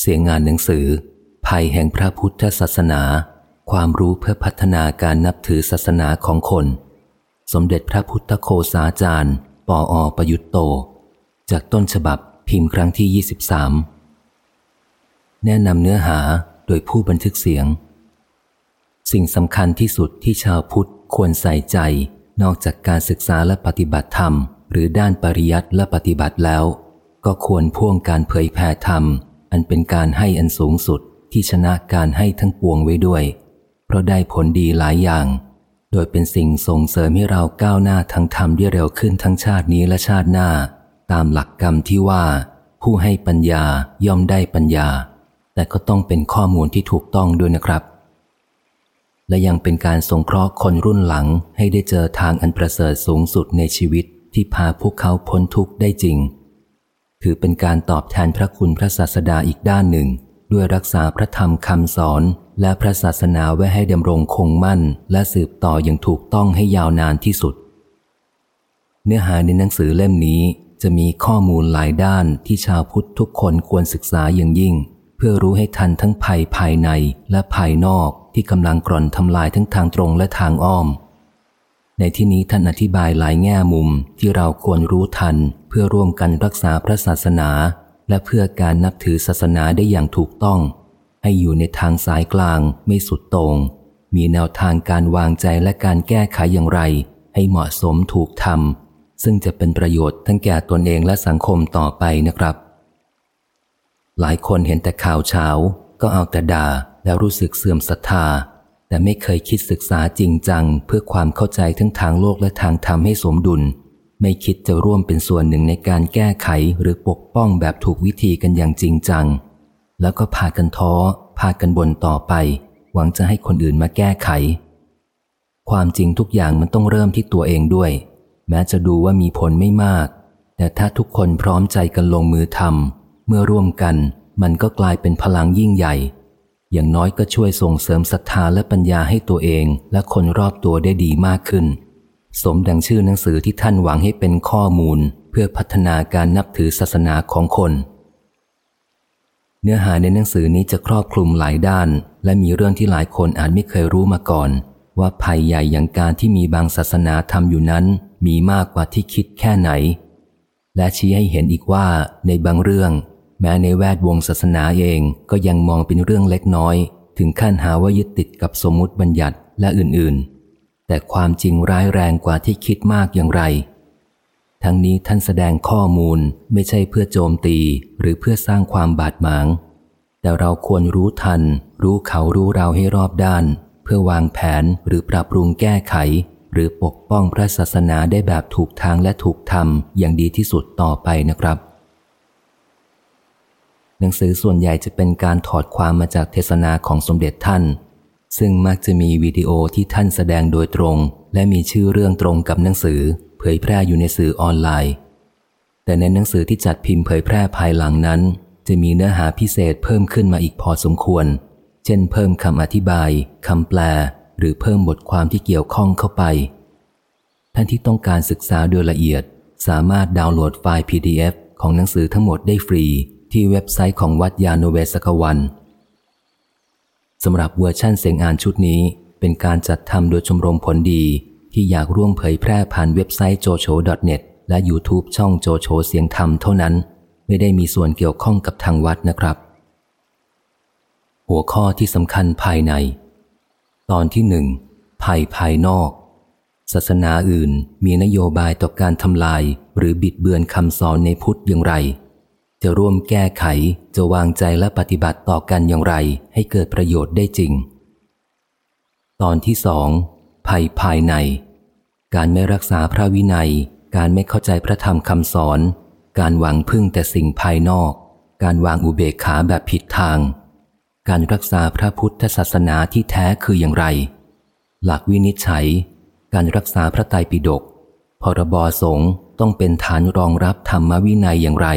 เสียงงานหนังสือ ภัยแห่งพระพุทธศาสนา ความรู้เพื่อพัฒนาการนับถือศาสนาของคน สมเด็จพระพุทธโคสาจารย์ ปออประยุตโต จากต้นฉบับพิมพ์ครั้งที่ 23 แนะนำเนื้อหาโดยผู้บันทึกเสียง สิ่งสำคัญที่สุดที่ชาวพุทธควรใส่ใจนอกจากการศึกษาและปฏิบัติธรรม หรือด้านปริยัติและปฏิบัติแล้ว ก็ควรพ่วงการเผยแผ่ธรรม อันเป็นการให้อันสูงสุดที่ชนะการให้ทั้งปวงไว้ด้วย เพราะได้ผลดีหลายอย่าง โดยเป็นสิ่งส่งเสริมให้เราก้าวหน้าทั้งธรรมได้เร็วขึ้นทั้งชาตินี้และชาติหน้า ตามหลักกรรมที่ว่า ผู้ให้ปัญญาย่อมได้ปัญญา แต่ก็ต้องเป็นข้อมูลที่ถูกต้องด้วยนะครับ และยังเป็นการสงเคราะห์คนรุ่นหลังให้ได้เจอทางอันประเสริฐสูงสุดในชีวิตที่พาพวกเขาพ้นทุกข์ได้จริง ถือเป็นการตอบแทนพระคุณพระศาสดาอีกด้านหนึ่ง ด้วยรักษาพระธรรมคำสอน และพระศาสนาไว้ให้ดำรงคงมั่น และสืบต่ออย่างถูกต้องให้ยาวนานที่สุด เนื้อหาในหนังสือเล่มนี้จะมีข้อมูลหลายด้านที่ชาวพุทธทุกคนควรศึกษาอย่างยิ่ง เพื่อรู้ให้ทันทั้งภัยภายในและภายนอกที่กำลังกร่อนทำลายทั้งทางตรงและทางอ้อม ในที่นี้ท่านอธิบายหลายแง่มุมที่เราควรรู้ทัน เพื่อร่วมกันรักษาพระศาสนา และเพื่อการนับถือศาสนาได้อย่างถูกต้อง ให้อยู่ในทางสายกลางไม่สุดตรง มีแนวทางการวางใจและการแก้ไขอย่างไร ให้เหมาะสมถูกทำซึ่งจะเป็นประโยชน์ทั้งแก่ตนเองและสังคมต่อไปนะครับ หลายคนเห็นแต่ข่าวเช้าก็เอาแต่ด่าแล้วรู้สึกเสื่อมศรัทธา แต่ไม่เคยคิดศึกษาจริงจัง เพื่อความเข้าใจทั้งทางโลกและทางธรรมให้สมดุล ไม่คิดจะร่วมเป็นส่วนหนึ่งในการแก้ไขหรือปกป้องแบบถูกวิธีกันอย่างจริงจัง แล้วก็พากันท้อ พากันบนต่อไป หวังจะให้คนอื่นมาแก้ไข ความจริงทุกอย่างมันต้องเริ่มที่ตัวเองด้วย แม้จะดูว่ามีผลไม่มาก แต่ถ้าทุกคนพร้อมใจกันลงมือทำเมื่อร่วมกัน มันก็กลายเป็นพลังยิ่งใหญ่ อย่างน้อยก็ช่วยส่งเสริมศรัทธาและปัญญาให้ตัวเองและคนรอบตัวได้ดีมากขึ้น สมดังชื่อหนังสือที่ท่านหวังให้เป็นข้อมูล เพื่อพัฒนาการนับถือศาสนาของคน เนื้อหาในหนังสือนี้จะครอบคลุมหลายด้าน และมีเรื่องที่หลายคนอาจไม่เคยรู้มาก่อน ว่าภัยใหญ่อย่างการที่มีบางศาสนาทำอยู่นั้น มีมากกว่าที่คิดแค่ไหน และชี้ให้เห็นอีกว่าในบางเรื่อง แม้ในแวดวงศาสนาเองก็ยังมองเป็นเรื่องเล็กน้อย ถึงขั้นหาว่ายึดติดกับสมมุติบัญญัติและอื่นๆ แต่ความจริงร้ายแรงกว่าที่คิดมากอย่างไร ทั้งนี้ท่านแสดงข้อมูลไม่ใช่เพื่อโจมตีหรือเพื่อสร้างความบาดหมาง แต่เราควรรู้ทัน รู้เขารู้เราให้รอบด้าน เพื่อวางแผนหรือปรับปรุงแก้ไข หรือปกป้องพระศาสนาได้แบบถูกทางและถูกทำอย่างดีที่สุดต่อไปนะครับ หนังสือส่วนใหญ่จะเป็นการถอดความมาจากเทศนาของสมเด็จท่าน ซึ่งมักจะมีวิดีโอที่ท่านแสดงโดยตรง และมีชื่อเรื่องตรงกับหนังสือ เผยแพร่อยู่ในสื่อออนไลน์ แต่ในหนังสือที่จัดพิมพ์เผยแพร่ภายหลังนั้น จะมีเนื้อหาพิเศษเพิ่มขึ้นมาอีกพอสมควร เช่น เพิ่มคำอธิบายคำแปล หรือเพิ่มบทความที่เกี่ยวข้องเข้าไป ท่านที่ต้องการศึกษาโดยละเอียด สามารถดาวน์โหลดไฟล์ PDF ของหนังสือทั้งหมดได้ฟรี ที่เว็บไซต์ของวัดญาณเวศกวันสำหรับเวอร์ชั่นเสียงอ่านชุดนี้ เป็นการจัดทำโดยชมรมผลดีที่อยากร่วมเผยแพร่ผ่านเว็บไซต์ jocho.net และ YouTube ช่องโจโฉเสียงธรรมเท่านั้น ไม่ได้มีส่วนเกี่ยวข้องกับทางวัดนะครับ หัวข้อที่สำคัญภายใน ตอนที่หนึ่งภัยภายนอก ศาสนาอื่นมีนโยบายต่อการทำลาย หรือบิดเบือนคำสอนในพุทธอย่างไร จะร่วมแก้ไข จะวางใจและปฏิบัติต่อกันอย่างไร ให้เกิดประโยชน์ได้จริง ตอนที่สองภัยภายใน การไม่รักษาพระวินัย การไม่เข้าใจพระธรรมคำสอน การหวังพึ่งแต่สิ่งภายนอก การวางอุเบกขาแบบผิดทาง การรักษาพระพุทธศาสนาที่แท้คืออย่างไร หลักวินิจฉัย การรักษาพระไตรปิฎกพรบสงฆ์ต้องเป็นฐานรองรับธรรมวินัยอย่างไร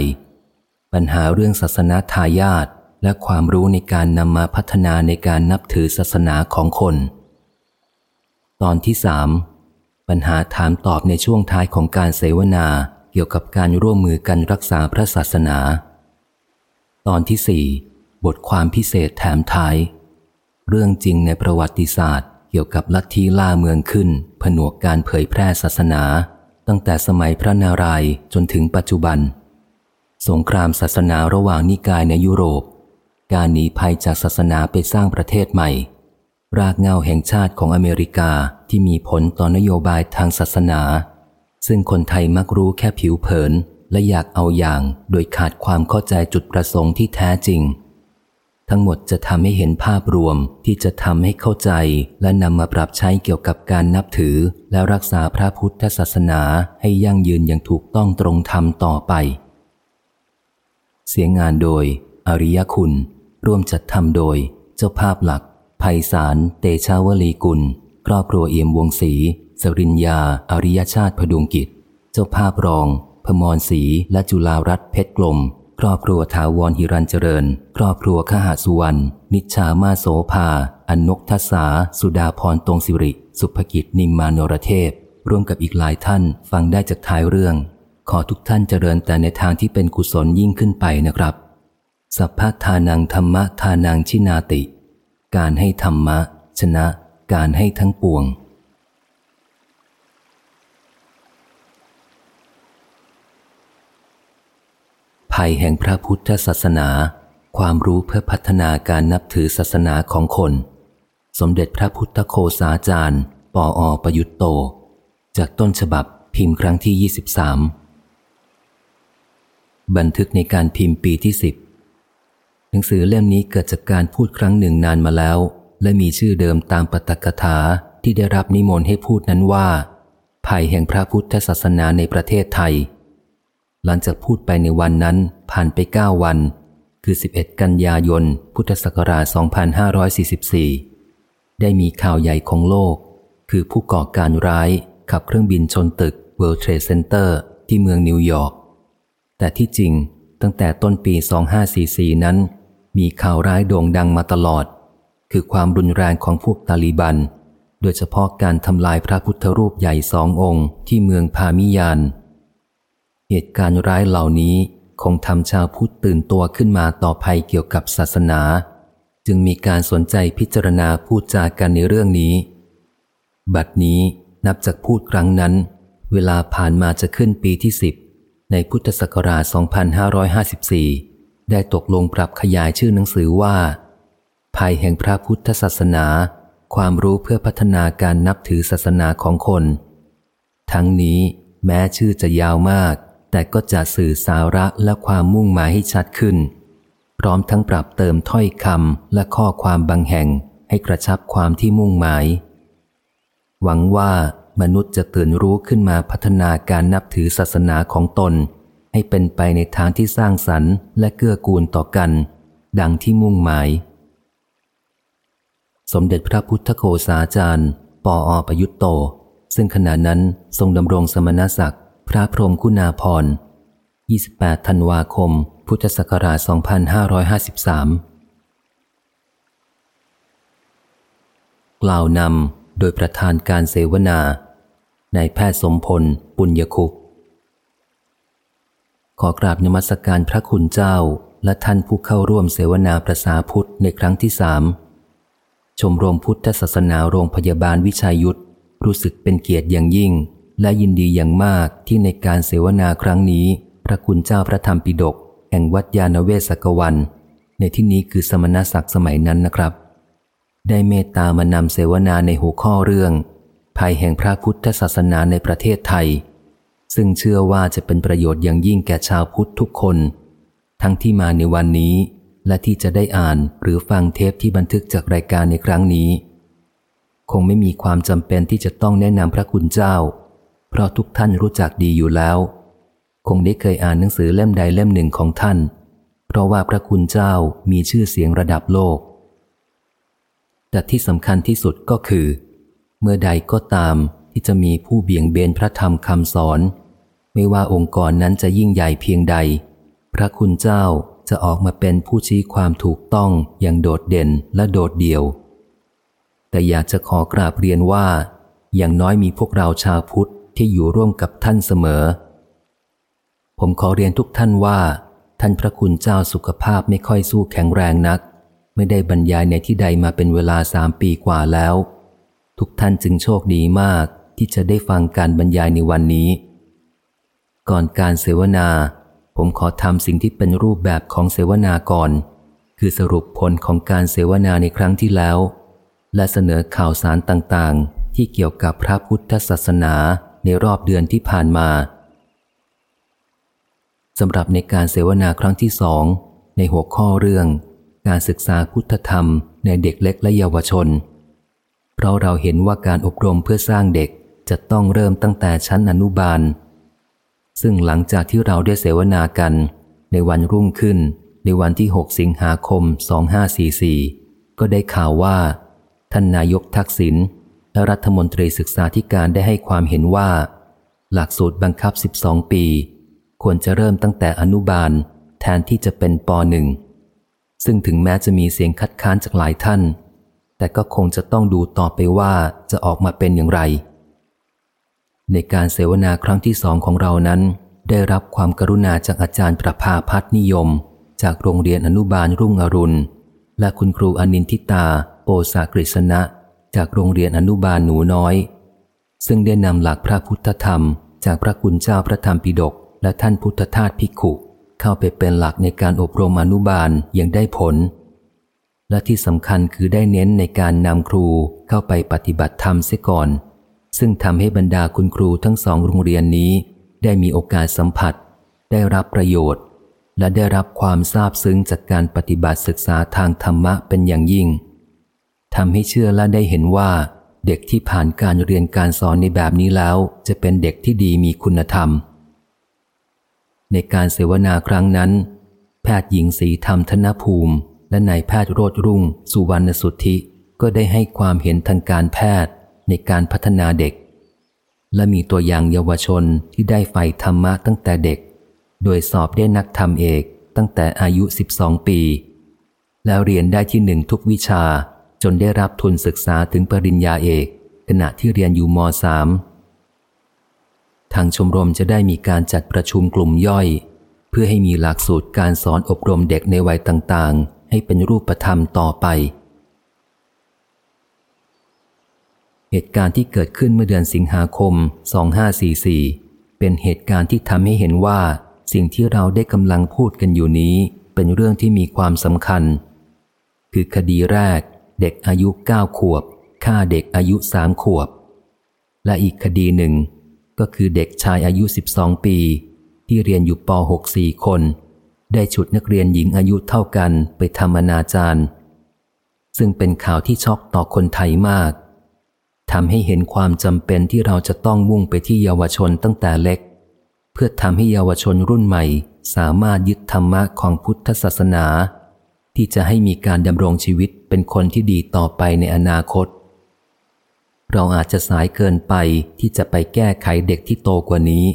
ปัญหาเรื่องศาสนาทายาทและความรู้ในการนำมาพัฒนาในการนับถือศาสนาของคน ตอนที่สามปัญหาถามตอบในช่วงท้ายของการเสวนาเกี่ยวกับการร่วมมือกันรักษาพระศาสนา ตอนที่สี่บทความพิเศษแถมท้าย เรื่องจริงในประวัติศาสตร์ เกี่ยวกับลัทธิล่าเมืองขึ้น ผนวกการเผยแพร่ศาสนา ตั้งแต่สมัยพระนารายณ์จนถึงปัจจุบัน สงครามศาสนาระหว่างนิกายในยุโรป การหนีภัยจากศาสนาไปสร้างประเทศใหม่ รากเงาแห่งชาติของอเมริกาที่มีผลต่อนโยบายทางศาสนา ซึ่งคนไทยมักรู้แค่ผิวเผินและอยากเอาอย่างโดยขาดความเข้าใจจุดประสงค์ที่แท้จริง ทั้งหมดจะทำให้เห็นภาพรวมที่จะทำให้เข้าใจและนำมาปรับใช้เกี่ยวกับการนับถือ และรักษาพระพุทธศาสนาให้ยั่งยืนอย่างถูกต้องตรงธรรมต่อไป เสียงงานโดย อริยคุณ ร่วมจัดทำโดย เจ้าภาพหลักภัยสาร เตชาวลีกุล ครอบครัวเอี่ยมวงศรีสริญญา อริยชาติพดุงกิจ เจ้าภาพรอง พมรศรีและจุฬารัตเพชรกลม ครอบครัวถาวรหิรันเจริญ ครอบครัวขหาสุวรรณ นิชามาโสภา อนนกทัศา สุดาพรตรงสิริ สุภกิจนิมมานรเทพ ร่วมกับอีกหลายท่านฟังได้จากท้ายเรื่อง ขอทุกท่านเจริญแต่ในทางที่เป็นกุศลยิ่งขึ้นไปนะครับ สัพพทานังธรรมะทานังชินาติ การให้ธรรมะ ชนะ การให้ทั้งปวง ภัยแห่งพระพุทธศาสนา ความรู้เพื่อพัฒนาการนับถือศาสนาของคน สมเด็จพระพุทธโคสาจารย์ ปออประยุตโต จากต้นฉบับพิมพ์ครั้งที่ 23 บันทึกในการพิมพ์ปีที่สิบหนังสือเล่มนี้เกิดจากการพูดครั้งหนึ่งนานมาแล้ว และมีชื่อเดิมตามปตกถาที่ได้รับนิมนต์ให้พูดนั้นว่าภัยแห่งพระพุทธศาสนาในประเทศไทย หลังจากพูดไปในวันนั้นผ่านไปเก้าวัน คือ 11 กันยายน พุทธศักราช 2544 ได้มีข่าวใหญ่ของโลก คือผู้ก่อการร้ายขับเครื่องบินชนตึก World Trade Center ที่เมืองนิวยอร์ก แต่ที่จริงตั้งแต่ต้นปี 2544 นั้น มีข่าวร้ายโด่งดังมาตลอด คือความรุนแรงของพวกตาลีบัน โดยเฉพาะการทำลายพระพุทธรูปใหญ่สององค์ที่เมืองพามิยาน เหตุการณ์ร้ายเหล่านี้คงทำชาวพุทธตื่นตัวขึ้นมาต่อภัยเกี่ยวกับศาสนา จึงมีการสนใจพิจารณาพูดจากันในเรื่องนี้ บัดนี้นับจากพูดครั้งนั้น เวลาผ่านมาจะขึ้นปีที่สิบ ในพุทธศักราช 2554 ได้ตกลงปรับขยายชื่อหนังสือว่า ภัยแห่งพระพุทธศาสนา ความรู้เพื่อพัฒนาการนับถือศาสนาของคน ทั้งนี้แม้ชื่อจะยาวมาก แต่ก็จะสื่อสาระและความมุ่งหมายให้ชัดขึ้น พร้อมทั้งปรับเติมถ้อยคำและข้อความบางแห่งให้กระชับความที่มุ่งหมาย หวังว่ามนุษย์จะตื่นรู้ขึ้นมาพัฒนาการนับถือศาสนาของตน ให้เป็นไปในทางที่สร้างสรรค์และเกื้อกูลต่อกัน ดังที่มุ่งหมาย สมเด็จพระพุทธโฆษาจารย์ ปออประยุตโต ซึ่งขณะนั้นทรงดำรงสมณศักดิ์ พระพรหมคุณาพร 28 ธันวาคม พุทธศักราช 2553 กล่าวนำ โดยประธานการเสวนาในแพทย์สมพล ปุญญคุปขอกราบนมัสการพระคุณเจ้าและท่านผู้เข้าร่วมเสวนาประสาพุทธในครั้งที่สาม ชมรมพุทธศาสนาโรงพยาบาลวิชัยยุทธรู้สึกเป็นเกียรติอย่างยิ่ง และยินดีอย่างมากที่ในการเสวนาครั้งนี้ พระคุณเจ้าพระธรรมปิฎกแห่งวัดยาณเวศกวัน ในที่นี้คือสมณศักดิ์สมัยนั้นนะครับ ได้เมตตามานำเสวนาในหัวข้อเรื่อง ภัยแห่งพระพุทธศาสนาในประเทศไทย ซึ่งเชื่อว่าจะเป็นประโยชน์อย่างยิ่งแก่ชาวพุทธทุกคน ทั้งที่มาในวันนี้ และที่จะได้อ่านหรือฟังเทปที่บันทึกจากรายการในครั้งนี้ คงไม่มีความจำเป็นที่จะต้องแนะนำพระคุณเจ้า เพราะทุกท่านรู้จักดีอยู่แล้ว คงได้เคยอ่านหนังสือเล่มใดเล่มหนึ่งของท่าน เพราะว่าพระคุณเจ้ามีชื่อเสียงระดับโลก แต่ที่สำคัญที่สุดก็คือ เมื่อใดก็ตามที่จะมีผู้เบี่ยงเบนพระธรรมคำสอน ไม่ว่าองค์กรนั้นจะยิ่งใหญ่เพียงใด พระคุณเจ้าจะออกมาเป็นผู้ชี้ความถูกต้องอย่างโดดเด่นและโดดเดี่ยว แต่อยากจะขอกราบเรียนว่า อย่างน้อยมีพวกเราชาวพุทธที่อยู่ร่วมกับท่านเสมอ ผมขอเรียนทุกท่านว่า ท่านพระคุณเจ้าสุขภาพไม่ค่อยสู้แข็งแรงนัก ไม่ได้บรรยายในที่ใดมาเป็นเวลาสามปีกว่าแล้ว ทุกท่านจึงโชคดีมากที่จะได้ฟังการบรรยายในวันนี้ ก่อนการเสวนา ผมขอทำสิ่งที่เป็นรูปแบบของเสวนาก่อน คือสรุปผลของการเสวนาในครั้งที่แล้ว และเสนอข่าวสารต่างๆ ที่เกี่ยวกับพระพุทธศาสนาในรอบเดือนที่ผ่านมาสำหรับในการเสวนาครั้งที่สองในหัวข้อเรื่อง การศึกษาพุทธธรรมในเด็กเล็กและเยาวชน เพราะเราเห็นว่าการอบรมเพื่อสร้างเด็กจะต้องเริ่มตั้งแต่ชั้นอนุบาล ซึ่งหลังจากที่เราได้เสวนากัน ในวันรุ่งขึ้น ในวันที่ 6 สิงหาคม 2544 ก็ได้ข่าวว่า ท่านนายกทักษิณและรัฐมนตรีศึกษาธิการได้ให้ความเห็นว่า หลักสูตรบังคับ 12 ปี ควรจะเริ่มตั้งแต่อนุบาล แทนที่จะเป็นปหนึ่ง ซึ่งถึงแม้จะมีเสียงคัดค้านจากหลายท่าน แต่ก็คงจะต้องดูต่อไปว่าจะออกมาเป็นอย่างไร ในการเสวนาครั้งที่สองของเรานั้น ได้รับความกรุณาจากอาจารย์ประภาพัฒนิยม จากโรงเรียนอนุบาลรุ่งอรุณ และคุณครูอนินทิตาโปสากฤษณะ จากโรงเรียนอนุบาลหนูน้อย ซึ่งได้นำหลักพระพุทธธรรม จากพระคุณเจ้าพระธรรมปิฎกและท่านพุทธทาสภิกขุ เข้าไปเป็นหลักในการอบรมอนุบาลยังได้ผล และที่สำคัญคือได้เน้นในการนำครูเข้าไปปฏิบัติธรรมเสียก่อน ซึ่งทำให้บรรดาคุณครูทั้งสองโรงเรียนนี้ ได้มีโอกาสสัมผัส ได้รับประโยชน์ และได้รับความซาบซึ้งจากการปฏิบัติศึกษาทางธรรมะเป็นอย่างยิ่งทำให้เชื่อและได้เห็นว่า เด็กที่ผ่านการเรียนการสอนในแบบนี้แล้ว จะเป็นเด็กที่ดีมีคุณธรรม ในการเสวนาครั้งนั้น แพทย์หญิงศรีธรรมธนภูมิ และนายแพทย์โรดรุ่ง สุวรรณสุทธิ ก็ได้ให้ความเห็นทางการแพทย์ในการพัฒนาเด็ก และมีตัวอย่างเยาวชนที่ได้ไฟธรรมะตั้งแต่เด็ก โดยสอบได้นักธรรมเอกตั้งแต่อายุ 12 ปี แล้วเรียนได้ที่หนึ่งทุกวิชาจนได้รับทุนศึกษาถึงปริญญาเอก ขณะที่เรียนอยู่ม .3 ทางชมรมจะได้มีการจัดประชุมกลุ่มย่อย เพื่อให้มีหลักสูตรการสอนอบรมเด็กในวัยต่างๆ ให้เป็นรูปธรรมต่อไป เหตุการณ์ที่เกิดขึ้นเมื่อเดือนสิงหาคม 2544 เป็นเหตุการณ์ที่ทำให้เห็นว่า สิ่งที่เราได้กำลังพูดกันอยู่นี้ เป็นเรื่องที่มีความสำคัญ คือคดีแรก เด็กอายุ 9 ขวบฆ่าเด็กอายุสามขวบ และอีกคดีหนึ่ง ก็คือเด็กชายอายุ 12 ปี ที่เรียนอยู่ป .6 สี่คน ได้ฉุดนักเรียนหญิงอายุเท่ากันไปทำอนาจารซึ่งเป็นข่าวที่ช็อกต่อคนไทยมากทำให้เห็นความจำเป็นที่เราจะต้องมุ่งไปที่เยาวชนตั้งแต่เล็ก เพื่อทำให้เยาวชนรุ่นใหม่ สามารถยึดธรรมะของพุทธศาสนา ที่จะให้มีการดำรงชีวิตเป็นคนที่ดีต่อไปในอนาคต เราอาจจะสายเกินไปที่จะไปแก้ไขเด็กที่โตกว่านี้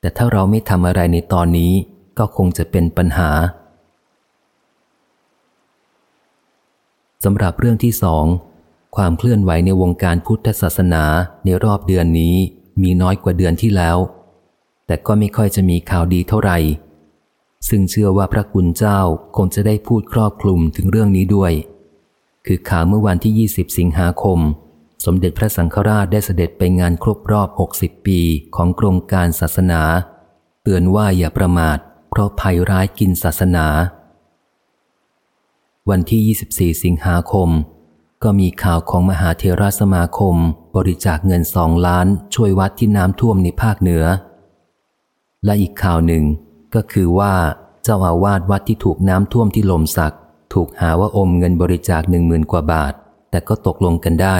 แต่ถ้าเราไม่ทำอะไรในตอนนี้ก็คงจะเป็นปัญหาสำหรับเรื่องที่สองความเคลื่อนไหวในวงการพุทธศาสนาในรอบเดือนนี้มีน้อยกว่าเดือนที่แล้ว แต่ก็ไม่ค่อยจะมีข่าวดีเท่าไหร่ ซึ่งเชื่อว่าพระคุณเจ้าคงจะได้พูดครอบคลุมถึงเรื่องนี้ด้วย คือข่าวเมื่อวันที่ 20 สิงหาคม สมเด็จพระสังฆราชได้เสด็จไปงานครบรอบ 60 ปีของโครงการศาสนา เตือนว่าอย่าประมาท เพราะภัยร้ายกินศาสนา วันที่ 24 สิงหาคม ก็มีข่าวของมหาเทราสมาคม บริจาคเงินสองล้านช่วยวัดที่น้ำท่วมในภาคเหนือ และอีกข่าวหนึ่ง ก็คือว่าเจ้าอาวาสวัดที่ถูกน้ำท่วมที่ลมสัก ถูกหาว่าอมเงินบริจาคหนึ่งหมื่นกว่าบาท แต่ก็ตกลงกันได้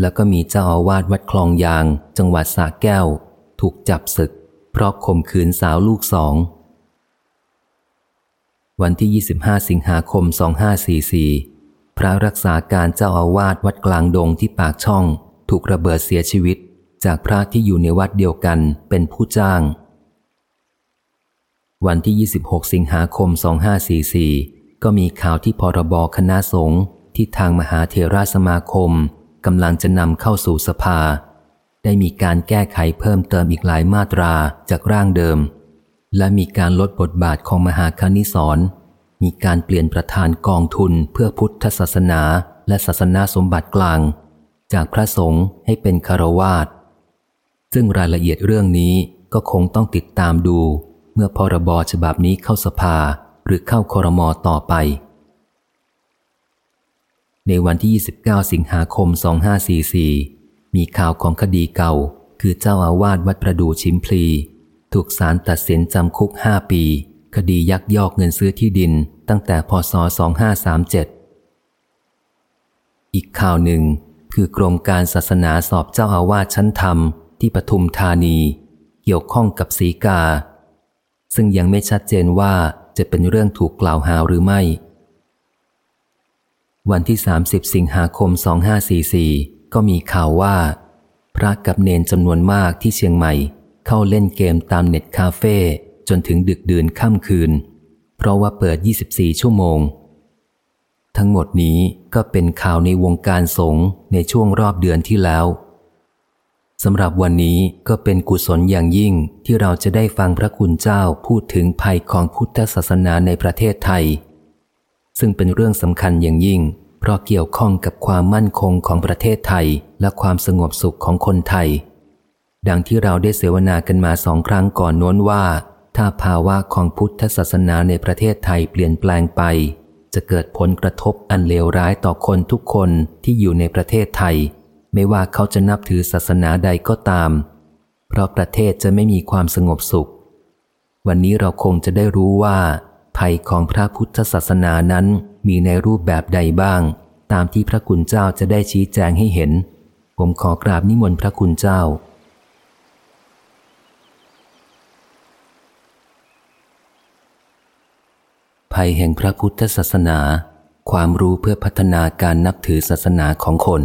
แล้วก็มีเจ้าอาวาสวัดคลองยาง จังหวัดสระแก้ว ถูกจับศึก เพราะข่มขืนสาวลูกสอง วันที่ 25 สิงหาคม 2544 พระรักษาการเจ้าอาวาสวัดกลางดงที่ปากช่อง ถูกระเบิดเสียชีวิต จากพระที่อยู่ในวัดเดียวกันเป็นผู้จ้าง วันที่ 26 สิงหาคม 2544 ก็มีข่าวที่พรบคณะสงฆ์ที่ทางมหาเทราสมาคม กำลังจะนำเข้าสู่สภา ได้มีการแก้ไขเพิ่มเติมอีกหลายมาตราจากร่างเดิม และมีการลดบทบาทของมหาคานิสรมีการเปลี่ยนประธานกองทุนเพื่อพุทธศาสนาและศาสนาสมบัติกลาง จากพระสงฆ์ให้เป็นคารวาสซึ่งรายละเอียดเรื่องนี้ก็คงต้องติดตามดู เมื่อพรบฉบับนี้เข้าสภาหรือเข้าคอรมอต่อไป ในวันที่ 29 สิงหาคม 2544 มีข่าวของคดีเก่า คือเจ้าอาวาสวัดประดูชิมพลี ถูกศาลตัดสินจำคุก 5 ปี คดียักยอกเงินซื้อที่ดินตั้งแต่พศ 2537 อีกข่าวหนึ่ง คือกรมการศาสนาสอบเจ้าอาวาสชั้นธรรมที่ปทุมธานี เกี่ยวข้องกับสีกา ซึ่งยังไม่ชัดเจนว่าจะเป็นเรื่องถูกกล่าวหาหรือไม่ วันที่ 30 สิงหาคม 2544 ก็มีข่าวว่า พระกับเนนจำนวนมากที่เชียงใหม่ เข้าเล่นเกมตามเน็ตคาเฟ่จนถึงดึกดื่นค่ำคืน เพราะว่าเปิด 24 ชั่วโมง ทั้งหมดนี้ก็เป็นข่าวในวงการสงฆ์ในช่วงรอบเดือนที่แล้วสำหรับวันนี้ก็เป็นกุศลอย่างยิ่งที่เราจะได้ฟังพระคุณเจ้าพูดถึงภัยของพุทธศาสนาในประเทศไทย ซึ่งเป็นเรื่องสำคัญอย่างยิ่ง เพราะเกี่ยวข้องกับความมั่นคงของประเทศไทยและความสงบสุขของคนไทย ดังที่เราได้เสวนากันมาสองครั้งก่อนโน้นว่า ถ้าภาวะของพุทธศาสนาในประเทศไทยเปลี่ยนแปลงไป จะเกิดผลกระทบอันเลวร้ายต่อคนทุกคนที่อยู่ในประเทศไทย ไม่ว่าเขาจะนับถือศาสนาใดก็ตาม เพราะประเทศจะไม่มีความสงบสุข วันนี้เราคงจะได้รู้ว่า ภัยของพระพุทธศาสนานั้นมีในรูปแบบใดบ้าง ตามที่พระคุณเจ้าจะได้ชี้แจงให้เห็น ผมขอกราบนิมนต์พระคุณเจ้า ภัยแห่งพระพุทธศาสนา ความรู้เพื่อพัฒนาการนับถือศาสนาของคน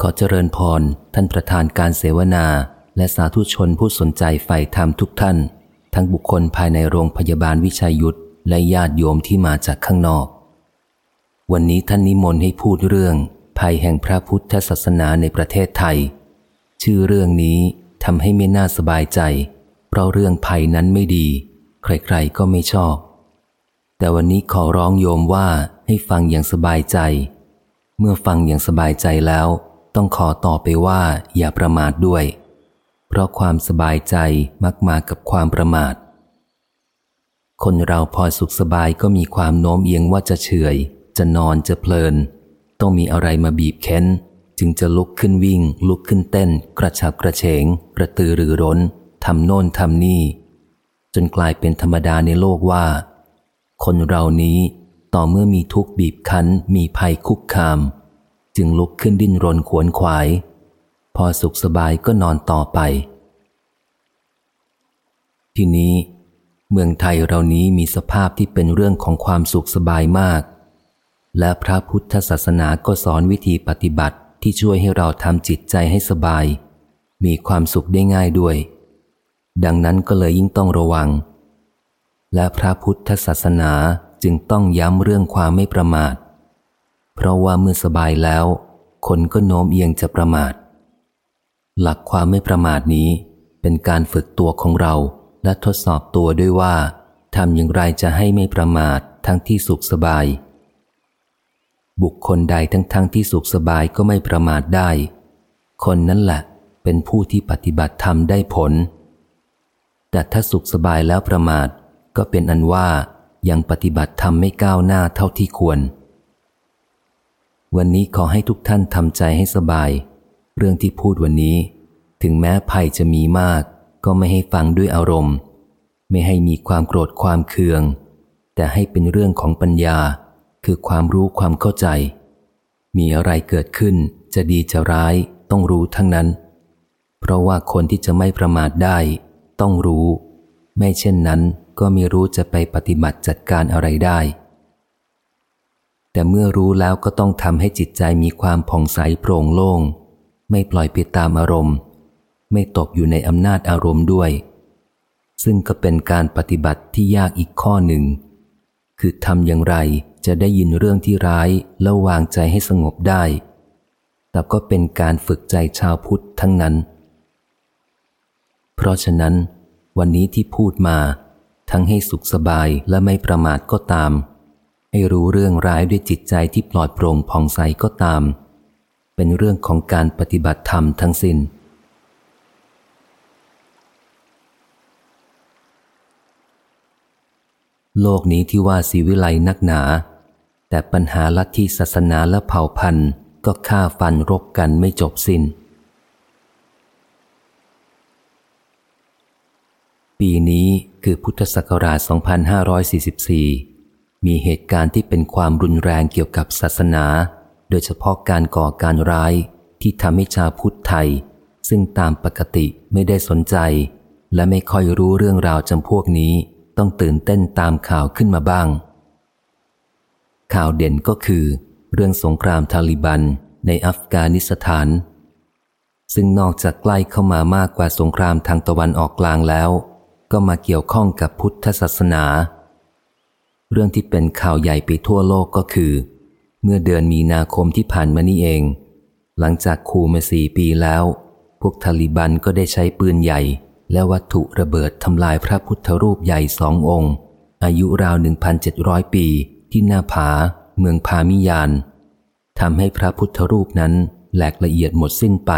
ขอเจริญพร ท่านประธานการเสวนา และสาธุชนผู้สนใจใฝ่ธรรมทุกท่าน ทั้งบุคคลภายในโรงพยาบาลวิชัยยุทธและญาติโยมที่มาจากข้างนอก วันนี้ท่านนิมนต์ให้พูดเรื่อง ภัยแห่งพระพุทธศาสนาในประเทศไทย ชื่อเรื่องนี้ทำให้ไม่น่าสบายใจ เพราะเรื่องภัยนั้นไม่ดี ใครๆก็ไม่ชอบ แต่วันนี้ขอร้องโยมว่าให้ฟังอย่างสบายใจ เมื่อฟังอย่างสบายใจแล้ว ต้องขอต่อไปว่าอย่าประมาทด้วย เพราะความสบายใจมักมากับความประมาท คนเราพอสุขสบายก็มีความโน้มเอียงว่าจะเฉยจะนอนจะเพลิน ต้องมีอะไรมาบีบเค้น จึงจะลุกขึ้นวิ่ง ลุกขึ้นเต้น กระฉับกระเฉง กระตือรือร้นทำโน่นทำนี่ จนกลายเป็นธรรมดาในโลกว่า คนเรานี้ต่อเมื่อมีทุกข์บีบคั้น มีภัยคุกคาม จึงลุกขึ้นดิ้นรนขวนขวาย พอสุขสบายก็นอนต่อไป ทีนี้ เมืองไทยเรานี้มีสภาพที่เป็นเรื่องของความสุขสบายมาก และพระพุทธศาสนาก็สอนวิธีปฏิบัติที่ช่วยให้เราทำจิตใจให้สบาย มีความสุขได้ง่ายด้วย ดังนั้นก็เลยยิ่งต้องระวัง และพระพุทธศาสนาจึงต้องย้ำเรื่องความไม่ประมาท เพราะว่าเมื่อสบายแล้ว คนก็โน้มเอียงจะประมาท หลักความไม่ประมาทนี้ เป็นการฝึกตัวของเราและทดสอบตัวด้วยว่าทำอย่างไรจะให้ไม่ประมาททั้งที่สุขสบาย บุคคลใดทั้งทั้งที่สุขสบายก็ไม่ประมาทได้ คนนั้นแหละเป็นผู้ที่ปฏิบัติธรรมได้ผล แต่ถ้าสุขสบายแล้วประมาทก็เป็นอันว่ายังปฏิบัติธรรมไม่ก้าวหน้าเท่าที่ควร วันนี้ขอให้ทุกท่านทำใจให้สบาย เรื่องที่พูดวันนี้ ถึงแม้ภัยจะมีมาก ก็ไม่ให้ฟังด้วยอารมณ์ ไม่ให้มีความโกรธความเคือง แต่ให้เป็นเรื่องของปัญญา คือความรู้ความเข้าใจ มีอะไรเกิดขึ้นจะดีจะร้ายต้องรู้ทั้งนั้น เพราะว่าคนที่จะไม่ประมาทได้ ต้องรู้ ไม่เช่นนั้นก็ไม่รู้จะไปปฏิบัติจัดการอะไรได้ แต่เมื่อรู้แล้วก็ต้องทำให้จิตใจมีความผ่องใสโปร่งโล่ง ไม่ปล่อยไปตามอารมณ์ ไม่ตกอยู่ในอำนาจอารมณ์ด้วย ซึ่งก็เป็นการปฏิบัติที่ยากอีกข้อหนึ่ง คือทำอย่างไรจะได้ยินเรื่องที่ร้ายแล้ววางใจให้สงบได้ แต่ก็เป็นการฝึกใจชาวพุทธทั้งนั้น เพราะฉะนั้น วันนี้ที่พูดมาทั้งให้สุขสบายและไม่ประมาทก็ตาม ให้รู้เรื่องร้ายด้วยจิตใจที่ปลอดโปร่งผ่องใสก็ตาม เป็นเรื่องของการปฏิบัติธรรมทั้งสิน้น โลกนี้ที่ว่าสีวิไลนักหนา แต่ปัญหาลัทธิศาสนาและเผ่าพันธุ์ก็ฆ่าฟันรบกันไม่จบสิน้น ปีนี้คือพุทธศักราช 2544 มีเหตุการณ์ที่เป็นความรุนแรงเกี่ยวกับศาสนา โดยเฉพาะการก่อการร้ายที่ทำให้ชาวพุทธไทย ซึ่งตามปกติไม่ได้สนใจ และไม่ค่อยรู้เรื่องราวจำพวกนี้ต้องตื่นเต้นตามข่าวขึ้นมาบ้าง ข่าวเด่นก็คือ เรื่องสงครามทาลิบันในอัฟกานิสถาน ซึ่งนอกจากใกล้เข้ามามากกว่าสงครามทางตะวันออกกลางแล้ว ก็มาเกี่ยวข้องกับพุทธศาสนา เรื่องที่เป็นข่าวใหญ่ไปทั่วโลกก็คือ เมื่อเดือนมีนาคมที่ผ่านมานี่เอง หลังจากคูมาสี่ปีแล้ว พวกทาลิบันก็ได้ใช้ปืนใหญ่ และวัตถุระเบิดทำลายพระพุทธรูปใหญ่สององค์ อายุราว 1,700 ปีที่หน้าผา เมืองพามิยานทำให้พระพุทธรูปนั้นแหลกละเอียดหมดสิ้นไป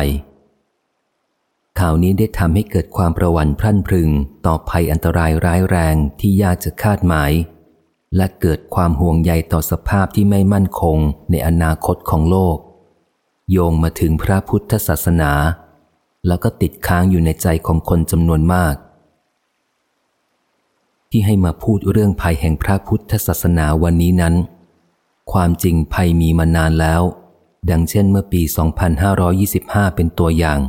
ข่าวนี้ได้ทำให้เกิดความประวันพรั่นพรึง ต่อภัยอันตรายร้ายแรงที่ยากจะคาดหมาย และเกิดความห่วงใยต่อสภาพที่ไม่มั่นคงในอนาคตของโลก โยงมาถึงพระพุทธศาสนา แล้วก็ติดค้างอยู่ในใจของคนจำนวนมาก ที่ให้มาพูดเรื่องภัยแห่งพระพุทธศาสนาวันนี้นั้น ความจริงภัยมีมานานแล้ว ดังเช่นเมื่อปี 2525 เป็นตัวอย่าง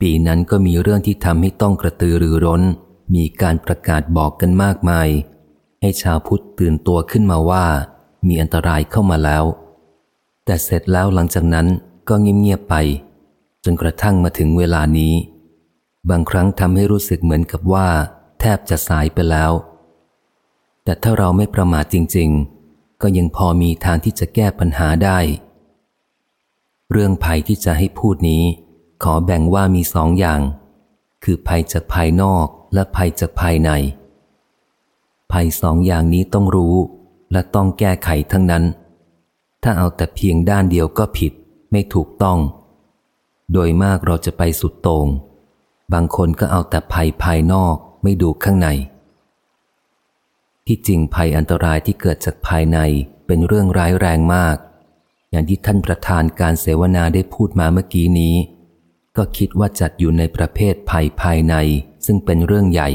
ปีนั้นก็มีเรื่องที่ทำให้ต้องกระตือรือร้น มีการประกาศบอกกันมากมาย ให้ชาวพุทธตื่นตัวขึ้นมาว่า มีอันตรายเข้ามาแล้ว แต่เสร็จแล้วหลังจากนั้นก็เงียบๆไป จนกระทั่งมาถึงเวลานี้ บางครั้งทำให้รู้สึกเหมือนกับว่า แทบจะสายไปแล้ว แต่ถ้าเราไม่ประมาทจริง ๆ ก็ยังพอมีทางที่จะแก้ปัญหาได้ เรื่องภัยที่จะให้พูดนี้ ขอแบ่งว่ามีสองอย่าง คือภัยจากภายนอกและภัยจากภายใน ภัยสองอย่างนี้ต้องรู้ และต้องแก้ไขทั้งนั้น ถ้าเอาแต่เพียงด้านเดียวก็ผิด ไม่ถูกต้อง โดยมากเราจะไปสุดโตง่งบางคนก็เอาแต่ภัยภายนอกไม่ดูข้างใน ที่จริงภัยอันตรายที่เกิดจากภายในเป็นเรื่องร้ายแรงมาก อย่างที่ท่านประธานการเสวนาได้พูดมาเมื่อกี้นี้ ก็คิดว่าจัดอยู่ในประเภทภัยภายในซึ่งเป็นเรื่องใหญ่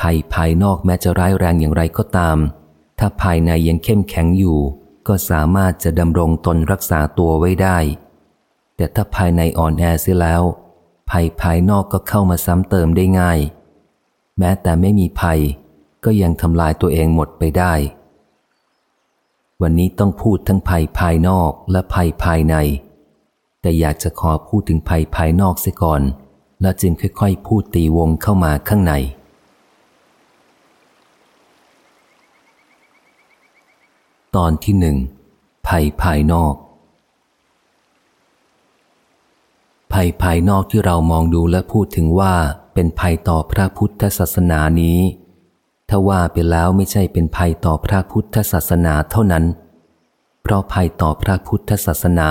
ภัยภายนอกแม้จะร้ายแรงอย่างไรก็ตาม ถ้าภายในยังเข้มแข็งอยู่ ก็สามารถจะดำรงตนรักษาตัวไว้ได้ แต่ถ้าภายในอ่อนแอเสียแล้ว ภัยภายนอกก็เข้ามาซ้ำเติมได้ง่าย แม้แต่ไม่มีภัย ก็ยังทำลายตัวเองหมดไปได้ วันนี้ต้องพูดทั้งภัยภายนอกและภัยภายใน แต่อยากจะขอพูดถึงภัยภายนอกเสียก่อน แล้วจึงค่อยๆ พูดตีวงเข้ามาข้างใน ตอนที่หนึ่งภัยภายนอก ภัยภายนอกที่เรามองดูและพูดถึงว่าเป็นภัยต่อพระพุทธศาสนานี้ถ้าว่าไปแล้วไม่ใช่เป็นภัยต่อพระพุทธศาสนาเท่านั้น เพราะภัยต่อพระพุทธศาสนา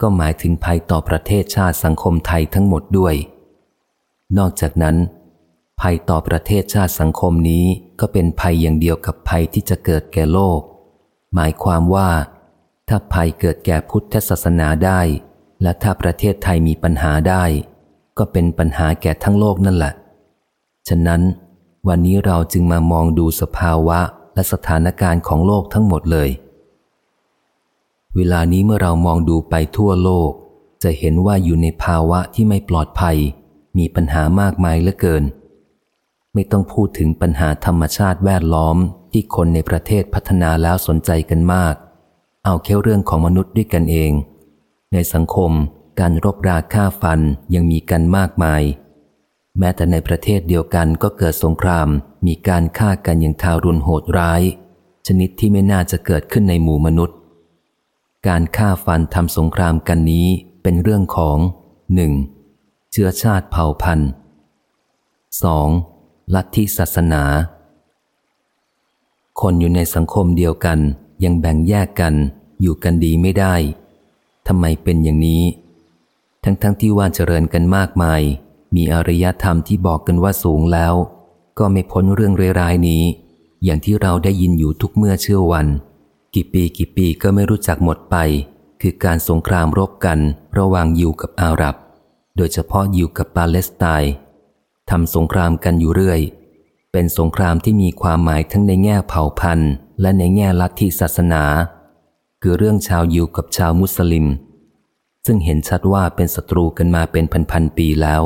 ก็หมายถึงภัยต่อประเทศชาติสังคมไทยทั้งหมดด้วย นอกจากนั้น ภัยต่อประเทศชาติสังคมนี้ก็เป็นภัยอย่างเดียวกับภัยที่จะเกิดแก่โลก หมายความว่า ถ้าภัยเกิดแก่พุทธศาสนาได้ และถ้าประเทศไทยมีปัญหาได้ ก็เป็นปัญหาแก่ทั้งโลกนั่นแหละ ฉะนั้นวันนี้เราจึงมามองดูสภาวะและสถานการณ์ของโลกทั้งหมดเลย เวลานี้เมื่อเรามองดูไปทั่วโลก จะเห็นว่าอยู่ในภาวะที่ไม่ปลอดภัย มีปัญหามากมายเหลือเกิน ไม่ต้องพูดถึงปัญหาธรรมชาติแวดล้อมที่คนในประเทศพัฒนาแล้วสนใจกันมาก เอาแค่เรื่องของมนุษย์ด้วยกันเอง ในสังคมการรบราฆ่าฟันยังมีกันมากมาย แม้แต่ในประเทศเดียวกันก็เกิดสงคราม มีการฆ่ากันอย่างทารุณโหดร้าย ชนิดที่ไม่น่าจะเกิดขึ้นในหมู่มนุษย์ การฆ่าฟันทำสงครามกันนี้เป็นเรื่องของหนึ่งเชื้อชาติเผ่าพันธุ์ 2. ลัทธิศาสนา คนอยู่ในสังคมเดียวกัน ยังแบ่งแยกกัน อยู่กันดีไม่ได้ทำไมเป็นอย่างนี้ ทั้งๆทที่ว่าเจริญกันมากมาย มีอารยธรรมที่บอกกันว่าสูงแล้ว ก็ไม่พ้นเรื่องเร้ายนี้ อย่างที่เราได้ยินอยู่ทุกเมื่อเชื่อวัน กี่ปีกี่ปีก็ไม่รู้จักหมดไป คือการสงครามรบกันระหว่างยิวกับอาหรับ โดยเฉพาะยิวกับปาเลสไตน์ ทำสงครามกันอยู่เรื่อย เป็นสงครามที่มีความหมายทั้งในแง่เผ่าพันธุ์ และในแง่ลัทธิศาสนา คือเรื่องชาวยิวกับชาวมุสลิม ซึ่งเห็นชัดว่าเป็นศัตรูกันมาเป็นพันๆปีแล้ว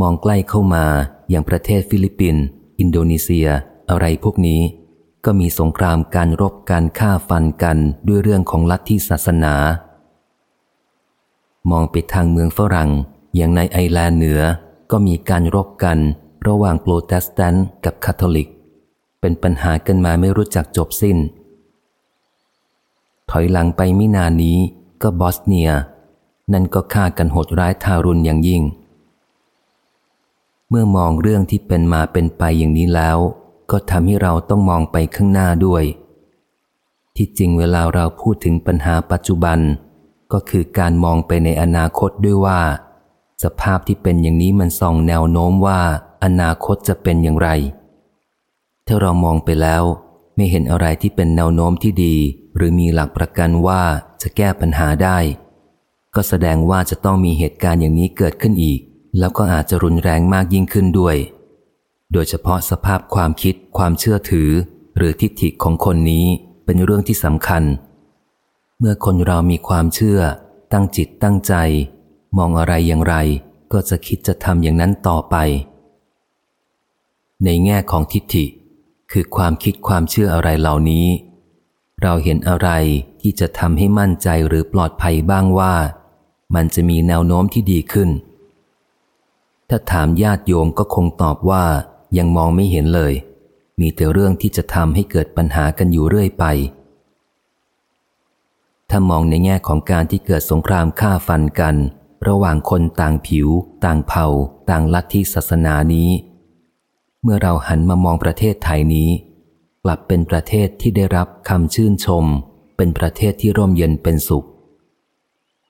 มองใกล้เข้ามาอย่างประเทศฟิลิปปินส์อินโดนีเซีย อะไรพวกนี้ ก็มีสงครามการรบการฆ่าฟันกันด้วยเรื่องของลัทธิศาสนา มองไปทางเมืองฝรั่ง อย่างในไอร์แลนด์เหนือก็มีการรบกันระหว่างโปรเตสแตนต์กับคาทอลิก เป็นปัญหากันมาไม่รู้จักจบสิ้น ถอยหลังไปไม่นานนี้ก็บอสเนีย นั่นก็ฆ่ากันโหดร้ายทารุณอย่างยิ่ง เมื่อมองเรื่องที่เป็นมาเป็นไปอย่างนี้แล้ว ก็ทำให้เราต้องมองไปข้างหน้าด้วย ที่จริงเวลาเราพูดถึงปัญหาปัจจุบัน ก็คือการมองไปในอนาคตด้วยว่า สภาพที่เป็นอย่างนี้มันส่องแนวโน้มว่าอนาคตจะเป็นอย่างไร ถ้าเรามองไปแล้ว ไม่เห็นอะไรที่เป็นแนวโน้มที่ดี หรือมีหลักประกันว่าจะแก้ปัญหาได้ ก็แสดงว่าจะต้องมีเหตุการณ์อย่างนี้เกิดขึ้นอีก แล้วก็อาจจะรุนแรงมากยิ่งขึ้นด้วย โดยเฉพาะสภาพความคิด ความเชื่อถือ หรือทิฏฐิของคนนี้เป็นเรื่องที่สำคัญ เมื่อคนเรามีความเชื่อ ตั้งจิตตั้งใจ มองอะไรอย่างไร ก็จะคิดจะทำอย่างนั้นต่อไป ในแง่ของทิฏฐิ คือความคิดความเชื่ออะไรเหล่านี้ เราเห็นอะไรที่จะทำให้มั่นใจหรือปลอดภัยบ้างว่า มันจะมีแนวโน้มที่ดีขึ้น ถ้าถามญาติโยมก็คงตอบว่ายังมองไม่เห็นเลย มีแต่เรื่องที่จะทำให้เกิดปัญหากันอยู่เรื่อยไปถ้ามองในแง่ของการที่เกิดสงครามฆ่าฟันกัน ระหว่างคนต่างผิว ต่างเผ่า ต่างลัทธิศาสนานี้ เมื่อเราหันมามองประเทศไทยนี้ กลับเป็นประเทศที่ได้รับคำชื่นชม เป็นประเทศที่ร่มเย็นเป็นสุข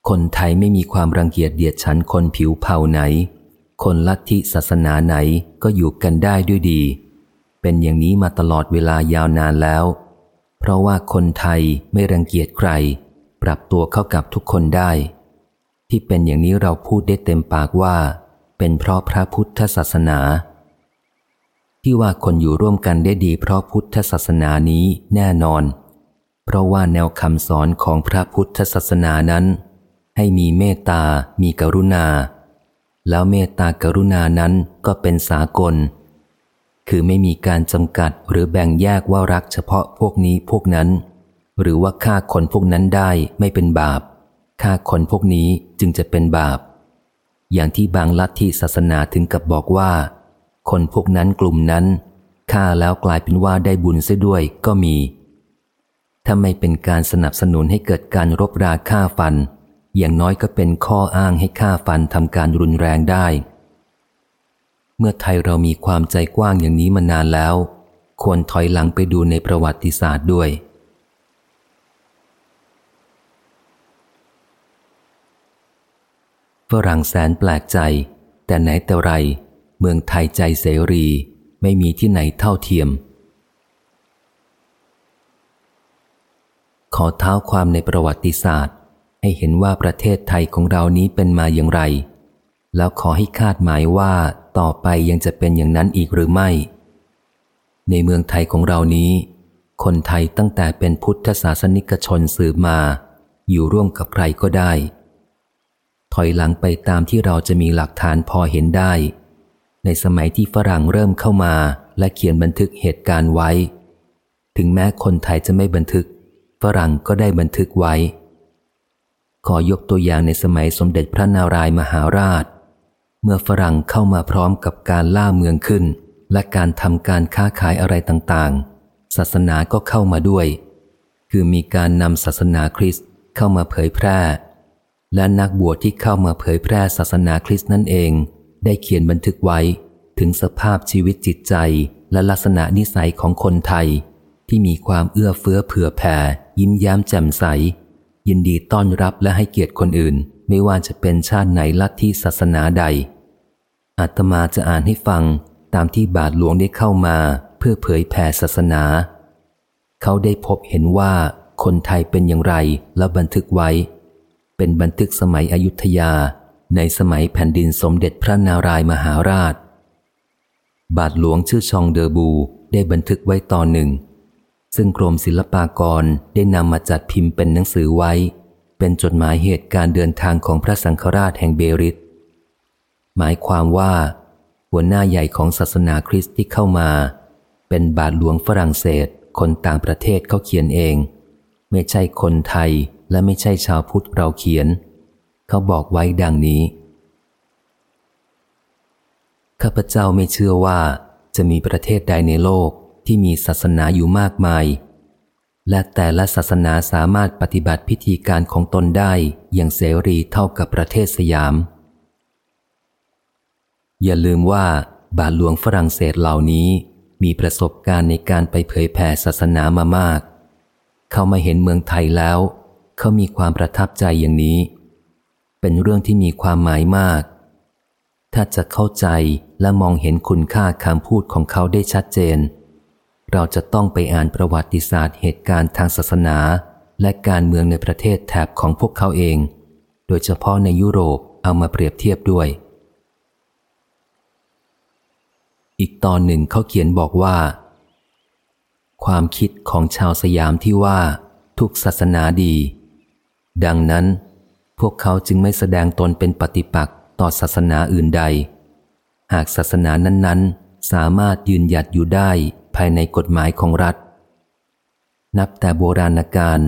คนไทยไม่มีความรังเกียจเดียดฉันคนผิวเผ่าไหน คนลัทธิศาสนาไหนก็อยู่กันได้ด้วยดี เป็นอย่างนี้มาตลอดเวลายาวนานแล้ว เพราะว่าคนไทยไม่รังเกียจใคร ปรับตัวเข้ากับทุกคนได้ ที่เป็นอย่างนี้เราพูดได้เต็มปากว่า เป็นเพราะพระพุทธศาสนา ที่ว่าคนอยู่ร่วมกันได้ดีเพราะพุทธศาสนานี้แน่นอน เพราะว่าแนวคำสอนของพระพุทธศาสนานั้น ให้มีเมตตา มีกรุณา แล้วเมตตากรุณานั้นก็เป็นสากล คือไม่มีการจำกัดหรือแบ่งแยกว่ารักเฉพาะพวกนี้พวกนั้น หรือว่าฆ่าคนพวกนั้นได้ไม่เป็นบาป ฆ่าคนพวกนี้จึงจะเป็นบาป อย่างที่บางลัทธิศาสนาถึงกับบอกว่า คนพวกนั้นกลุ่มนั้นฆ่าแล้วกลายเป็นว่าได้บุญเสียด้วยก็มีถ้าไม่เป็นการสนับสนุนให้เกิดการรบราฆ่าฟัน อย่างน้อยก็เป็นข้ออ้างให้ฆ่าฟันทำการรุนแรงได้ เมื่อไทยเรามีความใจกว้างอย่างนี้มานานแล้ว ควรถอยหลังไปดูในประวัติศาสตร์ด้วย ฝรั่งแสนแปลกใจ แต่ไหนแต่ไร เมืองไทยใจเสรีไม่มีที่ไหนเท่าเทียม ขอเท้าความในประวัติศาสตร์ ให้เห็นว่าประเทศไทยของเรานี้เป็นมาอย่างไร แล้วขอให้คาดหมายว่าต่อไปยังจะเป็นอย่างนั้นอีกหรือไม่ ในเมืองไทยของเรานี้ คนไทยตั้งแต่เป็นพุทธศาสนิกชนสืบมา อยู่ร่วมกับใครก็ได้ ถอยหลังไปตามที่เราจะมีหลักฐานพอเห็นได้ ในสมัยที่ฝรั่งเริ่มเข้ามาและเขียนบันทึกเหตุการณ์ไว้ ถึงแม้คนไทยจะไม่บันทึก ฝรั่งก็ได้บันทึกไว้ ขอยกตัวอย่างในสมัยสมเด็จพระนารายมหาราช เมื่อฝรั่งเข้ามาพร้อมกับการล่าเมืองขึ้น และการทำการค้าขายอะไรต่างๆ ศาสนาก็เข้ามาด้วย คือมีการนำศาสนาคริสต์เข้ามาเผยแพร่ และนักบวชที่เข้ามาเผยแพร่ศาสนาคริสต์นั่นเอง ได้เขียนบันทึกไว้ ถึงสภาพชีวิตจิตใจและลักษณะนิสัยของคนไทย ที่มีความเอื้อเฟื้อเผื่อแผ่ ยิ้มย้มแจ่มใส ยินดีต้อนรับและให้เกียรติคนอื่น ไม่ว่าจะเป็นชาติไหนลัทธิศาสนาใด อาตมาจะอ่านให้ฟังตามที่บาทหลวงได้เข้ามา เพื่อเผยแผ่ศาสนา เขาได้พบเห็นว่าคนไทยเป็นอย่างไรแล้วบันทึกไว้ เป็นบันทึกสมัยอยุธยาในสมัยแผ่นดินสมเด็จพระนารายมหาราช บาทหลวงชื่อชองเดอบูได้บันทึกไว้ตอนหนึ่ง ซึ่งกรมศิลปากรได้นำมาจัดพิมพ์เป็นหนังสือไว้ เป็นจดหมายเหตุการเดินทางของพระสังฆราชแห่งเบริตหมายความว่า หัวหน้าใหญ่ของศาสนาคริสต์ที่เข้ามา เป็นบาทหลวงฝรั่งเศสคนต่างประเทศเขาเขียนเอง ไม่ใช่คนไทย และไม่ใช่ชาวพุทธเราเขียน เขาบอกไว้ดังนี้ ข้าพเจ้าไม่เชื่อว่าจะมีประเทศใดในโลกที่มีศาสนาอยู่มากมาย และแต่ละศาสนาสามารถปฏิบัติพิธีการของตนได้อย่างเสรีเท่ากับประเทศสยาม อย่าลืมว่าบาทหลวงฝรั่งเศสเหล่านี้มีประสบการณ์ในการไปเผยแผ่ศาสนามามาก เขามาเห็นเมืองไทยแล้ว เขามีความประทับใจอย่างนี้ เป็นเรื่องที่มีความหมายมาก ถ้าจะเข้าใจและมองเห็นคุณค่าคำพูดของเขาได้ชัดเจน เราจะต้องไปอ่านประวัติศาสตร์เหตุการณ์ทางศาสนา และการเมืองในประเทศแถบของพวกเขาเอง โดยเฉพาะในยุโรปเอามาเปรียบเทียบด้วย อีกตอนหนึ่งเขาเขียนบอกว่า ความคิดของชาวสยามที่ว่าทุกศาสนาดี ดังนั้น พวกเขาจึงไม่แสดงตนเป็นปฏิปักษ์ต่อศาสนาอื่นใด หากศาสนานั้น ๆ สามารถยืนหยัดอยู่ได้ภายในกฎหมายของรัฐ นับแต่โบราณกาล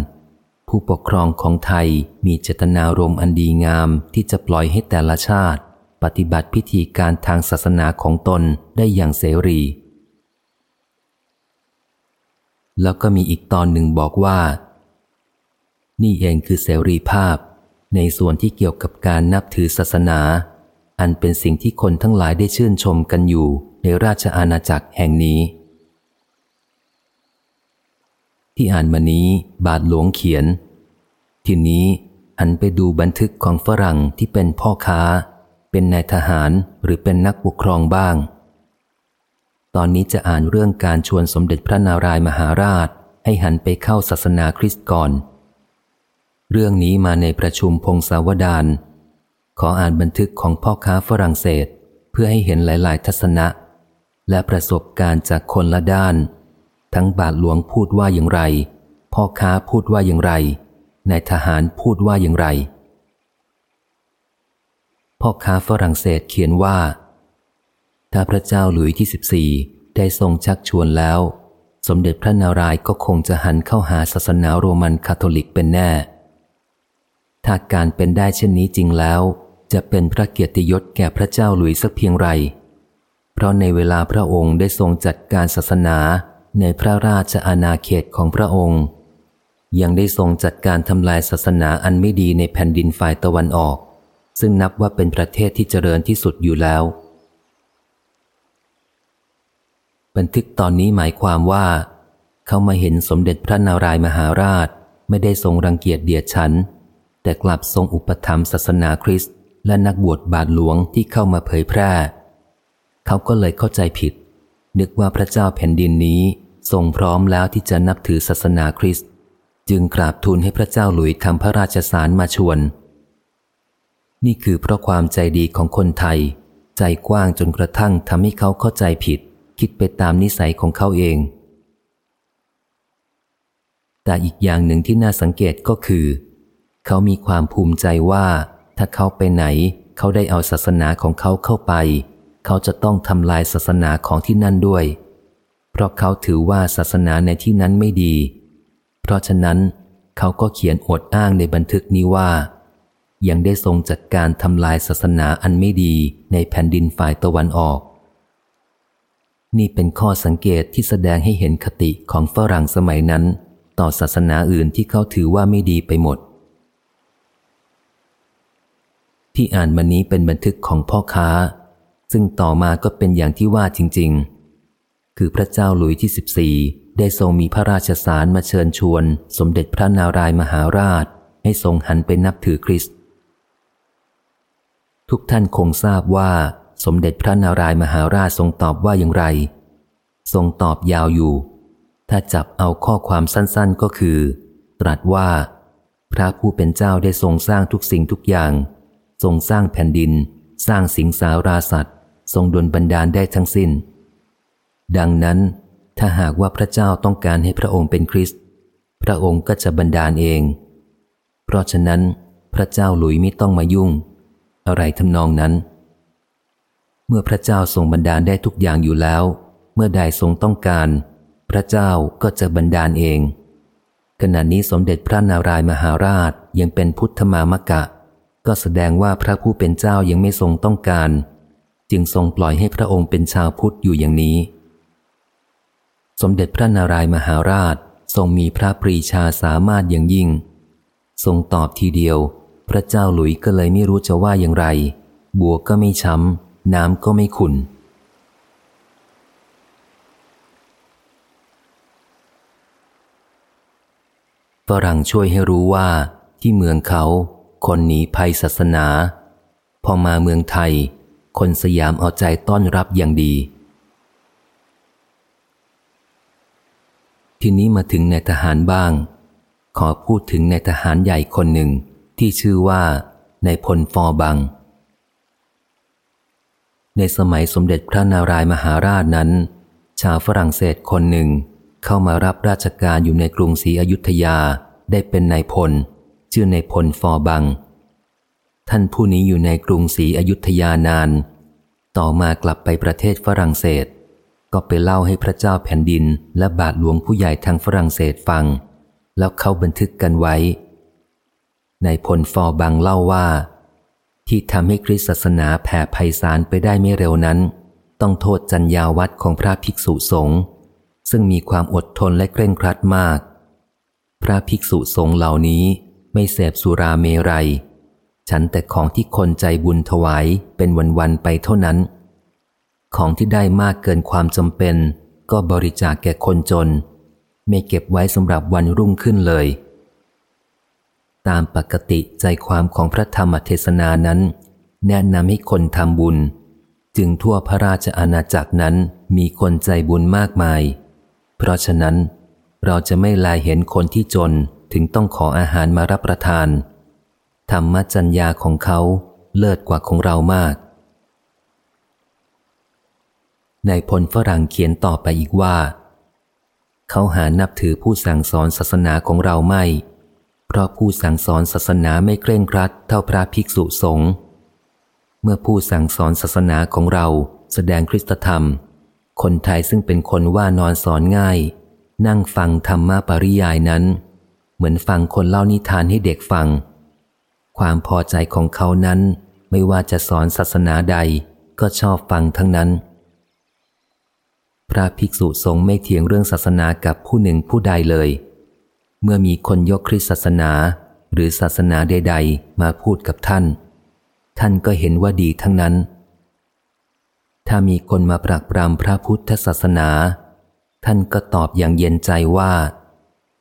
ผู้ปกครองของไทยมีเจตนารมณ์อันดีงามที่จะปล่อยให้แต่ละชาติ ปฏิบัติพิธีการทางศาสนาของตนได้อย่างเสรี แล้วก็มีอีกตอนหนึ่งบอกว่า นี่เองคือเสรีภาพ ในส่วนที่เกี่ยวกับการนับถือศาสนา อันเป็นสิ่งที่คนทั้งหลายได้ชื่นชมกันอยู่ในราชอาณาจักรแห่งนี้ ที่อ่านมานี้บาทหลวงเขียน ทีนี้หันไปดูบันทึกของฝรั่งที่เป็นพ่อค้า เป็นนายทหารหรือเป็นนักปกครองบ้าง ตอนนี้จะอ่านเรื่องการชวนสมเด็จพระนารายมหาราช ให้หันไปเข้าศาสนาคริสต์ก่อน เรื่องนี้มาในประชุมพงศาวดารขออ่านบันทึกของพ่อค้าฝรั่งเศส เพื่อให้เห็นหลาย ๆ ทัศนะ และประสบการณ์จากคนละด้าน ทั้งบาทหลวงพูดว่าอย่างไร พ่อค้าพูดว่าอย่างไรนายทหารพูดว่าอย่างไร พ่อค้าฝรั่งเศสเขียนว่า ถ้าพระเจ้าหลุยที่สิบสี่ได้ทรงชักชวนแล้ว สมเด็จพระนารายณ์ก็คงจะหันเข้าหาศาสนาโรมันคาทอลิกเป็นแน่ ถ้าการเป็นได้เช่นนี้จริงแล้ว จะเป็นพระเกียรติยศแก่พระเจ้าหลุยสักเพียงไร เพราะในเวลาพระองค์ได้ทรงจัดการศาสนาในพระราชอาณาเขตของพระองค์ ยังได้ทรงจัดการทำลายศาสนาอันไม่ดีในแผ่นดินฝ่ายตะวันออก ซึ่งนับว่าเป็นประเทศที่เจริญที่สุดอยู่แล้ว บันทึกตอนนี้หมายความว่า เขามาเห็นสมเด็จพระนารายมหาราชไม่ได้ทรงรังเกียจเดียดฉัน แต่กลับทรงอุปถัมภ์ศาสนาคริสต์และนักบวชบาทหลวงที่เข้ามาเผยแพร่ เขาก็เลยเข้าใจผิด นึกว่าพระเจ้าแผ่นดินนี้ทรงพร้อมแล้วที่จะนับถือศาสนาคริสต์จึงกราบทูลให้พระเจ้าหลุยทำพระราชสารมาชวน นี่คือเพราะความใจดีของคนไทย ใจกว้างจนกระทั่งทำให้เขาเข้าใจผิด คิดไปตามนิสัยของเขาเอง แต่อีกอย่างหนึ่งที่น่าสังเกตก็คือ เขามีความภูมิใจว่า ถ้าเขาไปไหน เขาได้เอาศาสนาของเขาเข้าไป เขาจะต้องทำลายศาสนาของที่นั่นด้วย เพราะเขาถือว่าศาสนาในที่นั้นไม่ดี เพราะฉะนั้น เขาก็เขียนอดอ้างในบันทึกนี้ว่า ยังได้ทรงจัดการทำลายศาสนาอันไม่ดีในแผ่นดินฝ่ายตะวันออก นี่เป็นข้อสังเกตที่แสดงให้เห็นคติของฝรั่งสมัยนั้น ต่อศาสนาอื่นที่เขาถือว่าไม่ดีไปหมด ที่อ่านมานี้เป็นบันทึกของพ่อค้า ซึ่งต่อมาก็เป็นอย่างที่ว่าจริง ๆ คือพระเจ้าหลุยที่สิบสี่ได้ทรงมีพระราชสารมาเชิญชวน สมเด็จพระนารายมหาราช ให้ทรงหันไปนับถือคริสต์ทุกท่านคงทราบว่า สมเด็จพระนารายมหาราชทรงตอบว่าอย่างไร ทรงตอบยาวอยู่ ถ้าจับเอาข้อความสั้นๆก็คือ ตรัสว่า พระผู้เป็นเจ้าได้ทรงสร้างทุกสิ่งทุกอย่าง ทรงสร้างแผ่นดิน สร้างสิงสาราสัตว์ ทรงดลบันดาลได้ทั้งสิ้น ดังนั้น ถ้าหากว่าพระเจ้าต้องการให้พระองค์เป็นคริสต์พระองค์ก็จะบันดาลเอง เพราะฉะนั้น พระเจ้าหลุยไม่ต้องมายุ่ง อะไรทำนองนั้น เมื่อพระเจ้าทรงบันดาลได้ทุกอย่างอยู่แล้ว เมื่อใดทรงต้องการ พระเจ้าก็จะบันดาลเองขณะนี้สมเด็จพระนารายมหาราชยังเป็นพุทธมามกะ ก็แสดงว่าพระผู้เป็นเจ้ายังไม่ทรงต้องการ จึงทรงปล่อยให้พระองค์เป็นชาวพุทธอยู่อย่างนี้ สมเด็จพระนารายมหาราชทรงมีพระปรีชาสามารถอย่างยิ่ง ทรงตอบทีเดียว พระเจ้าหลุยก็เลยไม่รู้จะว่าอย่างไร บัวก็ไม่ช้ำ น้ำก็ไม่ขุนฝรั่งช่วยให้รู้ว่าที่เมืองเขา คนหนีภัยศาสนา พอมาเมืองไทย คนสยามเอาใจต้อนรับอย่างดี ทีนี้มาถึงในทหารบ้าง ขอพูดถึงในทหารใหญ่คนหนึ่งที่ชื่อว่าในพลฟอบัง ในสมัยสมเด็จพระนารายมหาราชนั้น ชาวฝรั่งเศสคนหนึ่งเข้ามารับราชการอยู่ในกรุงศรีอยุธยาได้เป็นนายพล ชื่อในพลฟอบัง ท่านผู้นี้อยู่ในกรุงศรีอยุธยานาน ต่อมากลับไปประเทศฝรั่งเศส ก็ไปเล่าให้พระเจ้าแผ่นดินและบาทหลวงผู้ใหญ่ทางฝรั่งเศสฟัง แล้วเขาบันทึกกันไว้ ในพลฟอบังเล่าว่า ที่ทำให้คริสตศาสนาแผ่ไพศาลไปได้ไม่เร็วนั้น ต้องโทษจัญญาวัดของพระภิกษุสงฆ์ซึ่งมีความอดทนและเคร่งครัดมาก พระภิกษุสงฆ์เหล่านี้ ไม่เสพสุราเมรัย ฉันแต่ของที่คนใจบุญถวายเป็นวันๆไปเท่านั้น ของที่ได้มากเกินความจำเป็น ก็บริจาคแก่คนจน ไม่เก็บไว้สำหรับวันรุ่งขึ้นเลย ตามปกติใจความของพระธรรมเทศนานั้น แนะนำให้คนทำบุญ จึงทั่วพระราชอาณาจักรนั้นมีคนใจบุญมากมาย เพราะฉะนั้นเราจะไม่ลายเห็นคนที่จน ถึงต้องขออาหารมารับประทาน ธรรมจัญญาของเขาเลิศกว่าของเรามากในพลฝรั่งเขียนต่อไปอีกว่า เขาหานับถือผู้สั่งสอนศาสนาของเราไม่ เพราะผู้สั่งสอนศาสนาไม่เคร่งครัดเท่าพระภิกษุสงฆ์เมื่อผู้สั่งสอนศาสนาของเราแสดงคริสตธรรม คนไทยซึ่งเป็นคนว่านอนสอนง่าย นั่งฟังธรรมะปริยายนั้น เหมือนฟังคนเล่านิทานให้เด็กฟัง ความพอใจของเขานั้นไม่ว่าจะสอนศาสนาใดก็ชอบฟังทั้งนั้น พระภิกษุสงฆ์ไม่เถียงเรื่องศาสนากับผู้หนึ่งผู้ใดเลย เมื่อมีคนยกคริสศาสนาหรือศาสนาใดๆ มาพูดกับท่าน ท่านก็เห็นว่าดีทั้งนั้น ถ้ามีคนมาปรักปรำพระพุทธศาสนา ท่านก็ตอบอย่างเย็นใจว่า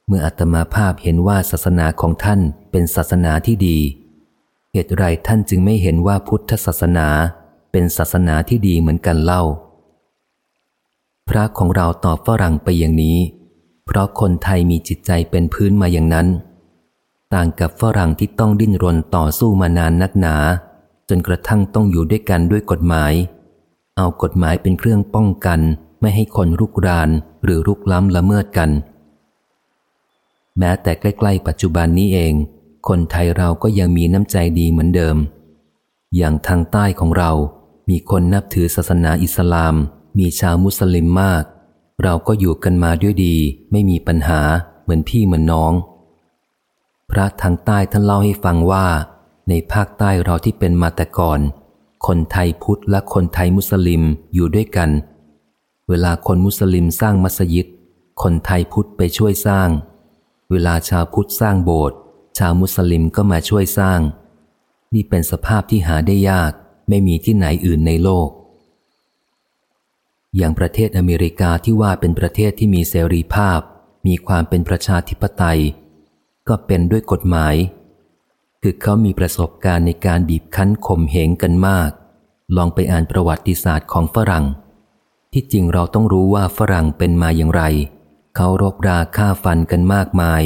เมื่ออัตมาภาพเห็นว่าศาสนาของท่านเป็นศาสนาที่ดี เหตุไรท่านจึงไม่เห็นว่าพุทธศาสนาเป็นศาสนาที่ดีเหมือนกันเล่า พระของเราตอบฝรั่งไปอย่างนี้ เพราะคนไทยมีจิตใจเป็นพื้นมาอย่างนั้น ต่างกับฝรั่งที่ต้องดิ้นรนต่อสู้มานานนักหนา จนกระทั่งต้องอยู่ด้วยกันด้วยกฎหมาย เอากฎหมายเป็นเครื่องป้องกัน ไม่ให้คนรุกรานหรือรุกล้ำละเมิดกัน แม้แต่ใกล้ๆปัจจุบันนี้เอง คนไทยเราก็ยังมีน้ำใจดีเหมือนเดิม อย่างทางใต้ของเรา มีคนนับถือศาสนาอิสลาม มีชาวมุสลิมมาก เราก็อยู่กันมาด้วยดี ไม่มีปัญหาเหมือนพี่เหมือนน้อง พระทางใต้ท่านเล่าให้ฟังว่า ในภาคใต้เราที่เป็นมาแต่ก่อน คนไทยพุทธและคนไทยมุสลิมอยู่ด้วยกัน เวลาคนมุสลิมสร้างมัสยิด คนไทยพุทธไปช่วยสร้าง เวลาชาวพุทธสร้างโบสถ์ชาวมุสลิมก็มาช่วยสร้าง นี่เป็นสภาพที่หาได้ยากไม่มีที่ไหนอื่นในโลก อย่างประเทศอเมริกาที่ว่าเป็นประเทศที่มีเสรีภาพ มีความเป็นประชาธิปไตย ก็เป็นด้วยกฎหมาย คือเขามีประสบการณ์ในการบีบคั้นข่มเหงกันมาก ลองไปอ่านประวัติศาสตร์ของฝรั่ง ที่จริงเราต้องรู้ว่าฝรั่งเป็นมาอย่างไร เขารบราฆ่าฟันกันมากมาย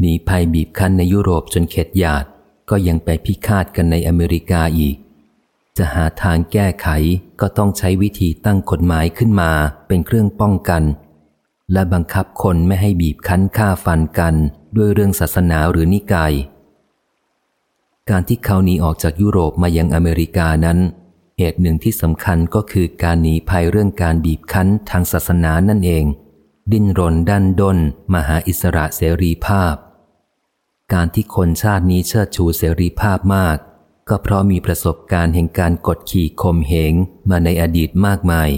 หนีภัยบีบคั้นในยุโรปจนเข็ดหยาด ก็ยังไปพิฆาตกันในอเมริกาอีก จะหาทางแก้ไขก็ต้องใช้วิธีตั้งกฎหมายขึ้นมาเป็นเครื่องป้องกัน และบังคับคนไม่ให้บีบคั้นฆ่าฟันกันด้วยเรื่องศาสนาหรือนิกาย การที่เขาหนีออกจากยุโรปมายังอเมริกานั้น เหตุหนึ่งที่สำคัญก็คือการหนีภัยเรื่องการบีบคั้นทางศาสนานั่นเอง ดิ้นรนดันด้นมหาอิสระเสรีภาพ การที่คนชาตินี้เชิดชูเสรีภาพมาก ก็เพราะมีประสบการณ์แห่งการกดขี่ข่มเหงมาในอดีตมากมาย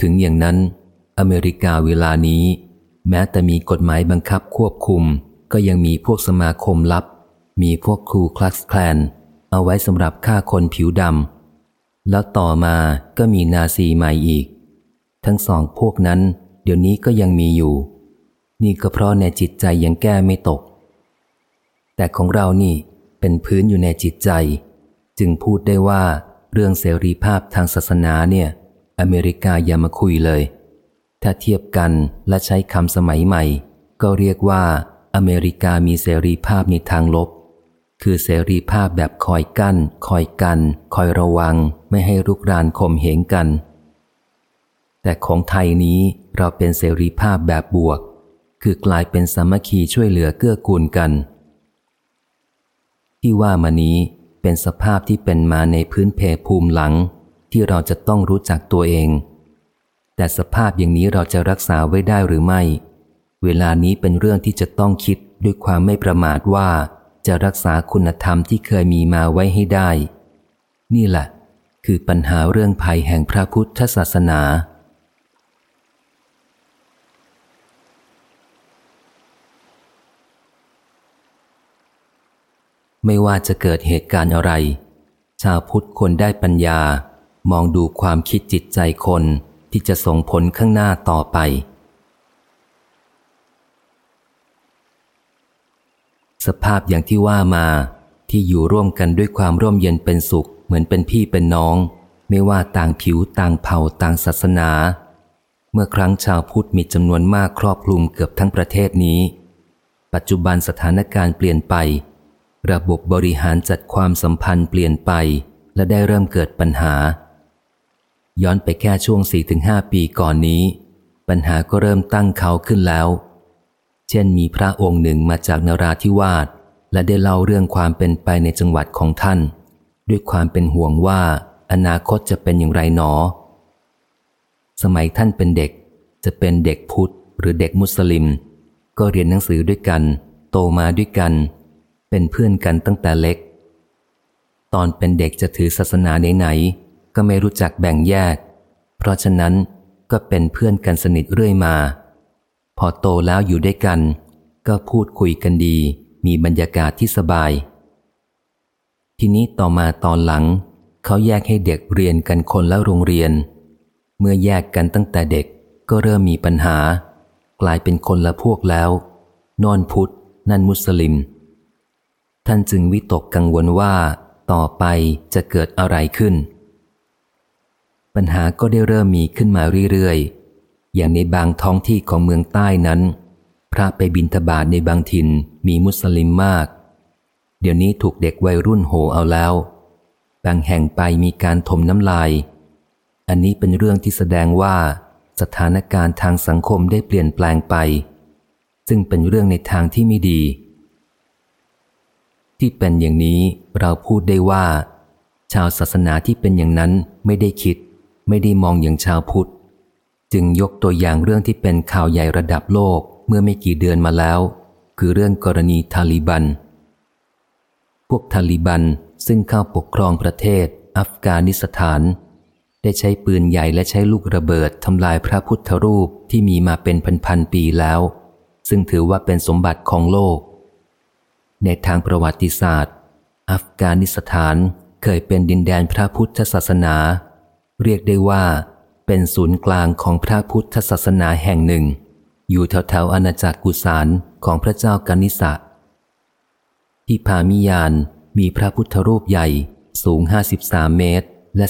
ถึงอย่างนั้น อเมริกาเวลานี้ แม้แต่มีกฎหมายบังคับควบคุม ก็ยังมีพวกสมาคมลับ มีพวกครูคลักสแคลนเอาไว้สำหรับฆ่าคนผิวดำแล้วต่อมาก็มีนาซีใหม่อีก ทั้งสองพวกนั้น ดี๋ยวนี้ก็ยังมีอยู่ นี่ก็เพราะในจิตใจยังแก้ไม่ตก แต่ของเรานี่เป็นพื้นอยู่ในจิตใจ จึงพูดได้ว่าเรื่องเสรีภาพทางศาสนาเนี่ย อเมริกาอย่ามาคุยเลย ถ้าเทียบกันและใช้คำสมัยใหม่ ก็เรียกว่า อเมริกามีเสรีภาพในทางลบ คือเสรีภาพแบบคอยกัน้น คอยกัน คอยระวัง ไม่ให้รุกรานข่มเหงกัน แต่ของไทยนี้เราเป็นเสรีภาพแบบบวก คือกลายเป็นสามัคคีช่วยเหลือเกื้อกูลกัน ที่ว่ามานี้เป็นสภาพที่เป็นมาในพื้นเพภูมิหลัง ที่เราจะต้องรู้จักตัวเอง แต่สภาพอย่างนี้เราจะรักษาไว้ได้หรือไม่ เวลานี้เป็นเรื่องที่จะต้องคิดด้วยความไม่ประมาทว่าจะรักษาคุณธรรมที่เคยมีมาไว้ให้ได้ นี่แหละ คือปัญหาเรื่องภัยแห่งพระพุทธศาสนา ไม่ว่าจะเกิดเหตุการณ์อะไร ชาวพุทธควรได้ปัญญา มองดูความคิดจิตใจคนที่จะส่งผลข้างหน้าต่อไป สภาพอย่างที่ว่ามาที่อยู่ร่วมกันด้วยความร่วมเย็นเป็นสุข เหมือนเป็นพี่เป็นน้อง ไม่ว่าต่างผิวต่างเผ่าต่างศาสนา เมื่อครั้งชาวพุทธมีจำนวนมากครอบคลุมเกือบทั้งประเทศนี้ ปัจจุบันสถานการณ์เปลี่ยนไป ระบบบริหารจัดความสัมพันธ์เปลี่ยนไป และได้เริ่มเกิดปัญหา ย้อนไปแค่ช่วง 4-5 ปีก่อนนี้ ปัญหาก็เริ่มตั้งเขาขึ้นแล้ว เช่นมีพระองค์หนึ่งมาจากนราธิวาสและได้เล่าเรื่องความเป็นไปในจังหวัดของท่าน ด้วยความเป็นห่วงว่าอนาคตจะเป็นอย่างไรหนอ สมัยท่านเป็นเด็ก จะเป็นเด็กพุทธหรือเด็กมุสลิม ก็เรียนหนังสือด้วยกัน โตมาด้วยกัน เป็นเพื่อนกันตั้งแต่เล็ก ตอนเป็นเด็กจะถือศาสนาไหนๆก็ไม่รู้จักแบ่งแยก เพราะฉะนั้นก็เป็นเพื่อนกันสนิทเรื่อยมา พอโตแล้วอยู่ด้วยกัน ก็พูดคุยกันดี มีบรรยากาศที่สบาย ทีนี้ต่อมาตอนหลัง เขาแยกให้เด็กเรียนกันคนละโรงเรียน เมื่อแยกกันตั้งแต่เด็กก็เริ่มมีปัญหา กลายเป็นคนละพวกแล้วนอนพุทธนั่นมุสลิม ท่านจึงวิตกกังวลว่า ต่อไปจะเกิดอะไรขึ้น ปัญหาก็ได้เริ่มมีขึ้นมาเรื่อยๆ อย่างในบางท้องที่ของเมืองใต้นั้น พระไปบินทบาทในบางถิ่นมีมุสลิมมาก เดี๋ยวนี้ถูกเด็กวัยรุ่นโหเอาแล้ว บางแห่งไปมีการถมน้ำลาย อันนี้เป็นเรื่องที่แสดงว่า สถานการณ์ทางสังคมได้เปลี่ยนแปลงไป ซึ่งเป็นเรื่องในทางที่ไม่ดี ที่เป็นอย่างนี้เราพูดได้ว่า ชาวศาสนาที่เป็นอย่างนั้นไม่ได้คิด ไม่ได้มองอย่างชาวพุทธ จึงยกตัวอย่างเรื่องที่เป็นข่าวใหญ่ระดับโลกเมื่อไม่กี่เดือนมาแล้ว คือเรื่องกรณีทาลิบัน พวกทาลิบันซึ่งเข้าปกครองประเทศ อัฟกานิสถาน ได้ใช้ปืนใหญ่และใช้ลูกระเบิดทำลายพระพุทธรูปที่มีมาเป็นพันๆปีแล้ว ซึ่งถือว่าเป็นสมบัติของโลก ในทางประวัติศาสตร์ อัฟกานิสถานเคยเป็นดินแดนพระพุทธศาสนา เรียกได้ว่า เป็นศูนย์กลางของพระพุทธศาสนาแห่งหนึ่ง อยู่แถวๆอาณาจักรกุสานของพระเจ้ากนิสะที่พามิยานมีพระพุทธรูปใหญ่สูง 53 เมตร และ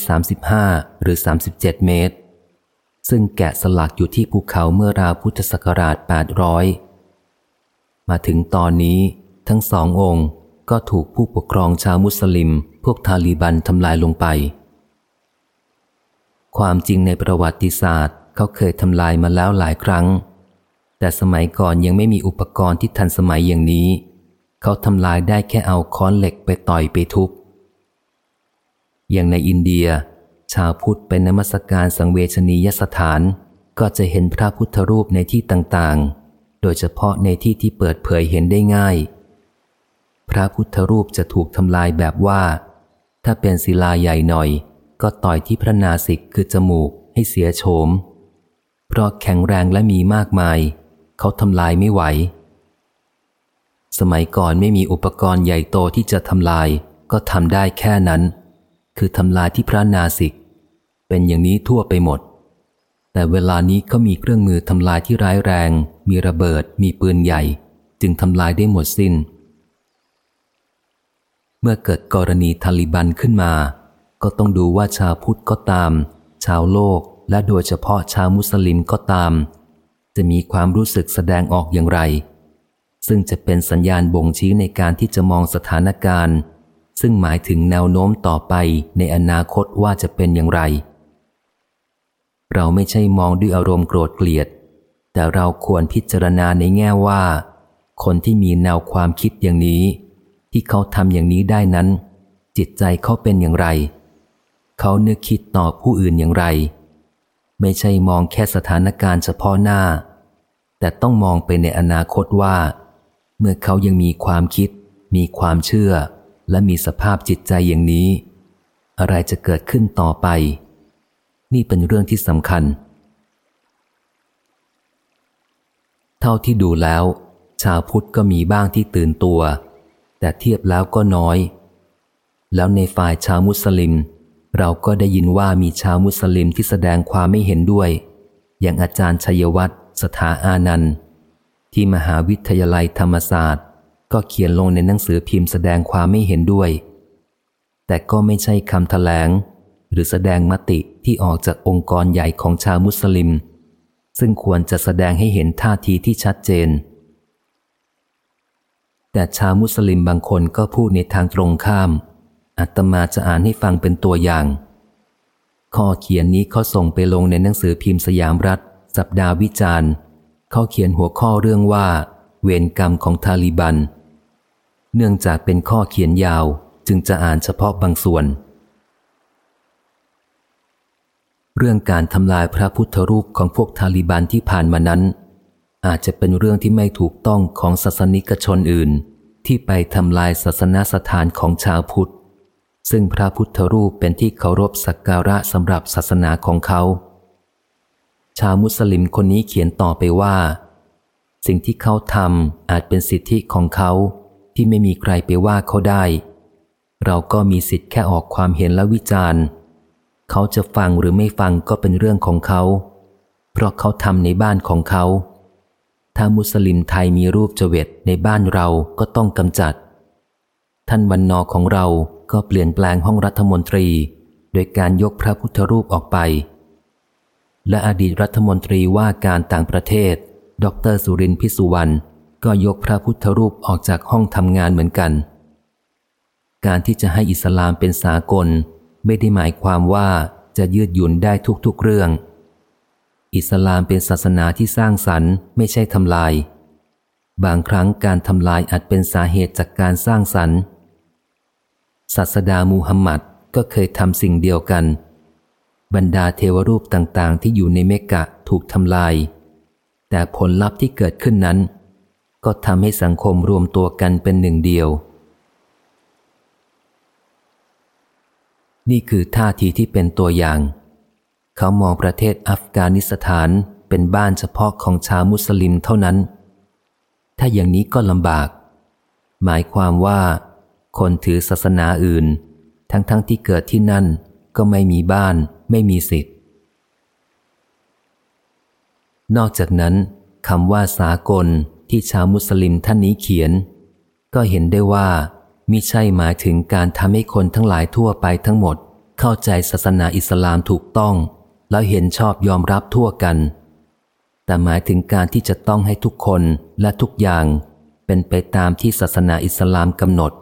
35 หรือ 37 เมตร ซึ่งแกะสลักอยู่ที่ภูเขาเมื่อราวพุทธศักราช 800 มาถึงตอนนี้ ทั้งสององค์ก็ถูกผู้ปกครองชาวมุสลิม พวกทาลีบันทำลายลงไป ความจริงในประวัติศาสตร์ เขาเคยทำลายมาแล้วหลายครั้ง แต่สมัยก่อนยังไม่มีอุปกรณ์ที่ทันสมัยอย่างนี้ เขาทำลายได้แค่เอาค้อนเหล็กไปต่อยไปทุบอย่างในอินเดีย ชาวพุทธเป็นนมัสการสังเวชนียสถาน ก็จะเห็นพระพุทธรูปในที่ต่างๆ โดยเฉพาะในที่ที่เปิดเผยเห็นได้ง่าย พระพุทธรูปจะถูกทำลายแบบว่า ถ้าเป็นศิลาใหญ่หน่อย ก็ต่อยที่พระนาสิกคือจมูกให้เสียโฉม เพราะแข็งแรงและมีมากมาย เขาทำลายไม่ไหว สมัยก่อนไม่มีอุปกรณ์ใหญ่โตที่จะทำลาย ก็ทำได้แค่นั้น คือทำลายที่พระนาสิก เป็นอย่างนี้ทั่วไปหมด แต่เวลานี้ก็มีเครื่องมือทำลายที่ร้ายแรง มีระเบิด มีปืนใหญ่ จึงทำลายได้หมดสิน้น เมื่อเกิดกรณีทาลิบันขึ้นมา ก็ต้องดูว่าชาวพุทธก็ตาม ชาวโลกและโดยเฉพาะชาวมุสลิมก็ตาม จะมีความรู้สึกแสดงออกอย่างไร ซึ่งจะเป็นสัญญาณบ่งชี้ในการที่จะมองสถานการณ์ ซึ่งหมายถึงแนวโน้มต่อไปในอนาคตว่าจะเป็นอย่างไร เราไม่ใช่มองด้วยอารมณ์โกรธเกลียด แต่เราควรพิจารณาในแง่ว่า คนที่มีแนวความคิดอย่างนี้ ที่เขาทำอย่างนี้ได้นั้น จิตใจเขาเป็นอย่างไร เขานึกคิดต่อผู้อื่นอย่างไร ไม่ใช่มองแค่สถานการณ์เฉพาะหน้า แต่ต้องมองไปในอนาคตว่า เมื่อเขายังมีความคิด มีความเชื่อ และมีสภาพจิตใจอย่างนี้ อะไรจะเกิดขึ้นต่อไป นี่เป็นเรื่องที่สำคัญ เท่าที่ดูแล้ว ชาวพุทธก็มีบ้างที่ตื่นตัว แต่เทียบแล้วก็น้อย แล้วในฝ่ายชาวมุสลิม เราก็ได้ยินว่ามีชาวมุสลิมที่แสดงความไม่เห็นด้วย อย่างอาจารย์ชัยวัฒน์สถาอานันต์ที่มหาวิทยาลัยธรรมศาสตร์ ก็เขียนลงในหนังสือพิมพ์แสดงความไม่เห็นด้วย แต่ก็ไม่ใช่คำถแถลง หรือแสดงมติที่ออกจากองค์กรใหญ่ของชาวมุสลิม ซึ่งควรจะแสดงให้เห็นท่าทีที่ชัดเจน แต่ชาวมุสลิมบางคนก็พูดในทางตรงข้าม อัตมาจะอ่านให้ฟังเป็นตัวอย่าง ข้อเขียนนี้เขาส่งไปลงในหนังสือพิมพ์สยามรัฐ สัปดาห์วิจารณ์เขาเขียนหัวข้อเรื่องว่า เวรกรรมของทาลิบัน เนื่องจากเป็นข้อเขียนยาวจึงจะอ่านเฉพาะบางส่วน เรื่องการทำลายพระพุทธรูปของพวกทาลิบันที่ผ่านมานั้นอาจจะเป็นเรื่องที่ไม่ถูกต้องของศาสนิกชนอื่น ที่ไปทำลายศาสนาสถานของชาวพุทธ ซึ่งพระพุทธรูปเป็นที่เคารพสักการะสำหรับศาสนาของเขา ชาวมุสลิมคนนี้เขียนต่อไปว่า สิ่งที่เขาทำอาจเป็นสิทธิของเขาที่ไม่มีใครไปว่าเขาได้ เราก็มีสิทธิ์แค่ออกความเห็นและวิจารณ์ เขาจะฟังหรือไม่ฟังก็เป็นเรื่องของเขา เพราะเขาทำในบ้านของเขา ถ้ามุสลิมไทยมีรูปเจเวตในบ้านเราก็ต้องกำจัด ท่านวันนอของเราก็เปลี่ยนแปลงห้องรัฐมนตรี โดยการยกพระพุทธรูปออกไป และอดีตรัฐมนตรีว่าการต่างประเทศ ดรสุรินพิสุวรรณก็ยกพระพุทธรูปออกจากห้องทำงานเหมือนกัน การที่จะให้อิสลามเป็นสากล ไม่ได้หมายความว่าจะยืดหยุ่นได้ทุกๆเรื่อง อิสลามเป็นศาสนาที่สร้างสรรค์ไม่ใช่ทำลาย บางครั้งการทำลายอาจเป็นสาเหตุจากการสร้างสรรค์ ศาสดามูฮัมหมัดก็เคยทำสิ่งเดียวกัน บรรดาเทวรูปต่างๆ ที่อยู่ในเมกะถูกทำลาย แต่ผลลัพธ์ที่เกิดขึ้นนั้น ก็ทำให้สังคมรวมตัวกันเป็นหนึ่งเดียว นี่คือท่าทีที่เป็นตัวอย่าง เขามองประเทศอัฟกานิสถานเป็นบ้านเฉพาะของชาวมุสลิมเท่านั้น ถ้าอย่างนี้ก็ลำบาก หมายความว่า คนถือศาสนาอื่น ทั้งๆทที่เกิดที่นั่นก็ไม่มีบ้าน ไม่มีสิทธิ์ นอกจากนั้นคำว่าสากลที่ชาวมุสลิมท่านนี้เขียน ก็เห็นได้ว่ามิใช่หมายถึงการทำให้คนทั้งหลายทั่วไปทั้งหมด เข้าใจศาสนาอิสลามถูกต้อง แล้วเห็นชอบยอมรับทั่วกัน แต่หมายถึงการที่จะต้องให้ทุกคนและทุกอย่าง เป็นไปตามที่ศาสนาอิสลามกำหนด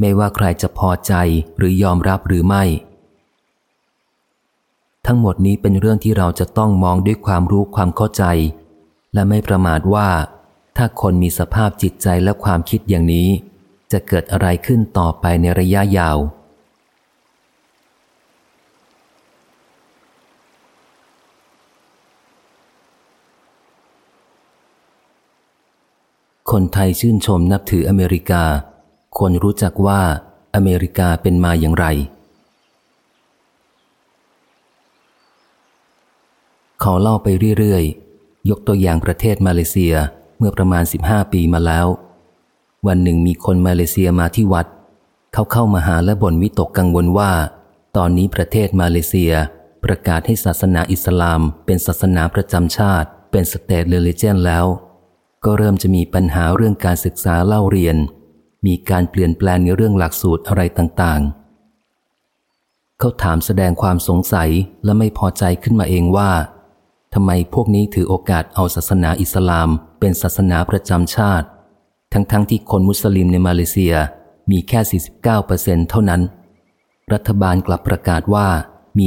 ไม่ว่าใครจะพอใจหรือยอมรับหรือไม่ ทั้งหมดนี้เป็นเรื่องที่เราจะต้องมองด้วยความรู้ความเข้าใจ และไม่ประมาทว่า ถ้าคนมีสภาพจิตใจและความคิดอย่างนี้ จะเกิดอะไรขึ้นต่อไปในระยะยาว คนไทยชื่นชมนับถืออเมริกา คนรู้จักว่าอเมริกาเป็นมาอย่างไร ขอเล่าไปเรื่อยๆ ยกตัวอย่างประเทศมาเลเซียเมื่อประมาณ 15 ปีมาแล้ว วันหนึ่งมีคนมาเลเซียมาที่วัด เขาเข้ามาหาและบ่นวิตกกังวลว่า ตอนนี้ประเทศมาเลเซียประกาศให้ศาสนาอิสลามเป็นศาสนาประจำชาติ เป็น State Religion แล้ว ก็เริ่มจะมีปัญหาเรื่องการศึกษาเล่าเรียน มีการเปลี่ยนแปลงในเรื่องหลักสูตรอะไรต่างๆ เขาถามแสดงความสงสัยและไม่พอใจขึ้นมาเองว่าทำไมพวกนี้ถือโอกาสเอาศาสนาอิสลาม เป็นศาสนาประจำชาติ ทั้งๆทที่คนมุสลิมในมาเลเซียมีแค่ 49%เเท่านั้น รัฐบาลกลับประกาศว่ามี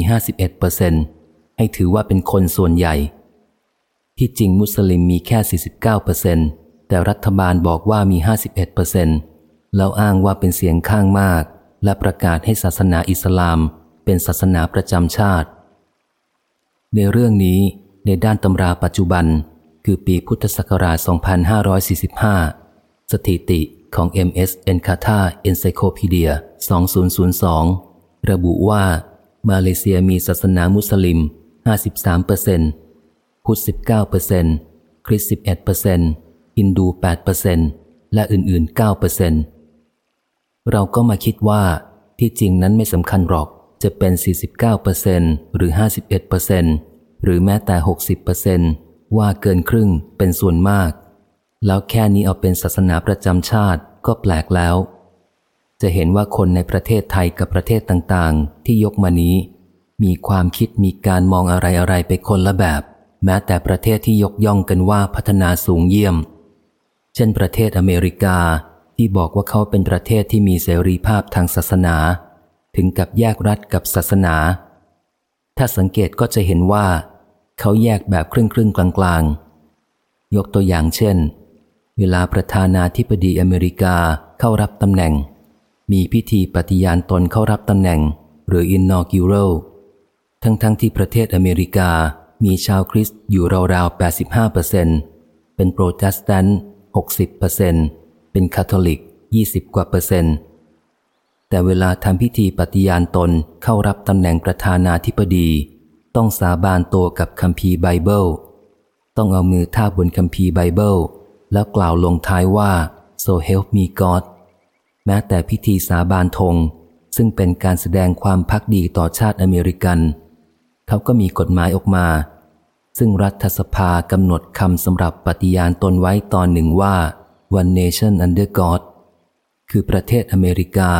51%ให้ถือว่าเป็นคนส่วนใหญ่ ที่จริงมุสลิมมีแค่ 49%แต่รัฐบาลบอกว่ามี 51%แล้วอ้างว่าเป็นเสียงข้างมาก และประกาศให้ศาสนาอิสลาม เป็นศาสนาประจำชาติ ในเรื่องนี้ในด้านตำราปัจจุบัน คือปีพุทธศักราช 2545 สถิติของ MS Encarta Encyclopedia 2002 ระบุว่ามาเลเซียมีศาสนามุสลิม 53% พุทธ19%คริสต์11%ฮินดู8%และอื่น ๆ9%เราก็มาคิดว่าที่จริงนั้นไม่สำคัญหรอกจะเป็น 49%หรือ 51%หรือแม้แต่ 60%ว่าเกินครึ่งเป็นส่วนมาก แล้วแค่นี้เอาเป็นศาสนาประจำชาติก็แปลกแล้ว จะเห็นว่าคนในประเทศไทยกับประเทศต่างๆ ที่ยกมานี้ มีความคิดมีการมองอะไรอะไรไปคนละแบบ แม้แต่ประเทศที่ยกย่องกันว่าพัฒนาสูงเยี่ยม เช่นประเทศอเมริกาที่บอกว่าเขาเป็นประเทศที่มีเสรีภาพทางศาสนา ถึงกับแยกรัฐกับศาสนา ถ้าสังเกตก็จะเห็นว่า เขาแยกแบบครึ่งครึ่งกลางๆยกตัวอย่างเช่น เวลาประธานาธิบดีอเมริกาเข้ารับตำแหน่ง มีพิธีปฏิญาณตนเข้ารับตำแหน่ง หรือ inaugural ทั้งๆทที่ประเทศอเมริกา มีชาวคริสต์อยู่ราวๆ 85%เป็นโปรเตสแตนต์60%เป็นคาทอลิก 20 กว่าเปอร์เซ็นต์แต่เวลาทำพิธีปฏิญาณตนเข้ารับตำแหน่งประธานาธิบดี ต้องสาบานตัวกับคัมภีร์ไบเบิล ต้องเอามือทาบบนคัมภีร์ไบเบิล แล้วกล่าวลงท้ายว่า so help me God แม้แต่พิธีสาบานธงซึ่งเป็นการแสดงความภักดีต่อชาติอเมริกัน เขาก็มีกฎหมายออกมา ซึ่งรัฐสภากำหนดคำสำหรับปฏิญาณตนไว้ตอนหนึ่งว่า one nation under God คือประเทศอเมริกา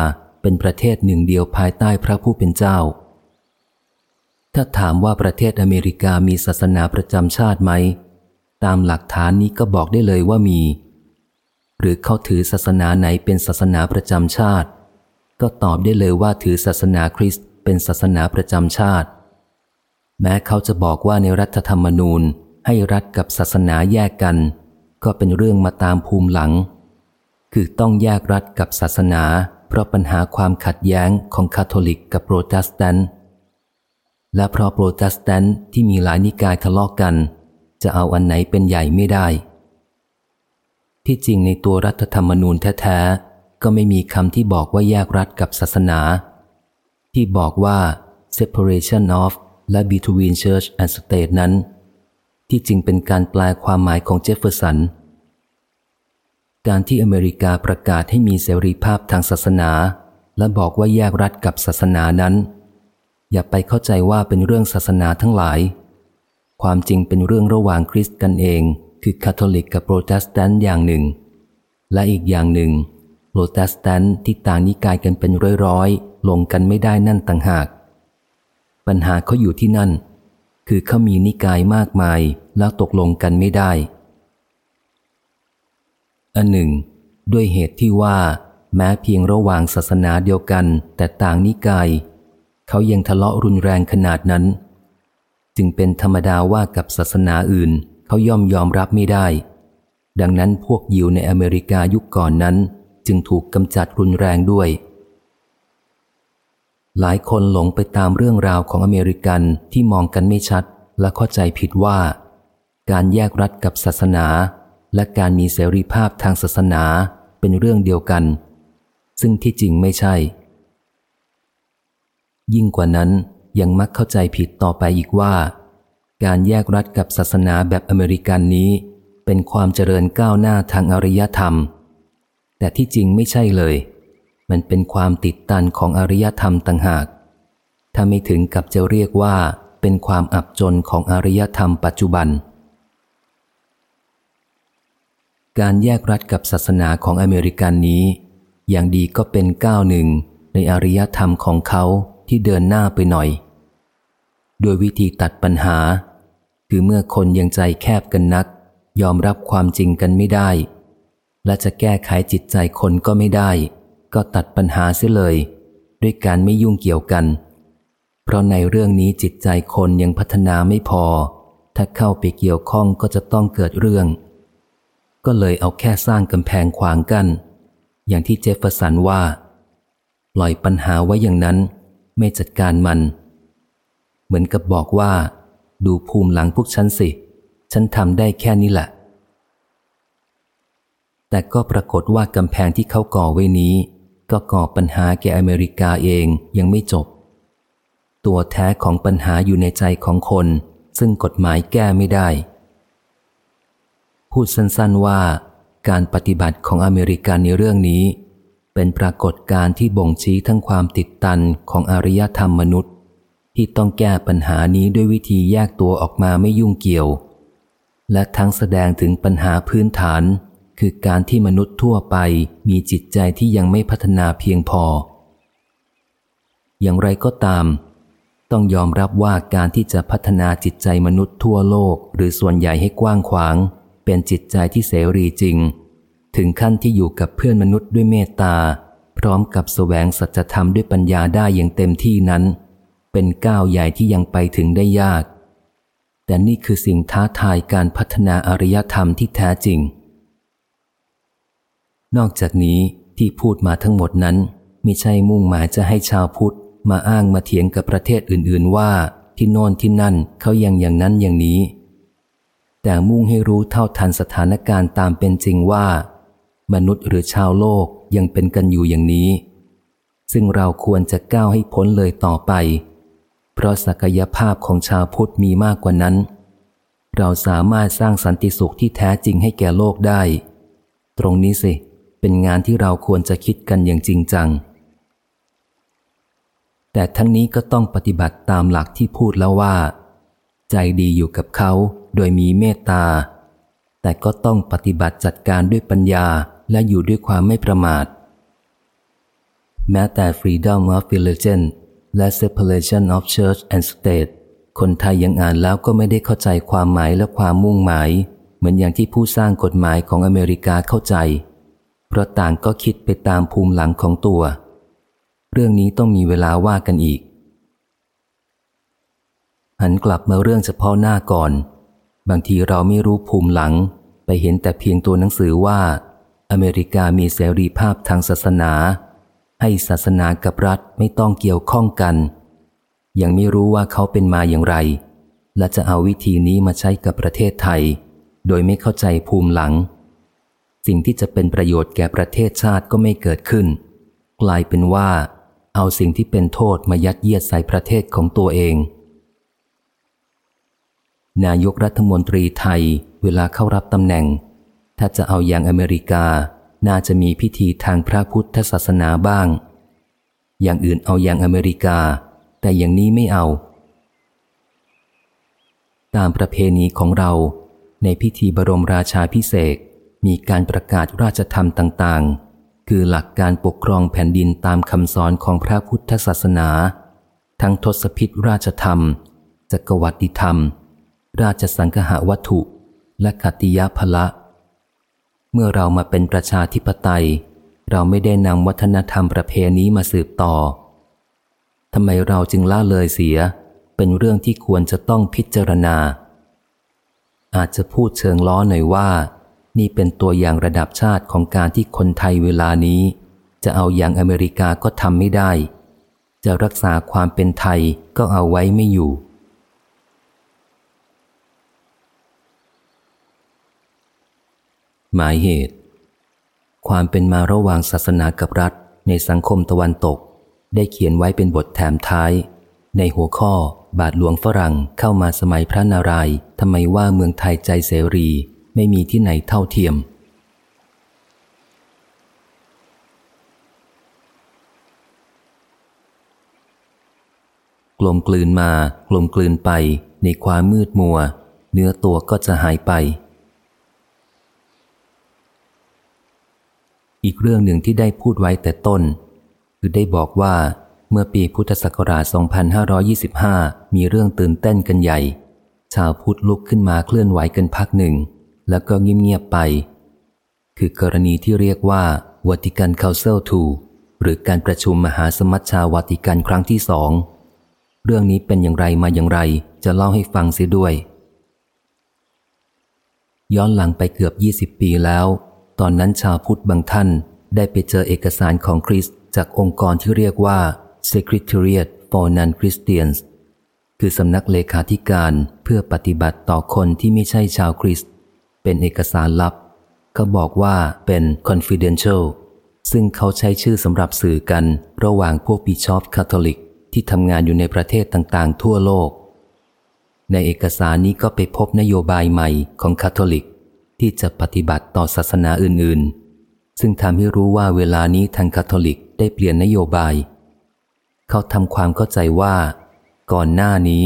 เป็นประเทศหนึ่งเดียวภายใต้พระผู้เป็นเจ้า ถ้าถามว่าประเทศอเมริกามีศาสนาประจำชาติไหม ตามหลักฐานนี้ก็บอกได้เลยว่ามี หรือเขาถือศาสนาไหนเป็นศาสนาประจำชาติ ก็ตอบได้เลยว่าถือศาสนาคริสต์เป็นศาสนาประจำชาติ แม้เขาจะบอกว่าในรัฐธรรมนูญให้รัฐกับศาสนาแยกกัน ก็เป็นเรื่องมาตามภูมิหลัง คือต้องแยกรัฐกับศาสนา เพราะปัญหาความขัดแย้งของคาทอลิกกับโปรเตสแตนต์และเพราะโปรเตสแตนต์ที่มีหลายนิกายทะเลาะกัน จะเอาอันไหนเป็นใหญ่ไม่ได้ ที่จริงในตัวรัฐธรรมนูญแท้ๆ ก็ไม่มีคำที่บอกว่าแยกรัฐกับศาสนา ที่บอกว่า separation of และ between church and state นั้น ที่จริงเป็นการแปลความหมายของเจฟเฟอร์สัน การที่อเมริกาประกาศให้มีเสรีภาพทางศาสนา และบอกว่าแยกรัฐกับศาสนานั้น อย่าไปเข้าใจว่าเป็นเรื่องศาสนาทั้งหลาย ความจริงเป็นเรื่องระหว่างคริสต์กันเอง คือคาทอลิกกับโปรเตสแตนต์อย่างหนึ่ง และอีกอย่างหนึ่งโปรเตสแตนต์ที่ต่างนิกายกันเป็นร้อยๆลงกันไม่ได้นั่นต่างหาก ปัญหาเขาอยู่ที่นั่น คือเขามีนิกายมากมายแล้วตกลงกันไม่ได้ อันหนึ่ง ด้วยเหตุที่ว่า แม้เพียงระหว่างศาสนาเดียวกันแต่ต่างนิกาย เขายังทะเลาะรุนแรงขนาดนั้น จึงเป็นธรรมดาว่ากับศาสนาอื่น เขาย่อมยอมรับไม่ได้ ดังนั้นพวกยิวในอเมริกายุคก่อนนั้น จึงถูกกำจัดรุนแรงด้วย หลายคนหลงไปตามเรื่องราวของอเมริกันที่มองกันไม่ชัด และเข้าใจผิดว่า การแยกรัฐกับศาสนา และการมีเสรีภาพทางศาสนาเป็นเรื่องเดียวกัน ซึ่งที่จริงไม่ใช่ ยิ่งกว่านั้นยังมักเข้าใจผิดต่อไปอีกว่า การแยกรัฐกับศาสนาแบบอเมริกันนี้ เป็นความเจริญก้าวหน้าทางอารยธรรม แต่ที่จริงไม่ใช่เลย มันเป็นความติดตันของอารยธรรมต่างหาก ถ้าไม่ถึงกับจะเรียกว่าเป็นความอับจนของอารยธรรมปัจจุบัน การแยกรัฐกับศาสนาของอเมริกันนี้ อย่างดีก็เป็นก้าวหนึ่งในอารยธรรมของเขาที่เดินหน้าไปหน่อย โดยวิธีตัดปัญหา คือเมื่อคนยังใจแคบกันนัก ยอมรับความจริงกันไม่ได้ และจะแก้ไขจิตใจคนก็ไม่ได้ ก็ตัดปัญหาเสียเลย ด้วยการไม่ยุ่งเกี่ยวกัน เพราะในเรื่องนี้จิตใจคนยังพัฒนาไม่พอ ถ้าเข้าไปเกี่ยวข้องก็จะต้องเกิดเรื่อง ก็เลยเอาแค่สร้างกำแพงขวางกัน้นอย่างที่เจฟเฟอร์สันว่า ปล่อยปัญหาไว้อย่างนั้น ไม่จัดการมัน เหมือนกับบอกว่า ดูภูมิหลังพวกฉันสิ ฉันทำได้แค่นี้แหละ แต่ก็ปรากฏว่ากำแพงที่เขาก่อไว้นี้ ก็ก่อปัญหาแก่อเมริกาเองยังไม่จบ ตัวแท้ของปัญหาอยู่ในใจของคน ซึ่งกฎหมายแก้ไม่ได้ พูดสั้นๆว่า การปฏิบัติของอเมริกันในเรื่องนี้ เป็นปรากฏการณ์ที่บ่งชี้ทั้งความติดตันของอารยธรรมมนุษย์ ที่ต้องแก้ปัญหานี้ด้วยวิธีแยกตัวออกมาไม่ยุ่งเกี่ยว และทั้งแสดงถึงปัญหาพื้นฐาน คือการที่มนุษย์ทั่วไปมีจิตใจที่ยังไม่พัฒนาเพียงพอ อย่างไรก็ตาม ต้องยอมรับว่าการที่จะพัฒนาจิตใจมนุษย์ทั่วโลก หรือส่วนใหญ่ให้กว้างขวาง เป็นจิตใจที่เสรีจริง ถึงขั้นที่อยู่กับเพื่อนมนุษย์ด้วยเมตตา พร้อมกับแสวงสัจธรรมด้วยปัญญาได้อย่างเต็มที่นั้น เป็นก้าวใหญ่ที่ยังไปถึงได้ยาก แต่นี่คือสิ่งท้าทายการพัฒนาอารยธรรมที่แท้จริง นอกจากนี้ที่พูดมาทั้งหมดนั้นไม่ใช่มุ่งหมายจะให้ชาวพุทธมาอ้างมาเถียงกับประเทศอื่น ๆ ว่าที่โน่นที่นั่นเขายังอย่างนั้นอย่างนี้ แต่มุ่งให้รู้เท่าทันสถานการณ์ตามเป็นจริงว่า มนุษย์หรือชาวโลกยังเป็นกันอยู่อย่างนี้ ซึ่งเราควรจะก้าวให้พ้นเลยต่อไป เพราะศักยภาพของชาวพุทธมีมากกว่านั้น เราสามารถสร้างสันติสุขที่แท้จริงให้แก่โลกได้ ตรงนี้สิ เป็นงานที่เราควรจะคิดกันอย่างจริงจัง แต่ทั้งนี้ก็ต้องปฏิบัติตามหลักที่พูดแล้วว่า ใจดีอยู่กับเขาโดยมีเมตตา แต่ก็ต้องปฏิบัติจัดการด้วยปัญญาและอยู่ด้วยความไม่ประมาท แม้แต่ Freedom of Religion และ Separation of Church and State คนไทยยังอ่านแล้วก็ไม่ได้เข้าใจความหมายและความมุ่งหมาย เหมือนอย่างที่ผู้สร้างกฎหมายของอเมริกาเข้าใจ เพราะต่างก็คิดไปตามภูมิหลังของตัว เรื่องนี้ต้องมีเวลาว่ากันอีก หันกลับมาเรื่องเฉพาะหน้าก่อน บางทีเราไม่รู้ภูมิหลัง ไปเห็นแต่เพียงตัวหนังสือว่า อเมริกามีเสรีภาพทางศาสนา ให้ศาสนากับรัฐไม่ต้องเกี่ยวข้องกัน ยังไม่รู้ว่าเขาเป็นมาอย่างไร และจะเอาวิธีนี้มาใช้กับประเทศไทย โดยไม่เข้าใจภูมิหลัง สิ่งที่จะเป็นประโยชน์แก่ประเทศชาติก็ไม่เกิดขึ้น กลายเป็นว่า เอาสิ่งที่เป็นโทษมายัดเยียดใส่ประเทศของตัวเอง นายกรัฐมนตรีไทยเวลาเข้ารับตำแหน่ง ถ้าจะเอาอย่างอเมริกา น่าจะมีพิธีทางพระพุทธศาสนาบ้าง อย่างอื่นเอาอย่างอเมริกา แต่อย่างนี้ไม่เอา ตามประเพณีของเราในพิธีบรมราชาพิเศษ มีการประกาศราชธรรมต่างๆ คือหลักการปกครองแผ่นดินตามคำสอนของพระพุทธศาสนา ทั้งทศพิธราชธรรม จักรวรรดิธรรม ราชสังคหวัตถุ และคติยพละ เมื่อเรามาเป็นประชาธิปไตย เราไม่ได้นำวัฒนธรรมประเพณีมาสืบต่อทำไมเราจึงล่าเลยเสีย เป็นเรื่องที่ควรจะต้องพิจารณา อาจจะพูดเชิงล้อหน่อยว่า นี่เป็นตัวอย่างระดับชาติของการที่คนไทยเวลานี้ จะเอาอย่างอเมริกาก็ทำไม่ได้ จะรักษาความเป็นไทยก็เอาไว้ไม่อยู่ หมายเหตุ ความเป็นมาระหว่างศาสนากับรัฐในสังคมตะวันตก ได้เขียนไว้เป็นบทแถมท้าย ในหัวข้อบาทหลวงฝรั่งเข้ามาสมัยพระนารายณ์ทำไมว่าเมืองไทยใจเสรี ไม่มีที่ไหนเท่าเทียม กลมกลืนมากลมกลืนไปในความมืดมัว เนื้อตัวก็จะหายไป อีกเรื่องหนึ่งที่ได้พูดไว้แต่ต้น คือได้บอกว่าเมื่อปีพุทธศักราช 2525 มีเรื่องตื่นเต้นกันใหญ่ ชาวพุทธลุกขึ้นมาเคลื่อนไหวกันพักหนึ่ง แล้วก็เงียบๆไป คือกรณีที่เรียกว่าวัติกันคาเซลทูหรือการประชุมมหาสมัชชาวัติกันครั้งที่สอง เรื่องนี้เป็นอย่างไรมาอย่างไร จะเล่าให้ฟังเสียด้วย ย้อนหลังไปเกือบ 20 ปีแล้ว ตอนนั้นชาวพุทธบางท่านได้ไปเจอเอกสารของคริสจากองค์กรที่เรียกว่า Secretariat for Non-Christians คือสำนักเลขาธิการเพื่อปฏิบัติต่อคนที่ไม่ใช่ชาวคริสต์ เป็นเอกสารลับ เขาบอกว่าเป็น confidential ซึ่งเขาใช้ชื่อสำหรับสื่อกันระหว่างพวกบิชอปคาทอลิก ที่ทำงานอยู่ในประเทศต่างๆ ทั่วโลก ในเอกสารนี้ก็ไปพบนโยบายใหม่ของคาทอลิก ที่จะปฏิบัติต่อศาสนาอื่นๆ ซึ่งทำให้รู้ว่าเวลานี้ทางคาทอลิกได้เปลี่ยนนโยบาย เขาทำความเข้าใจว่า ก่อนหน้านี้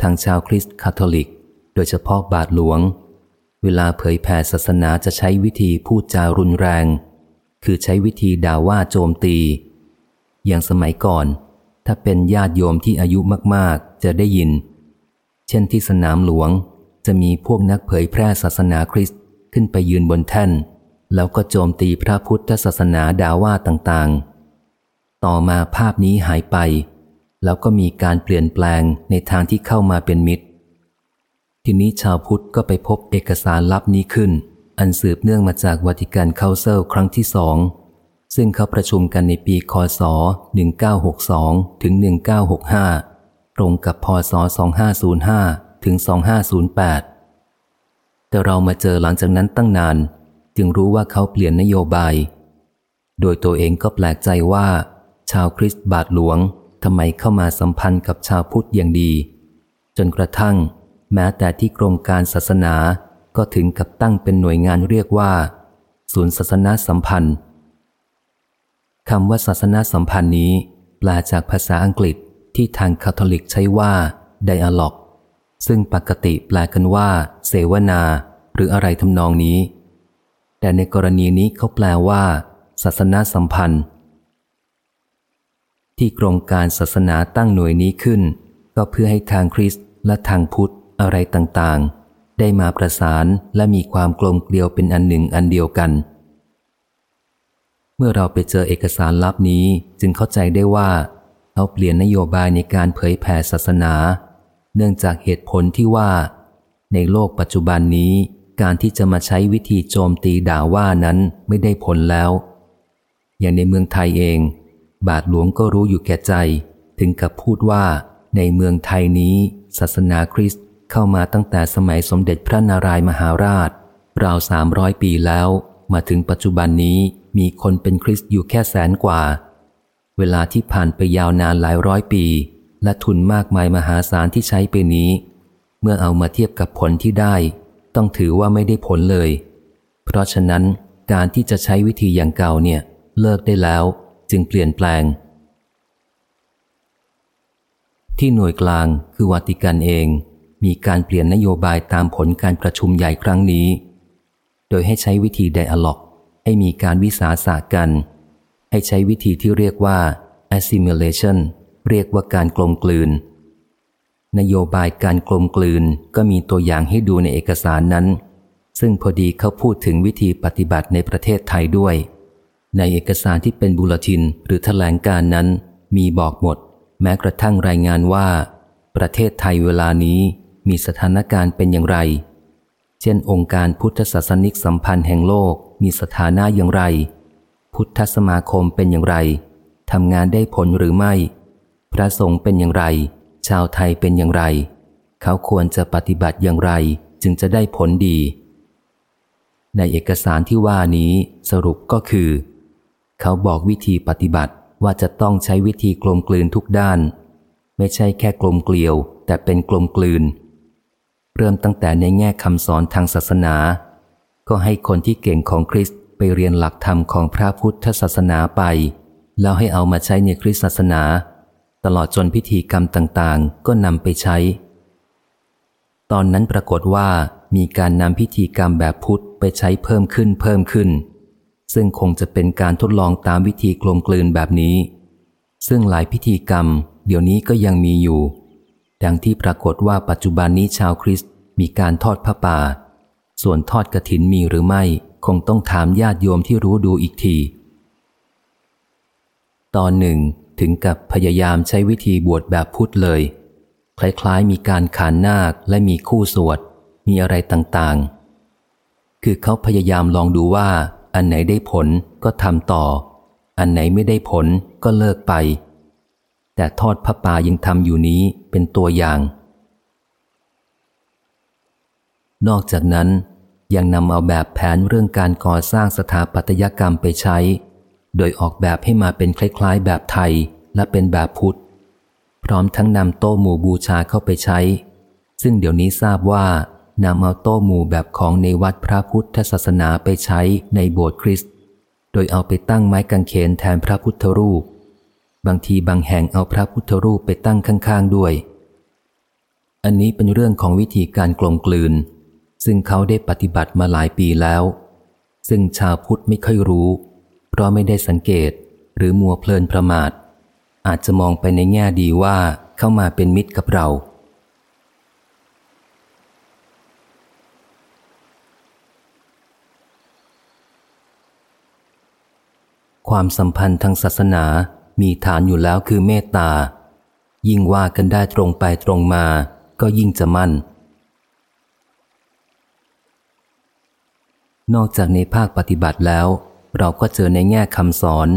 ทางชาวคริสต์คาทอลิก โดยเฉพาะบาทหลวง เวลาเผยแผ่ศาสนาจะใช้วิธีพูดจารุนแรง คือใช้วิธีด่าว่าโจมตี อย่างสมัยก่อน ถ้าเป็นญาติโยมที่อายุมากๆ จะได้ยิน เช่นที่สนามหลวงจะมีพวกนักเผยแพร่ศาสนาคริสต์ขึ้นไปยืนบนแท่น แล้วก็โจมตีพระพุทธศาสนาด่าว่าต่างๆ ต่อมาภาพนี้หายไป แล้วก็มีการเปลี่ยนแปลงในทางที่เข้ามาเป็นมิตร ทีนี้ชาวพุทธก็ไปพบเอกสารลับนี้ขึ้น อันสืบเนื่องมาจาก Vatican Council ครั้งที่สอง ซึ่งเขาประชุมกันในปีคศ 1962 ถึง 1965 ตรงกับพศ 2505 ถึง 2508 แต่เรามาเจอหลังจากนั้นตั้งนาน จึงรู้ว่าเขาเปลี่ยนนโยบาย โดยตัวเองก็แปลกใจว่า ชาวคริสต์บาทหลวงทำไมเข้ามาสัมพันธ์กับชาวพุทธอย่างดี จนกระทั่ง แม้แต่ที่กรมการศาสนาก็ถึงกับตั้งเป็นหน่วยงานเรียกว่า ศูนย์ศาสนาสัมพันธ์คำว่าศาสนาสัมพันธ์นี้แปลจากภาษาอังกฤษที่ทางคาทอลิกใช้ว่าไดอะล็อกซึ่งปกติแปลกันว่า เสวนา หรืออะไรทำนองนี้ แต่ในกรณีนี้เขาแปลว่า ศาสนาสัมพันธ์ ที่กรงการศาสนาตั้งหน่วยนี้ขึ้น ก็เพื่อให้ทางคริสต์และทางพุทธ อะไรต่างๆ ได้มาประสานและมีความกลมเกลียวเป็นอันหนึ่งอันเดียวกัน เมื่อเราไปเจอเอกสารลับนี้จึงเข้าใจได้ว่าเขาเปลี่ยนนโยบายในการเผยแผ่ศาสนา เนื่องจากเหตุผลที่ว่า ในโลกปัจจุบันนี้การที่จะมาใช้วิธีโจมตีด่าว่านั้นไม่ได้ผลแล้ว อย่างในเมืองไทยเอง บาทหลวงก็รู้อยู่แก่ใจ ถึงกับพูดว่าในเมืองไทยนี้ ศาสนาคริสต์ เข้ามาตั้งแต่สมัยสมเด็จพระนารายมหาราช ราวสามร้อยปีแล้ว มาถึงปัจจุบันนี้มีคนเป็นคริสต์อยู่แค่แสนกว่า เวลาที่ผ่านไปยาวนานหลายร้อยปี และทุนมากมายมหาศาลที่ใช้ไปนี้ เมื่อเอามาเทียบกับผลที่ได้ ต้องถือว่าไม่ได้ผลเลย เพราะฉะนั้นการที่จะใช้วิธีอย่างเก่าเนี่ย เลิกได้แล้ว จึงเปลี่ยนแปลง ที่หน่วยกลางคือวัติกันเอง มีการเปลี่ยนนโยบายตามผลการประชุมใหญ่ครั้งนี้ โดยให้ใช้วิธีไดอะล็อก ให้มีการวิสาสะกัน ให้ใช้วิธีที่เรียกว่า assimilation เรียกว่าการกลมกลืน นโยบายการกลมกลืนก็มีตัวอย่างให้ดูในเอกสารนั้น ซึ่งพอดีเขาพูดถึงวิธีปฏิบัติในประเทศไทยด้วย ในเอกสารที่เป็นบุลตินหรือแถลงการนั้น มีบอกหมด แม้กระทั่งรายงานว่า ประเทศไทยเวลานี้ มีสถานการณ์เป็นอย่างไร เช่น องค์การพุทธศาสนิกสัมพันธ์แห่งโลกมีสถานะอย่างไร พุทธสมาคมเป็นอย่างไรทำงานได้ผลหรือไม่ พระสงฆ์เป็นอย่างไร ชาวไทยเป็นอย่างไร เขาควรจะปฏิบัติอย่างไรจึงจะได้ผลดี ในเอกสารที่ว่านี้สรุปก็คือ เขาบอกวิธีปฏิบัติว่าจะต้องใช้วิธีกลมกลืนทุกด้าน ไม่ใช่แค่กลมเกลียว แต่เป็นกลมกลืน เริ่มตั้งแต่ในแง่คำสอนทางศาสนา ก็ให้คนที่เก่งของคริสต์ไปเรียนหลักธรรมของพระพุทธศาสนาไป แล้วให้เอามาใช้ในคริสตศาสนา ตลอดจนพิธีกรรมต่างๆ ก็นำไปใช้ ตอนนั้นปรากฏว่ามีการนำพิธีกรรมแบบพุทธไปใช้เพิ่มขึ้นเพิ่มขึ้น ซึ่งคงจะเป็นการทดลองตามวิธีกลมกลืนแบบนี้ ซึ่งหลายพิธีกรรม เดี๋ยวนี้ก็ยังมีอยู่ ดังที่ปรากฏว่าปัจจุบันนี้ชาวคริสต์มีการทอดพระป่า ส่วนทอดกระถินมีหรือไม่ คงต้องถามญาติโยมที่รู้ดูอีกที ตอนหนึ่งถึงกับพยายามใช้วิธีบวชแบบพุทธเลย คล้ายๆ มีการขานนาคและมีคู่สวด มีอะไรต่างๆ คือเขาพยายามลองดูว่า อันไหนได้ผลก็ทำต่อ อันไหนไม่ได้ผลก็เลิกไป แต่ทอดพระป่ายังทำอยู่นี้เป็นตัวอย่าง นอกจากนั้นยังนำเอาแบบแผนเรื่องการก่อสร้างสถาปัตยกรรมไปใช้ โดยออกแบบให้มาเป็นคล้ายๆ แบบไทยและเป็นแบบพุทธ พร้อมทั้งนำโต๊ะหมู่บูชาเข้าไปใช้ ซึ่งเดี๋ยวนี้ทราบว่านำเอาโต๊ะหมู่แบบของในวัดพระพุทธศาสนาไปใช้ในโบสถ์คริสต์ โดยเอาไปตั้งไม้กางเขนแทนพระพุทธรูป บางทีบางแห่งเอาพระพุทธรูปไปตั้งข้างๆด้วย อันนี้เป็นเรื่องของวิธีการกลมกลืน ซึ่งเขาได้ปฏิบัติมาหลายปีแล้ว ซึ่งชาวพุทธไม่ค่อยรู้ เพราะไม่ได้สังเกตหรือมัวเพลินประมาท อาจจะมองไปในแง่ดีว่าเข้ามาเป็นมิตรกับเรา ความสัมพันธ์ทางศาสนา มีฐานอยู่แล้วคือเมตตา ยิ่งว่ากันได้ตรงไปตรงมา ก็ยิ่งจะมั่น นอกจากในภาคปฏิบัติแล้ว เราก็เจอในแง่คำสอน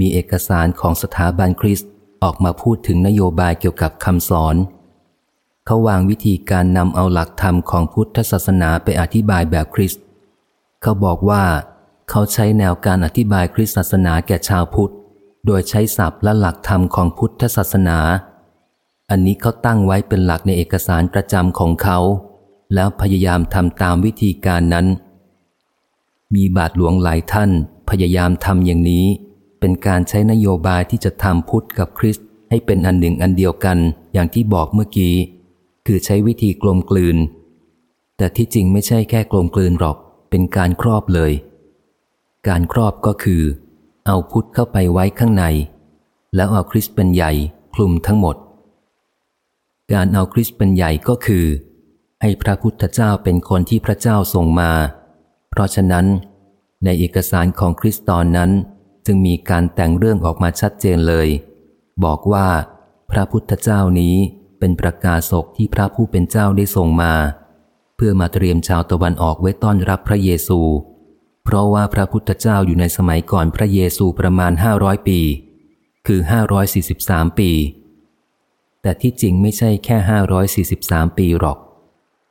มีเอกสารของสถาบันคริสต์ออกมาพูดถึงนโยบายเกี่ยวกับคำสอน เขาวางวิธีการนำเอาหลักธรรมของพุทธศาสนาไปอธิบายแบบคริสต์เขาบอกว่า เขาใช้แนวการอธิบายคริสตศาสนาแก่ชาวพุทธ โดยใช้ศัพท์และหลักธรรมของพุทธศาสนา อันนี้เขาตั้งไว้เป็นหลักในเอกสารประจำของเขา แล้วพยายามทำตามวิธีการนั้น มีบาทหลวงหลายท่านพยายามทำอย่างนี้ เป็นการใช้นโยบายที่จะทำพุทธกับคริสต์ให้เป็นอันหนึ่งอันเดียวกันอย่างที่บอกเมื่อกี้ คือใช้วิธีกลมกลืน แต่ที่จริงไม่ใช่แค่กลมกลืนหรอก เป็นการครอบเลย การครอบก็คือ เอาพุทธเข้าไปไว้ข้างใน แล้วเอาคริสเป็นใหญ่คลุมทั้งหมด การเอาคริสเป็นใหญ่ก็คือ ให้พระพุทธเจ้าเป็นคนที่พระเจ้าส่งมา เพราะฉะนั้น ในเอกสารของคริสตอนนั้น จึงมีการแต่งเรื่องออกมาชัดเจนเลย บอกว่า พระพุทธเจ้านี้เป็นประกาศกที่พระผู้เป็นเจ้าได้ส่งมา เพื่อมาเตรียมชาวตะวันออกไว้ต้อนรับพระเยซู เพราะว่าพระพุทธเจ้าอยู่ในสมัยก่อนพระเยซูประมาณห้าร้อยปี คือ 543 ปี แต่ที่จริงไม่ใช่แค่ 543 ปีหรอก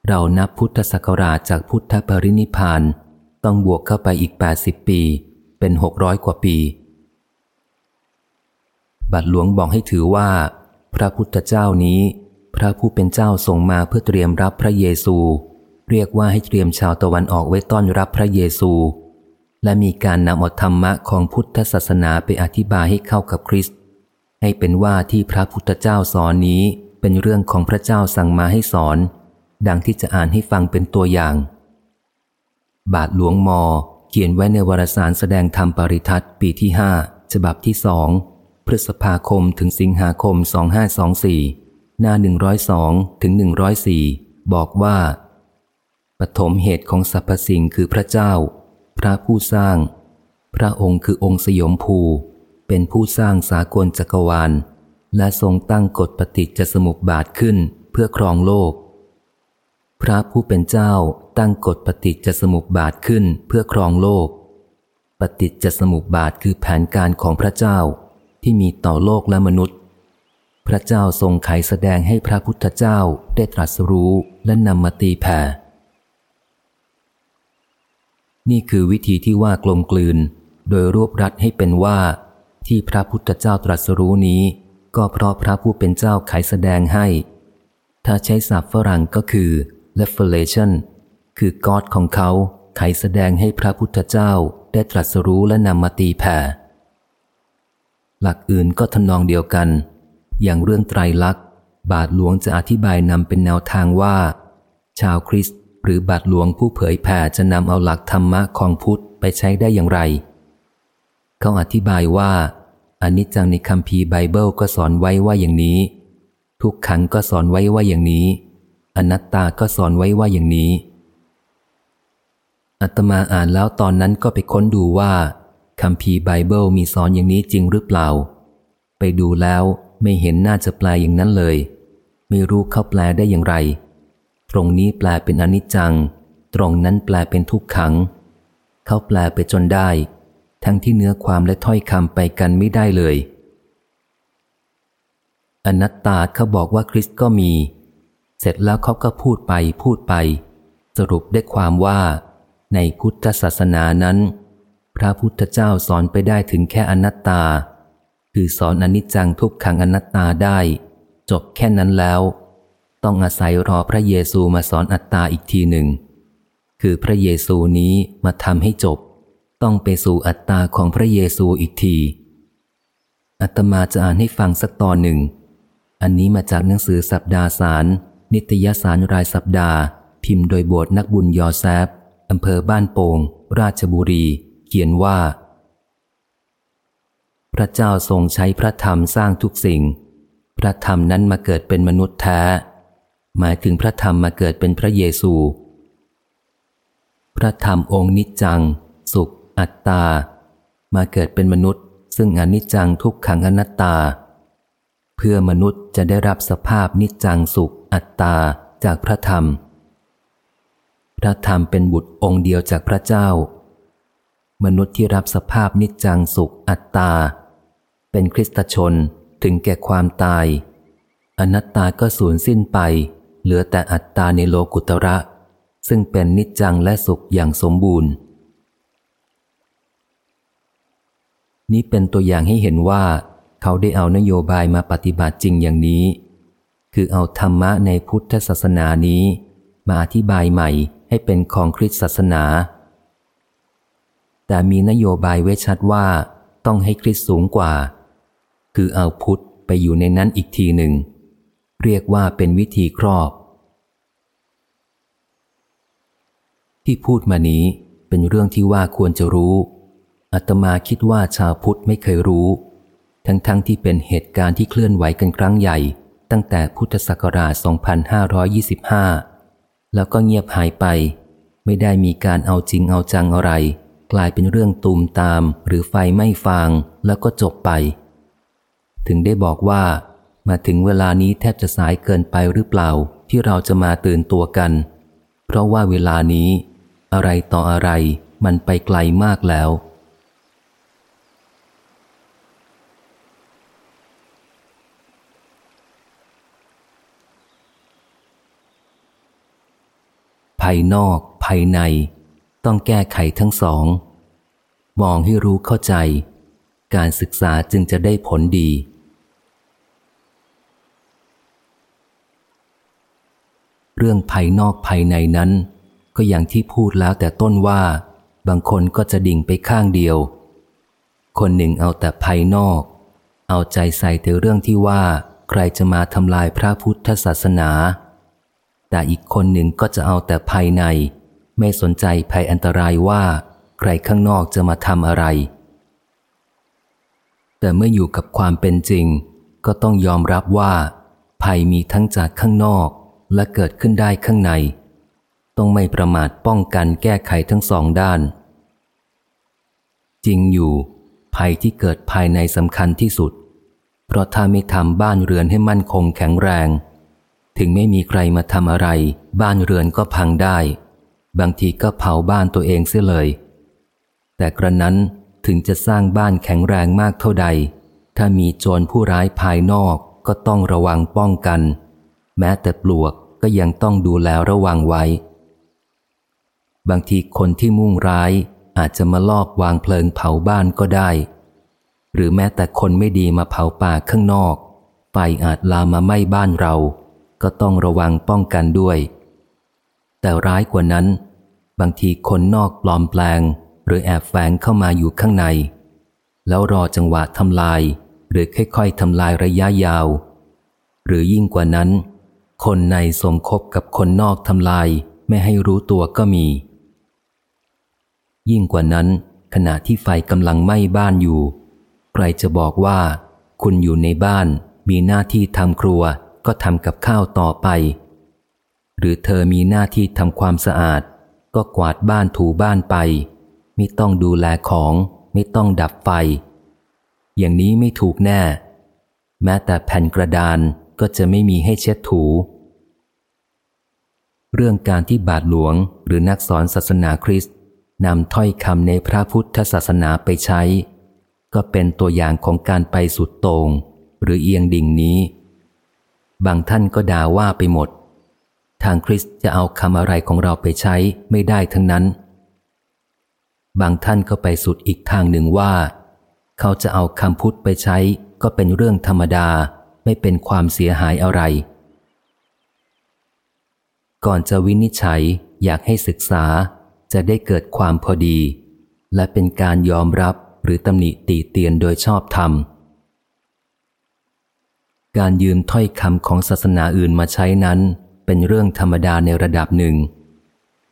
เรานับพุทธศักราชจากพุทธปรินิพานต้องบวกเข้าไปอีก 80 ปี เป็น 600 กว่าปี บัตรหลวงบอกให้ถือว่า พระพุทธเจ้านี้ พระผู้เป็นเจ้าส่งมาเพื่อเตรียมรับพระเยซูเรียกว่าให้เตรียมชาวตะวันออกไว้ต้อนรับพระเยซู และมีการนำเอาธรรมะของพุทธศาสนาไปอธิบายให้เข้ากับคริสต์ให้เป็นว่าที่พระพุทธเจ้าสอนนี้เป็นเรื่องของพระเจ้าสั่งมาให้สอน ดังที่จะอ่านให้ฟังเป็นตัวอย่าง บาทหลวงมอเขียนไว้ในวารสารแสดงธรรมปริทัศน์ปีที่ห้าฉบับที่สองพฤษภาคมถึงสิงหาคม 2524 หน้า 102 ถึง 104 บอกว่า ปฐมเหตุของสรรพสิ่งคือพระเจ้า พระผู้สร้าง พระองค์คือองค์สยมภู เป็นผู้สร้างสากลจักรวาล และทรงตั้งกฎปฏิจจสมุปบาทขึ้นเพื่อครองโลก พระผู้เป็นเจ้าตั้งกฎปฏิจจสมุปบาทขึ้นเพื่อครองโลก ปฏิจจสมุปบาทคือแผนการของพระเจ้าที่มีต่อโลกและมนุษย์ พระเจ้าทรงไขแสดงให้พระพุทธเจ้าได้ตรัสรู้และนำมาตีแผ่ นี่คือวิธีที่ว่ากลมกลืน โดยรวบรัดให้เป็นว่า ที่พระพุทธเจ้าตรัสรู้นี้ ก็เพราะพระผู้เป็นเจ้าไขแสดงให้ ถ้าใช้ศัพท์ฝรั่งก็คือ revelation คือกอดของเขาไขแสดงให้พระพุทธเจ้าได้ตรัสรู้และนำมาตีแผ่ หลักอื่นก็ทำนองเดียวกัน อย่างเรื่องไตรลักษณ์ บาทหลวงจะอธิบายนำเป็นแนวทางว่า ชาวคริสต์ หรือบาทหลวงผู้เผยแผ่จะนำเอาหลักธรรมะของพุทธไปใช้ได้อย่างไร เขาอธิบายว่าอนิจจังในคัมภีร์ไบเบิลก็สอนไว้ว่าอย่างนี้ ทุกขังก็สอนไว้ว่าอย่างนี้ อนัตตาก็สอนไว้ว่าอย่างนี้ อัตมาอ่านแล้วตอนนั้นก็ไปค้นดูว่าคำพีไบเบิลมีสอนอย่างนี้จริงหรือเปล่า ไปดูแล้วไม่เห็นน่าจะแปลอย่างนั้นเลย ไม่รู้เขาแปลได้อย่างไร ตรงนี้แปลเป็นอนิจจัง ตรงนั้นแปลเป็นทุกขัง เขาแปลไปจนได้ ทั้งที่เนื้อความและถ้อยคำไปกันไม่ได้เลย อนัตตาเขาบอกว่าคริสก็มี เสร็จแล้วเขาก็พูดไปพูดไป สรุปได้ความว่า ในพุทธศาสนานั้น พระพุทธเจ้าสอนไปได้ถึงแค่อนัตตา คือสอนอนิจจังทุกขังอนัตตาได้ จบแค่นั้นแล้ว ต้องอาศัยรอพระเยซูมาสอนอัตตาอีกทีหนึ่ง คือพระเยซูนี้มาทำให้จบ ต้องไปสู่อัตตาของพระเยซูอีกที อัตมาจะอ่านให้ฟังสักตอนหนึ่ง อันนี้มาจากหนังสือสัปดาห์สาร นิตยสารรายสัปดาห์ พิมพ์โดยบทนักบุญยอแซบอำเภอบ้านโปง่ง ราชบุรี เขียนว่า พระเจ้าทรงใช้พระธรรมสร้างทุกสิ่ง พระธรรมนั้นมาเกิดเป็นมนุษย์แท้ หมายถึงพระธรรมมาเกิดเป็นพระเยซู พระธรรมองค์นิจจัง สุข อัตตา มาเกิดเป็นมนุษย์ ซึ่งอนิจจังทุกขังอนัตตา เพื่อมนุษย์จะได้รับสภาพนิจจังสุข อัตตาจากพระธรรม พระธรรมเป็นบุตรองค์เดียวจากพระเจ้า มนุษย์ที่รับสภาพนิจจังสุข อัตตา เป็นคริสตชนถึงแก่ความตาย อนัตตาก็สูญสิ้นไป เหลือแต่อัตตาในโลกุตระ ซึ่งเป็นนิจจังและสุขอย่างสมบูรณ์ นี้เป็นตัวอย่างให้เห็นว่า เขาได้เอานโยบายมาปฏิบัติจริงอย่างนี้ คือเอาธรรมะในพุทธศาสนานี้ มาอธิบายใหม่ให้เป็นของคริสตศาสนา แต่มีนโยบายไว้ชัดว่าต้องให้คริสสูงกว่า คือเอาพุทธไปอยู่ในนั้นอีกทีหนึ่ง เรียกว่าเป็นวิธีครอบ ที่พูดมานี้เป็นเรื่องที่ว่าควรจะรู้อาตมาคิดว่าชาวพุทธไม่เคยรู้ ทั้งๆทที่เป็นเหตุการณ์ที่เคลื่อนไหวกันครั้งใหญ่ ตั้งแต่พุทธศักราช 2525 แล้วก็เงียบหายไป ไม่ได้มีการเอาจริงเอาจังอะไร กลายเป็นเรื่องตูมตามหรือไฟไม่ฟางแล้วก็จบไป ถึงได้บอกว่า มาถึงเวลานี้แทบจะสายเกินไปหรือเปล่าที่เราจะมาตื่นตัวกัน เพราะว่าเวลานี้ อะไรต่ออะไรมันไปไกลมากแล้ว ภายนอก ภายใน ต้องแก้ไขทั้งสอง มองให้รู้เข้าใจ การศึกษาจึงจะได้ผลดีเรื่องภายนอกภายในนั้น ก็อย่างที่พูดแล้วแต่ต้นว่า บางคนก็จะดิ่งไปข้างเดียว คนหนึ่งเอาแต่ภายนอก เอาใจใส่แต่เรื่องที่ว่า ใครจะมาทำลายพระพุทธศาสนา แต่อีกคนหนึ่งก็จะเอาแต่ภายใน ไม่สนใจภัยอันตรายว่า ใครข้างนอกจะมาทำอะไร แต่เมื่ออยู่กับความเป็นจริง ก็ต้องยอมรับว่า ภัยมีทั้งจากข้างนอกและเกิดขึ้นได้ข้างใน ต้องไม่ประมาทป้องกันแก้ไขทั้งสองด้าน จริงอยู่ ภัยที่เกิดภายในสำคัญที่สุด เพราะถ้าไม่ทำบ้านเรือนให้มั่นคงแข็งแรง ถึงไม่มีใครมาทำอะไร บ้านเรือนก็พังได้ บางทีก็เผาบ้านตัวเองเสียเลย แต่กระนั้นถึงจะสร้างบ้านแข็งแรงมากเท่าใด ถ้ามีโจรผู้ร้ายภายนอกก็ต้องระวังป้องกัน แม้แต่ปลวกก็ยังต้องดูแลระวังไว้ บางทีคนที่มุ่งร้ายอาจจะมาลอบวางเพลิงเผาบ้านก็ได้ หรือแม้แต่คนไม่ดีมาเผาป่าข้างนอก ไฟอาจลามมาไหม้บ้านเรา ก็ต้องระวังป้องกันด้วย แต่ร้ายกว่านั้น บางทีคนนอกปลอมแปลง หรือแอบแฝงเข้ามาอยู่ข้างใน แล้วรอจังหวะทำลาย หรือค่อยๆทำลายระยะยาว หรือยิ่งกว่านั้น คนในสมคบกับคนนอกทำลายไม่ให้รู้ตัวก็มี ยิ่งกว่านั้น ขณะที่ไฟกำลังไหม้บ้านอยู่ ใครจะบอกว่า คุณอยู่ในบ้าน มีหน้าที่ทำครัว ก็ทำกับข้าวต่อไป หรือเธอมีหน้าที่ทำความสะอาด ก็กวาดบ้านถูบ้านไป ไม่ต้องดูแลของ ไม่ต้องดับไฟ อย่างนี้ไม่ถูกแน่ แม้แต่แผ่นกระดานก็จะไม่มีให้เช็ดถูเรื่องการที่บาทหลวงหรือนักสอนศาสนาคริสต์ นำถ้อยคำในพระพุทธศาสนาไปใช้ ก็เป็นตัวอย่างของการไปสุดตง่งหรือเอียงดิ่งนี้ บางท่านก็ด่าว่าไปหมด ทางคริสต์จะเอาคำอะไรของเราไปใช้ไม่ได้ทั้งนั้น บางท่านก็ไปสุดอีกทางหนึ่งว่า เขาจะเอาคำพุทธไปใช้ก็เป็นเรื่องธรรมดาไม่เป็นความเสียหายอะไร ก่อนจะวินิจฉัยอยากให้ศึกษา จะได้เกิดความพอดี และเป็นการยอมรับหรือตำหนิตีเตียนโดยชอบธรรม การยืมถ้อยคำของศาสนาอื่นมาใช้นั้น เป็นเรื่องธรรมดาในระดับหนึ่ง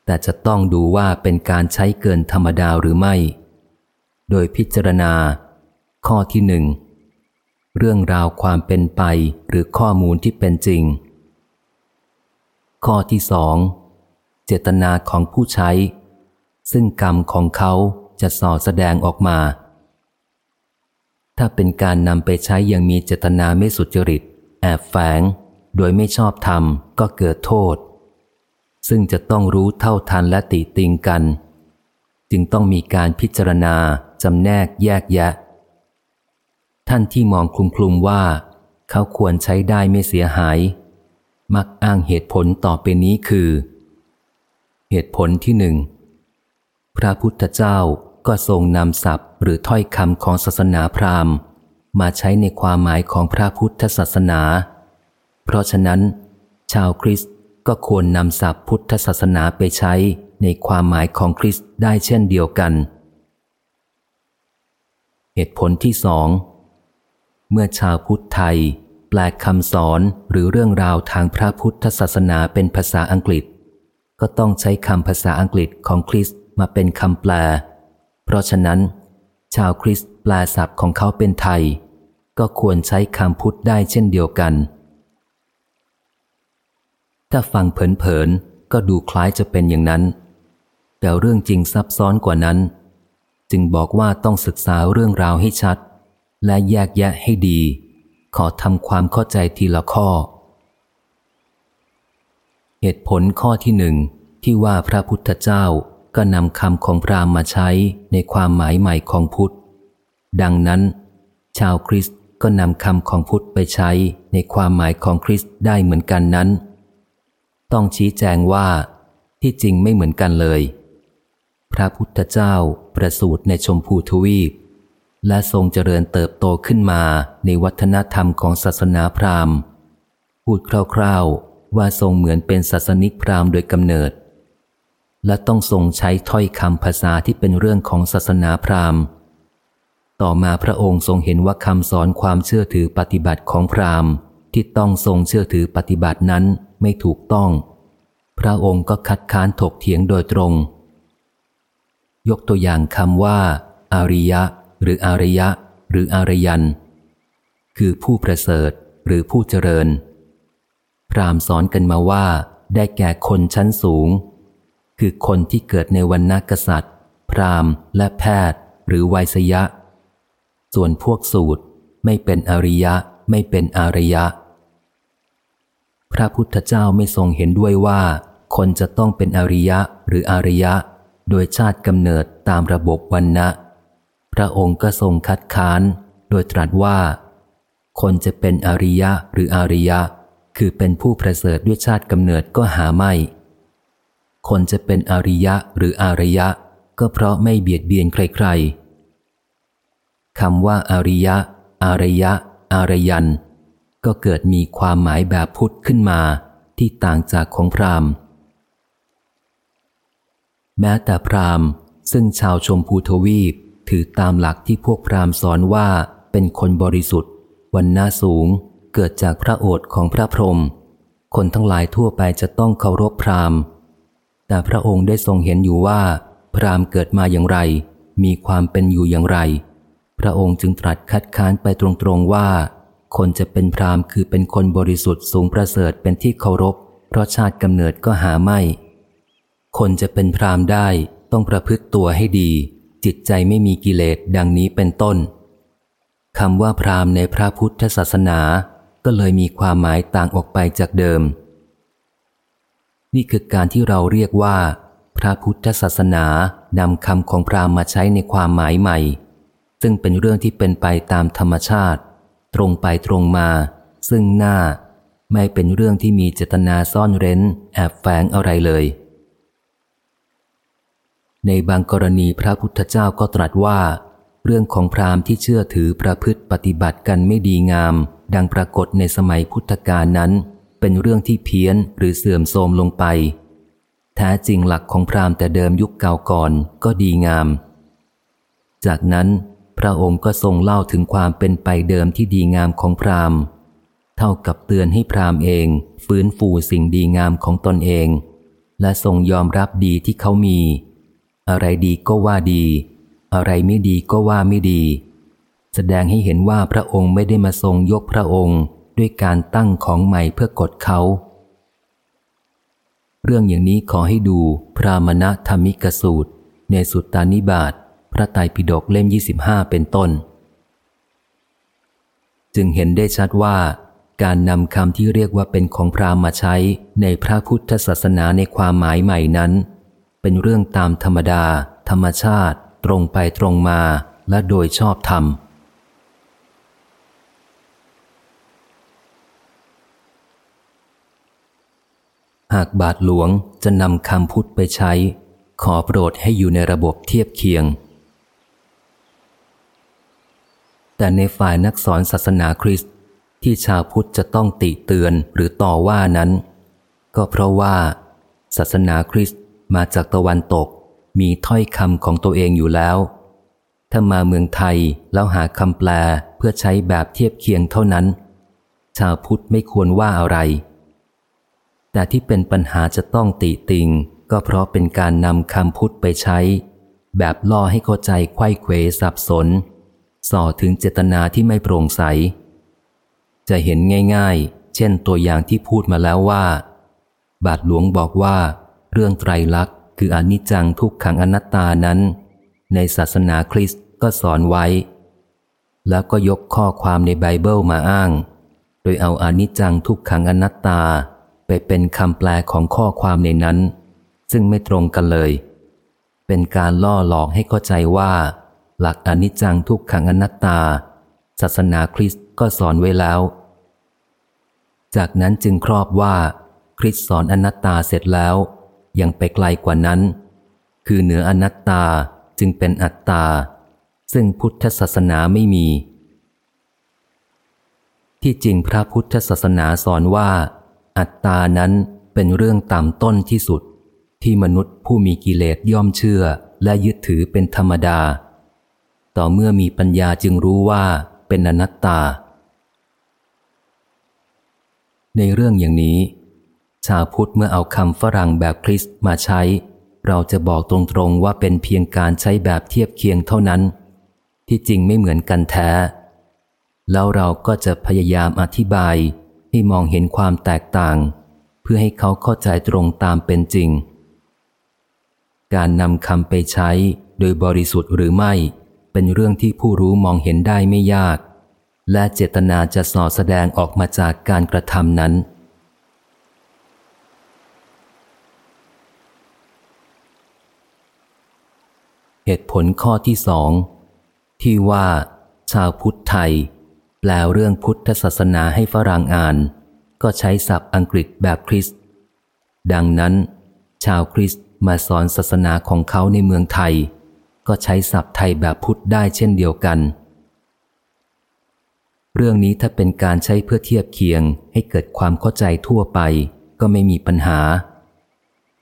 แต่จะต้องดูว่าเป็นการใช้เกินธรรมดาหรือไม่ โดยพิจารณา ข้อที่หนึ่งเรื่องราวความเป็นไปหรือข้อมูลที่เป็นจริง ข้อที่สองเจตนาของผู้ใช้ ซึ่งกรรมของเขาจะส่อแสดงออกมา ถ้าเป็นการนำไปใช้อย่างมีเจตนาไม่สุจริต แอบแฝง โดยไม่ชอบธรรมก็เกิดโทษ ซึ่งจะต้องรู้เท่าทันและติติงกัน จึงต้องมีการพิจารณาจำแนกแยกแยะ ท่านที่มองคลุมคลุมว่า เขาควรใช้ได้ไม่เสียหาย มักอ้างเหตุผลต่อไปนี้คือ เหตุผลที่หนึ่ง พระพุทธเจ้าก็ทรงนำศัพท์ หรือถ้อยคำของศาสนาพราหมณ์ มาใช้ในความหมายของพระพุทธศาสนา เพราะฉะนั้น ชาวคริสต์ก็ควรนำศัพท์พุทธศาสนาไปใช้ในความหมายของคริสต์ได้เช่นเดียวกัน เหตุผลที่สองเมื่อชาวพุทธไทย แปลคำสอนหรือเรื่องราวทางพระพุทธศาสนาเป็นภาษาอังกฤษ ก็ต้องใช้คำภาษาอังกฤษของคริสต์ มาเป็นคำแปล เพราะฉะนั้น ชาวคริสต์แปลศัพท์ของเขาเป็นไทย ก็ควรใช้คำพุทธได้เช่นเดียวกัน ถ้าฟังเผินๆก็ดูคล้ายจะเป็นอย่างนั้น แต่เรื่องจริงซับซ้อนกว่านั้น จึงบอกว่าต้องศึกษาเรื่องราวให้ชัด และแยกแยะให้ดี ขอทำความเข้าใจทีละข้อ เหตุผลข้อที่หนึ่งที่ว่าพระพุทธเจ้า ก็นำคำของพราหมณ์มาใช้ในความหมายใหม่ของพุทธ ดังนั้น ชาวคริสต์ก็นำคำของพุทธไปใช้ในความหมายของคริสต์ได้เหมือนกันนั้น ต้องชี้แจงว่าที่จริงไม่เหมือนกันเลย พระพุทธเจ้าประสูติในชมพูทวีป และทรงเจริญเติบโตขึ้นมาในวัฒนธรรมของศาสนาพราหมณ์ พูดคร่าวๆว่าทรงเหมือนเป็นศาสนิกพราหมณ์โดยกำเนิด และต้องทรงใช้ถ้อยคำภาษาที่เป็นเรื่องของศาสนาพราหมณ์ ต่อมาพระองค์ทรงเห็นว่าคำสอนความเชื่อถือปฏิบัติของพราหมณ์ ที่ต้องทรงเชื่อถือปฏิบัตินั้นไม่ถูกต้อง พระองค์ก็คัดค้านถกเถียงโดยตรง ยกตัวอย่างคำว่า อาริยะ หรืออารยะ หรืออารยัน คือผู้ประเสริฐหรือผู้เจริญ พราหมณ์สอนกันมาว่า ได้แก่คนชั้นสูง คือคนที่เกิดในวันนักษัตริย์ พรามและแพทย์ หรือไวยสยะ ส่วนพวกสูตรไม่เป็นอริยะไม่เป็นอารยะ พระพุทธเจ้าไม่ทรงเห็นด้วยว่า คนจะต้องเป็นอริยะหรืออารยะ โดยชาติกำเนิดตามระบบวันนะพระองค์ก็ทรงคัดค้าน โดยตรัสว่า คนจะเป็นอริยะหรืออารยะ คือเป็นผู้ประเสริฐด้วยชาติกำเนิดก็หาไม่ คนจะเป็นอริยะหรืออารยะ ก็เพราะไม่เบียดเบียนใครๆคำว่าอริยะ อารยะ อารยัน ก็เกิดมีความหมายแบบพุทธขึ้นมาที่ต่างจากของพราหมณ์ แม้แต่พราหมณ์ซึ่งชาวชมพูทวีปถือตามหลักที่พวกพราหมณ์สอนว่าเป็นคนบริสุทธิ์ วันหน้าสูงเกิดจากพระโอษฐ์ของพระพรหมคนทั้งหลายทั่วไปจะต้องเคารพพราหมณ์ แต่พระองค์ได้ทรงเห็นอยู่ว่า พราหมณ์เกิดมาอย่างไร มีความเป็นอยู่อย่างไร พระองค์จึงตรัสคัดค้านไปตรงๆว่า คนจะเป็นพราหมณ์คือเป็นคนบริสุทธิ์สูงประเสริฐเป็นที่เคารพ เพราะชาติกำเนิดก็หาไม่ คนจะเป็นพราหมณ์ได้ต้องประพฤติตัวให้ดี จิตใจไม่มีกิเลสดังนี้เป็นต้นคำว่าพราหมณ์ในพระพุทธศาสนา ก็เลยมีความหมายต่างออกไปจากเดิม นี่คือการที่เราเรียกว่า พระพุทธศาสนานำคำของพราหมณ์มาใช้ในความหมายใหม่ ซึ่งเป็นเรื่องที่เป็นไปตามธรรมชาติ ตรงไปตรงมา ซึ่งหน้า ไม่เป็นเรื่องที่มีเจตนาซ่อนเร้น แอบแฝงอะไรเลย ในบางกรณีพระพุทธเจ้าก็ตรัสว่า เรื่องของพราหมณ์ที่เชื่อถือประพฤติปฏิบัติกันไม่ดีงาม ดังปรากฏในสมัยพุทธกาลนั้น เป็นเรื่องที่เพี้ยนหรือเสื่อมโทรมลงไป แท้จริงหลักของพราหมณ์แต่เดิมยุคเก่าก่อนก็ดีงาม จากนั้นพระองค์ก็ทรงเล่าถึงความเป็นไปเดิมที่ดีงามของพราหมณ์ เท่ากับเตือนให้พราหมณ์เอง ฟื้นฟูสิ่งดีงามของตนเอง และทรงยอมรับดีที่เขามี อะไรดีก็ว่าดี อะไรไม่ดีก็ว่าไม่ดี แสดงให้เห็นว่าพระองค์ไม่ได้มาทรงยกพระองค์ ด้วยการตั้งของใหม่เพื่อกดเขา เรื่องอย่างนี้ขอให้ดูพระมณธรรมิกสูตร ในสุตตานิบาตพระไตรปิฎกเล่ม 25 เป็นต้น จึงเห็นได้ชัดว่า การนำคำที่เรียกว่าเป็นของพราหมณ์มาใช้ในพระพุทธศาสนาในความหมายใหม่นั้น เป็นเรื่องตามธรรมดา ธรรมชาติ ตรงไปตรงมาและโดยชอบธรรม หากบาทหลวงจะนำคำพุทธไปใช้ ขอโปรดให้อยู่ในระบบเทียบเคียง แต่ในฝ่ายนักสอนศาสนาคริสต์ที่ชาวพุทธจะต้องติเตือนหรือต่อว่านั้น ก็เพราะว่า ศาสนาคริสต์มาจากตะวันตกมีถ้อยคำของตัวเองอยู่แล้ว ถ้ามาเมืองไทยแล้วหาคำแปลเพื่อใช้แบบเทียบเคียงเท่านั้น ชาวพุทธไม่ควรว่าอะไร แต่ที่เป็นปัญหาจะต้องติติง ก็เพราะเป็นการนำคำพุทธไปใช้ แบบล่อให้เข้าใจไข้เควสับสน ส่อถึงเจตนาที่ไม่โปร่งใส จะเห็นง่ายๆ เช่นตัวอย่างที่พูดมาแล้วว่า บาทหลวงบอกว่า เรื่องไตรลักษณ์คืออนิจจังทุกขังอนัตตานั้น ในศาสนาคริสต์ก็สอนไว้ แล้วก็ยกข้อความในไบเบิลมาอ้าง โดยเอาอนิจจังทุกขังอนัตตา ไปเป็นคำแปลของข้อความในนั้น ซึ่งไม่ตรงกันเลย เป็นการล่อหลอกให้เข้าใจว่า หลักอนิจจังทุกขังอนัตตา ศาสนาคริสต์ก็สอนไว้แล้ว จากนั้นจึงครอบว่า คริสต์สอนอนัตตาเสร็จแล้ว ยังไปไกลกว่านั้น คือเหนืออนัตตาจึงเป็นอัตตา ซึ่งพุทธศาสนาไม่มี ที่จริงพระพุทธศาสนาสอนว่า อัตตานั้นเป็นเรื่องต่ำต้นที่สุด ที่มนุษย์ผู้มีกิเลสย่อมเชื่อและยึดถือเป็นธรรมดา ต่อเมื่อมีปัญญาจึงรู้ว่าเป็นอนัตตา ในเรื่องอย่างนี้ ชาวพุทธเมื่อเอาคำฝรั่งแบบคริสต์มาใช้ เราจะบอกตรงๆว่าเป็นเพียงการใช้แบบเทียบเคียงเท่านั้น ที่จริงไม่เหมือนกันแท้ แล้วเราก็จะพยายามอธิบาย ให้มองเห็นความแตกต่าง เพื่อให้เขาเข้าใจตรงตามเป็นจริง การนำคำไปใช้โดยบริสุทธิ์หรือไม่ เป็นเรื่องที่ผู้รู้มองเห็นได้ไม่ยาก และเจตนาจะส่อแสดงออกมาจากการกระทำนั้นเหตุผลข้อที่สองที่ว่า ชาวพุทธไทย ลเรื่องพุทธศาสนาให้ฝรั่งอ่าน ก็ใช้ศัพท์อังกฤษแบบคริสต์ดังนั้น ชาวคริสต์มาสอนศาสนาของเขาในเมืองไทย ก็ใช้ศัพท์ไทยแบบพุทธได้เช่นเดียวกัน เรื่องนี้ถ้าเป็นการใช้เพื่อเทียบเคียงให้เกิดความเข้าใจทั่วไป ก็ไม่มีปัญหา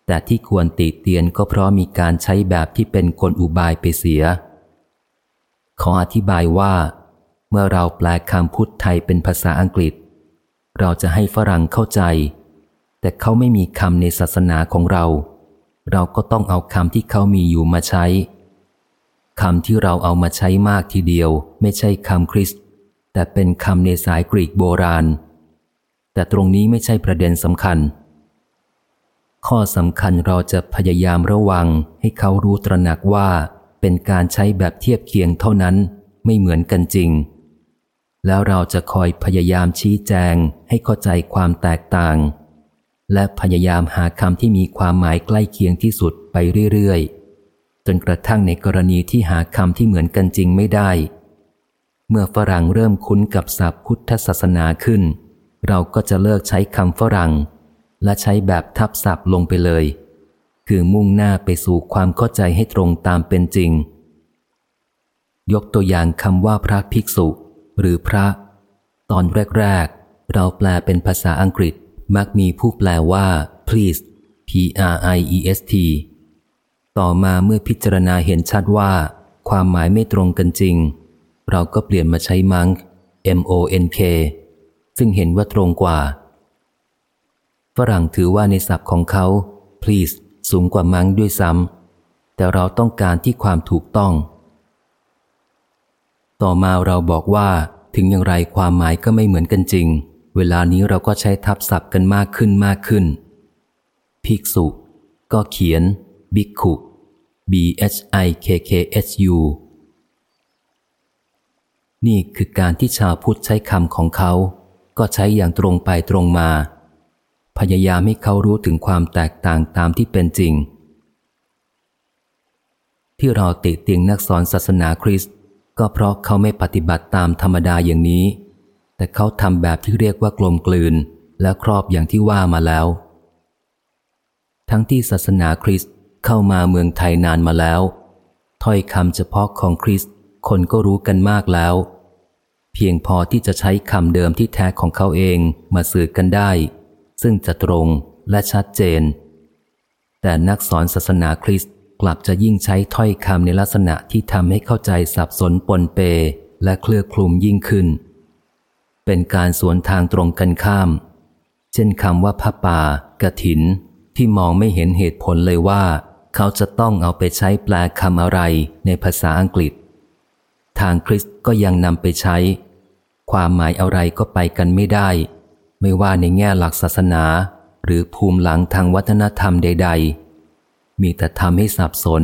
แต่ที่ควรติเตียนก็เพราะมีการใช้แบบที่เป็นกลอุบายไปเสีย ขออธิบายว่า เมื่อเราแปลคำพุทธไทยเป็นภาษาอังกฤษ เราจะให้ฝรั่งเข้าใจ แต่เขาไม่มีคำในศาสนาของเรา เราก็ต้องเอาคำที่เขามีอยู่มาใช้คำที่เราเอามาใช้มากทีเดียว ไม่ใช่คำคริสต์แต่เป็นคำในสายกรีกโบราณ แต่ตรงนี้ไม่ใช่ประเด็นสำคัญ ข้อสำคัญเราจะพยายามระวังให้เขารู้ตระหนักว่า เป็นการใช้แบบเทียบเคียงเท่านั้นไม่เหมือนกันจริง แล้วเราจะคอยพยายามชี้แจงให้เข้าใจความแตกต่าง และพยายามหาคำที่มีความหมายใกล้เคียงที่สุดไปเรื่อยๆ จนกระทั่งในกรณีที่หาคำที่เหมือนกันจริงไม่ได้ เมื่อฝรั่งเริ่มคุ้นกับศัพท์พุทธศาสนาขึ้น เราก็จะเลิกใช้คำฝรั่ง และใช้แบบทับศัพท์ลงไปเลย คือมุ่งหน้าไปสู่ความเข้าใจให้ตรงตามเป็นจริง ยกตัวอย่างคำว่าพระภิกษุ หรือพระ ตอนแรก ๆ เราแปลเป็นภาษาอังกฤษมักมีผู้แปลว่า please p r i e s t ต่อมาเมื่อพิจารณาเห็นชัดว่า ความหมายไม่ตรงกันจริง เราก็เปลี่ยนมาใช้มัง m o n k ซึ่งเห็นว่าตรงกว่า ฝรั่งถือว่าในศัพท์ของเขา please สูงกว่ามังด้วยซ้ำแต่เราต้องการที่ความถูกต้อง ต่อมาเราบอกว่า ถึงอย่างไรความหมายก็ไม่เหมือนกันจริง เวลานี้เราก็ใช้ทับศัพท์กันมากขึ้นมากขึ้น ภิกษุ ก็เขียน บิกขุ b h i k k s u นี่คือการที่ชาวพุทธใช้คำของเขา ก็ใช้อย่างตรงไปตรงมา พยายามให้เขารู้ถึงความแตกต่างตามที่เป็นจริง ที่เราติเตียงนักสอนศาสนาคริสต์ ก็เพราะเขาไม่ปฏิบัติตามธรรมดาอย่างนี้ แต่เขาทำแบบที่เรียกว่ากลมกลืน และครอบอย่างที่ว่ามาแล้ว ทั้งที่ศาสนาคริสต์เข้ามาเมืองไทยนานมาแล้ว ถ้อยคำเฉพาะของคริสต์คนก็รู้กันมากแล้ว เพียงพอที่จะใช้คำเดิมที่แท้ของเขาเองมาสื่อกันได้ ซึ่งจะตรงและชัดเจน แต่นักสอนศาสนาคริสต์ กลับจะยิ่งใช้ถ้อยคำในลักษณะที่ทำให้เข้าใจสับสนปนเป และเคลือคลุมยิ่งขึ้น เป็นการสวนทางตรงกันข้าม เช่นคำว่าพระป่ากระถิน ที่มองไม่เห็นเหตุผลเลยว่า เขาจะต้องเอาไปใช้แปลคำอะไรในภาษาอังกฤษ ทางคริสต์ก็ยังนำไปใช้ ความหมายอะไรก็ไปกันไม่ได้ ไม่ว่าในแง่หลักศาสนา หรือภูมิหลังทางวัฒนธรรมใด ๆ มีแต่ทำให้สับสน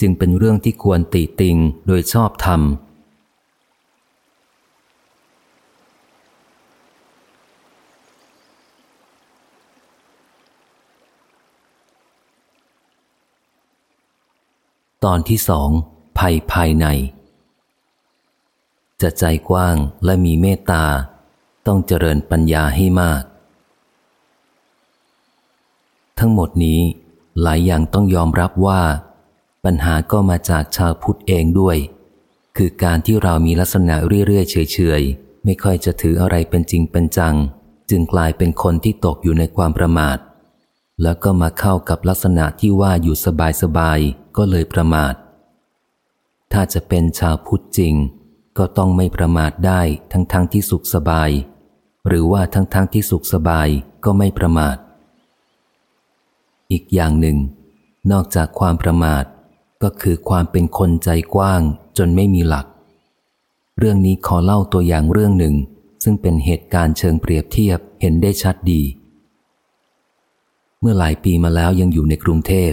จึงเป็นเรื่องที่ควรติติงโดยชอบธรรม ตอนที่สองภัยภายใน จะใจกว้างและมีเมตตา ต้องเจริญปัญญาให้มาก ทั้งหมดนี้ หลายอย่างต้องยอมรับว่า ปัญหาก็มาจากชาวพุทธเองด้วย คือการที่เรามีลักษณะเรื่อยๆเฉยๆ ไม่ค่อยจะถืออะไรเป็นจริงเป็นจัง จึงกลายเป็นคนที่ตกอยู่ในความประมาท แล้วก็มาเข้ากับลักษณะที่ว่าอยู่สบายๆก็เลยประมาท ถ้าจะเป็นชาวพุทธจริง ก็ต้องไม่ประมาทได้ทั้งๆทที่สุขสบาย หรือว่าทั้งๆทที่สุขสบายก็ไม่ประมาท อีกอย่างหนึ่ง นอกจากความประมาทก็คือความเป็นคนใจกว้างจนไม่มีหลัก เรื่องนี้ขอเล่าตัวอย่างเรื่องหนึ่ง ซึ่งเป็นเหตุการณ์เชิงเปรียบเทียบเห็นได้ชัดดี เมื่อหลายปีมาแล้วยังอยู่ในกรุงเทพ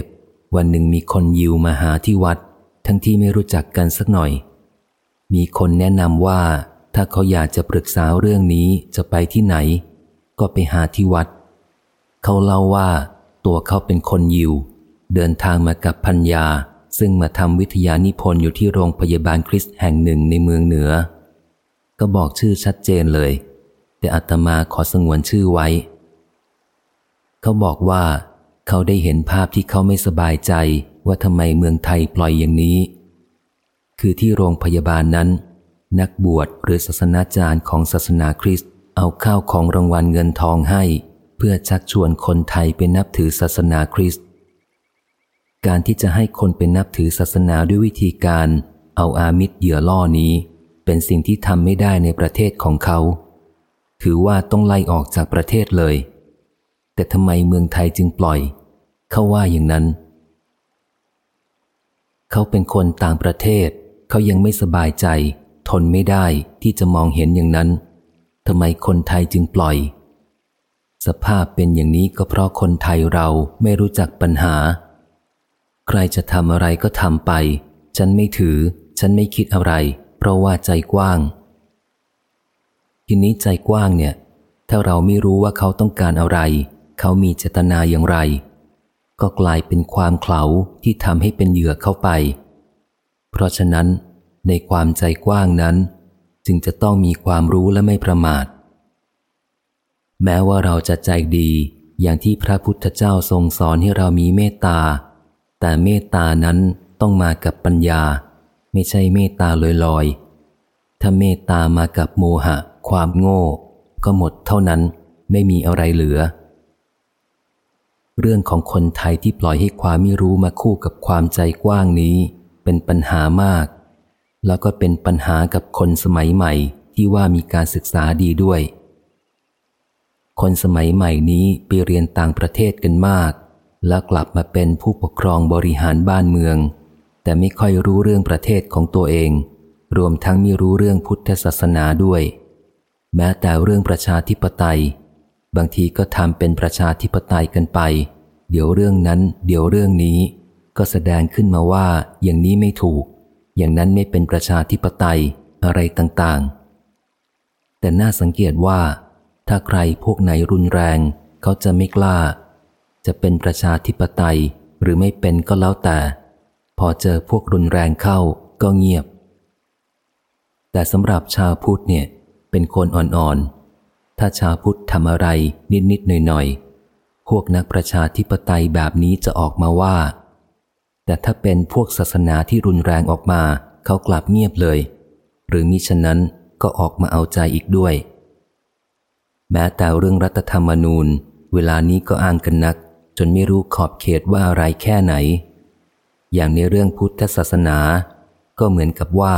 วันหนึ่งมีคนยิวมาหาที่วัด ทั้งที่ไม่รู้จักกันสักหน่อย มีคนแนะนำว่าถ้าเขาอยากจะปรึกษาเรื่องนี้จะไปที่ไหน ก็ไปหาที่วัด เขาเล่าว่า ตัวเขาเป็นคนยิว เดินทางมากับพัญญา ซึ่งมาทำวิทยานิพนธ์อยู่ที่โรงพยาบาลคริสต์แห่งหนึ่งในเมืองเหนือ ก็บอกชื่อชัดเจนเลย แต่อัตมาขอสงวนชื่อไว้ เขาบอกว่า เขาได้เห็นภาพที่เขาไม่สบายใจว่าทำไมเมืองไทยปล่อยอย่างนี้ คือที่โรงพยาบาลนั้น นักบวชหรือศาสนาจารย์ของศาสนาคริสต์เอาข้าวของรางวัลเงินทองให้ เพื่อชักชวนคนไทยเป็นนับถือศาสนาคริสต์ การที่จะให้คนเป็นนับถือศาสนาด้วยวิธีการเอาอามิตรเหยื่อล่อนี้ เป็นสิ่งที่ทำไม่ได้ในประเทศของเขา ถือว่าต้องไล่ออกจากประเทศเลย แต่ทำไมเมืองไทยจึงปล่อย เขาว่าอย่างนั้น เขาเป็นคนต่างประเทศ เขายังไม่สบายใจ ทนไม่ได้ที่จะมองเห็นอย่างนั้นทำไมคนไทยจึงปล่อย สภาพเป็นอย่างนี้ก็เพราะคนไทยเราไม่รู้จักปัญหา ใครจะทำอะไรก็ทำไป ฉันไม่ถือ ฉันไม่คิดอะไร เพราะว่าใจกว้าง ทีนี้ใจกว้างเนี่ย ถ้าเราไม่รู้ว่าเขาต้องการอะไร เขามีเจตนาอย่างไร ก็กลายเป็นความเขาที่ทำให้เป็นเหยื่อเข้าไป เพราะฉะนั้น ในความใจกว้างนั้น จึงจะต้องมีความรู้และไม่ประมาท แม้ว่าเราจะใจดี อย่างที่พระพุทธเจ้าทรงสอนให้เรามีเมตตา แต่เมตตานั้นต้องมากับปัญญา ไม่ใช่เมตตาลอยๆ ถ้าเมตตามากับโมหะ ความโง่ ก็หมดเท่านั้นไม่มีอะไรเหลือ เรื่องของคนไทยที่ปล่อยให้ความไม่รู้มาคู่กับความใจกว้างนี้ เป็นปัญหามาก แล้วก็เป็นปัญหากับคนสมัยใหม่ที่ว่ามีการศึกษาดีด้วย คนสมัยใหม่นี้ไปเรียนต่างประเทศกันมาก แล้วกลับมาเป็นผู้ปกครองบริหารบ้านเมือง แต่ไม่ค่อยรู้เรื่องประเทศของตัวเอง รวมทั้งไม่รู้เรื่องพุทธศาสนาด้วย แม้แต่เรื่องประชาธิปไตย บางทีก็ทำเป็นประชาธิปไตยกันไป เดี๋ยวเรื่องนั้น เดี๋ยวเรื่องนี้ ก็แสดงขึ้นมาว่าอย่างนี้ไม่ถูก อย่างนั้นไม่เป็นประชาธิปไตยอะไรต่างๆ แต่น่าสังเกตว่า ถ้าใครพวกไหนรุนแรง เขาจะไม่กล้า จะเป็นประชาธิปไตยหรือไม่เป็นก็แล้วแต่ พอเจอพวกรุนแรงเข้าก็เงียบ แต่สำหรับชาวพุทธเนี่ย เป็นคนอ่อนๆ ถ้าชาวพุทธทำอะไรนิดๆหน่อยๆ พวกนักประชาธิปไตยแบบนี้จะออกมาว่า แต่ถ้าเป็นพวกศาสนาที่รุนแรงออกมา เขากลับเงียบเลย หรือมิฉะนั้นก็ออกมาเอาใจอีกด้วย แม้แต่เรื่องรัฐธรรมนูญ เวลานี้ก็อ้างกันนัก จนไม่รู้ขอบเขตว่าอะไรแค่ไหน อย่างในเรื่องพุทธศาสนา ก็เหมือนกับว่า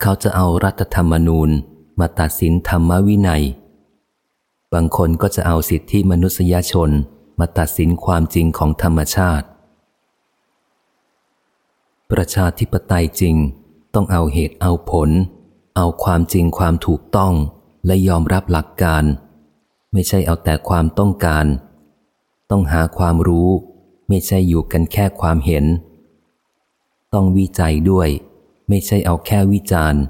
เขาจะเอารัฐธรรมนูญมาตัดสินธรรมวินัย บางคนก็จะเอาสิทธิมนุษยชนมาตัดสินความจริงของธรรมชาติ ประชาธิปไตยจริงต้องเอาเหตุเอาผล เอาความจริงความถูกต้องและยอมรับหลักการ ไม่ใช่เอาแต่ความต้องการ ต้องหาความรู้ ไม่ใช่อยู่กันแค่ความเห็น ต้องวิจัยด้วย ไม่ใช่เอาแค่วิจารณ์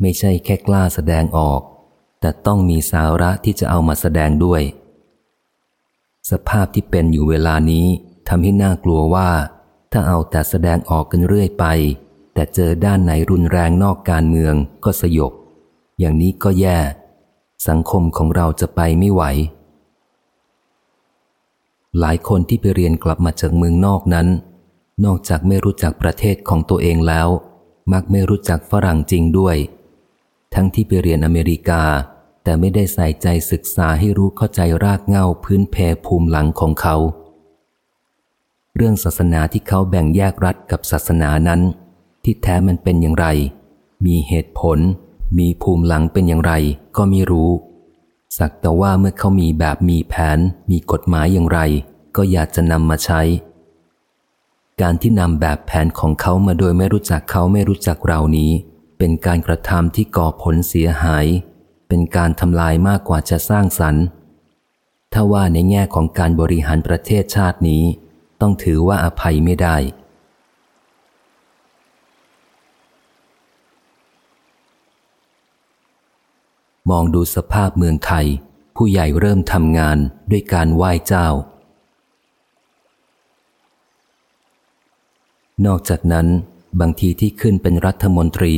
ไม่ใช่แค่กล้าแสดงออก แต่ต้องมีสาระที่จะเอามาแสดงด้วย สภาพที่เป็นอยู่เวลานี้ทำให้น่ากลัวว่า ถ้าเอาแต่แสดงออกกันเรื่อยไป แต่เจอด้านไหนรุนแรงนอกการเมืองก็สยบ อย่างนี้ก็แย่ สังคมของเราจะไปไม่ไหว หลายคนที่ไปเรียนกลับมาจากเมืองนอกนั้น นอกจากไม่รู้จักประเทศของตัวเองแล้ว มักไม่รู้จักฝรั่งจริงด้วย ทั้งที่ไปเรียนอเมริกา แต่ไม่ได้ใส่ใจศึกษาให้รู้เข้าใจรากเหง้าพื้นเพภูมิหลังของเขา เรื่องศาสนาที่เขาแบ่งแยกรัฐกับศาสนานั้น ที่แท้มันเป็นอย่างไร มีเหตุผล มีภูมิหลังเป็นอย่างไรก็ไม่รู้ สักแต่ว่าเมื่อเขามีแบบมีแผน มีกฎหมายอย่างไร ก็อยากจะนำมาใช้ การที่นำแบบแผนของเขามาโดยไม่รู้จักเขาไม่รู้จักเรานี้ เป็นการกระทำที่ก่อผลเสียหาย เป็นการทำลายมากกว่าจะสร้างสรรค์ ถ้าว่าในแง่ของการบริหารประเทศชาตินี้ ต้องถือว่าอภัยไม่ได้ มองดูสภาพเมืองไทย ผู้ใหญ่เริ่มทำงานด้วยการไหว้เจ้า นอกจากนั้น บางทีที่ขึ้นเป็นรัฐมนตรี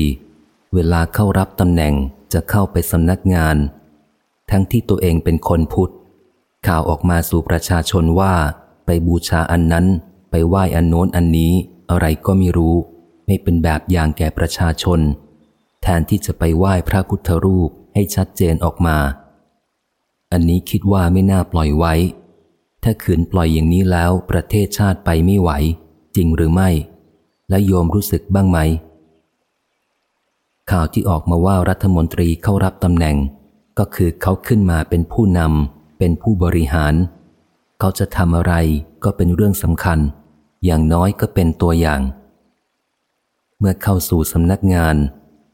เวลาเข้ารับตำแหน่งจะเข้าไปสำนักงาน ทั้งที่ตัวเองเป็นคนพุทธ ข่าวออกมาสู่ประชาชนว่า ไปบูชาอันนั้น ไปไหว้อันโน้นอันนี้ อะไรก็ไม่รู้ ไม่เป็นแบบอย่างแก่ประชาชน แทนที่จะไปไหว้พระพุทธรูป ให้ชัดเจนออกมา อันนี้คิดว่าไม่น่าปล่อยไว้ ถ้าขืนปล่อยอย่างนี้แล้วประเทศชาติไปไม่ไหว จริงหรือไม่ และโยมรู้สึกบ้างไหม ข่าวที่ออกมาว่ารัฐมนตรีเข้ารับตำแหน่ง ก็คือเขาขึ้นมาเป็นผู้นำเป็นผู้บริหาร เขาจะทำอะไรก็เป็นเรื่องสำคัญ อย่างน้อยก็เป็นตัวอย่าง เมื่อเข้าสู่สำนักงาน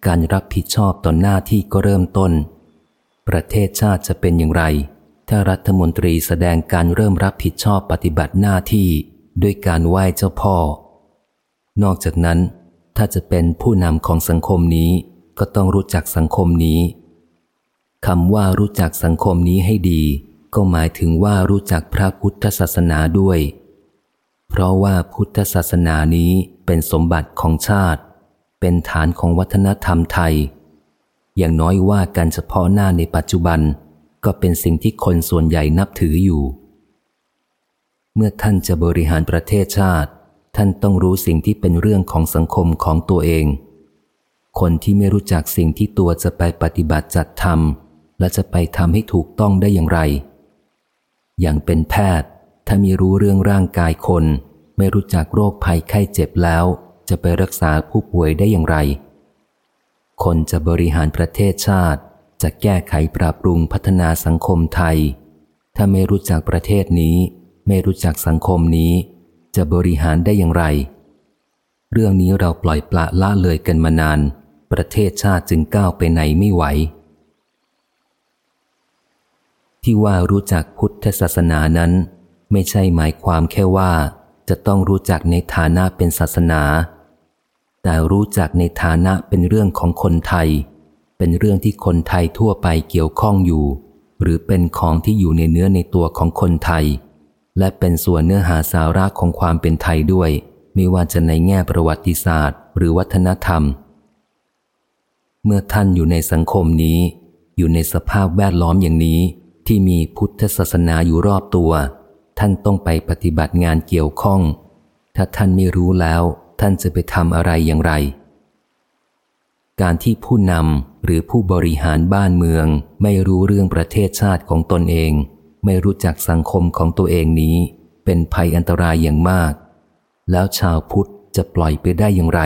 การรับผิดชอบต่อหน้าที่ก็เริ่มต้น ประเทศชาติจะเป็นอย่างไร ถ้ารัฐมนตรีแสดงการเริ่มรับผิดชอบปฏิบัติหน้าที่ด้วยการไหว้เจ้าพ่อ นอกจากนั้น ถ้าจะเป็นผู้นำของสังคมนี้ก็ต้องรู้จักสังคมนี้คำว่ารู้จักสังคมนี้ให้ดี ก็หมายถึงว่ารู้จักพระพุทธศาสนาด้วย เพราะว่าพุทธศาสนานี้เป็นสมบัติของชาติ เป็นฐานของวัฒนธรรมไทย อย่างน้อยว่าการเฉพาะหน้าในปัจจุบัน ก็เป็นสิ่งที่คนส่วนใหญ่นับถืออยู่ เมื่อท่านจะบริหารประเทศชาติ ท่านต้องรู้สิ่งที่เป็นเรื่องของสังคมของตัวเอง คนที่ไม่รู้จักสิ่งที่ตัวจะไปปฏิบัติจัดทำและจะไปทำให้ถูกต้องได้อย่างไร อย่างเป็นแพทย์ถ้ามีรู้เรื่องร่างกายคน ไม่รู้จักโรคภัยไข้เจ็บแล้ว จะไปรักษาผู้ป่วยได้อย่างไร คนจะบริหารประเทศชาติ จะแก้ไขปรับปรุงพัฒนาสังคมไทย ถ้าไม่รู้จักประเทศนี้ ไม่รู้จักสังคมนี้ จะบริหารได้อย่างไร เรื่องนี้เราปล่อยปละละเลยกันมานาน ประเทศชาติจึงก้าวไปไหนไม่ไหว ที่ว่ารู้จักพุทธศาสนานั้น ไม่ใช่หมายความแค่ว่าจะต้องรู้จักในฐานะเป็นศาสนา แต่รู้จักในฐานะเป็นเรื่องของคนไทย เป็นเรื่องที่คนไทยทั่วไปเกี่ยวข้องอยู่ หรือเป็นของที่อยู่ในเนื้อในตัวของคนไทย และเป็นส่วนเนื้อหาสาระของความเป็นไทยด้วย ไม่ว่าจะในแง่ประวัติศาสตร์ หรือวัฒนธรรม เมื่อท่านอยู่ในสังคมนี้ อยู่ในสภาพแวดล้อมอย่างนี้ที่มีพุทธศาสนาอยู่รอบตัว ท่านต้องไปปฏิบัติงานเกี่ยวข้อง ถ้าท่านไม่รู้แล้ว ท่านจะไปทำอะไรอย่างไร การที่ผู้นำหรือผู้บริหารบ้านเมือง ไม่รู้เรื่องประเทศชาติของตนเอง ไม่รู้จักสังคมของตัวเองนี้ เป็นภัยอันตรายอย่างมาก แล้วชาวพุทธจะปล่อยไปได้อย่างไร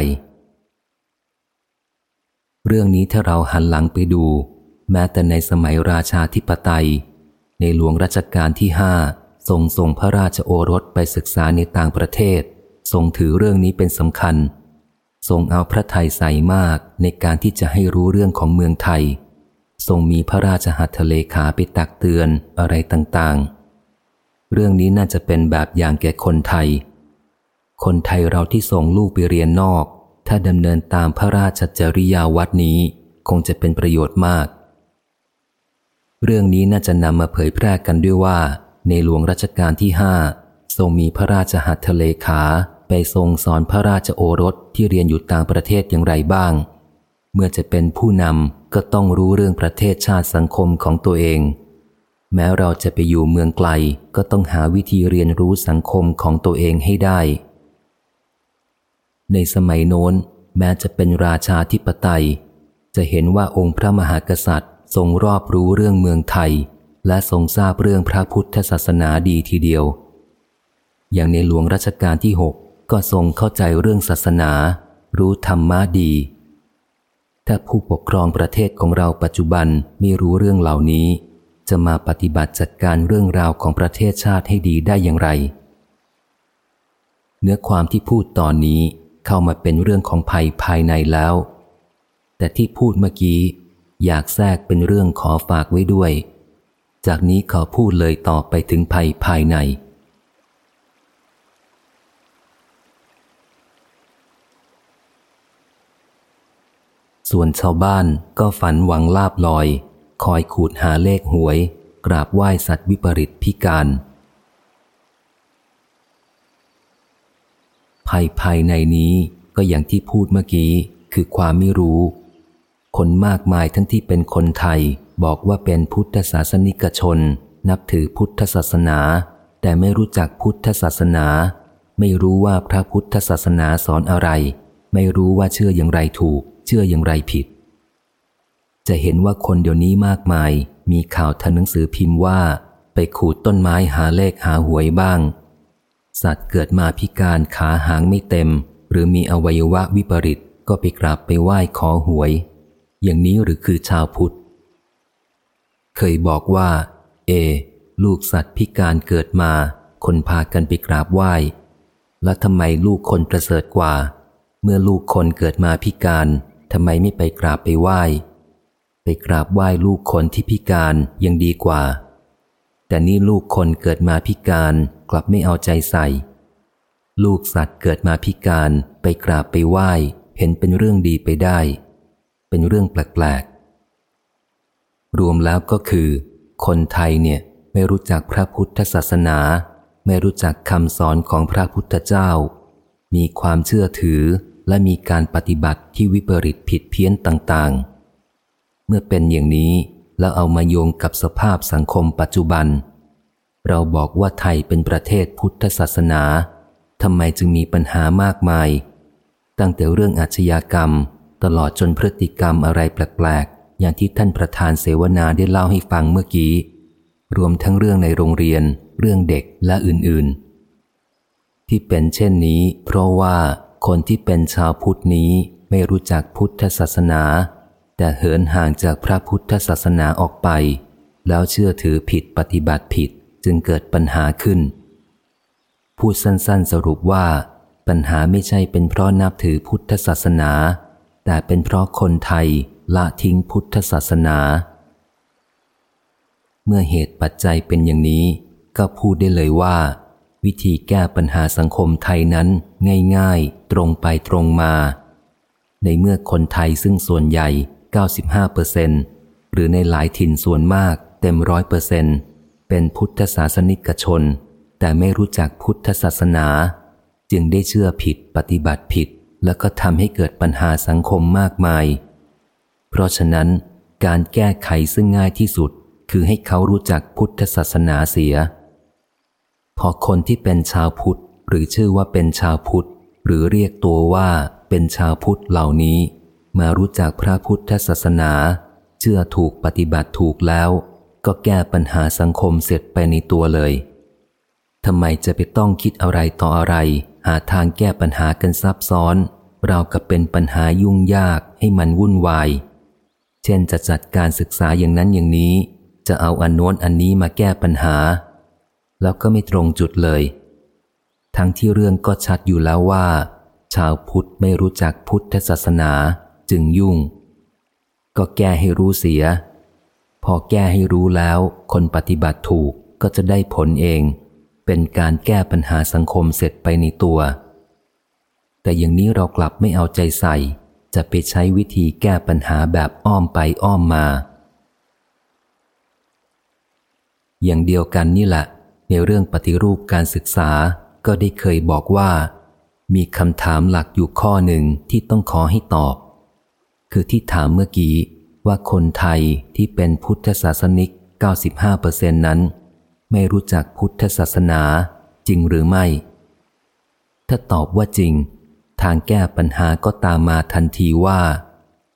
เรื่องนี้ถ้าเราหันหลังไปดู แม้แต่ในสมัยราชาธิปไตย ในหลวงรัชกาลที่ห้าทรงส่งพระราชโอรสไปศึกษาในต่างประเทศ ทรงถือเรื่องนี้เป็นสำคัญ ทรงเอาพระไทยใส่มากในการที่จะให้รู้เรื่องของเมืองไทย ทรงมีพระราชหัตถเลขาไปตักเตือนอะไรต่างๆ เรื่องนี้น่าจะเป็นแบบอย่างแก่คนไทย คนไทยเราที่ส่งลูกไปเรียนนอก ถ้าดำเนินตามพระราชจริยาวัดนี้คงจะเป็นประโยชน์มาก เรื่องนี้น่าจะนำมาเผยแพร่กันด้วยว่า ในหลวงรัชกาลที่ห้าทรงมีพระราชหัตถเลขา ไปทรงสอนพระราชโอรสที่เรียนอยู่ต่างประเทศอย่างไรบ้าง เมื่อจะเป็นผู้นำก็ต้องรู้เรื่องประเทศชาติสังคมของตัวเอง แม้เราจะไปอยู่เมืองไกลก็ต้องหาวิธีเรียนรู้สังคมของตัวเองให้ได้ ในสมัยโน้น แม้จะเป็นราชาธิปไตย จะเห็นว่าองค์พระมหากษัตริย์ทรงรอบรู้เรื่องเมืองไทย และทรงทราบเรื่องพระพุทธศาสนาดีทีเดียว อย่างในหลวงรัชกาลที่หก ก็ทรงเข้าใจเรื่องศาสนา รู้ธรรมะดี ถ้าผู้ปกครองประเทศของเราปัจจุบันไม่รู้เรื่องเหล่านี้ จะมาปฏิบัติจัดการเรื่องราวของประเทศชาติให้ดีได้อย่างไร เนื้อความที่พูดตอนนี้เข้ามาเป็นเรื่องของภัยภายในแล้ว แต่ที่พูดเมื่อกี้ อยากแทรกเป็นเรื่องขอฝากไว้ด้วย จากนี้ขอพูดเลยต่อไปถึงภัยภายใน ส่วนชาวบ้านก็ฝันหวังลาบลอย คอยขูดหาเลขหวย กราบไหว้สัตว์วิปริตพิการ ภัยภายในนี้ก็อย่างที่พูดเมื่อกี้คือความไม่รู้ คนมากมายทั้งที่เป็นคนไทยบอกว่าเป็นพุทธศาสนิกชน นับถือพุทธศาสนา แต่ไม่รู้จักพุทธศาสนา ไม่รู้ว่าพระพุทธศาสนาสอนอะไร ไม่รู้ว่าเชื่ออย่างไรถูก ชื่ออย่างไรผิด จะเห็นว่าคนเดี๋ยวนี้มากมายมีข่าวทางหนังสือพิมพ์ว่า ไปขูดต้นไม้หาเลขหาหวยบ้าง สัตว์เกิดมาพิการขาหางไม่เต็ม หรือมีอวัยวะวิปริตก็ไปกราบไปไหว้ขอหวย อย่างนี้หรือคือชาวพุทธ เคยบอกว่า เอ ลูกสัตว์พิการเกิดมา คนพากันไปกราบไหว้ แล้วทำไมลูกคนประเสริฐกว่า เมื่อลูกคนเกิดมาพิการ ทำไมไม่ไปกราบไปไหว้ ไปกราบไหว้ลูกคนที่พิการยังดีกว่า แต่นี่ลูกคนเกิดมาพิการกลับไม่เอาใจใส่ ลูกสัตว์เกิดมาพิการไปกราบไปไหว้ เห็นเป็นเรื่องดีไปได้ เป็นเรื่องแปลกๆ รวมแล้วก็คือ คนไทยเนี่ยไม่รู้จักพระพุทธศาสนา ไม่รู้จักคำสอนของพระพุทธเจ้า มีความเชื่อถือ และมีการปฏิบัติที่วิปริตผิดเพี้ยนต่างๆ เมื่อเป็นอย่างนี้แล้วเอามาโยงกับสภาพสังคมปัจจุบัน เราบอกว่าไทยเป็นประเทศพุทธศาสนาทำไมจึงมีปัญหามากมาย ตั้งแต่เรื่องอาชญากรรม ตลอดจนพฤติกรรมอะไรแปลกๆ อย่างที่ท่านประธานเสวนาได้เล่าให้ฟังเมื่อกี้ รวมทั้งเรื่องในโรงเรียน เรื่องเด็กและอื่นๆ ที่เป็นเช่นนี้ เพราะว่า คนที่เป็นชาวพุทธนี้ไม่รู้จักพุทธศาสนา แต่เหินห่างจากพระพุทธศาสนาออกไป แล้วเชื่อถือผิดปฏิบัติผิดจึงเกิดปัญหาขึ้น พูดสั้นๆสรุปว่า ปัญหาไม่ใช่เป็นเพราะนับถือพุทธศาสนา แต่เป็นเพราะคนไทยละทิ้งพุทธศาสนา เมื่อเหตุปัจจัยเป็นอย่างนี้ ก็พูดได้เลยว่า วิธีแก้ปัญหาสังคมไทยนั้นง่ายๆ ตรงไปตรงมา ในเมื่อคนไทยซึ่งส่วนใหญ่ 95%หรือในหลายถิ่นส่วนมากเต็มร้อยเปอร์เซนเป็นพุทธศาสนิกชน แต่ไม่รู้จักพุทธศาสนา จึงได้เชื่อผิดปฏิบัติผิด แล้วก็ทำให้เกิดปัญหาสังคมมากมาย เพราะฉะนั้น การแก้ไขซึ่งง่ายที่สุด คือให้เขารู้จักพุทธศาสนาเสีย พอคนที่เป็นชาวพุทธ หรือชื่อว่าเป็นชาวพุทธ หรือเรียกตัวว่าเป็นชาวพุทธเหล่านี้ มารู้จักพระพุทธศาสนา เชื่อถูกปฏิบัติถูกแล้ว ก็แก้ปัญหาสังคมเสร็จไปในตัวเลยทำไมจะไปต้องคิดอะไรต่ออะไร หาทางแก้ปัญหากันซับซ้อน เรากับเป็นปัญหายุ่งยากให้มันวุ่นวาย เช่นจะจัดการศึกษาอย่างนั้นอย่างนี้ จะเอาอันโน้นอันนี้มาแก้ปัญหา แล้วก็ไม่ตรงจุดเลย ทั้งที่เรื่องก็ชัดอยู่แล้วว่า ชาวพุทธไม่รู้จักพุทธศาสนาจึงยุ่ง ก็แก้ให้รู้เสีย พอแก้ให้รู้แล้ว คนปฏิบัติถูกก็จะได้ผลเอง เป็นการแก้ปัญหาสังคมเสร็จไปในตัว แต่อย่างนี้เรากลับไม่เอาใจใส่ จะไปใช้วิธีแก้ปัญหาแบบอ้อมไปอ้อมมา อย่างเดียวกันนี่แหละ ในเรื่องปฏิรูปการศึกษาก็ได้เคยบอกว่า มีคำถามหลักอยู่ข้อหนึ่งที่ต้องขอให้ตอบ คือที่ถามเมื่อกี้ว่าคนไทยที่เป็นพุทธศาสนิก 95%นั้น ไม่รู้จักพุทธศาสนาจริงหรือไม่ ถ้าตอบว่าจริง ทางแก้ปัญหาก็ตามมาทันทีว่า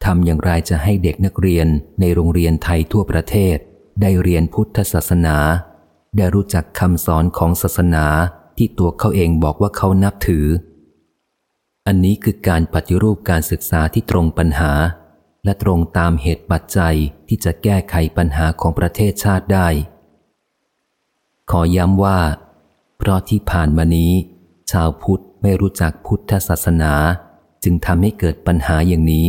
ทำอย่างไรจะให้เด็กนักเรียนในโรงเรียนไทยทั่วประเทศ ได้เรียนพุทธศาสนา ได้รู้จักคำสอนของศาสนาที่ตัวเขาเองบอกว่าเขานับถือ อันนี้คือการปฏิรูปการศึกษาที่ตรงปัญหา และตรงตามเหตุปัจจัยที่จะแก้ไขปัญหาของประเทศชาติได้ ขอย้ำว่า เพราะที่ผ่านมานี้ ชาวพุทธไม่รู้จักพุทธศาสนา จึงทำให้เกิดปัญหาอย่างนี้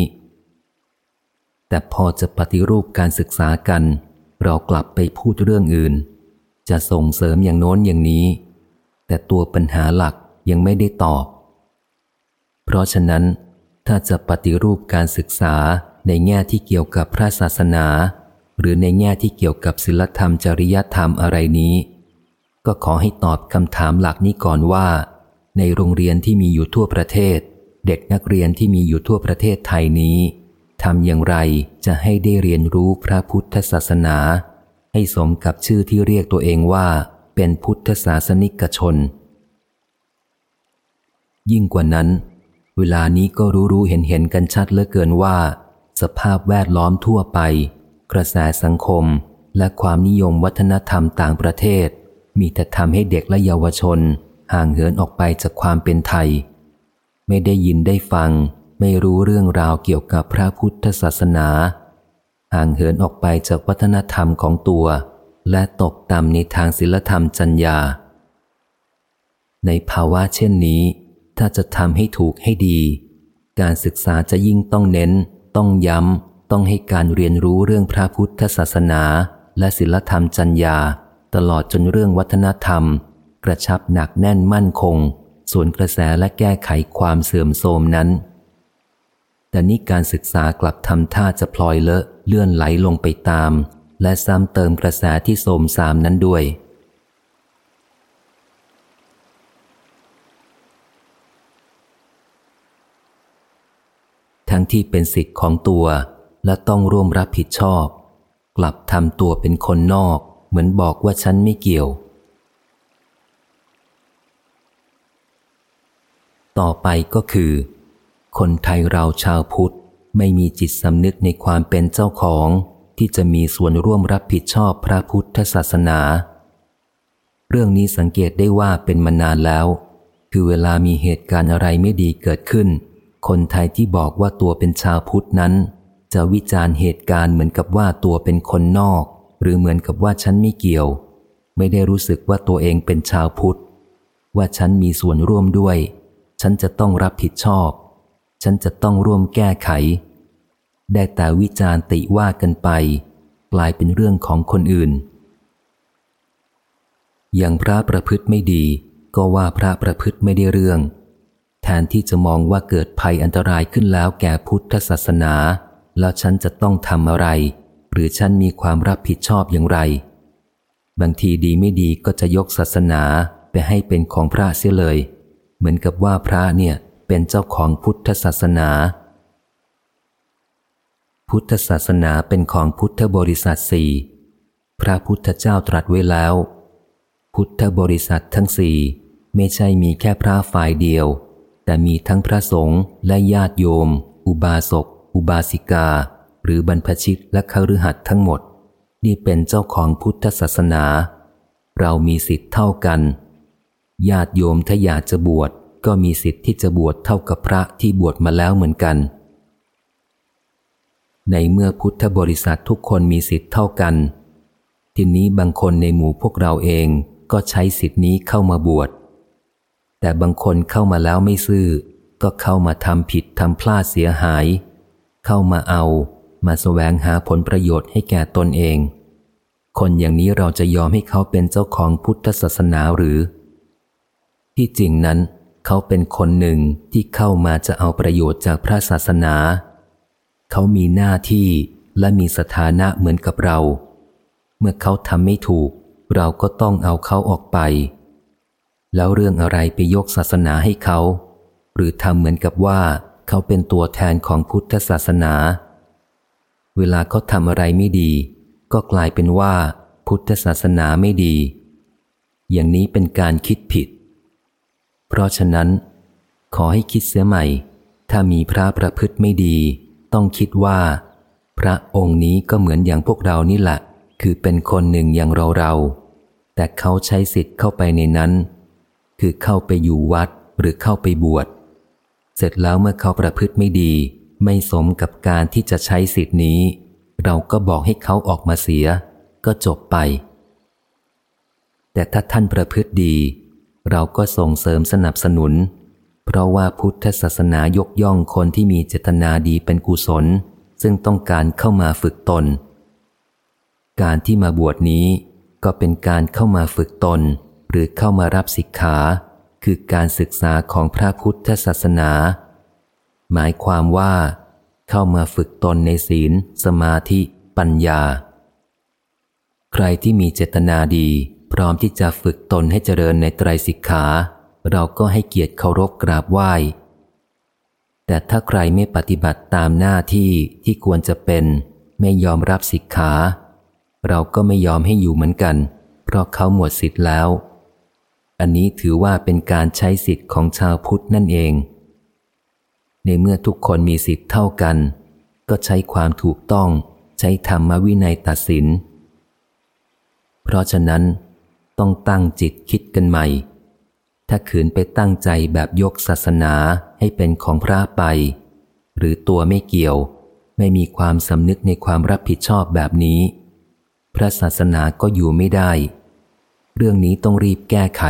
แต่พอจะปฏิรูปการศึกษากัน เรากลับไปพูดเรื่องอื่น จะส่งเสริมอย่างโน้นอย่างนี้ แต่ตัวปัญหาหลักยังไม่ได้ตอบ เพราะฉะนั้น ถ้าจะปฏิรูปการศึกษาในแง่ที่เกี่ยวกับพระศาสนา หรือในแง่ที่เกี่ยวกับศิลธรรมจริยธรรมอะไรนี้ ก็ขอให้ตอบคำถามหลักนี้ก่อนว่า ในโรงเรียนที่มีอยู่ทั่วประเทศ เด็กนักเรียนที่มีอยู่ทั่วประเทศไทยนี้ทำอย่างไรจะให้ได้เรียนรู้พระพุทธศาสนา ให้สมกับชื่อที่เรียกตัวเองว่าเป็นพุทธศาสนิกชน ยิ่งกว่านั้น เวลานี้ก็รู้รู้เห็นเห็นกันชัดเหลือเกินว่า สภาพแวดล้อมทั่วไป กระแสสังคมและความนิยมวัฒนธรรมต่างประเทศ มีแต่ทำให้เด็กและเยาวชน ห่างเหินออกไปจากความเป็นไทย ไม่ได้ยินได้ฟัง ไม่รู้เรื่องราวเกี่ยวกับพระพุทธศาสนา ห่างเหินออกไปจากวัฒนธรรมของตัว และตกต่ำในทางศิลธรรมจัญญา ในภาวะเช่นนี้ ถ้าจะทำให้ถูกให้ดี การศึกษาจะยิ่งต้องเน้น ต้องย้ำ ต้องให้การเรียนรู้เรื่องพระพุทธศาสนา และศิลธรรมจัญญา ตลอดจนเรื่องวัฒนธรรม กระชับหนักแน่นมั่นคง ส่วนกระแสและแก้ไขความเสื่อมโทรมนั้นแต่นี่การศึกษากลับทำท่าจะพลอยเลอะ เลื่อนไหลลงไปตาม และซ้ำเติมกระแสที่โทรมสามนั้นด้วย ทั้งที่เป็นสิทธิ์ของตัวและต้องร่วมรับผิดชอบ กลับทำตัวเป็นคนนอก เหมือนบอกว่าฉันไม่เกี่ยวต่อไปก็คือ คนไทยเราชาวพุทธ ไม่มีจิตสำนึกในความเป็นเจ้าของที่จะมีส่วนร่วมรับผิดชอบพระพุทธศาสนา เรื่องนี้สังเกตได้ว่าเป็นมานานแล้ว คือเวลามีเหตุการณ์อะไรไม่ดีเกิดขึ้น คนไทยที่บอกว่าตัวเป็นชาวพุทธนั้น จะวิจารณ์เหตุการณ์เหมือนกับว่าตัวเป็นคนนอก หรือเหมือนกับว่าฉันไม่เกี่ยว ไม่ได้รู้สึกว่าตัวเองเป็นชาวพุทธ ว่าฉันมีส่วนร่วมด้วย ฉันจะต้องรับผิดชอบ ฉันจะต้องร่วมแก้ไข ได้แต่วิจารณ์ติว่ากันไป กลายเป็นเรื่องของคนอื่น อย่างพระประพฤติไม่ดี ก็ว่าพระประพฤติไม่ได้เรื่อง แทนที่จะมองว่าเกิดภัยอันตรายขึ้นแล้วแก่พุทธศาสนา แล้วฉันจะต้องทำอะไร หรือฉันมีความรับผิดชอบอย่างไร บางทีดีไม่ดีก็จะยกศาสนาไปให้เป็นของพระเสียเลย เหมือนกับว่าพระเนี่ย เป็นเจ้าของพุทธศาสนา พุทธศาสนาเป็นของพุทธบริษัทสี่พระพุทธเจ้าตรัสไว้แล้ว พุทธบริษัททั้งสี่ไม่ใช่มีแค่พระฝ่ายเดียว แต่มีทั้งพระสงฆ์และญาติโยม อุบาสก อุบาสิกา หรือบรรพชิตและคฤหัสถ์ทั้งหมด นี่เป็นเจ้าของพุทธศาสนา เรามีสิทธิ์เท่ากัน ญาติโยมถ้าอยากจะบวช ก็มีสิทธิ์ที่จะบวชเท่ากับพระที่บวชมาแล้วเหมือนกัน ในเมื่อพุทธบริษัททุกคนมีสิทธิ์เท่ากัน ทีนี้บางคนในหมู่พวกเราเองก็ใช้สิทธินี้เข้ามาบวช แต่บางคนเข้ามาแล้วไม่ซื่อ ก็เข้ามาทำผิดทำพลาดเสียหาย เข้ามาเอา มาสแสวงหาผลประโยชน์ให้แก่ตนเอง คนอย่างนี้เราจะยอมให้เขาเป็นเจ้าของพุทธศาสนาหรือ ที่จริงนั้น เขาเป็นคนหนึ่งที่เข้ามาจะเอาประโยชน์จากพระศาสนา เขามีหน้าที่และมีสถานะเหมือนกับเรา เมื่อเขาทำไม่ถูก เราก็ต้องเอาเขาออกไป แล้วเรื่องอะไรไปยกศาสนาให้เขา หรือทำเหมือนกับว่าเขาเป็นตัวแทนของพุทธศาสนา เวลาเขาทำอะไรไม่ดี ก็กลายเป็นว่า พุทธศาสนาไม่ดี อย่างนี้เป็นการคิดผิด เพราะฉะนั้น ขอให้คิดเสียใหม่ ถ้ามีพระประพฤติไม่ดี ต้องคิดว่า พระองค์นี้ก็เหมือนอย่างพวกเรานี่แหละคือเป็นคนหนึ่งอย่างเราเราแต่เขาใช้สิทธิ์เข้าไปในนั้น คือเข้าไปอยู่วัดหรือเข้าไปบวช เสร็จแล้วเมื่อเขาประพฤติไม่ดี ไม่สมกับการที่จะใช้สิทธินี้ เราก็บอกให้เขาออกมาเสีย ก็จบไป แต่ถ้าท่านประพฤติดี เราก็ส่งเสริมสนับสนุน เพราะว่าพุทธศาสนายกย่องคนที่มีเจตนาดีเป็นกุศล ซึ่งต้องการเข้ามาฝึกตน การที่มาบวชนี้ก็เป็นการเข้ามาฝึกตน หรือเข้ามารับสิกขา คือการศึกษาของพระพุทธศาสนา หมายความว่า เข้ามาฝึกตนในศีล สมาธิ ปัญญา ใครที่มีเจตนาดี พร้อมที่จะฝึกตนให้เจริญในไตรสิกขา เราก็ให้เกียรติเคารพกราบไหว้ แต่ถ้าใครไม่ปฏิบัติตามหน้าที่ที่ควรจะเป็น ไม่ยอมรับสิกขา เราก็ไม่ยอมให้อยู่เหมือนกัน เพราะเขาหมดสิทธิ์แล้ว อันนี้ถือว่าเป็นการใช้สิทธิ์ของชาวพุทธนั่นเอง ในเมื่อทุกคนมีสิทธิ์เท่ากัน ก็ใช้ความถูกต้องใช้ธรรมวินัยตัดสิน เพราะฉะนั้น ต้องตั้งจิตคิดกันใหม่ ถ้าขืนไปตั้งใจแบบยกศาสนาให้เป็นของพระไป หรือตัวไม่เกี่ยว ไม่มีความสำนึกในความรับผิดชอบแบบนี้ พระศาสนาก็อยู่ไม่ได้ เรื่องนี้ต้องรีบแก้ไข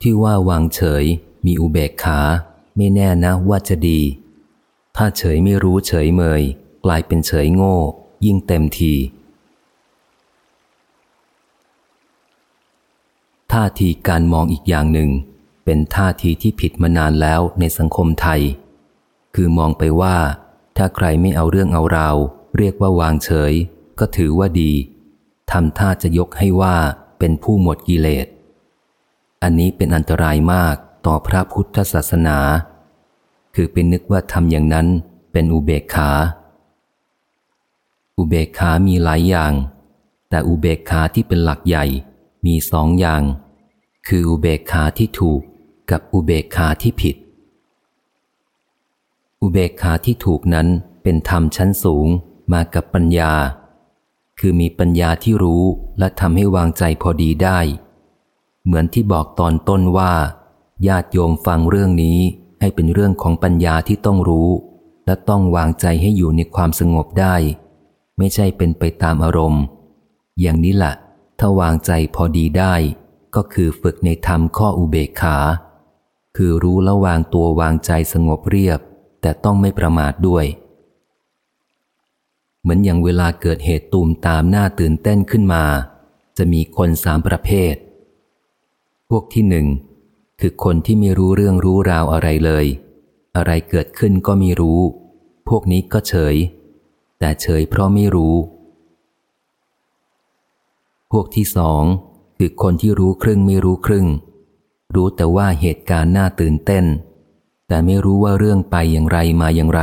ที่ว่าวางเฉย มีอุเบกขา ไม่แน่นะว่าจะดี ถ้าเฉยไม่รู้เฉยเมย กลายเป็นเฉยโง่ ยิ่งเต็มที ท่าทีการมองอีกอย่างหนึ่ง เป็นท่าทีที่ผิดมานานแล้วในสังคมไทย คือมองไปว่า ถ้าใครไม่เอาเรื่องเอาราว เรียกว่าวางเฉย ก็ถือว่าดีทำท่าจะยกให้ว่าเป็นผู้หมดกิเลส อันนี้เป็นอันตรายมากต่อพระพุทธศาสนา คือเป็นนึกว่าทำอย่างนั้นเป็นอุเบกขา อุเบกขามีหลายอย่าง แต่อุเบกขาที่เป็นหลักใหญ่มีสองอย่าง คืออุเบกขาที่ถูกกับอุเบกขาที่ผิด อุเบกขาที่ถูกนั้นเป็นธรรมชั้นสูงมากับปัญญา คือมีปัญญาที่รู้และทำให้วางใจพอดีได้ เหมือนที่บอกตอนต้นว่า ญาติโยมฟังเรื่องนี้ ให้เป็นเรื่องของปัญญาที่ต้องรู้ และต้องวางใจให้อยู่ในความสงบได้ ไม่ใช่เป็นไปตามอารมณ์ อย่างนี้แหละถ้าวางใจพอดีได้ ก็คือฝึกในธรรมข้ออุเบกขา คือรู้และวางตัววางใจสงบเรียบ แต่ต้องไม่ประมาทด้วย เหมือนอย่างเวลาเกิดเหตุตูมตามหน้าตื่นเต้นขึ้นมา จะมีคนสามประเภท พวกที่หนึ่ง คือคนที่ไม่รู้เรื่องรู้ราวอะไรเลย อะไรเกิดขึ้นก็ไม่รู้ พวกนี้ก็เฉย แต่เฉยเพราะไม่รู้ พวกที่สองคือคนที่รู้ครึ่งไม่รู้ครึ่ง รู้แต่ว่าเหตุการณ์น่าตื่นเต้น แต่ไม่รู้ว่าเรื่องไปอย่างไรมาอย่างไร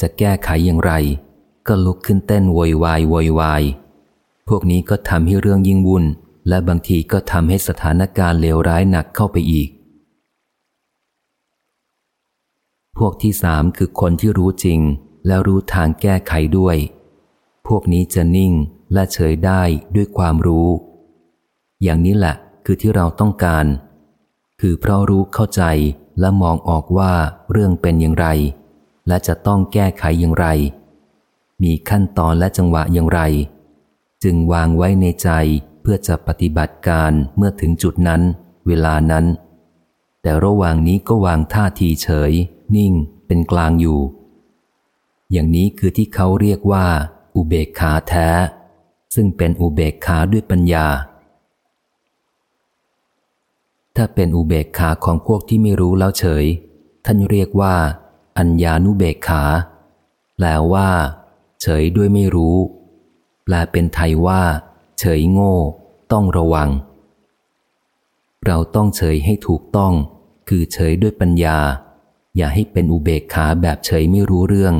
จะแก้ไขอย่างไร ก็ลุกขึ้นเต้นโวยวายโวยวาย พวกนี้ก็ทำให้เรื่องยิ่งวุ่นและบางทีก็ทำให้สถานการณ์เลวร้ายหนักเข้าไปอีก พวกที่สามคือคนที่รู้จริง แล้วรู้ทางแก้ไขด้วย พวกนี้จะนิ่งและเฉยได้ด้วยความรู้ อย่างนี้แหละคือที่เราต้องการ คือเพราะรู้เข้าใจและมองออกว่าเรื่องเป็นอย่างไร และจะต้องแก้ไขอย่างไร มีขั้นตอนและจังหวะอย่างไร จึงวางไว้ในใจเพื่อจะปฏิบัติการเมื่อถึงจุดนั้น เวลานั้น แต่ระหว่างนี้ก็วางท่าทีเฉย นิ่ง เป็นกลางอยู่ อย่างนี้คือที่เขาเรียกว่า อุเบกขาแท้ ซึ่งเป็นอุเบกขาด้วยปัญญา ถ้าเป็นอุเบกขาของพวกที่ไม่รู้แล้วเฉย ท่านเรียกว่า อัญญานุเบกขาแปลว่า เฉยด้วยไม่รู้ แปลเป็นไทยว่า เฉยโง่ ต้องระวัง เราต้องเฉยให้ถูกต้อง คือเฉยด้วยปัญญา อย่าให้เป็นอุเบกขาแบบเฉยไม่รู้เรื่อง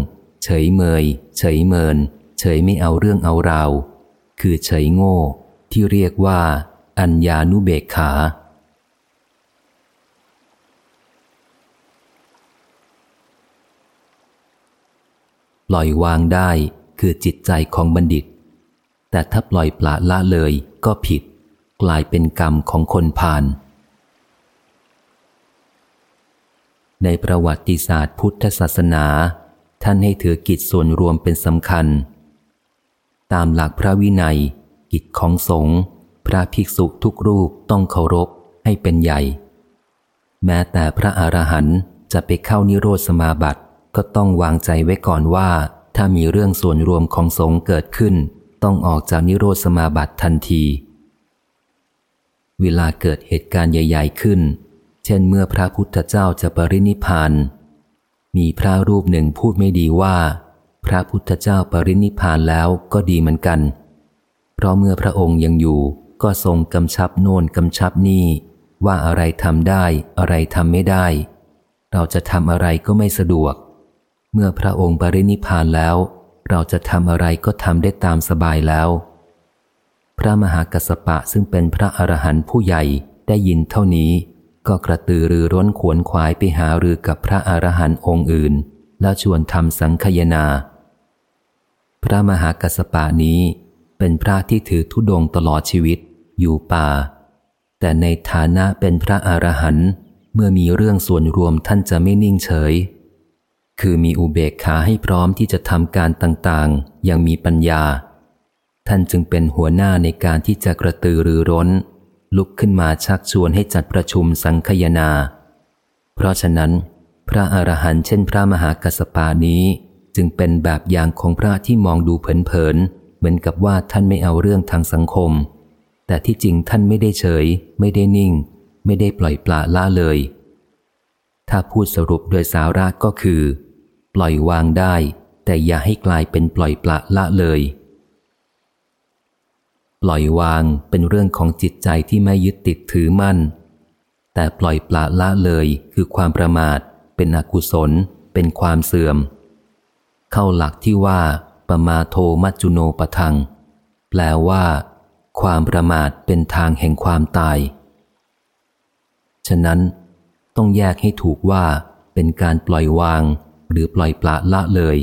เฉยเมย เฉยเมิน เฉยไม่เอาเรื่องเอาราว คือเฉยโง่ ที่เรียกว่า อัญญานุเบกขา ปล่อยวางได้คือจิตใจของบัณฑิต แต่ถ้าปล่อยปละละเลยก็ผิด กลายเป็นกรรมของคนผ่าน ในประวัติศาสตร์พุทธศาสนา ท่านให้ถือกิจส่วนรวมเป็นสำคัญ ตามหลักพระวินัย กิจของสงฆ์พระภิกษุทุกรูปต้องเคารพให้เป็นใหญ่ แม้แต่พระอรหันต์จะไปเข้านิโรธสมาบัติก็ต้องวางใจไว้ก่อนว่า ถ้ามีเรื่องส่วนรวมของสงฆ์เกิดขึ้น ต้องออกจากนิโรธสมาบัติทันที เวลาเกิดเหตุการณ์ใหญ่ ๆขึ้น ช่นเมื่อพระพุทธเจ้าจะปรินิพานมีพระรูปหนึ่งพูดไม่ดีว่า พระพุทธเจ้าปรินิพานแล้วก็ดีเหมือนกัน เพราะเมื่อพระองค์ยังอยู่ก็ทรงกำชับโน่นกำชับนี่ ว่าอะไรทำได้อะไรทำไม่ได้ เราจะทำอะไรก็ไม่สะดวก เมื่อพระองค์ปรินิพานแล้ว เราจะทำอะไรก็ทำได้ตามสบายแล้ว พระมหากัสปะซึ่งเป็นพระอรหันต์ผู้ใหญ่ได้ยินเท่านี้ ก็กระตือรือร้นขวนขวายไปหารือกับพระอรหันต์องค์อื่น แล้วชวนทำสังคยนา พระมหากัสปะนี้เป็นพระที่ถือธุดงตลอดชีวิต อยู่ป่า แต่ในฐานะเป็นพระอรหันต์เมื่อมีเรื่องส่วนรวมท่านจะไม่นิ่งเฉย คือมีอุเบกขาให้พร้อมที่จะทำการต่างๆ อย่างมีปัญญา ท่านจึงเป็นหัวหน้าในการที่จะกระตือรือร้น ลุกขึ้นมาชักชวนให้จัดประชุมสังคยนา เพราะฉะนั้น พระอรหันต์เช่นพระมหากัสปานี้จึงเป็นแบบอย่างของพระที่มองดูเผินๆเหมือนกับว่าท่านไม่เอาเรื่องทางสังคม แต่ที่จริงท่านไม่ได้เฉย ไม่ได้นิ่ง ไม่ได้ปล่อยปละละเลย ถ้าพูดสรุปโดยสาระก็คือ ปล่อยวางได้ แต่อย่าให้กลายเป็นปล่อยปละละเลย ปล่อยวางเป็นเรื่องของจิตใจที่ไม่ยึดติดถือมั่น แต่ปล่อยปละละเลยคือความประมาท เป็นอกุศล เป็นความเสื่อม เข้าหลักที่ว่าปมาโทมัจจุโนปทัง แปลว่า ความประมาทเป็นทางแห่งความตาย ฉะนั้น ต้องแยกให้ถูกว่า เป็นการปล่อยวาง หรือปล่อยปละละเลย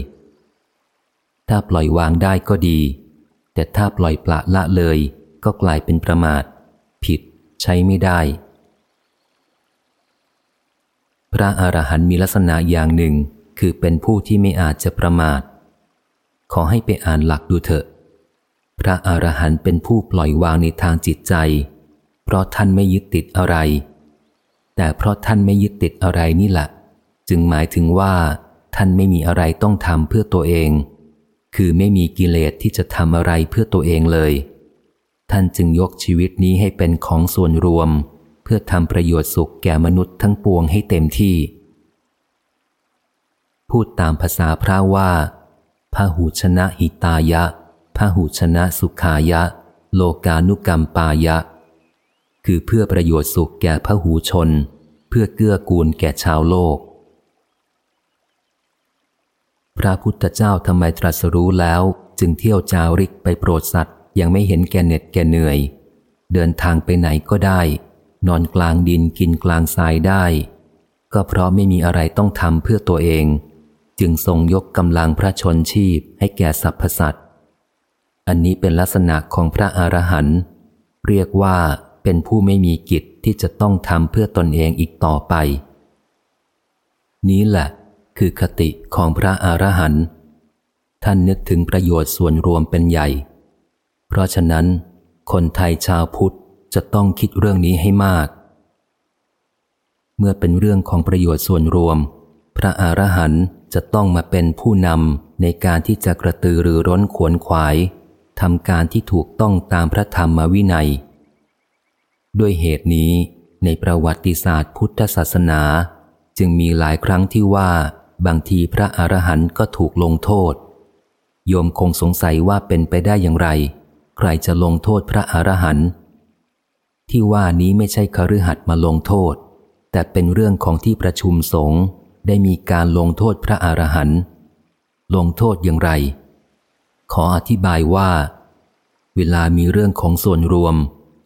ถ้าปล่อยวางได้ก็ดี แต่ถ้าปล่อยปละละเลย ก็กลายเป็นประมาท ผิดใช้ไม่ได้ พระอรหันต์มีลักษณะอย่างหนึ่ง คือเป็นผู้ที่ไม่อาจจะประมาท ขอให้ไปอ่านหลักดูเถอะ พระอรหันต์เป็นผู้ปล่อยวางในทางจิตใจ เพราะท่านไม่ยึดติดอะไร แต่เพราะท่านไม่ยึดติดอะไรนี่แหละ จึงหมายถึงว่า ท่านไม่มีอะไรต้องทำเพื่อตัวเอง คือไม่มีกิเลสที่จะทำอะไรเพื่อตัวเองเลย ท่านจึงยกชีวิตนี้ให้เป็นของส่วนรวม เพื่อทำประโยชน์สุขแก่มนุษย์ทั้งปวงให้เต็มที่ พูดตามภาษาพระว่าพระหูชนะหิตายะพหุชนะสุขายะ โลกานุกรรมปายะ คือเพื่อประโยชน์สุขแก่พหูชน เพื่อเกื้อกูลแก่ชาวโลก พระพุทธเจ้าทำไมตรัสรู้แล้ว จึงเที่ยวจาริกไปโปรดสัตว์ ยังไม่เห็นแก่เหน็ดแก่เหนื่อย เดินทางไปไหนก็ได้ นอนกลางดินกินกลางทรายได้ ก็เพราะไม่มีอะไรต้องทำเพื่อตัวเอง จึงทรงยกกำลังพระชนชีพให้แก่สรรพสัตว์อันนี้เป็นลักษณะของพระอรหันต์เรียกว่าเป็นผู้ไม่มีกิจที่จะต้องทำเพื่อตนเองอีกต่อไป นี้แหละ คือคติของพระอรหันต์ท่านนึกถึงประโยชน์ส่วนรวมเป็นใหญ่ เพราะฉะนั้น คนไทยชาวพุทธจะต้องคิดเรื่องนี้ให้มาก เมื่อเป็นเรื่องของประโยชน์ส่วนรวม พระอรหันต์จะต้องมาเป็นผู้นำในการที่จะกระตือรือร้นขวนขวายทำการที่ถูกต้องตามพระธรรมวินัย ด้วยเหตุนี้ในประวัติศาสตร์พุทธศาสนา จึงมีหลายครั้งที่ว่า บางทีพระอรหันต์ก็ถูกลงโทษ โยมคงสงสัยว่าเป็นไปได้อย่างไร ใครจะลงโทษพระอรหันต์ที่ว่านี้ไม่ใช่คฤหัสถ์มาลงโทษ แต่เป็นเรื่องของที่ประชุมสงฆ์ได้มีการลงโทษพระอรหันต์ลงโทษอย่างไร ขออธิบายว่า เวลามีเรื่องของส่วนรวม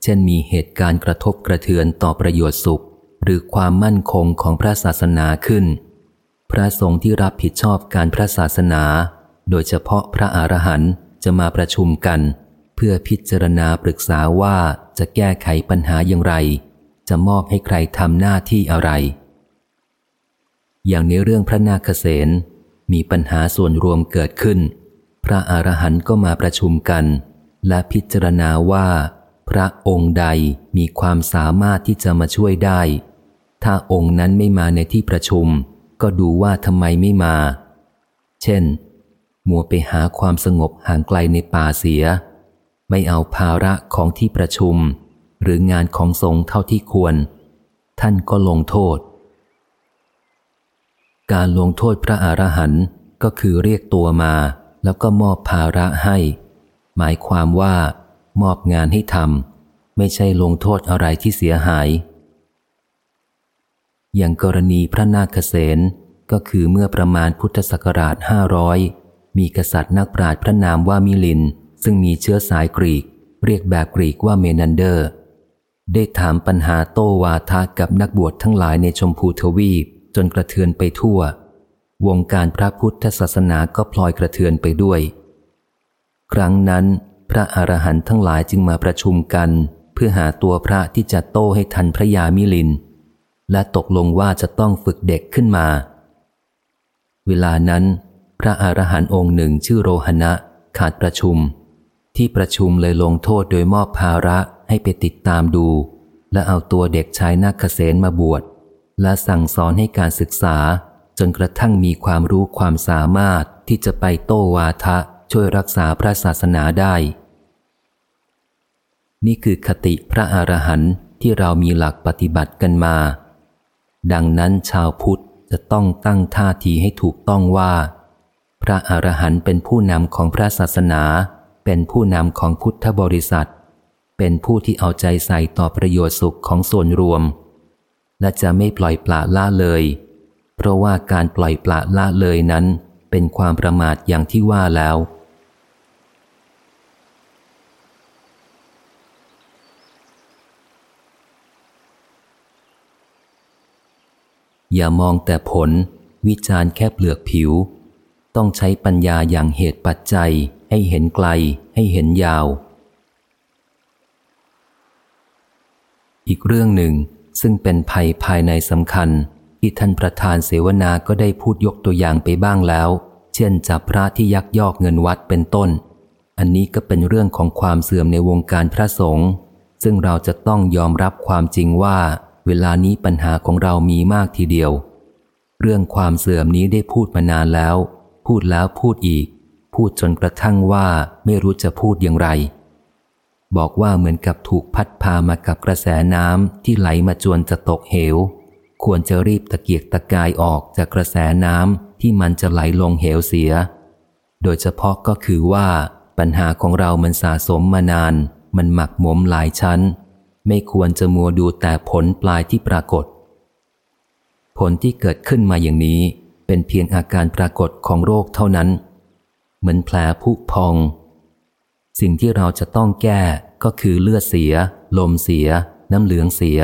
เช่นมีเหตุการณ์กระทบกระเทือนต่อประโยชน์สุข หรือความมั่นคงของพระศาสนาขึ้น พระสงฆ์ที่รับผิดชอบการพระศาสนา โดยเฉพาะพระอรหันต์จะมาประชุมกัน เพื่อพิจารณาปรึกษาว่าจะแก้ไขปัญหาอย่างไร จะมอบให้ใครทำหน้าที่อะไร อย่างในเรื่องพระนาคเษนมีปัญหาส่วนรวมเกิดขึ้น พระอรหันต์ก็มาประชุมกัน และพิจารณาว่า พระองค์ใดมีความสามารถที่จะมาช่วยได้ ถ้าองค์นั้นไม่มาในที่ประชุม ก็ดูว่าทำไมไม่มา เช่น มัวไปหาความสงบห่างไกลในป่าเสีย ไม่เอาภาระของที่ประชุม หรืองานของสงฆ์เท่าที่ควร ท่านก็ลงโทษ การลงโทษพระอรหันต์ก็คือเรียกตัวมา แล้วก็มอบภาระให้ หมายความว่ามอบงานให้ทำไม่ใช่ลงโทษอะไรที่เสียหาย อย่างกรณีพระนาคเษนก็คือเมื่อประมาณพุทธศักราชห้าร้อยมีกษัตริย์นักปราชญ์พระนามว่ามิลิน ซึ่งมีเชื้อสายกรีก เรียกแบบกรีกว่าเมนันเดอร์ ได้ถามปัญหาโตวาทะกับนักบวชทั้งหลายในชมพูทวีปจนกระเทือนไปทั่ว วงการพระพุทธศาสนาก็พลอยกระเทือนไปด้วย ครั้งนั้น พระอรหันต์ทั้งหลายจึงมาประชุมกัน เพื่อหาตัวพระที่จะโต้ให้ทันพระยามิลิน และตกลงว่าจะต้องฝึกเด็กขึ้นมา เวลานั้น พระอรหันต์องค์หนึ่งชื่อโรหณะขาดประชุม ที่ประชุมเลยลงโทษโดยมอบภาระให้ไปติดตามดู และเอาตัวเด็กชายนักเษณมาบวช และสั่งสอนให้การศึกษา จนกระทั่งมีความรู้ความสามารถที่จะไปโต้วาทะช่วยรักษาพระศาสนาได้ นี่คือคติพระอรหันต์ที่เรามีหลักปฏิบัติกันมา ดังนั้นชาวพุทธจะต้องตั้งท่าทีให้ถูกต้องว่า พระอรหันต์เป็นผู้นำของพระศาสนา เป็นผู้นำของพุทธบริษัท เป็นผู้ที่เอาใจใส่ต่อประโยชน์สุขของส่วนรวม และจะไม่ปล่อยปละละเลย เพราะว่าการปล่อยปละละเลยนั้น เป็นความประมาทอย่างที่ว่าแล้ว อย่ามองแต่ผล วิจารณ์แค่เปลือกผิว ต้องใช้ปัญญาอย่างเหตุปัจจัย ให้เห็นไกล ให้เห็นยาว อีกเรื่องหนึ่งซึ่งเป็นภัยภายในสำคัญ ที่ท่านประธานเสวนาก็ได้พูดยกตัวอย่างไปบ้างแล้ว เช่นจับพระที่ยักยอกเงินวัดเป็นต้น อันนี้ก็เป็นเรื่องของความเสื่อมในวงการพระสงฆ์ซึ่งเราจะต้องยอมรับความจริงว่า เวลานี้ปัญหาของเรามีมากทีเดียว เรื่องความเสื่อมนี้ได้พูดมานานแล้ว พูดแล้วพูดอีก พูดจนกระทั่งว่าไม่รู้จะพูดอย่างไร บอกว่าเหมือนกับถูกพัดพามากับกระแสน้ำที่ไหลมาจวนจะตกเหว ควรจะรีบตะเกียกตะกายออกจากกระแสน้ำที่มันจะไหลลงเหวเสีย โดยเฉพาะก็คือว่าปัญหาของเรามันสะสมมานาน มันหมักหมมหลายชั้น ไม่ควรจะมัวดูแต่ผลปลายที่ปรากฏ ผลที่เกิดขึ้นมาอย่างนี้เป็นเพียงอาการปรากฏของโรคเท่านั้น เหมือนแผลผุพอง สิ่งที่เราจะต้องแก้ก็คือเลือดเสีย ลมเสีย น้ำเหลืองเสีย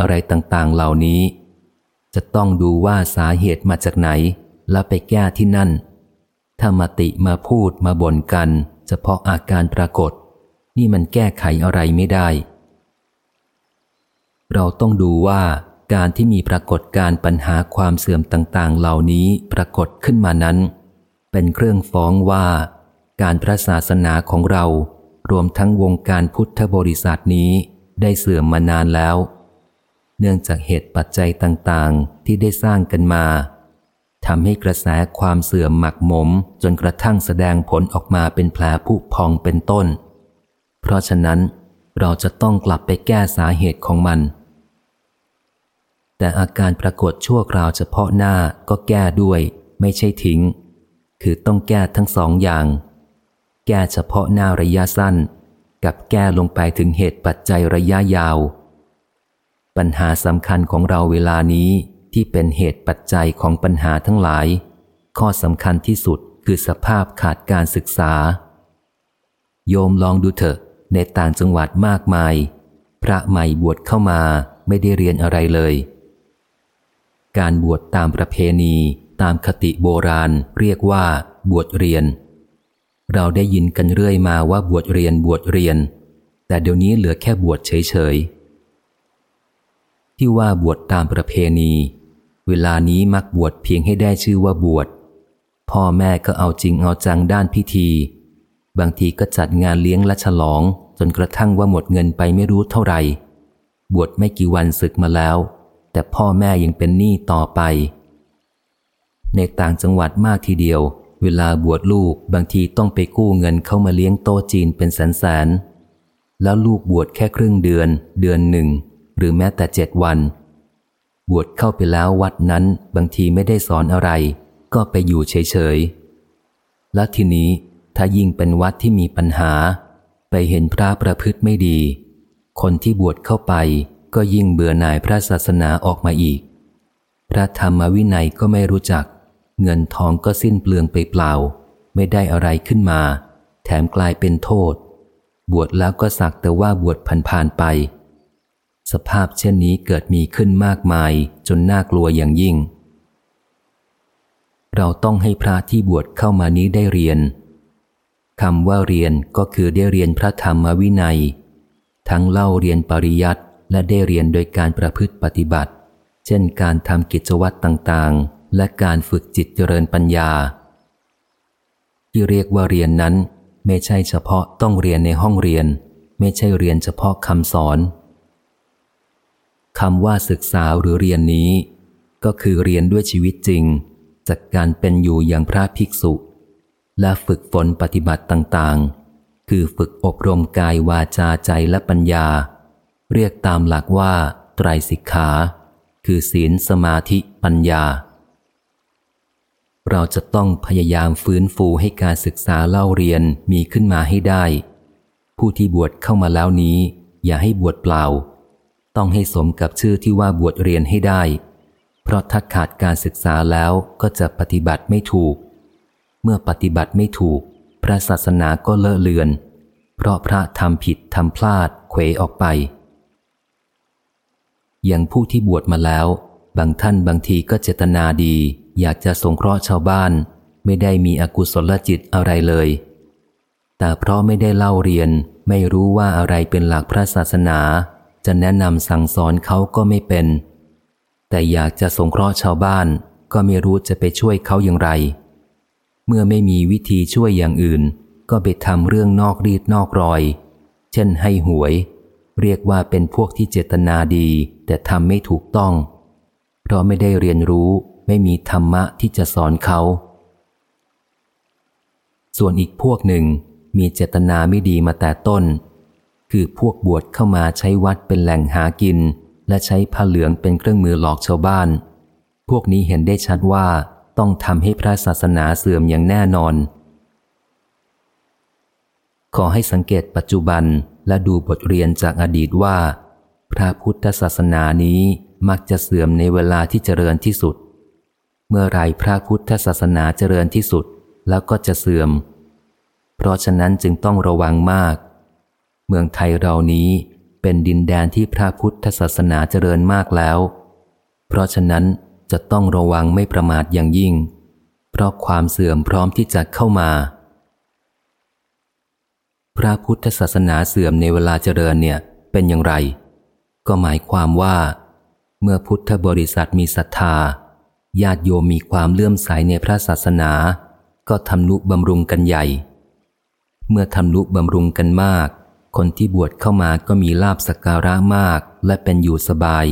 อะไรต่างๆเหล่านี้ จะต้องดูว่าสาเหตุมาจากไหน แล้วไปแก้ที่นั่น ถ้ามาติมาพูดมาบ่นกัน เฉพาะอาการปรากฏ นี่มันแก้ไขอะไรไม่ได้ เราต้องดูว่าการที่มีปรากฏการปัญหาความเสื่อมต่างๆ เหล่านี้ปรากฏขึ้นมานั้น เป็นเครื่องฟ้องว่า การพระศาสนาของเรา รวมทั้งวงการพุทธบริษัทนี้ได้เสื่อมมานานแล้ว เนื่องจากเหตุปัจจัยต่างๆ ที่ได้สร้างกันมาทำให้กระแสความเสื่อมหมักหมม จนกระทั่งแสดงผลออกมาเป็นแผลผุพองเป็นต้น เพราะฉะนั้นเราจะต้องกลับไปแก้สาเหตุของมัน แต่อาการปรากฏชั่วคราวเฉพาะหน้าก็แก้ด้วย ไม่ใช่ทิ้ง คือต้องแก้ทั้งสองอย่าง แก้เฉพาะหน้าระยะสั้น กับแก้ลงไปถึงเหตุปัจจัยระยะยาว ปัญหาสำคัญของเราเวลานี้ที่เป็นเหตุปัจจัยของปัญหาทั้งหลาย ข้อสำคัญที่สุดคือสภาพขาดการศึกษา โยมลองดูเถอะ ในต่างจังหวัดมากมาย พระใหม่บวชเข้ามาไม่ได้เรียนอะไรเลย การบวชตามประเพณีตามคติโบราณ เรียกว่า บวชเรียน เราได้ยินกันเรื่อยมาว่าบวชเรียนบวชเรียน แต่เดี๋ยวนี้เหลือแค่บวชเฉยๆที่ว่าบวชตามประเพณี เวลานี้มักบวชเพียงให้ได้ชื่อว่าบวชพ่อแม่ก็เอาจริงเอาจังด้านพิธี บางทีก็จัดงานเลี้ยงและฉลอง จนกระทั่งว่าหมดเงินไปไม่รู้เท่าไหร่ บวชไม่กี่วันศึกมาแล้ว แต่พ่อแม่ยังเป็นหนี้ต่อไป ในต่างจังหวัดมากทีเดียว เวลาบวชลูกบางทีต้องไปกู้เงินเข้ามาเลี้ยงโตจีนเป็นแสนแสนแล้วลูกบวชแค่ครึ่งเดือน เดือนหนึ่ง หรือแม้แต่เจ็ดวัน บวชเข้าไปแล้ววัดนั้นบางทีไม่ได้สอนอะไร ก็ไปอยู่เฉยๆและทีนี้ถ้ายิ่งเป็นวัดที่มีปัญหา ไปเห็นพระประพฤติไม่ดี คนที่บวชเข้าไป ก็ยิ่งเบื่อหน่ายพระศาสนาออกมาอีก พระธรรมวินัยก็ไม่รู้จัก เงินทองก็สิ้นเปลืองไปเปล่า ไม่ได้อะไรขึ้นมา แถมกลายเป็นโทษ บวชแล้วก็สักแต่ว่าบวชผ่านๆไป สภาพเช่นนี้เกิดมีขึ้นมากมายจนน่ากลัวอย่างยิ่ง เราต้องให้พระที่บวชเข้ามานี้ได้เรียนคำว่าเรียนก็คือได้เรียนพระธรรมวินัย ทั้งเล่าเรียนปริยัติ และได้เรียนโดยการประพฤติปฏิบัติ เช่นการทำกิจวัตรต่างๆ และการฝึกจิตเจริญปัญญา ที่เรียกว่าเรียนนั้น ไม่ใช่เฉพาะต้องเรียนในห้องเรียน ไม่ใช่เรียนเฉพาะคำสอนคำว่าศึกษาหรือเรียนนี้ ก็คือเรียนด้วยชีวิตจริง จากการเป็นอยู่อย่างพระภิกษุ และฝึกฝนปฏิบัติต่างๆ คือฝึกอบรมกายวาจาใจและปัญญา เรียกตามหลักว่า ไตรสิกขา คือศีลสมาธิปัญญา เราจะต้องพยายามฟื้นฟูให้การศึกษาเล่าเรียนมีขึ้นมาให้ได้ ผู้ที่บวชเข้ามาแล้วนี้ อย่าให้บวชเปล่า ต้องให้สมกับชื่อที่ว่าบวชเรียนให้ได้ เพราะถ้าขาดการศึกษาแล้วก็จะปฏิบัติไม่ถูก เมื่อปฏิบัติไม่ถูก พระศาสนาก็เลอะเลือน เพราะพระทำผิดทำพลาดเขวออกไป อย่างผู้ที่บวชมาแล้ว บางท่านบางทีก็เจตนาดี อยากจะสงเคราะห์ชาวบ้าน ไม่ได้มีอกุศลจิตอะไรเลย แต่เพราะไม่ได้เล่าเรียน ไม่รู้ว่าอะไรเป็นหลักพระศาสนา จะแนะนำสั่งสอนเขาก็ไม่เป็น แต่อยากจะสงเคราะห์ชาวบ้าน ก็ไม่รู้จะไปช่วยเขาอย่างไร เมื่อไม่มีวิธีช่วยอย่างอื่น ก็ไปทำเรื่องนอกรีดนอกรอย เช่นให้หวย เรียกว่าเป็นพวกที่เจตนาดี แต่ทำไม่ถูกต้อง เพราะไม่ได้เรียนรู้ไม่มีธรรมะที่จะสอนเขา ส่วนอีกพวกหนึ่งมีเจตนาไม่ดีมาแต่ต้น คือพวกบวชเข้ามาใช้วัดเป็นแหล่งหากิน และใช้ผ้าเหลืองเป็นเครื่องมือหลอกชาวบ้าน พวกนี้เห็นได้ชัดว่าต้องทำให้พระศาสนาเสื่อมอย่างแน่นอน ขอให้สังเกตปัจจุบัน และดูบทเรียนจากอดีตว่า พระพุทธศาสนานี้มักจะเสื่อมในเวลาที่เจริญที่สุด เมื่อไรพระพุทธศาสนาเจริญที่สุดแล้วก็จะเสื่อม เพราะฉะนั้นจึงต้องระวังมาก เมืองไทยเรานี้เป็นดินแดนที่พระพุทธศาสนาเจริญมากแล้ว เพราะฉะนั้นจะต้องระวังไม่ประมาทอย่างยิ่ง เพราะความเสื่อมพร้อมที่จะเข้ามา พระพุทธศาสนาเสื่อมในเวลาเจริญเนี่ยเป็นอย่างไร ก็หมายความว่า เมื่อพุทธบริษัทมีศรัทธา ญาติโยมมีความเลื่อมใสในพระศาสนา ก็ทำนุบำรุงกันใหญ่ เมื่อทำนุบำรุงกันมาก คนที่บวชเข้ามาก็มีลาบสักการะมากและเป็นอยู่สบาย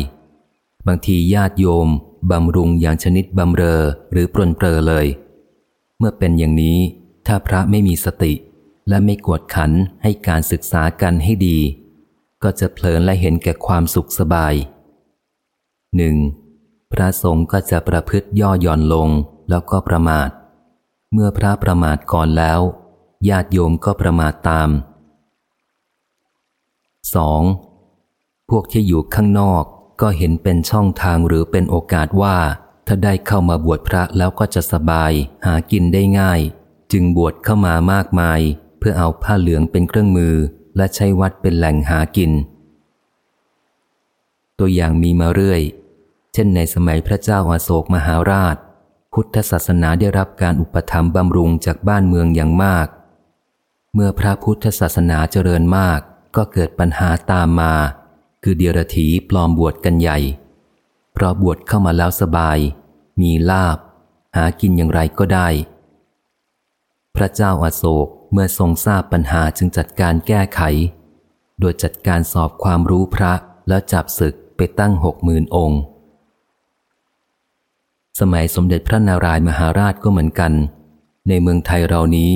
บางทีญาติโยมบำรุงอย่างชนิดบำเรอหรือปรนเปรอเลย เมื่อเป็นอย่างนี้ถ้าพระไม่มีสติ และไม่กวดขันให้การศึกษากันให้ดี ก็จะเพลินและเห็นแก่ความสุขสบายหนึ่งพระสงฆ์ก็จะประพฤติย่อหย่อนลงแล้วก็ประมาท เมื่อพระประมาทก่อนแล้ว ญาติโยมก็ประมาทตาม 2. พวกที่อยู่ข้างนอกก็เห็นเป็นช่องทางหรือเป็นโอกาสว่า ถ้าได้เข้ามาบวชพระแล้วก็จะสบาย หากินได้ง่าย จึงบวชเข้ามามากมาย เพื่อเอาผ้าเหลืองเป็นเครื่องมือและใช้วัดเป็นแหล่งหากิน ตัวอย่างมีมาเรื่อย เช่นในสมัยพระเจ้าอาโศกมหาราช พุทธศาสนาได้รับการอุปถัมภ์บำรุงจากบ้านเมืองอย่างมาก เมื่อพระพุทธศาสนาเจริญมากก็เกิดปัญหาตามมา คือเดียรถีปลอมบวชกันใหญ่ เพราะบวชเข้ามาแล้วสบาย มีลาบ หากินอย่างไรก็ได้ พระเจ้าอาโศก เมื่อทรงทราบปัญหาจึงจัดการแก้ไข โดยจัดการสอบความรู้พระแล้วจับศึกไปตั้งหกหมื่นองค์ สมัยสมเด็จพระนารายมหาราชก็เหมือนกัน ในเมืองไทยเรานี้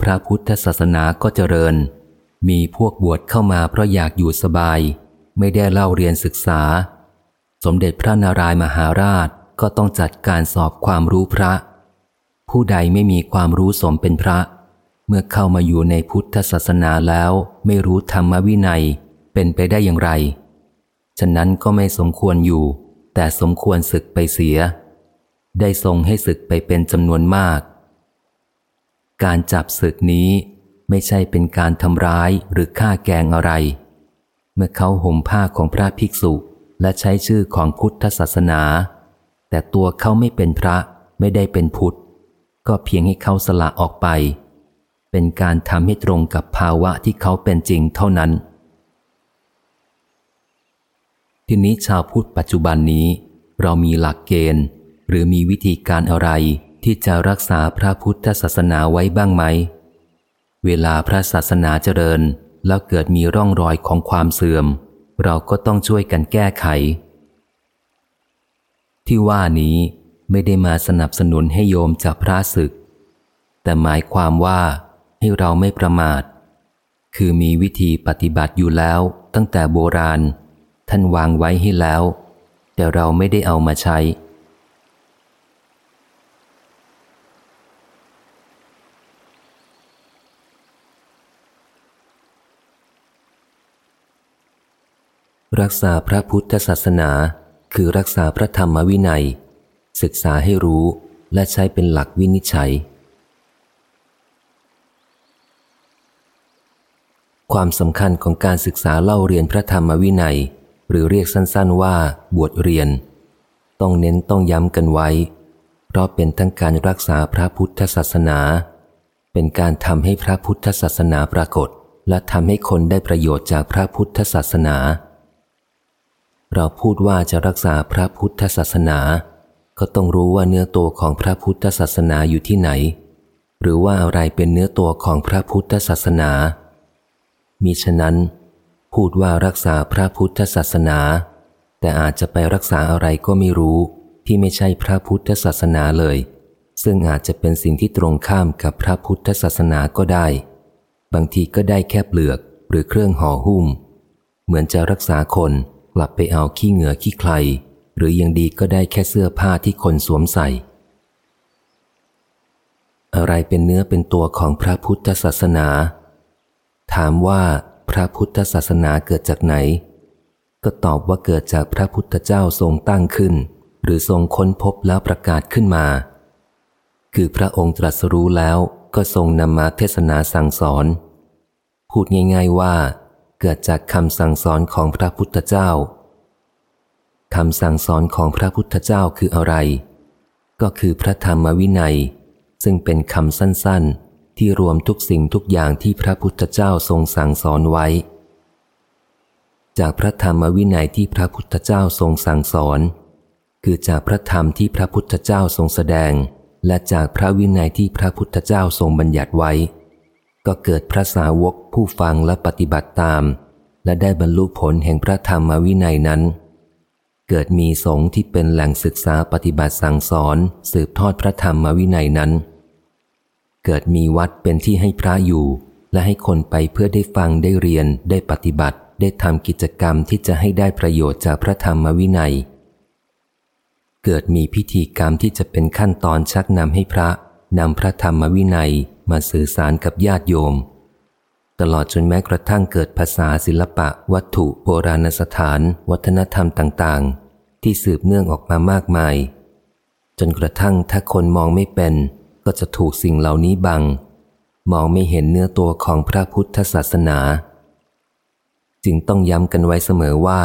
พระพุทธศาสนาก็เจริญ มีพวกบวชเข้ามาเพราะอยากอยู่สบาย ไม่ได้เล่าเรียนศึกษา สมเด็จพระนารายมหาราชก็ต้องจัดการสอบความรู้พระ ผู้ใดไม่มีความรู้สมเป็นพระ เมื่อเข้ามาอยู่ในพุทธศาสนาแล้วไม่รู้ธรรมวินัยเป็นไปได้อย่างไร ฉะนั้นก็ไม่สมควรอยู่ แต่สมควรศึกไปเสีย ได้ทรงให้ศึกไปเป็นจำนวนมาก การจับศึกนี้ไม่ใช่เป็นการทำร้ายหรือฆ่าแกงอะไร เมื่อเขาห่มผ้าของพระภิกษุและใช้ชื่อของพุทธศาสนา แต่ตัวเขาไม่เป็นพระไม่ได้เป็นพุทธ ก็เพียงให้เขาสละออกไป เป็นการทำให้ตรงกับภาวะที่เขาเป็นจริงเท่านั้น ทีนี้ชาวพุทธปัจจุบันนี้ เรามีหลักเกณฑ์ หรือมีวิธีการอะไรที่จะรักษาพระพุทธศาสนาไว้บ้างไหม เวลาพระศาสนาเจริญแล้วเกิดมีร่องรอยของความเสื่อม เราก็ต้องช่วยกันแก้ไข ที่ว่านี้ไม่ได้มาสนับสนุนให้โยมจับพระศึก แต่หมายความว่า ให้เราไม่ประมาท คือมีวิธีปฏิบัติอยู่แล้วตั้งแต่โบราณ ท่านวางไว้ให้แล้ว แต่เราไม่ได้เอามาใช้ รักษาพระพุทธศาสนาคือรักษาพระธรรมวินัย ศึกษาให้รู้และใช้เป็นหลักวินิจฉัย ความสำคัญของการศึกษาเล่าเรียนพระธรรมวินัย หรือเรียกสั้นๆว่าบวชเรียน ต้องเน้นต้องย้ำกันไว้ เพราะเป็นทั้งการรักษาพระพุทธศาสนา เป็นการทำให้พระพุทธศาสนาปรากฏ และทำให้คนได้ประโยชน์จากพระพุทธศาสนา เราพูดว่าจะรักษาพระพุทธศาสนา ก็ต้องรู้ว่าเนื้อตัวของพระพุทธศาสนาอยู่ที่ไหน หรือว่าอะไรเป็นเนื้อตัวของพระพุทธศาสนา มีฉะนั้น พูดว่ารักษาพระพุทธศาสนา แต่อาจจะไปรักษาอะไรก็ไม่รู้ ที่ไม่ใช่พระพุทธศาสนาเลย ซึ่งอาจจะเป็นสิ่งที่ตรงข้ามกับพระพุทธศาสนาก็ได้ บางทีก็ได้แค่เปลือกหรือเครื่องห่อหุ้ม เหมือนจะรักษาคนกลับไปเอาขี้เหงื่อขี้ใคร หรือยังดีก็ได้แค่เสื้อผ้าที่คนสวมใส่ อะไรเป็นเนื้อเป็นตัวของพระพุทธศาสนา ถามว่าพระพุทธศาสนาเกิดจากไหน ก็ตอบว่าเกิดจากพระพุทธเจ้าทรงตั้งขึ้น หรือทรงค้นพบแล้วประกาศขึ้นมา คือพระองค์ตรัสรู้แล้วก็ทรงนำมาเทศนาสั่งสอน พูดง่าย ๆว่า เกิดจากคำสั่งสอนของพระพุทธเจ้าคำสั่งสอนของพระพุทธเจ้าคืออะไร ก็คือพระธรรมวินัย ซึ่งเป็นคำสั้น ที่รวมทุกสิ่งทุกอย่างที่พระพุทธเจ้าทรงสั่งสอนไว้ จากพระธรรมวินัยที่พระพุทธเจ้าทรงสั่งสอน คือจากพระธรรมที่พระพุทธเจ้าทรงแสดง และจากพระวินัยที่พระพุทธเจ้าทรงบัญญัติไว้ ก็เกิดพระสาวกผู้ฟังและปฏิบัติตาม และได้บรรลุผลแห่งพระธรรมวินัยนั้น เกิดมีสงฆ์ที่เป็นแหล่งศึกษาปฏิบัติสั่งสอน สืบทอดพระธรรมวินัยนั้น เกิดมีวัดเป็นที่ให้พระอยู่ และให้คนไปเพื่อได้ฟังได้เรียนได้ปฏิบัติ ได้ทำกิจกรรมที่จะให้ได้ประโยชน์จากพระธรรมวินัย เกิดมีพิธีกรรมที่จะเป็นขั้นตอนชักนำให้พระนำพระธรรมวินัยมาสื่อสารกับญาติโยม ตลอดจนแม้กระทั่งเกิดภาษาศิลปะ วัตถุโบราณสถาน วัฒนธรรมต่างๆ ที่สืบเนื่องออกมามากมาย จนกระทั่งถ้าคนมองไม่เป็น ก็จะถูกสิ่งเหล่านี้บัง มองไม่เห็นเนื้อตัวของพระพุทธศาสนา จึงต้องย้ำกันไว้เสมอว่า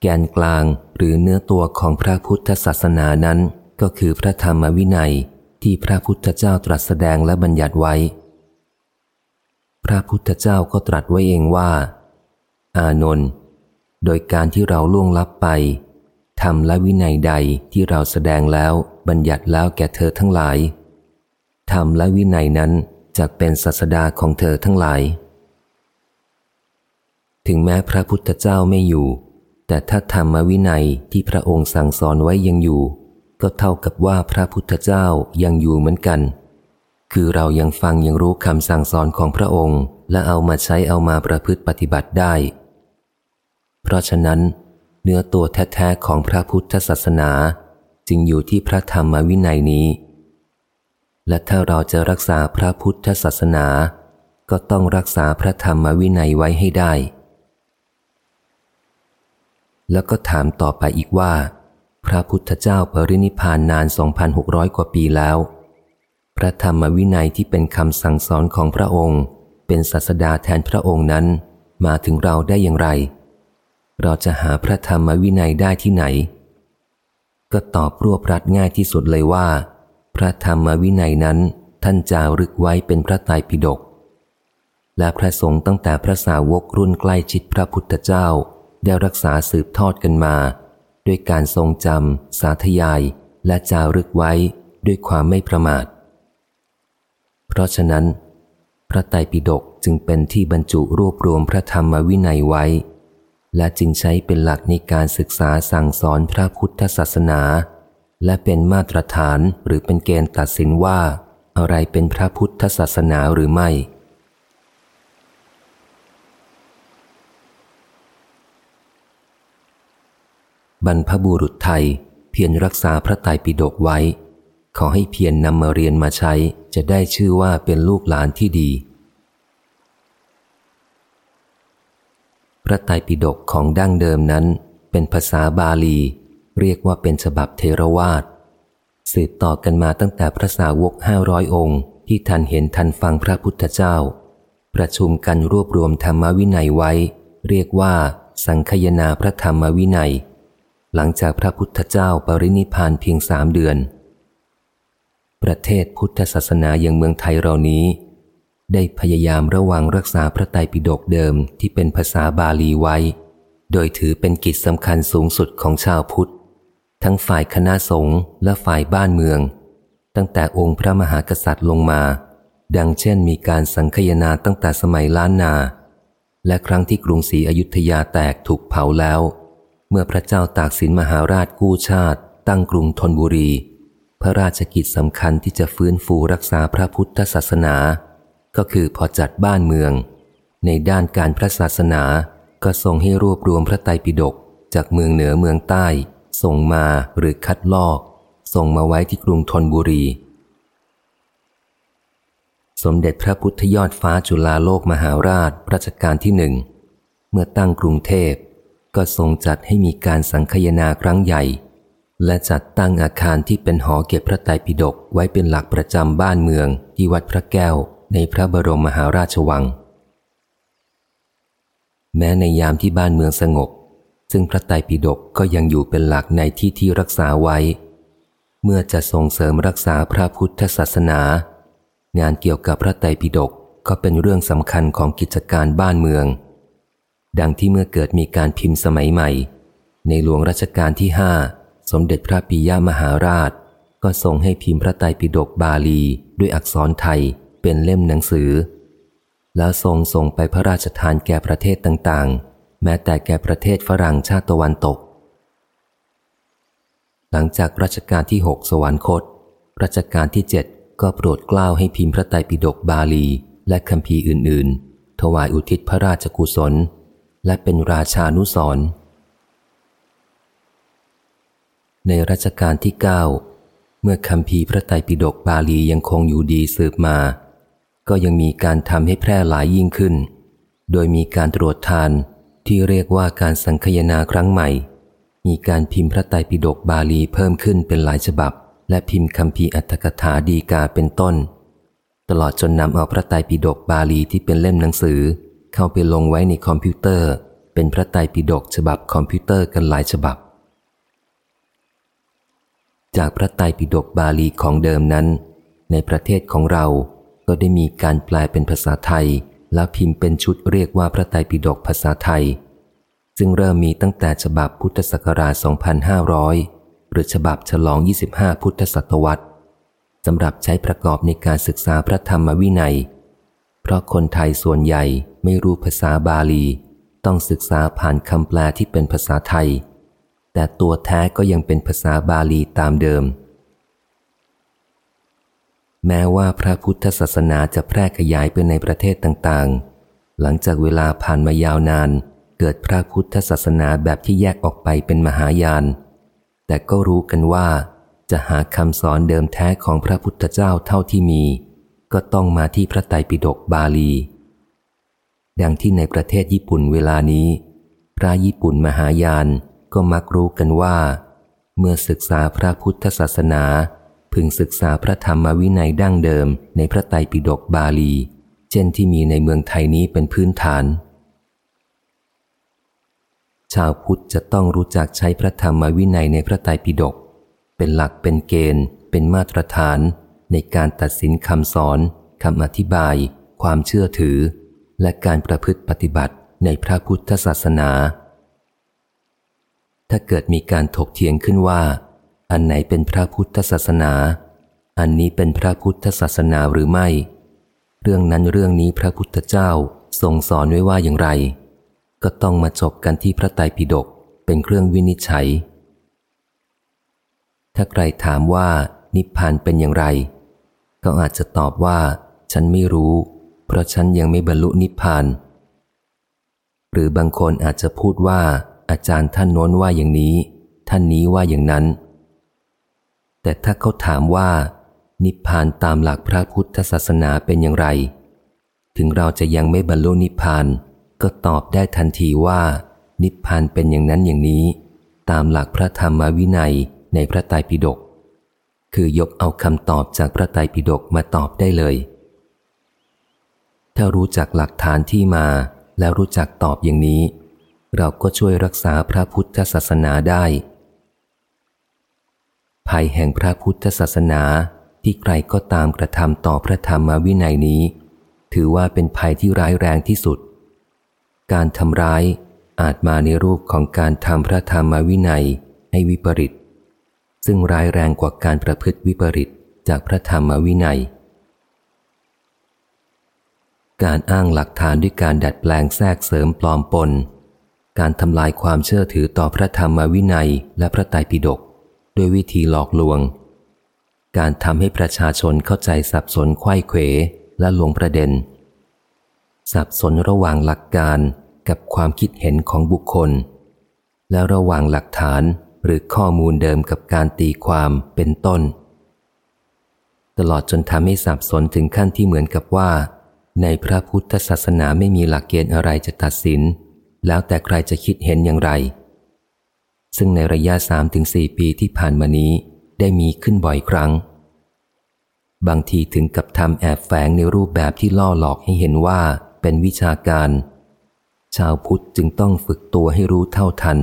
แกนกลางหรือเนื้อตัวของพระพุทธศาสนานั้น ก็คือพระธรรมวินัยที่พระพุทธเจ้าตรัสแสดงและบัญญัติไว้ พระพุทธเจ้าก็ตรัสไว้เองว่า อานนท์โดยการที่เราล่วงลับไปทำและวินัยใดที่เราแสดงแล้วบัญญัติแล้วแก่เธอทั้งหลาย ทำและวินัยนั้นจะเป็นศาสดาของเธอทั้งหลาย ถึงแม้พระพุทธเจ้าไม่อยู่ แต่ถ้าธรรมวินัยที่พระองค์สั่งสอนไว้ยังอยู่ ก็เท่ากับว่าพระพุทธเจ้ายังอยู่เหมือนกัน คือเรายังฟังยังรู้คำสั่งสอนของพระองค์ และเอามาใช้เอามาประพฤติปฏิบัติได้ เพราะฉะนั้น เนื้อตัวแท้ๆของพระพุทธศาสนา จึงอยู่ที่พระธรรมวินัยนี้ และถ้าเราจะรักษาพระพุทธศาสนา ก็ต้องรักษาพระธรรมวินัยไว้ให้ได้ แล้วก็ถามต่อไปอีกว่า พระพุทธเจ้าปรินิพานนาน 2,600 กว่าปีแล้ว พระธรรมวินัยที่เป็นคำสั่งสอนของพระองค์ เป็นศาสดาแทนพระองค์นั้น มาถึงเราได้อย่างไร เราจะหาพระธรรมวินัยได้ที่ไหน ก็ตอบรวบรัดง่ายที่สุดเลยว่า พระธรรมวินัยนั้นท่านจารึกไว้เป็นพระไตรปิฎกและพระสงฆ์ตั้งแต่พระสาวกรุ่นใกล้ชิดพระพุทธเจ้า ได้รักษาสืบทอดกันมา ด้วยการทรงจำสาธยายและจารึกไว้ด้วยความไม่ประมาท เพราะฉะนั้น พระไตรปิฎกจึงเป็นที่บรรจุรวบรวมพระธรรมวินัยไว้ และจึงใช้เป็นหลักในการศึกษาสั่งสอนพระพุทธศาสนา และเป็นมาตรฐานหรือเป็นเกณฑ์ตัดสินว่า อะไรเป็นพระพุทธศาสนาหรือไม่ บรรพบุรุษไทยเพียรรักษาพระไตรปิฎกไว้ ขอให้เพียรนนำมาเรียนมาใช้จะได้ชื่อว่าเป็นลูกหลานที่ดี พระไตรปิฎกของดั้งเดิมนั้น เป็นภาษาบาลี เรียกว่าเป็นฉบับเทรวาสสืบต่อกันมาตั้งแต่พระสาวกห้าร้อยองค์ ที่ทันเห็นทันฟังพระพุทธเจ้า ประชุมกันรวบรวมธรรมวินัยไว้ เรียกว่า สังคยนาพระธรรมวินัย หลังจากพระพุทธเจ้าปรินิพานเพียงสามเดือน ประเทศพุทธศาสนาอย่างเมืองไทยเรานี้ ได้พยายามระวังรักษาพระไตรปิฎกเดิมที่เป็นภาษาบาลีไว้ โดยถือเป็นกิจสำคัญสูงสุดของชาวพุทธ ทั้งฝ่ายคณะสงฆ์และฝ่ายบ้านเมือง ตั้งแต่องค์พระมหากษัตริย์ลงมา ดังเช่นมีการสังคยนาตั้งแต่สมัยล้านนา และครั้งที่กรุงศรีอยุธยาแตกถูกเผาแล้ว เมื่อพระเจ้าตากสินมหาราชกู้ชาติ ตั้งกรุงธนบุรี พระราชกิจสำคัญที่จะฟื้นฟูรักษาพระพุทธศาสนา ก็คือพอจัดบ้านเมือง ในด้านการพระศาสนาก็ทรงให้รวบรวมพระไตรปิฎกจากเมืองเหนือเมืองใต้ ส่งมาหรือคัดลอก ส่งมาไว้ที่กรุงธนบุรี สมเด็จพระพุทธยอดฟ้าจุฬาโลกมหาราชรัชกาลที่หนึ่ง เมื่อตั้งกรุงเทพ ก็ทรงจัดให้มีการสังคยนาครั้งใหญ่ และจัดตั้งอาคารที่เป็นหอเก็บพระไตรปิฎกไว้เป็นหลักประจำบ้านเมืองที่วัดพระแก้วในพระบรมมหาราชวัง แม้ในยามที่บ้านเมืองสงบ ซึ่งพระไตรปิฎกก็ยังอยู่เป็นหลักในที่ที่รักษาไว้ เมื่อจะส่งเสริมรักษาพระพุทธศาสนา งานเกี่ยวกับพระไตรปิฎกก็เป็นเรื่องสำคัญของกิจการบ้านเมือง ดังที่เมื่อเกิดมีการพิมพ์สมัยใหม่ ในหลวงรัชกาลที่ห้าสมเด็จพระปิยมหาราช ก็ทรงให้พิมพ์พระไตรปิฎกบาลีด้วยอักษรไทยเป็นเล่มหนังสือ แล้วทรงส่งไปพระราชทานแก่ประเทศต่างๆ แม้แต่แก่ประเทศฝรั่งชาติตะวันตก หลังจากรัชกาลที่หกสวรรคต รัชกาลที่เจ็ดก็โปรดกล้าวให้พิมพ์พระไตรปิฎกบาลี และคัมภีร์อื่น ๆ ถวายอุทิศพระราชกุศล และเป็นราชานุสรในรัชกาลที่เก้าเมื่อคัมภีร์พระไตรปิฎกบาลียังคงอยู่ดีสืบมา ก็ยังมีการทำให้แพร่หลายยิ่งขึ้น โดยมีการตรวจทาน ที่เรียกว่าการสังคายนาครั้งใหม่ มีการพิมพ์พระไตรปิฎกบาลีเพิ่มขึ้นเป็นหลายฉบับ และพิมพ์คัมภีร์อรรถกถาฎีกาเป็นต้น ตลอดจนนำเอาพระไตรปิฎกบาลีที่เป็นเล่มหนังสือ เข้าไปลงไว้ในคอมพิวเตอร์ เป็นพระไตรปิฎกฉบับคอมพิวเตอร์กันหลายฉบับ จากพระไตรปิฎกบาลีของเดิมนั้น ในประเทศของเราก็ได้มีการแปลเป็นภาษาไทย และพิมพ์เป็นชุดเรียกว่าพระไตรปิฎกภาษาไทย ซึ่งเริ่มมีตั้งแต่ฉบับพุทธศักราช 2500 หรือฉบับฉลอง 25 พุทธศตวรรษสำหรับใช้ประกอบในการศึกษาพระธรรมวินัย เพราะคนไทยส่วนใหญ่ไม่รู้ภาษาบาลี ต้องศึกษาผ่านคำแปลที่เป็นภาษาไทย แต่ตัวแท้ก็ยังเป็นภาษาบาลีตามเดิม แม้ว่าพระพุทธศาสนาจะแพร่ขยายไปในประเทศต่างๆ หลังจากเวลาผ่านมายาวนาน เกิดพระพุทธศาสนาแบบที่แยกออกไปเป็นมหายาน แต่ก็รู้กันว่า จะหาคำสอนเดิมแท้ของพระพุทธเจ้าเท่าที่มี ก็ต้องมาที่พระไตรปิฎกบาลี ดังที่ในประเทศญี่ปุ่นเวลานี้ พระญี่ปุ่นมหายานก็มักรู้กันว่า เมื่อศึกษาพระพุทธศาสนา พึงศึกษาพระธรรมวินัยดั้งเดิมในพระไตรปิฎกบาลี เช่นที่มีในเมืองไทยนี้เป็นพื้นฐาน ชาวพุทธจะต้องรู้จักใช้พระธรรมวินัยในพระไตรปิฎกเป็นหลักเป็นเกณฑ์ เป็นมาตรฐานในการตัดสินคำสอนคำอธิบาย ความเชื่อถือ และการประพฤติปฏิบัติในพระพุทธศาสนา ถ้าเกิดมีการถกเถียงขึ้นว่า อันไหนเป็นพระพุทธศาสนา อันนี้เป็นพระพุทธศาสนาหรือไม่ เรื่องนั้นเรื่องนี้พระพุทธเจ้าทรงสอนไว้ว่าอย่างไร ก็ต้องมาจบกันที่พระไตรปิฎกเป็นเครื่องวินิจฉัย ถ้าใครถามว่านิพพานเป็นอย่างไร ก็อาจจะตอบว่า ฉันไม่รู้ เพราะฉันยังไม่บรรลุนิพพาน หรือบางคนอาจจะพูดว่า อาจารย์ท่านโน้นว่าอย่างนี้ ท่านนี้ว่าอย่างนั้น แต่ถ้าเขาถามว่า นิพพานตามหลักพระพุทธศาสนาเป็นอย่างไร ถึงเราจะยังไม่บรรลุนิพพาน ก็ตอบได้ทันทีว่า นิพพานเป็นอย่างนั้นอย่างนี้ ตามหลักพระธรรมวินัยในพระไตรปิฎกคือยกเอาคำตอบจากพระไตรปิฎกมาตอบได้เลย ถ้ารู้จักหลักฐานที่มาแล้วรู้จักตอบอย่างนี้ เราก็ช่วยรักษาพระพุทธศาสนาได้ ภัยแห่งพระพุทธศาสนาที่ใครก็ตามกระทำต่อพระธรรมวินัยนี้ ถือว่าเป็นภัยที่ร้ายแรงที่สุด การทำร้ายอาจมาในรูปของการทำพระธรรมวินัยให้วิปริต ซึ่งร้ายแรงกว่าการประพฤติวิปริตจากพระธรรมวินัย การอ้างหลักฐานด้วยการดัดแปลงแทรกเสริมปลอมปน การทำลายความเชื่อถือต่อพระธรรมวินัยและพระไตรปิฎก ด้วยวิธีหลอกลวง การทำให้ประชาชนเข้าใจสับสนไข้เขวและลงประเด็น สับสนระหว่างหลักการกับความคิดเห็นของบุคคล และระหว่างหลักฐานหรือข้อมูลเดิมกับการตีความเป็นต้น ตลอดจนทำให้สับสนถึงขั้นที่เหมือนกับว่า ในพระพุทธศาสนาไม่มีหลักเกณฑ์อะไรจะตัดสิน แล้วแต่ใครจะคิดเห็นอย่างไร ซึ่งในระยะสามถึงสี่ปีที่ผ่านมานี้ได้มีขึ้นบ่อยครั้ง บางทีถึงกับทำแอบแฝงในรูปแบบที่ล่อหลอกให้เห็นว่าเป็นวิชาการ ชาวพุทธจึงต้องฝึกตัวให้รู้เท่าทัน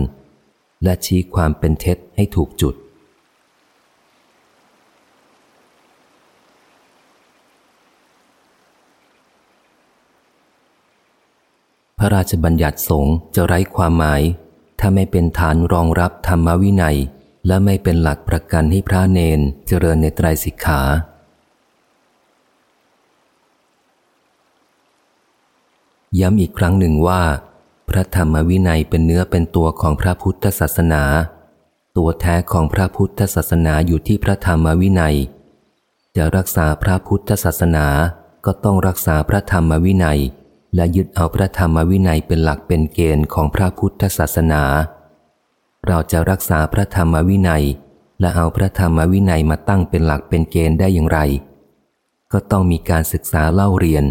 และชี้ความเป็นเท็จให้ถูกจุด พระราชบัญญัติสงฆ์จะไร้ความหมาย ถ้าไม่เป็นฐานรองรับธรรมวินัย และไม่เป็นหลักประกันให้พระเนนเจริญในไตรสิกขา ย้ำอีกครั้งหนึ่งว่า พระธรรมวินัยเป็นเนื้อเป็นตัวของพระพุทธศาสนา ตัวแท้ของพระพุทธศาสนาอยู่ที่พระธรรมวินัย จะรักษาพระพุทธศาสนาก็ต้องรักษาพระธรรมวินัย และยึดเอาพระธรรมวินัยเป็นหลักเป็นเกณฑ์ของพระพุทธศาสนา เราจะรักษาพระธรรมวินัย และเอาพระธรรมวินัยมาตั้งเป็นหลักเป็นเกณฑ์ได้อย่างไร ก็ต้องมีการศึกษาเล่าเรียน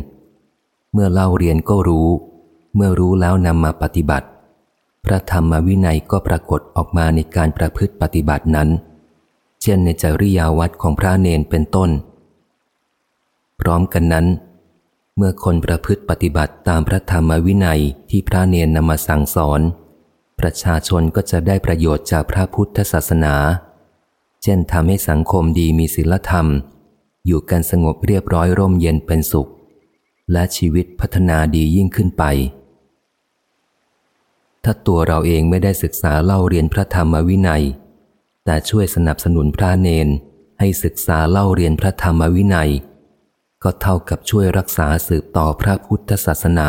เมื่อเล่าเรียนก็รู้ เมื่อรู้แล้วนำมาปฏิบัติ พระธรรมวินัยก็ปรากฏออกมาในการประพฤติปฏิบัตินั้น เช่นในจริยาวัดของพระเนนเป็นต้น พร้อมกันนั้น เมื่อคนประพฤติปฏิบัติตามพระธรรมวินัยที่พระเนนนำมาสั่งสอน ประชาชนก็จะได้ประโยชน์จากพระพุทธศาสนา เช่นทำให้สังคมดีมีศีลธรรม อยู่กันสงบเรียบร้อยร่มเย็นเป็นสุข และชีวิตพัฒนาดียิ่งขึ้นไป ถ้าตัวเราเองไม่ได้ศึกษาเล่าเรียนพระธรรมวินัย แต่ช่วยสนับสนุนพระเนนให้ศึกษาเล่าเรียนพระธรรมวินัย ก็เท่ากับช่วยรักษาสืบต่อพระพุทธศาสนา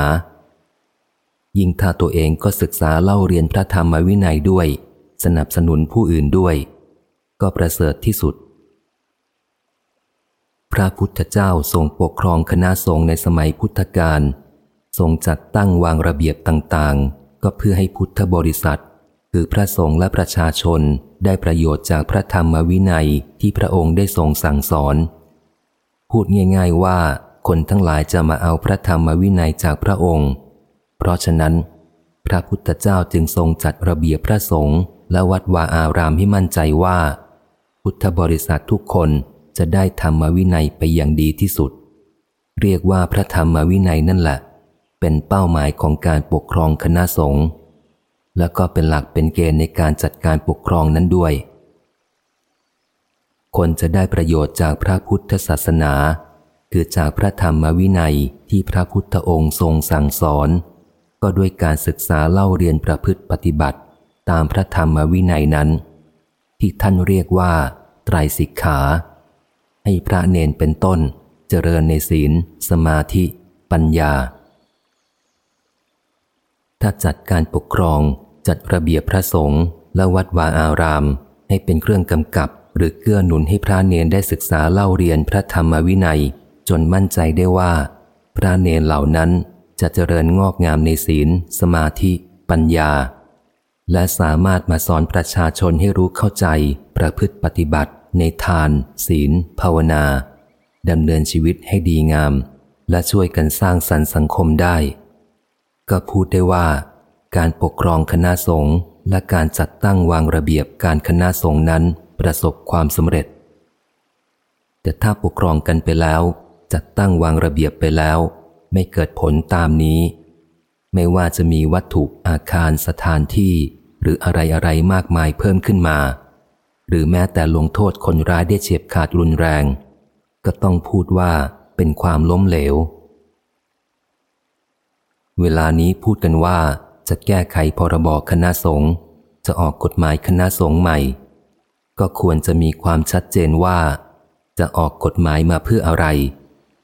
ยิ่งถ้าตัวเองก็ศึกษาเล่าเรียนพระธรรมวินัยด้วย สนับสนุนผู้อื่นด้วย ก็ประเสริฐที่สุด พระพุทธเจ้าทรงปกครองคณะสงฆ์ในสมัยพุทธกาลทรงจัดตั้งวางระเบียบต่างๆ ก็เพื่อให้พุทธบริษัท คือพระสงฆ์และประชาชนได้ประโยชน์จากพระธรรมวินัยที่พระองค์ได้ทรงสั่งสอน พูดง่าย ๆว่าคนทั้งหลายจะมาเอาพระธรรมวินัยจากพระองค์ เพราะฉะนั้น พระพุทธเจ้าจึงทรงจัดระเบียบพระสงฆ์และวัดวาอารามให้มั่นใจว่า พุทธบริษัททุกคนจะได้ธรรมวินัยไปอย่างดีที่สุด เรียกว่าพระธรรมวินัยนั่นแหละ เป็นเป้าหมายของการปกครองคณะสงฆ์แล้วก็เป็นหลักเป็นเกณฑ์ในการจัดการปกครองนั้นด้วย คนจะได้ประโยชน์จากพระพุทธศาสนา คือจากพระธรรมวินัยที่พระพุทธองค์ทรงสั่งสอน ก็ด้วยการศึกษาเล่าเรียนประพฤติปฏิบัติ ตามพระธรรมวินัยนั้น ที่ท่านเรียกว่า ไตรสิกขา ให้พระเนนเป็นต้นเจริญในศีล สมาธิ ปัญญา ถ้าจัดการปกครองจัดระเบียบพระสงฆ์และวัดวาอารามให้เป็นเครื่องกำกับ หรือเกื้อหนุนให้พระเนนได้ศึกษาเล่าเรียนพระธรรมวินัย จนมั่นใจได้ว่า พระเนนเหล่านั้นจะเจริญงอกงามในศีล สมาธิ ปัญญา และสามารถมาสอนประชาชนให้รู้เข้าใจ ประพฤติปฏิบัติ ในทาน ศีล ภาวนาดำเนินชีวิตให้ดีงาม และช่วยกันสร้างสรรค์สังคมได้ ก็พูดได้ว่า การปกครองคณะสงฆ์และการจัดตั้งวางระเบียบการคณะสงฆ์นั้น ประสบความสำเร็จ แต่ถ้าปกครองกันไปแล้ว จัดตั้งวางระเบียบไปแล้ว ไม่เกิดผลตามนี้ ไม่ว่าจะมีวัตถุอาคารสถานที่ หรืออะไรอะไรมากมายเพิ่มขึ้นมา หรือแม้แต่ลงโทษคนร้ายได้เฉียบขาดรุนแรง ก็ต้องพูดว่าเป็นความล้มเหลว เวลานี้พูดกันว่าจะแก้ไขพรบคณะสงฆ์จะออกกฎหมายคณะสงฆ์ใหม่ ก็ควรจะมีความชัดเจนว่า จะออกกฎหมายมาเพื่ออะไร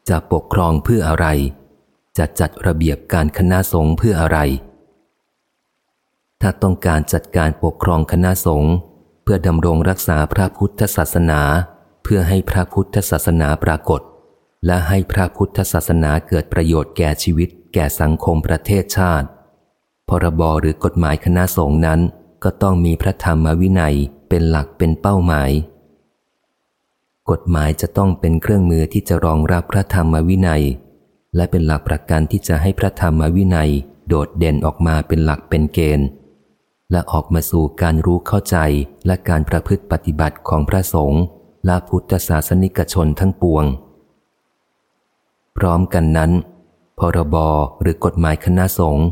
จะปกครองเพื่ออะไร จะจัดระเบียบการคณะสงฆ์เพื่ออะไร ถ้าต้องการจัดการปกครองคณะสงฆ์เพื่อดำรงรักษาพระพุทธศาสนา เพื่อให้พระพุทธศาสนาปรากฏ และให้พระพุทธศาสนาเกิดประโยชน์แก่ชีวิต แก่สังคมประเทศชาติพรบหรือกฎหมายคณะสงฆ์นั้นก็ต้องมีพระธรรมวินัย เป็นหลักเป็นเป้าหมาย กฎหมายจะต้องเป็นเครื่องมือที่จะรองรับพระธรรมวินัย และเป็นหลักประกันที่จะให้พระธรรมวินัย โดดเด่นออกมาเป็นหลักเป็นเกณฑ์ และออกมาสู่การรู้เข้าใจและการประพฤติปฏิบัติของพระสงฆ์และพุทธศาสนิกชนทั้งปวง พร้อมกันนั้น พรบหรือกฎหมายคณะสงฆ์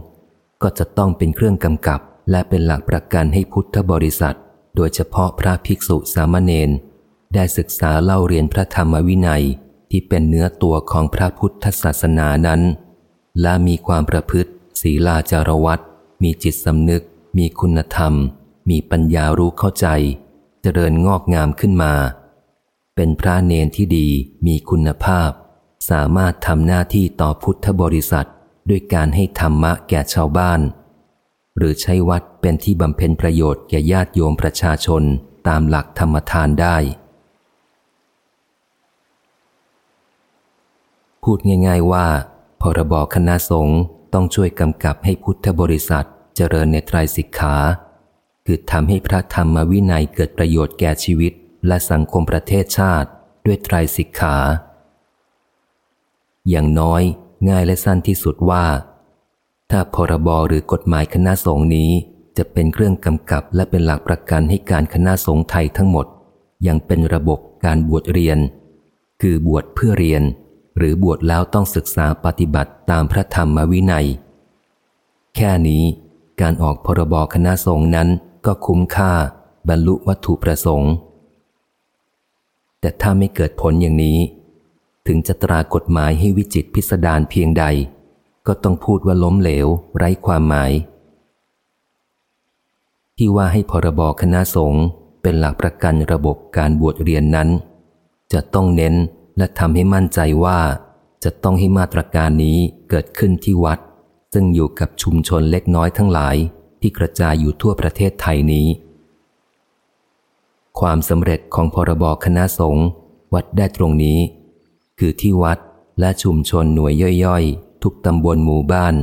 ก็จะต้องเป็นเครื่องกำกับและเป็นหลักประกันให้พุทธบริษัท โดยเฉพาะพระภิกษุสามเณรได้ศึกษาเล่าเรียนพระธรรมวินัยที่เป็นเนื้อตัวของพระพุทธศาสนานั้น และมีความประพฤติ ศีลาจารวัตมีจิตสำนึก มีคุณธรรม มีปัญญารู้เข้าใจ เจริญงอกงามขึ้นมา เป็นพระเนนที่ดีมีคุณภาพ สามารถทำหน้าที่ต่อพุทธบริษัท ด้วยการให้ธรรมะแก่ชาวบ้าน หรือใช้วัดเป็นที่บำเพ็ญประโยชน์แก่ญาติโยมประชาชนตามหลักธรรมทานได้ พูดง่าย ๆว่า พรบคณะสงฆ์ต้องช่วยกำกับให้พุทธบริษัทเจริญในไตรสิกขา คือทำให้พระธรรมวินัยเกิดประโยชน์แก่ชีวิต และสังคมประเทศชาติ ด้วยไตรสิกขา อย่างน้อยง่ายและสั้นที่สุดว่า ถ้าพรบหรือกฎหมายคณะสงฆ์นี้ จะเป็นเครื่องกำกับและเป็นหลักประกันให้การคณะสงฆ์ไทยทั้งหมด ยังเป็นระบบการบวชเรียน คือบวชเพื่อเรียน หรือบวชแล้วต้องศึกษาปฏิบัติตามพระธรรมวินัย แค่นี้การออกพรบคณะสงฆ์นั้นก็คุ้มค่าบรรลุวัตถุประสงค์ แต่ถ้าไม่เกิดผลอย่างนี้ ถึงจะตรากฎหมายให้วิจิตพิสดารเพียงใด ก็ต้องพูดว่าล้มเหลว ไร้ความหมาย ที่ว่าให้พรบคณะสงฆ์เป็นหลักประกันระบบการบวชเรียนนั้น จะต้องเน้นและทำให้มั่นใจว่าจะต้องให้มาตรการนี้เกิดขึ้นที่วัด ซึ่งอยู่กับชุมชนเล็กน้อยทั้งหลายที่กระจายอยู่ทั่วประเทศไทยนี้ ความสำเร็จของพรบคณะสงฆ์วัดได้ตรงนี้ คือที่วัดและชุมชนหน่วยย่อยๆ ทุกตำบลหมู่บ้าน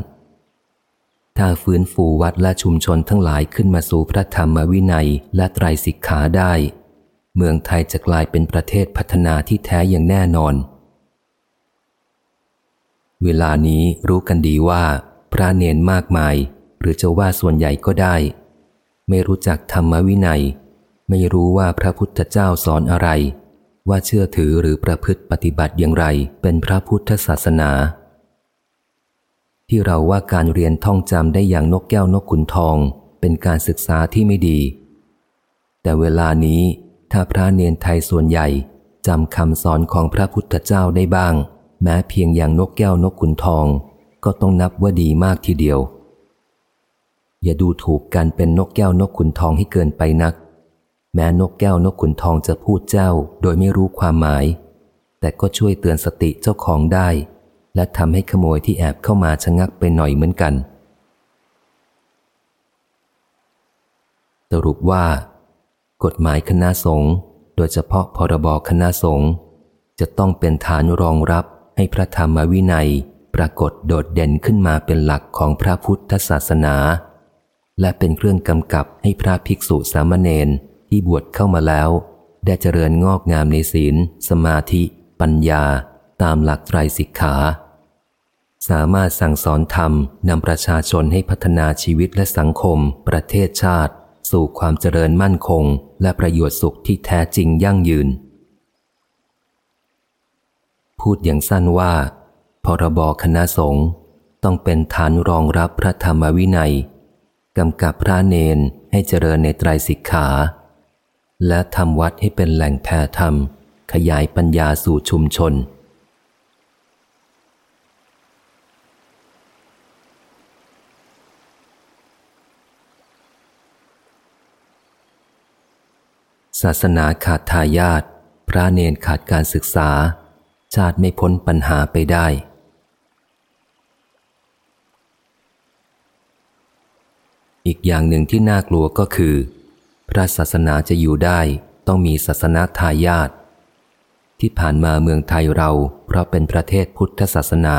ถ้าฟื้นฟูวัดและชุมชนทั้งหลายขึ้นมาสู่พระธรรมวินัยและไตรสิกขาได้ เมืองไทยจะกลายเป็นประเทศพัฒนาที่แท้อย่างแน่นอน เวลานี้รู้กันดีว่า พระเนนมากมาย หรือจะว่าส่วนใหญ่ก็ได้ ไม่รู้จักธรรมวินัย ไม่รู้ว่าพระพุทธเจ้าสอนอะไรว่าเชื่อถือหรือประพฤติปฏิบัติอย่างไรเป็นพระพุทธศาสนา ที่เราว่าการเรียนท่องจำได้อย่างนกแก้วนกขุนทอง เป็นการศึกษาที่ไม่ดี แต่เวลานี้ถ้าพระเนียนไทยส่วนใหญ่จำคำสอนของพระพุทธเจ้าได้บ้าง แม้เพียงอย่างนกแก้วนกขุนทอง ก็ต้องนับว่าดีมากทีเดียว อย่าดูถูกการเป็นนกแก้วนกขุนทองให้เกินไปนัก แม้นกแก้วนกขุนทองจะพูดเจ้าโดยไม่รู้ความหมาย แต่ก็ช่วยเตือนสติเจ้าของได้ และทำให้ขโมยที่แอบเข้ามาชะงักไปหน่อยเหมือนกัน สรุปว่า กฎหมายคณะสงฆ์โดยเฉพาะพรบคณะสงฆ์จะต้องเป็นฐานรองรับให้พระธรรมวินัยปรากฏโดดเด่นขึ้นมาเป็นหลักของพระพุทธศาสนา และเป็นเครื่องกำกับให้พระภิกษุสามเณรที่บวชเข้ามาแล้ว ได้เจริญงอกงามในศีล สมาธิ ปัญญา ตามหลักไตรสิกขา สามารถสั่งสอนธรรมนำประชาชนให้พัฒนาชีวิตและสังคม ประเทศชาติ สู่ความเจริญมั่นคง และประโยชน์สุขที่แท้จริงยั่งยืน พูดอย่างสั้นว่า พรบคณะสงฆ์ต้องเป็นฐานรองรับพระธรรมวินัยกำกับพระเนนให้เจริญในไตรสิกขา และทำวัดให้เป็นแหล่งแผ่ธรรม ขยายปัญญาสู่ชุมชน ศาสนาขาดทายาทพระเนนขาดการศึกษา ชาติไม่พ้นปัญหาไปได้ อีกอย่างหนึ่งที่น่ากลัวก็คือ พระศาสนาจะอยู่ได้ต้องมีศาสนาทายาทที่ผ่านมาเมืองไทยเราเพราะเป็นประเทศพุทธศาสนา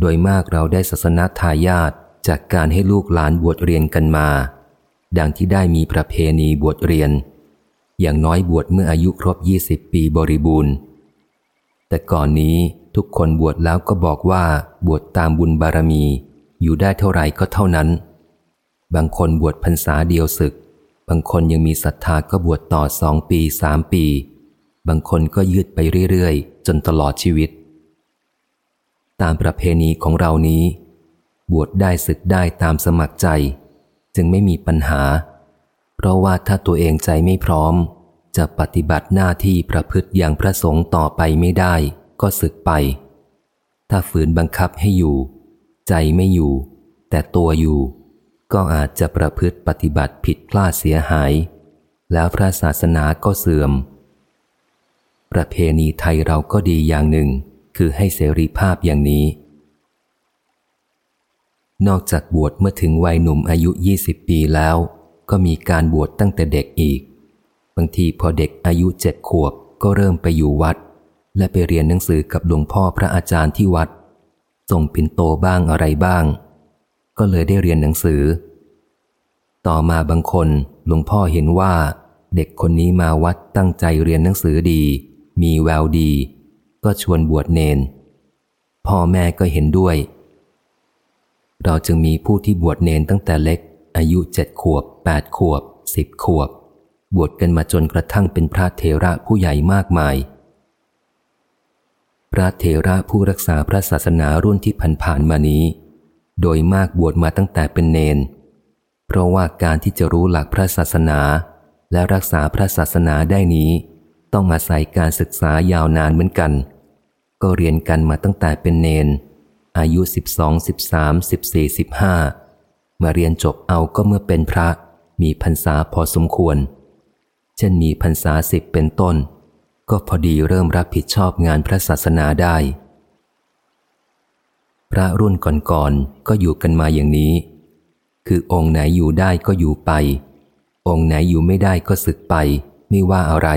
โดยมากเราได้ศาสนาทายาทจากการให้ลูกหลานบวชเรียนกันมา ดังที่ได้มีประเพณีบวชเรียน อย่างน้อยบวชเมื่ออายุครบยี่สิบปีบริบูรณ์ แต่ก่อนนี้ทุกคนบวชแล้วก็บอกว่าบวชตามบุญบารมี อยู่ได้เท่าไหร่ก็เท่านั้น บางคนบวชพรรษาเดียวศึก บางคนยังมีศรัทธาก็บวชต่อสองปีสามปี บางคนก็ยืดไปเรื่อยๆ จนตลอดชีวิต ตามประเพณีของเรานี้ บวชได้ศึกได้ตามสมัครใจ จึงไม่มีปัญหา เพราะว่าถ้าตัวเองใจไม่พร้อม จะปฏิบัติหน้าที่ประพฤติอย่างพระสงฆ์ต่อไปไม่ได้ ก็ศึกไป ถ้าฝืนบังคับให้อยู่ ใจไม่อยู่ แต่ตัวอยู่ ก็อาจจะประพฤติปฏิบัติผิดพลาดเสียหาย แล้วพระศาสนาก็เสื่อม ประเพณีไทยเราก็ดีอย่างหนึ่ง คือให้เสรีภาพอย่างนี้นอกจากบวชเมื่อถึงวัยหนุ่มอายุ 20 ปีแล้ว ก็มีการบวชตั้งแต่เด็กอีก บางทีพอเด็กอายุเจ็ดขวบก็เริ่มไปอยู่วัด และไปเรียนหนังสือกับหลวงพ่อพระอาจารย์ที่วัด ส่งปินโตบ้างอะไรบ้าง ก็เลยได้เรียนหนังสือ ต่อมาบางคนหลวงพ่อเห็นว่า เด็กคนนี้มาวัดตั้งใจเรียนหนังสือดี มีแววดี ก็ชวนบวชเนน พ่อแม่ก็เห็นด้วย เราจึงมีผู้ที่บวชเนนตั้งแต่เล็ก อายุเจ็ดขวบแปดขวบสิบขวบบวชกันมาจนกระทั่งเป็นพระเทระผู้ใหญ่มากมาย พระเทระผู้รักษาพระศาสนารุ่นที่ผ่านๆมานี้ โดยมากบวชมาตั้งแต่เป็นเนน เพราะว่าการที่จะรู้หลักพระศาสนา และรักษาพระศาสนาได้นี้ ต้องอาศัยการศึกษายาวนานเหมือนกัน ก็เรียนกันมาตั้งแต่เป็นเนน อายุสิบสองสิบสา มามาเรียนจบเอาก็เมื่อเป็นพระ มีพรรษาพอสมควร เช่นมีพรรษาสิบเป็นต้น ก็พอดีเริ่มรับผิดชอบงานพระศาสนาได้ พระรุ่นก่อนๆกก็อยู่กันมาอย่างนี้ คือองค์ไหนอยู่ได้ก็อยู่ไป องค์ไหนอยู่ไม่ได้ก็สึกไป ไม่ว่าอะไร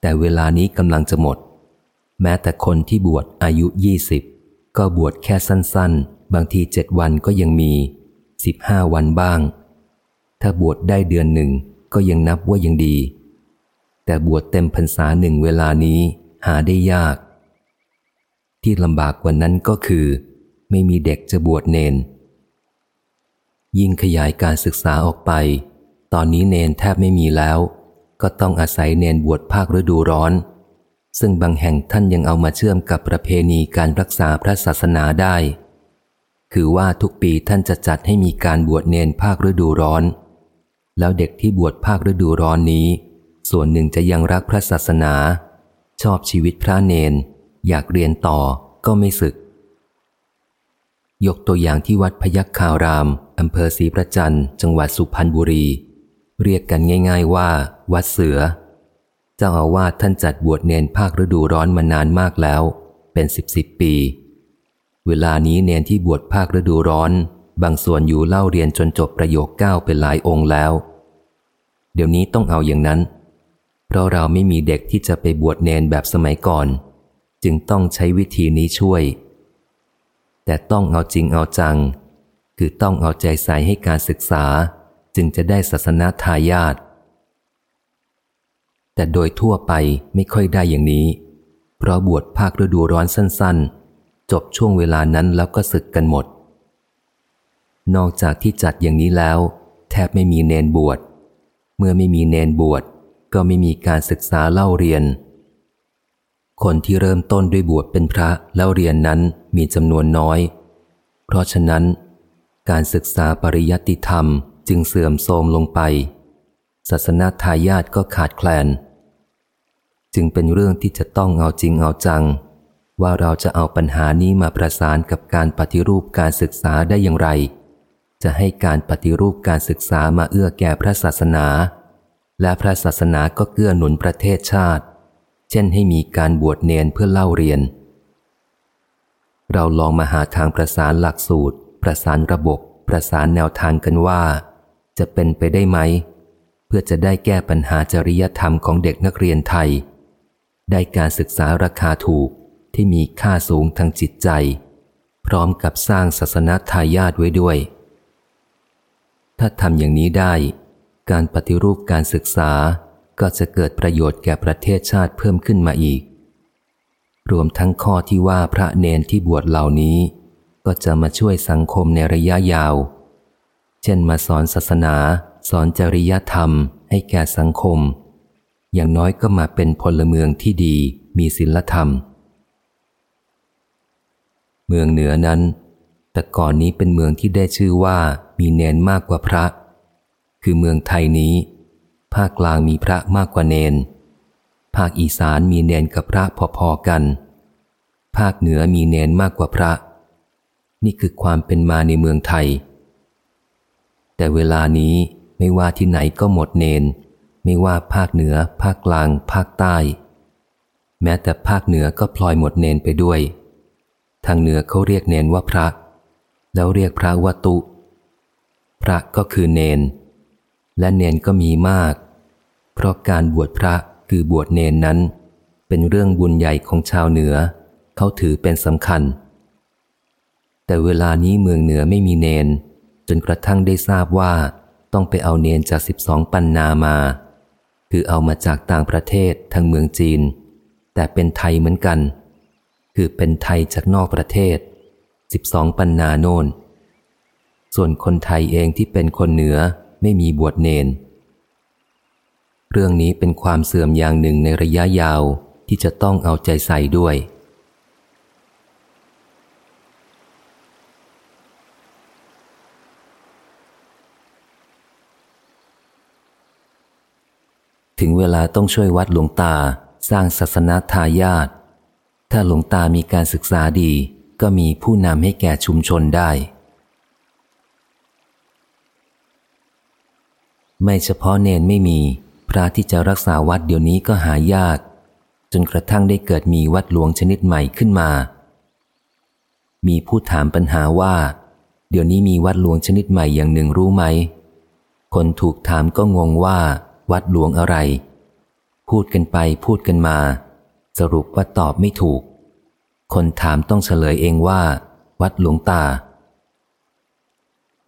แต่เวลานี้กำลังจะหมด แม้แต่คนที่บวชอายุยี่สิบก็บวชแค่สั้นๆ บางทีเจ็ดวันก็ยังมีสิบห้าวันบ้าง ถ้าบวชได้เดือนหนึ่งก็ยังนับว่ายังดี แต่บวชเต็มพรรษาหนึ่งเวลานี้หาได้ยาก ที่ลำบากกว่านั้นก็คือ ไม่มีเด็กจะบวชเนน ยิ่งขยายการศึกษาออกไป ตอนนี้เนนแทบไม่มีแล้ว ก็ต้องอาศัยเนนบวชภาคฤดูร้อน ซึ่งบางแห่งท่านยังเอามาเชื่อมกับประเพณีการรักษาพระศาสนาได้ คือว่าทุกปีท่านจะจัดให้มีการบวชเนนภาคฤดูร้อน แล้วเด็กที่บวชภาคฤดูร้อนนี้ ส่วนหนึ่งจะยังรักพระศาสนา ชอบชีวิตพระเนน อยากเรียนต่อก็ไม่สึก ยกตัวอย่างที่วัดพยัคฆารามอำเภอศรีประจันจังหวัดสุพรรณบุรี เรียกกันง่าย ๆว่า วัดเสือ เจ้าอาวาสท่านจัดบวชเนนภาคฤดูร้อนมานานมากแล้ว เป็นสิบสิบปี เวลานี้เนนที่บวชภาคฤดูร้อน บางส่วนอยู่เล่าเรียนจนจบประโยคเก้าเป็นหลายองค์แล้ว เดี๋ยวนี้ต้องเอาอย่างนั้น เพราะเราไม่มีเด็กที่จะไปบวชเนนแบบสมัยก่อน จึงต้องใช้วิธีนี้ช่วย แต่ต้องเอาจริงเอาจัง คือต้องเอาใจใส่ให้การศึกษา จึงจะได้ศาสนาทายาทแต่โดยทั่วไปไม่ค่อยได้อย่างนี้ เพราะบวชภาคฤดูร้อนสั้น ๆ จบช่วงเวลานั้นแล้วก็ศึกกันหมด นอกจากที่จัดอย่างนี้แล้ว แทบไม่มีเนนบวช เมื่อไม่มีเนนบวช ก็ไม่มีการศึกษาเล่าเรียน คนที่เริ่มต้นด้วยบวชเป็นพระแล้วเรียนนั้นมีจำนวนน้อย เพราะฉะนั้น การศึกษาปริยัติธรรมจึงเสื่อมโทรมลงไป ศาสนาทายาทก็ขาดแคลน จึงเป็นเรื่องที่จะต้องเอาจริงเอาจัง ว่าเราจะเอาปัญหานี้มาประสานกับการปฏิรูปการศึกษาได้อย่างไร จะให้การปฏิรูปการศึกษามาเอื้อแก่พระศาสนา และพระศาสนาก็เกื้อหนุนประเทศชาติ เช่นให้มีการบวชเนนเพื่อเล่าเรียน เราลองมาหาทางประสานหลักสูตร ประสานระบบ ประสานแนวทางกันว่า จะเป็นไปได้ไหม เพื่อจะได้แก้ปัญหาจริยธรรมของเด็กนักเรียนไทย ได้การศึกษาราคาถูก ที่มีค่าสูงทางจิตใจ พร้อมกับสร้างศาสนาทายาทไว้ด้วย ถ้าทำอย่างนี้ได้ การปฏิรูปการศึกษาก็จะเกิดประโยชน์แก่ประเทศชาติเพิ่มขึ้นมาอีก รวมทั้งข้อที่ว่าพระเนนที่บวชเหล่านี้ ก็จะมาช่วยสังคมในระยะยาว เช่นมาสอนศาสนา สอนจริยธรรมให้แก่สังคม อย่างน้อยก็มาเป็นพลเมืองที่ดีมีศีลธรรม เมืองเหนือนั้น แต่ก่อนนี้เป็นเมืองที่ได้ชื่อว่ามีเนนมากกว่าพระ คือเมืองไทยนี้ ภาคกลางมีพระมากกว่าเนน ภาคอีสานมีเนนกับพระพอๆกัน ภาคเหนือมีเนนมากกว่าพระ นี่คือความเป็นมาในเมืองไทย แต่เวลานี้ไม่ว่าที่ไหนก็หมดเนน ไม่ว่าภาคเหนือ ภาคกลาง ภาคใต้ แม้แต่ภาคเหนือก็พลอยหมดเนนไปด้วย ทางเหนือเขาเรียกเนนว่าพระ แล้วเรียกพระวัตุ พระก็คือเนน และเนนก็มีมาก เพราะการบวชพระคือบวชเนนนั้น เป็นเรื่องบุญใหญ่ของชาวเหนือ เขาถือเป็นสำคัญ แต่เวลานี้เมืองเหนือไม่มีเนน จนกระทั่งได้ทราบว่าต้องไปเอาเนนจากสิบสองปันนามา คือเอามาจากต่างประเทศทางเมืองจีน แต่เป็นไทยเหมือนกัน คือเป็นไทยจากนอกประเทศสิบสองปันนาโนนส่วนคนไทยเองที่เป็นคนเหนือไม่มีบวชเนน เรื่องนี้เป็นความเสื่อมอย่างหนึ่งในระยะยาวที่จะต้องเอาใจใส่ด้วย ถึงเวลาต้องช่วยวัดหลวงตาสร้างศาสนาทายาท ถ้าหลวงตามีการศึกษาดี ก็มีผู้นำให้แก่ชุมชนได้ ไม่เฉพาะเนนไม่มี พระที่จะรักษาวัดเดี๋ยวนี้ก็หายาก จนกระทั่งได้เกิดมีวัดหลวงชนิดใหม่ขึ้นมา มีผู้ถามปัญหาว่า เดี๋ยวนี้มีวัดหลวงชนิดใหม่อย่างหนึ่งรู้ไหม คนถูกถามก็งงว่า วัดหลวงอะไร พูดกันไปพูดกันมา สรุปว่าตอบไม่ถูก คนถามต้องเฉลยเองว่า วัดหลวงตา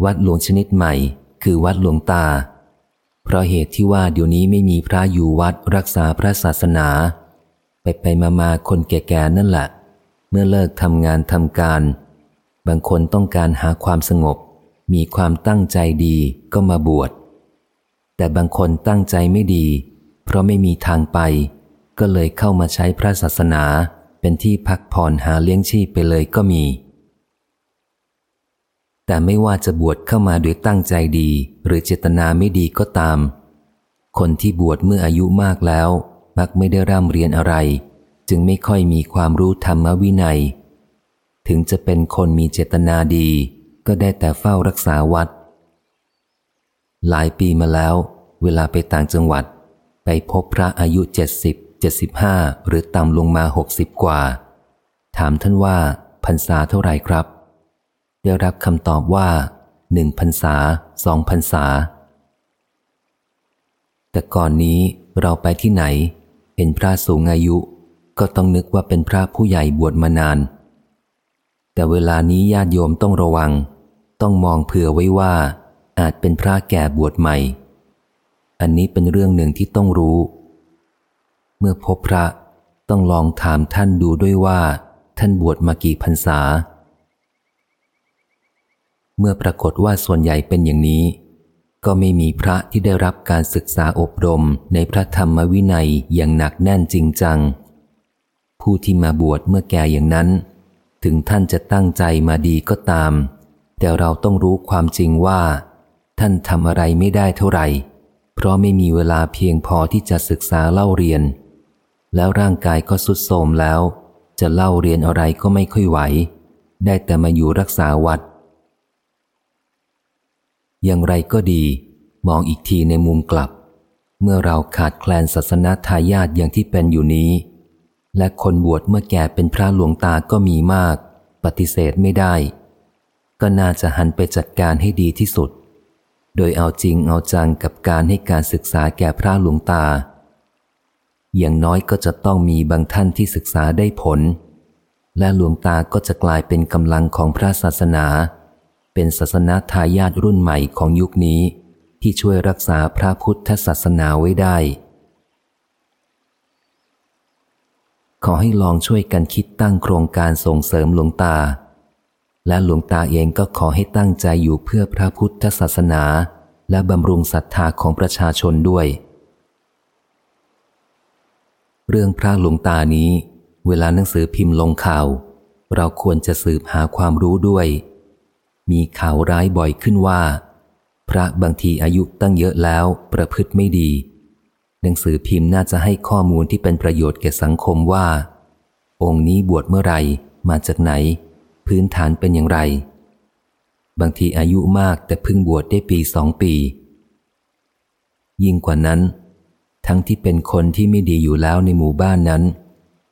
วัดหลวงชนิดใหม่ คือวัดหลวงตา เพราะเหตุที่ว่าเดี๋ยวนี้ไม่มีพระอยู่วัดรักษาพระศาสนา ไปไปมามาคนแก่ๆนั่นแหละ เมื่อเลิกทำงานทำการ บางคนต้องการหาความสงบ มีความตั้งใจดีก็มาบวชแต่บางคนตั้งใจไม่ดี เพราะไม่มีทางไป ก็เลยเข้ามาใช้พระศาสนาเป็นที่พักผ่อนหาเลี้ยงชีพไปเลยก็มี แต่ไม่ว่าจะบวชเข้ามาโดยตั้งใจดี หรือเจตนาไม่ดีก็ตาม คนที่บวชเมื่ออายุมากแล้ว มักไม่ได้ร่ำเรียนอะไร จึงไม่ค่อยมีความรู้ธรรมวินัย ถึงจะเป็นคนมีเจตนาดี ก็ได้แต่เฝ้ารักษาวัด หลายปีมาแล้ว เวลาไปต่างจังหวัด ไปพบพระอายุเจ็ดสิบ เจ็ดสิบห้าหรือต่ำลงมาหกสิบกว่า ถามท่านว่าพรรษาเท่าไรครับ ได้รับคำตอบว่าหนึ่งพรรษาสองพรรษา แต่ก่อนนี้เราไปที่ไหน เห็นพระสูงอายุ ก็ต้องนึกว่าเป็นพระผู้ใหญ่บวชมานาน แต่เวลานี้ญาติโยมต้องระวัง ต้องมองเผื่อไว้ว่า อาจเป็นพระแก่บวชใหม่ อันนี้เป็นเรื่องหนึ่งที่ต้องรู้ เมื่อพบพระต้องลองถามท่านดูด้วยว่า ท่านบวชมากี่พรรษา เมื่อปรากฏว่าส่วนใหญ่เป็นอย่างนี้ ก็ไม่มีพระที่ได้รับการศึกษาอบรมในพระธรรมวินัยอย่างหนักแน่นจริงจัง ผู้ที่มาบวชเมื่อแก่อย่างนั้น ถึงท่านจะตั้งใจมาดีก็ตาม แต่เราต้องรู้ความจริงว่า ท่านทำอะไรไม่ได้เท่าไหร่ เพราะไม่มีเวลาเพียงพอที่จะศึกษาเล่าเรียน แล้วร่างกายก็สุดโทมแล้ว จะเล่าเรียนอะไรก็ไม่ค่อยไหว ได้แต่มาอยู่รักษาวัด อย่างไรก็ดี มองอีกทีในมุมกลับ เมื่อเราขาดแคลนศาสนาทายาทอย่างที่เป็นอยู่นี้ และคนบวชเมื่อแก่เป็นพระหลวงตาก็มีมาก ปฏิเสธไม่ได้ ก็น่าจะหันไปจัดการให้ดีที่สุด โดยเอาจริงเอาจังกับการให้การศึกษาแก่พระหลวงตา อย่างน้อยก็จะต้องมีบางท่านที่ศึกษาได้ผล และหลวงตาก็จะกลายเป็นกำลังของพระศาสนา เป็นศาสนาทายาทรุ่นใหม่ของยุคนี้ ที่ช่วยรักษาพระพุทธศาสนาไว้ได้ ขอให้ลองช่วยกันคิดตั้งโครงการส่งเสริมหลวงตา และหลวงตาเองก็ขอให้ตั้งใจอยู่เพื่อพระพุทธศาสนา และบำรุงศรัทธาของประชาชนด้วย เรื่องพระหลวงตานี้ เวลาหนังสือพิมพ์ลงข่าว เราควรจะสืบหาความรู้ด้วย มีข่าวร้ายบ่อยขึ้นว่า พระบางทีอายุตั้งเยอะแล้วประพฤติไม่ดี หนังสือพิมพ์น่าจะให้ข้อมูลที่เป็นประโยชน์แก่สังคมว่า องค์นี้บวชเมื่อไรมาจากไหน พื้นฐานเป็นอย่างไร บางทีอายุมากแต่เพิ่งบวชได้ปีสองปี ยิ่งกว่านั้น ทั้งที่เป็นคนที่ไม่ดีอยู่แล้วในหมู่บ้านนั้น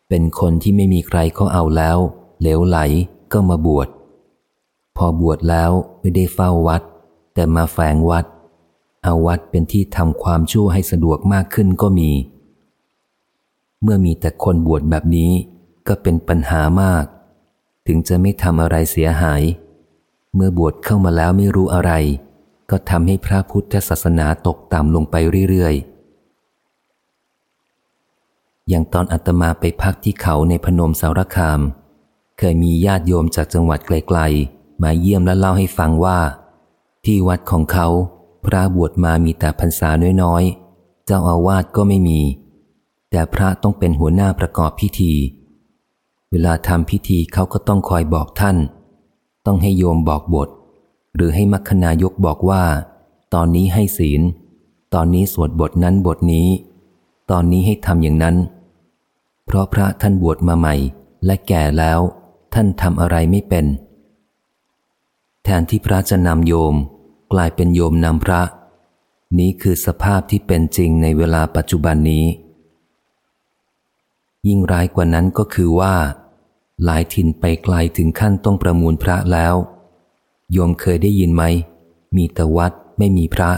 เป็นคนที่ไม่มีใครเขาเอาแล้ว เหลวไหลก็มาบวช พอบวชแล้วไม่ได้เฝ้าวัด แต่มาแฝงวัด เอาวัดเป็นที่ทำความชั่วให้สะดวกมากขึ้นก็มี เมื่อมีแต่คนบวชแบบนี้ก็เป็นปัญหามาก ถึงจะไม่ทำอะไรเสียหาย เมื่อบวชเข้ามาแล้วไม่รู้อะไร ก็ทำให้พระพุทธศาสนาตกต่ำลงไปเรื่อยๆ อย่างตอนอาตมาไปพักที่เขาในพนมสารคาม เคยมีญาติโยมจากจังหวัดไกลๆ มาเยี่ยมและเล่าให้ฟังว่า ที่วัดของเขาพระบวชมามีแต่พรรษาน้อยๆ เจ้าอาวาสก็ไม่มี แต่พระต้องเป็นหัวหน้าประกอบพิธี เวลาทำพิธีเขาก็ต้องคอยบอกท่าน ต้องให้โยมบอกบท หรือให้มัคคณายกบอกว่า ตอนนี้ให้ศีล ตอนนี้สวดบทนั้นบทนี้ ตอนนี้ให้ทำอย่างนั้น เพราะพระท่านบวชมาใหม่ และแก่แล้วท่านทำอะไรไม่เป็น แทนที่พระจะนำโยม กลายเป็นโยมนำพระ นี้คือสภาพที่เป็นจริงในเวลาปัจจุบันนี้ ยิ่งร้ายกว่านั้นก็คือว่า หลายถิ่นไปไกลถึงขั้นต้องประมูลพระแล้ว โยมเคยได้ยินไหม มีแต่วัดไม่มีพระ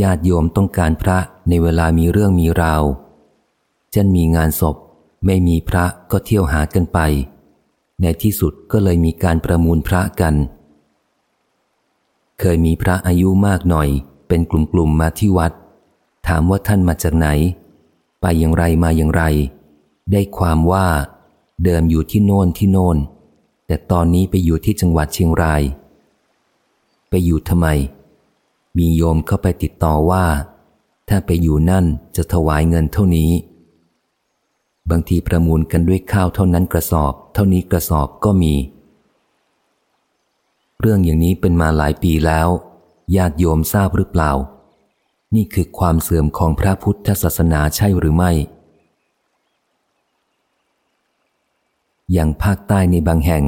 ญาติโยมต้องการพระในเวลามีเรื่องมีราว เช่นมีงานศพ ไม่มีพระก็เที่ยวหากันไป ในที่สุดก็เลยมีการประมูลพระกัน เคยมีพระอายุมากหน่อย เป็นกลุ่มๆมาที่วัด ถามว่าท่านมาจากไหน ไปอย่างไรมาอย่างไร ได้ความว่า เดิมอยู่ที่โน่นที่โน่น แต่ตอนนี้ไปอยู่ที่จังหวัดเชียงราย ไปอยู่ทำไม มีโยมเข้าไปติดต่อว่า ถ้าไปอยู่นั่นจะถวายเงินเท่านี้ บางทีประมูลกันด้วยข้าวเท่านั้นกระสอบ เท่านี้กระสอบก็มี เรื่องอย่างนี้เป็นมาหลายปีแล้ว ญาติโยมทราบหรือเปล่า นี่คือความเสื่อมของพระพุทธศาสนาใช่หรือไม่ อย่างภาคใต้ในบางแห่ง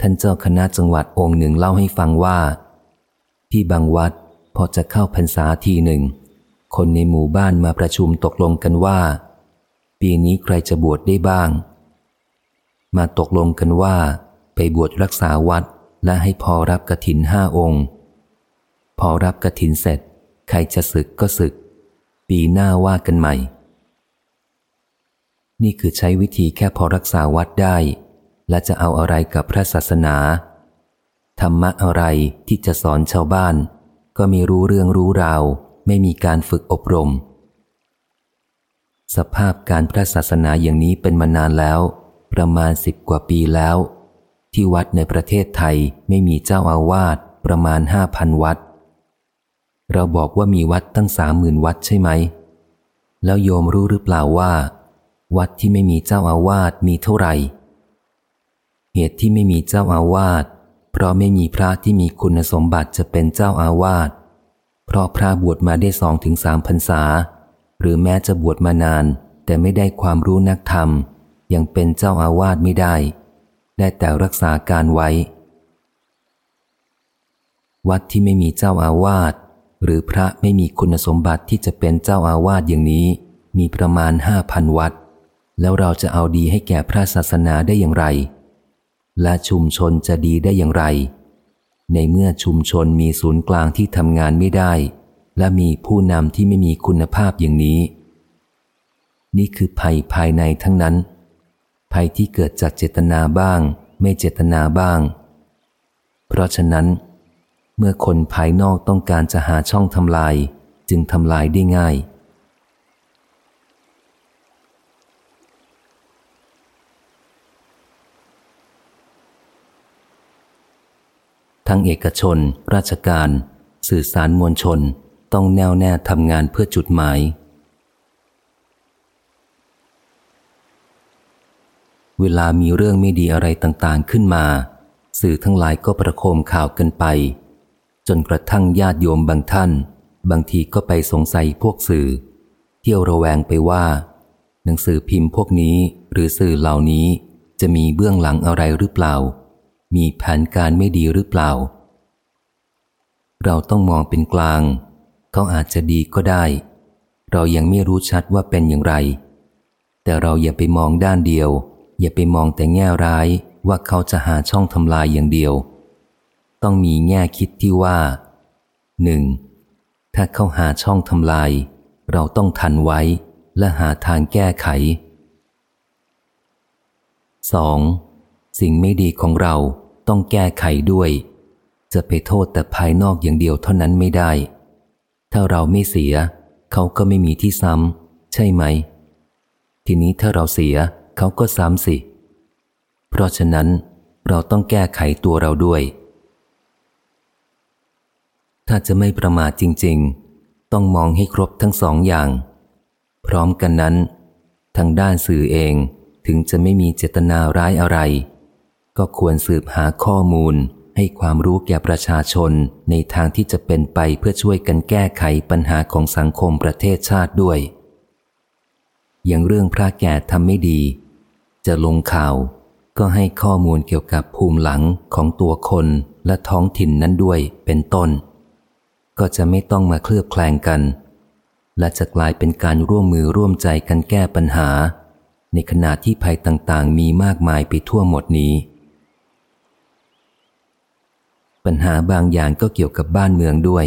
ท่านเจ้าคณะจังหวัดองค์หนึ่งเล่าให้ฟังว่า ที่บางวัดพอจะเข้าพรรษาทีหนึ่ง คนในหมู่บ้านมาประชุมตกลงกันว่า ปีนี้ใครจะบวชได้บ้าง มาตกลงกันว่า ไปบวชรักษาวัดและให้พอรับกระถินห้าองค์ พอรับกระถินเสร็จ ใครจะศึกก็ศึก ปีหน้าว่ากันใหม่ นี่คือใช้วิธีแค่พอรักษาวัดได้ และจะเอาอะไรกับพระศาสนา ธรรมะอะไรที่จะสอนชาวบ้าน ก็มีรู้เรื่องรู้ราว ไม่มีการฝึกอบรม สภาพการพระศาสนาอย่างนี้เป็นมานานแล้ว ประมาณสิบกว่าปีแล้ว ที่วัดในประเทศไทยไม่มีเจ้าอาวาสประมาณห้าพันวัด เราบอกว่ามีวัดตั้งสามหมื่นวัดใช่ไหม แล้วโยมรู้หรือเปล่าว่า วัดที่ไม่มีเจ้าอาวาสมีเท่าไหร่ เหตุที่ไม่มีเจ้าอาวาสเพราะไม่มีพระที่มีคุณสมบัติจะเป็นเจ้าอาวาสเพราะพระบวชมาได้สองถึงสามพรรษา หรือแม้จะบวชมานาน แต่ไม่ได้ความรู้นักธรรม ยังเป็นเจ้าอาวาสไม่ได้ ได้แต่รักษาการไว้ วัดที่ไม่มีเจ้าอาวาสหรือพระไม่มีคุณสมบัติที่จะเป็นเจ้าอาวาสอย่างนี้ มีประมาณห้าพันวัด แล้วเราจะเอาดีให้แก่พระศาสนาได้อย่างไร และชุมชนจะดีได้อย่างไร ในเมื่อชุมชนมีศูนย์กลางที่ทำงานไม่ได้ และมีผู้นำที่ไม่มีคุณภาพอย่างนี้ นี่คือภัยภายในทั้งนั้น ภัยที่เกิดจากเจตนาบ้าง ไม่เจตนาบ้าง เพราะฉะนั้น เมื่อคนภายนอกต้องการจะหาช่องทำลาย จึงทำลายได้ง่ายทั้งเอกชน ราชการ สื่อสารมวลชน ต้องแน่วแน่ทำงานเพื่อจุดหมาย เวลามีเรื่องไม่ดีอะไรต่างๆขึ้นมา สื่อทั้งหลายก็ประโคมข่าวกันไป จนกระทั่งญาติโยมบางท่าน บางทีก็ไปสงสัยพวกสื่อ เที่ยวระแวงไปว่า หนังสือพิมพ์พวกนี้หรือสื่อเหล่านี้จะมีเบื้องหลังอะไรหรือเปล่า มีแผนการไม่ดีหรือเปล่า เราต้องมองเป็นกลาง เขาอาจจะดีก็ได้ เรายังไม่รู้ชัดว่าเป็นอย่างไร แต่เราอย่าไปมองด้านเดียว อย่าไปมองแต่แง่ร้ายว่าเขาจะหาช่องทำลายอย่างเดียว ต้องมีแง่คิดที่ว่าหนึ่งถ้าเขาหาช่องทำลาย เราต้องทันไว้และหาทางแก้ไข 2. สิ่งไม่ดีของเราต้องแก้ไขด้วย จะไปโทษแต่ภายนอกอย่างเดียวเท่านั้นไม่ได้ ถ้าเราไม่เสีย เขาก็ไม่มีที่ซ้ำ ใช่ไหม ทีนี้ถ้าเราเสีย เขาก็ซ้ำสิ เพราะฉะนั้นเราต้องแก้ไขตัวเราด้วย ถ้าจะไม่ประมาทจริง ๆ ต้องมองให้ครบทั้งสองอย่าง พร้อมกันนั้น ทางด้านสื่อเองถึงจะไม่มีเจตนาร้ายอะไร ก็ควรสืบหาข้อมูล ให้ความรู้แก่ประชาชนในทางที่จะเป็นไปเพื่อช่วยกันแก้ไขปัญหาของสังคมประเทศชาติด้วย อย่างเรื่องพระแก่ทำไม่ดี จะลงข่าวก็ให้ข้อมูลเกี่ยวกับภูมิหลังของตัวคนและท้องถิ่นนั้นด้วยเป็นต้น ก็จะไม่ต้องมาเคลือบแคลงกัน และจะกลายเป็นการร่วมมือร่วมใจกันแก้ปัญหา ในขณะที่ภัยต่างๆ มีมากมายไปทั่วหมดนี้ ปัญหาบางอย่างก็เกี่ยวกับบ้านเมืองด้วย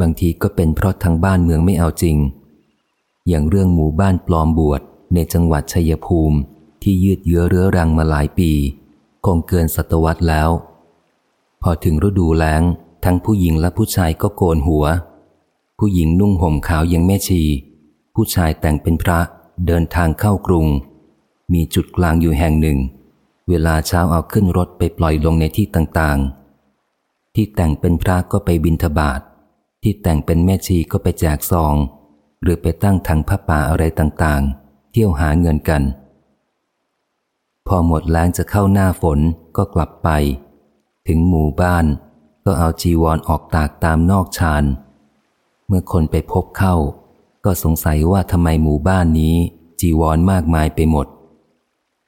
บางทีก็เป็นเพราะทางบ้านเมืองไม่เอาจริง อย่างเรื่องหมู่บ้านปลอมบวชในจังหวัดชัยภูมิที่ยืดเยื้อเรื้อรังมาหลายปี คงเกินศตวรรษแล้ว พอถึงฤดูแล้ง ทั้งผู้หญิงและผู้ชายก็โกนหัว ผู้หญิงนุ่งห่มขาวยังแม่ชี ผู้ชายแต่งเป็นพระเดินทางเข้ากรุง มีจุดกลางอยู่แห่งหนึ่ง เวลาเช้าเอาขึ้นรถไปปล่อยลงในที่ต่างๆ ที่แต่งเป็นพระก็ไปบินทบาทที่แต่งเป็นแม่ชีก็ไปแจกซอง หรือไปตั้งทางผ้าป่าอะไรต่างๆ เที่ยวหาเงินกัน พอหมดแล้งจะเข้าหน้าฝนก็กลับไป ถึงหมู่บ้าน ก็เอาจีวรอออกตากตามนอกชานเมื่อคนไปพบเข้า ก็สงสัยว่าทำไมหมู่บ้านนี้ จีวรมากมายไปหมด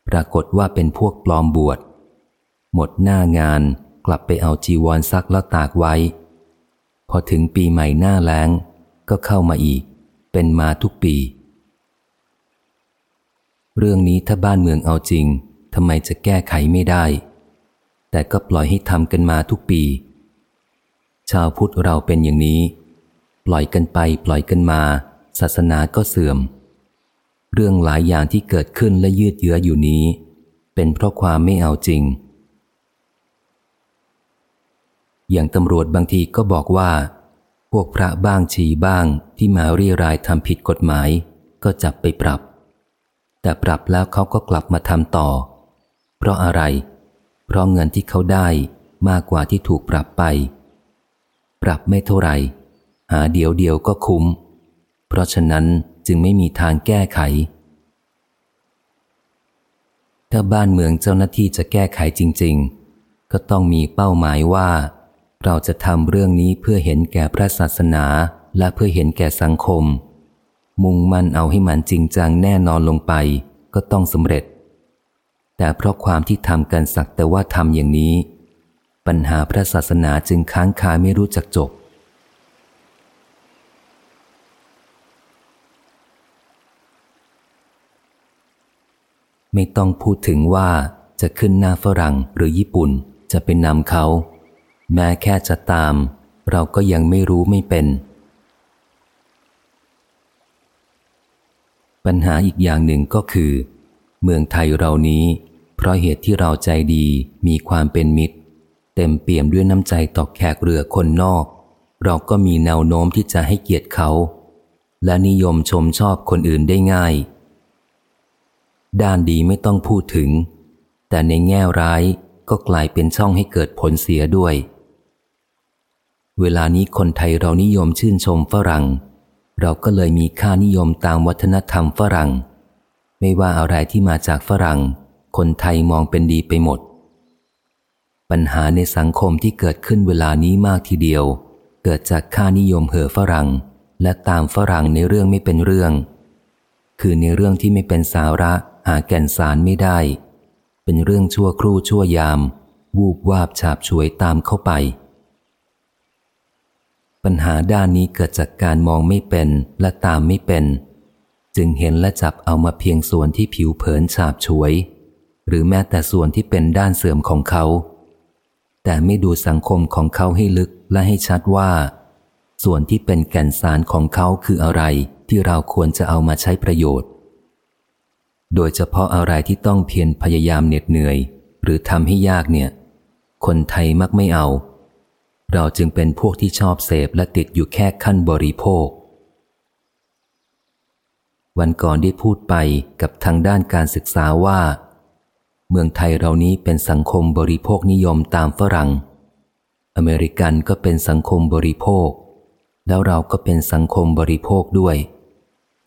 ปรากฏว่าเป็นพวกปลอมบวช หมดหน้างาน กลับไปเอาจีวรซักแล้วตากไว้ พอถึงปีใหม่หน้าแล้ง ก็เข้ามาอีก เป็นมาทุกปี เรื่องนี้ถ้าบ้านเมืองเอาจริงทำไมจะแก้ไขไม่ได้ แต่ก็ปล่อยให้ทำกันมาทุกปี ชาวพุทธเราเป็นอย่างนี้ ปล่อยกันไปปล่อยกันมา ศาสนาก็เสื่อม เรื่องหลายอย่างที่เกิดขึ้นและยืดเยื้ออยู่นี้ เป็นเพราะความไม่เอาจริง อย่างตำรวจบางทีก็บอกว่า พวกพระบ้างชีบ้างที่มาเรียรายทำผิดกฎหมาย ก็จับไปปรับ แต่ปรับแล้วเขาก็กลับมาทำต่อ เพราะอะไร เพราะเงินที่เขาได้มากกว่าที่ถูกปรับไป ปรับไม่เท่าไหร่ หาเดียวเดียวก็คุ้ม เพราะฉะนั้นจึงไม่มีทางแก้ไข ถ้าบ้านเมืองเจ้าหน้าที่จะแก้ไขจริง ๆ ก็ต้องมีเป้าหมายว่า เราจะทำเรื่องนี้เพื่อเห็นแก่พระศาสนาและเพื่อเห็นแก่สังคม มุ่งมั่นเอาให้มันจริงจังแน่นอนลงไป ก็ต้องสำเร็จ แต่เพราะความที่ทำกันสักแต่ว่าทำอย่างนี้ ปัญหาพระศาสนาจึงค้างคาไม่รู้จักจบ ไม่ต้องพูดถึงว่าจะขึ้นหน้าฝรั่งหรือญี่ปุ่นจะเป็นนำเขา แม้แค่จะตาม เราก็ยังไม่รู้ไม่เป็น ปัญหาอีกอย่างหนึ่งก็คือ เมืองไทยเรานี้ เพราะเหตุที่เราใจดีมีความเป็นมิตร เต็มเปี่ยมด้วยน้ำใจต่อแขกเรือคนนอก เราก็มีแนวโน้มที่จะให้เกียรติเขา และนิยมชมชอบคนอื่นได้ง่าย ด้านดีไม่ต้องพูดถึง แต่ในแง่ร้ายก็กลายเป็นช่องให้เกิดผลเสียด้วย เวลานี้คนไทยเรานิยมชื่นชมฝรั่ง เราก็เลยมีค่านิยมตามวัฒนธรรมฝรั่ง ไม่ว่าอะไรที่มาจากฝรั่ง คนไทยมองเป็นดีไปหมด ปัญหาในสังคมที่เกิดขึ้นเวลานี้มากทีเดียว เกิดจากค่านิยมเห่อฝรั่ง และตามฝรั่งในเรื่องไม่เป็นเรื่อง คือในเรื่องที่ไม่เป็นสาระ หาแก่นสารไม่ได้ เป็นเรื่องชั่วครู่ชั่วยาม วูบวาบฉาบฉวยตามเข้าไป ปัญหาด้านนี้เกิดจากการมองไม่เป็นและตามไม่เป็น จึงเห็นและจับเอามาเพียงส่วนที่ผิวเผินฉาบฉวย หรือแม้แต่ส่วนที่เป็นด้านเสื่อมของเขา แต่ไม่ดูสังคมของเขาให้ลึกและให้ชัดว่า ส่วนที่เป็นแก่นสารของเขาคืออะไรที่เราควรจะเอามาใช้ประโยชน์ โดยเฉพาะอะไรที่ต้องเพียรพยายามเหน็ดเหนื่อย หรือทำให้ยากเนี่ย คนไทยมักไม่เอา เราจึงเป็นพวกที่ชอบเสพและติดอยู่แค่ขั้นบริโภค วันก่อนได้พูดไปกับทางด้านการศึกษาว่า เมืองไทยเรานี้เป็นสังคมบริโภคนิยมตามฝรั่ง อเมริกันก็เป็นสังคมบริโภค แล้วเราก็เป็นสังคมบริโภคด้วย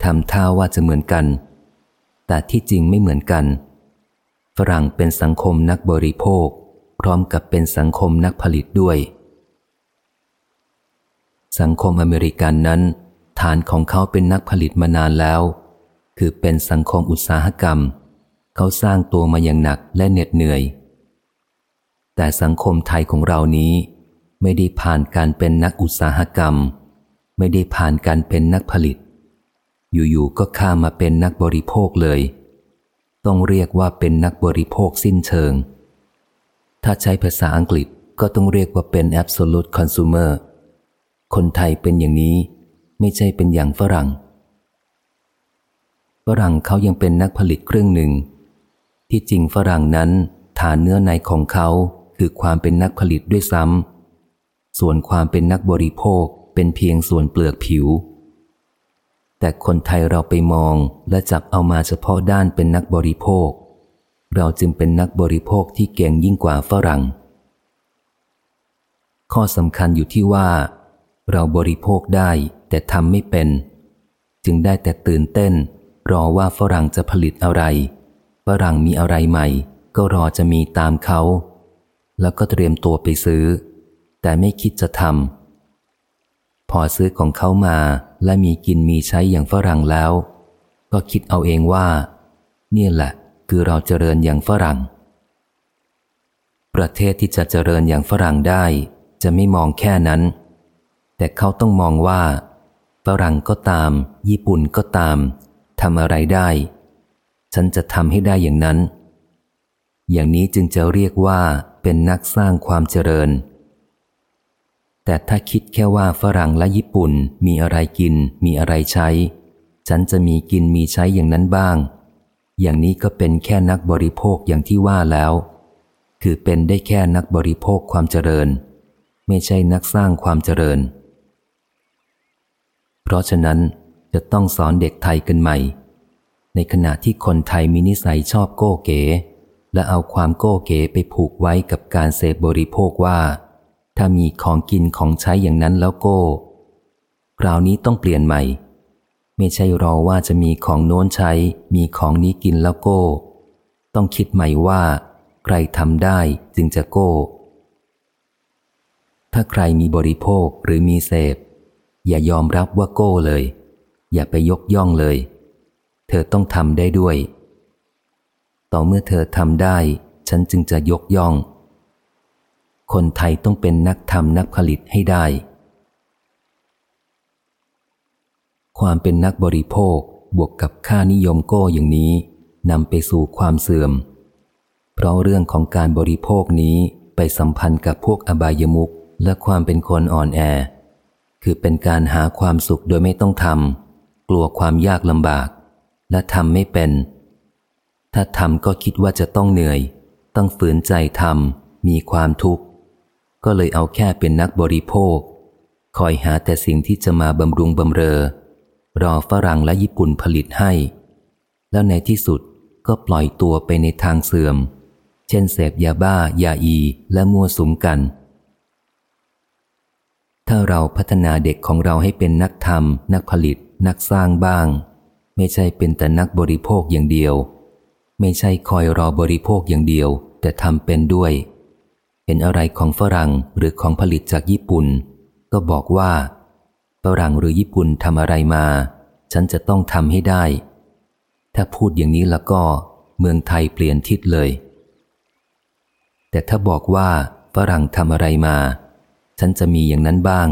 ทำท่าว่าจะเหมือนกัน แต่ที่จริงไม่เหมือนกัน ฝรั่งเป็นสังคมนักบริโภค พร้อมกับเป็นสังคมนักผลิตด้วย สังคมอเมริกันนั้น ฐานของเขาเป็นนักผลิตมานานแล้ว คือเป็นสังคมอุตสาหกรรม เขาสร้างตัวมาอย่างหนักและเหน็ดเหนื่อย แต่สังคมไทยของเรานี้ ไม่ได้ผ่านการเป็นนักอุตสาหกรรม ไม่ได้ผ่านการเป็นนักผลิต อยู่ๆก็ข้ามาเป็นนักบริโภคเลย ต้องเรียกว่าเป็นนักบริโภคสิ้นเชิง ถ้าใช้ภาษาอังกฤษก็ต้องเรียกว่าเป็น absolute consumer คนไทยเป็นอย่างนี้ ไม่ใช่เป็นอย่างฝรั่ง ฝรั่งเขายังเป็นนักผลิตเครื่องหนึ่ง ที่จริงฝรั่งนั้นฐานเนื้อในของเขาคือความเป็นนักผลิตด้วยซ้ำส่วนความเป็นนักบริโภคเป็นเพียงส่วนเปลือกผิว แต่คนไทยเราไปมองและจับเอามาเฉพาะด้านเป็นนักบริโภค เราจึงเป็นนักบริโภคที่เก่งยิ่งกว่าฝรั่ง ข้อสำคัญอยู่ที่ว่า เราบริโภคได้แต่ทำไม่เป็น จึงได้แต่ตื่นเต้น รอว่าฝรั่งจะผลิตอะไร ฝรั่งมีอะไรใหม่ ก็รอจะมีตามเขา แล้วก็เตรียมตัวไปซื้อ แต่ไม่คิดจะทำพอซื้อของเขามาและมีกินมีใช้อย่างฝรั่งแล้ว ก็คิดเอาเองว่า เนี่ยแหละ คือเราเจริญอย่างฝรั่ง ประเทศที่จะเจริญอย่างฝรั่งได้ จะไม่มองแค่นั้น แต่เขาต้องมองว่าฝรั่งก็ตาม ญี่ปุ่นก็ตามทำอะไรได้ ฉันจะทำให้ได้อย่างนั้น อย่างนี้จึงจะเรียกว่าเป็นนักสร้างความเจริญ แต่ถ้าคิดแค่ว่าฝรั่งและญี่ปุ่นมีอะไรกิน มีอะไรใช้ ฉันจะมีกินมีใช้อย่างนั้นบ้าง อย่างนี้ก็เป็นแค่นักบริโภคอย่างที่ว่าแล้ว คือเป็นได้แค่นักบริโภคความเจริญ ไม่ใช่นักสร้างความเจริญ เพราะฉะนั้นจะต้องสอนเด็กไทยกันใหม่ ในขณะที่คนไทยมีนิสัยชอบโก้เก๋ และเอาความโก้เก๋ไปผูกไว้กับการเสพบริโภคว่า ถ้ามีของกินของใช้อย่างนั้นแล้วโก้ คราวนี้ต้องเปลี่ยนใหม่ ไม่ใช่รอว่าจะมีของโน้นใช้ มีของนี้กินแล้วโก้ ต้องคิดใหม่ว่า ใครทำได้จึงจะโก้ ถ้าใครมีบริโภคหรือมีเสพ อย่ายอมรับว่าโก้เลย อย่าไปยกย่องเลย เธอต้องทำได้ด้วย ต่อเมื่อเธอทำได้ ฉันจึงจะยกย่อง คนไทยต้องเป็นนักทำนักผลิตให้ได้ ความเป็นนักบริโภคบวกกับค่านิยมโก้อย่างนี้นำไปสู่ความเสื่อม เพราะเรื่องของการบริโภคนี้ไปสัมพันธ์กับพวกอบายมุขและความเป็นคนอ่อนแอ คือเป็นการหาความสุขโดยไม่ต้องทำกลัวความยากลำบาก และทำไม่เป็น ถ้าทำก็คิดว่าจะต้องเหนื่อย ต้องฝืนใจทำมีความทุกข์ ก็เลยเอาแค่เป็นนักบริโภค คอยหาแต่สิ่งที่จะมาบำรุงบำเรอ รอฝรั่งและญี่ปุ่นผลิตให้ แล้วในที่สุดก็ปล่อยตัวไปในทางเสื่อม เช่นเสพยาบ้ายาอีและมั่วสุมกัน ถ้าเราพัฒนาเด็กของเราให้เป็นนักทำนักผลิต นักสร้างบ้าง ไม่ใช่เป็นแต่นักบริโภคอย่างเดียว ไม่ใช่คอยรอบริโภคอย่างเดียว แต่ทำเป็นด้วย เห็นอะไรของฝรั่งหรือของผลิตจากญี่ปุ่น ก็บอกว่า ฝรั่งหรือญี่ปุ่นทำอะไรมา ฉันจะต้องทำให้ได้ ถ้าพูดอย่างนี้แล้วก็ เมืองไทยเปลี่ยนทิศเลย แต่ถ้าบอกว่าฝรั่งทำอะไรมา ฉันจะมีอย่างนั้นบ้าง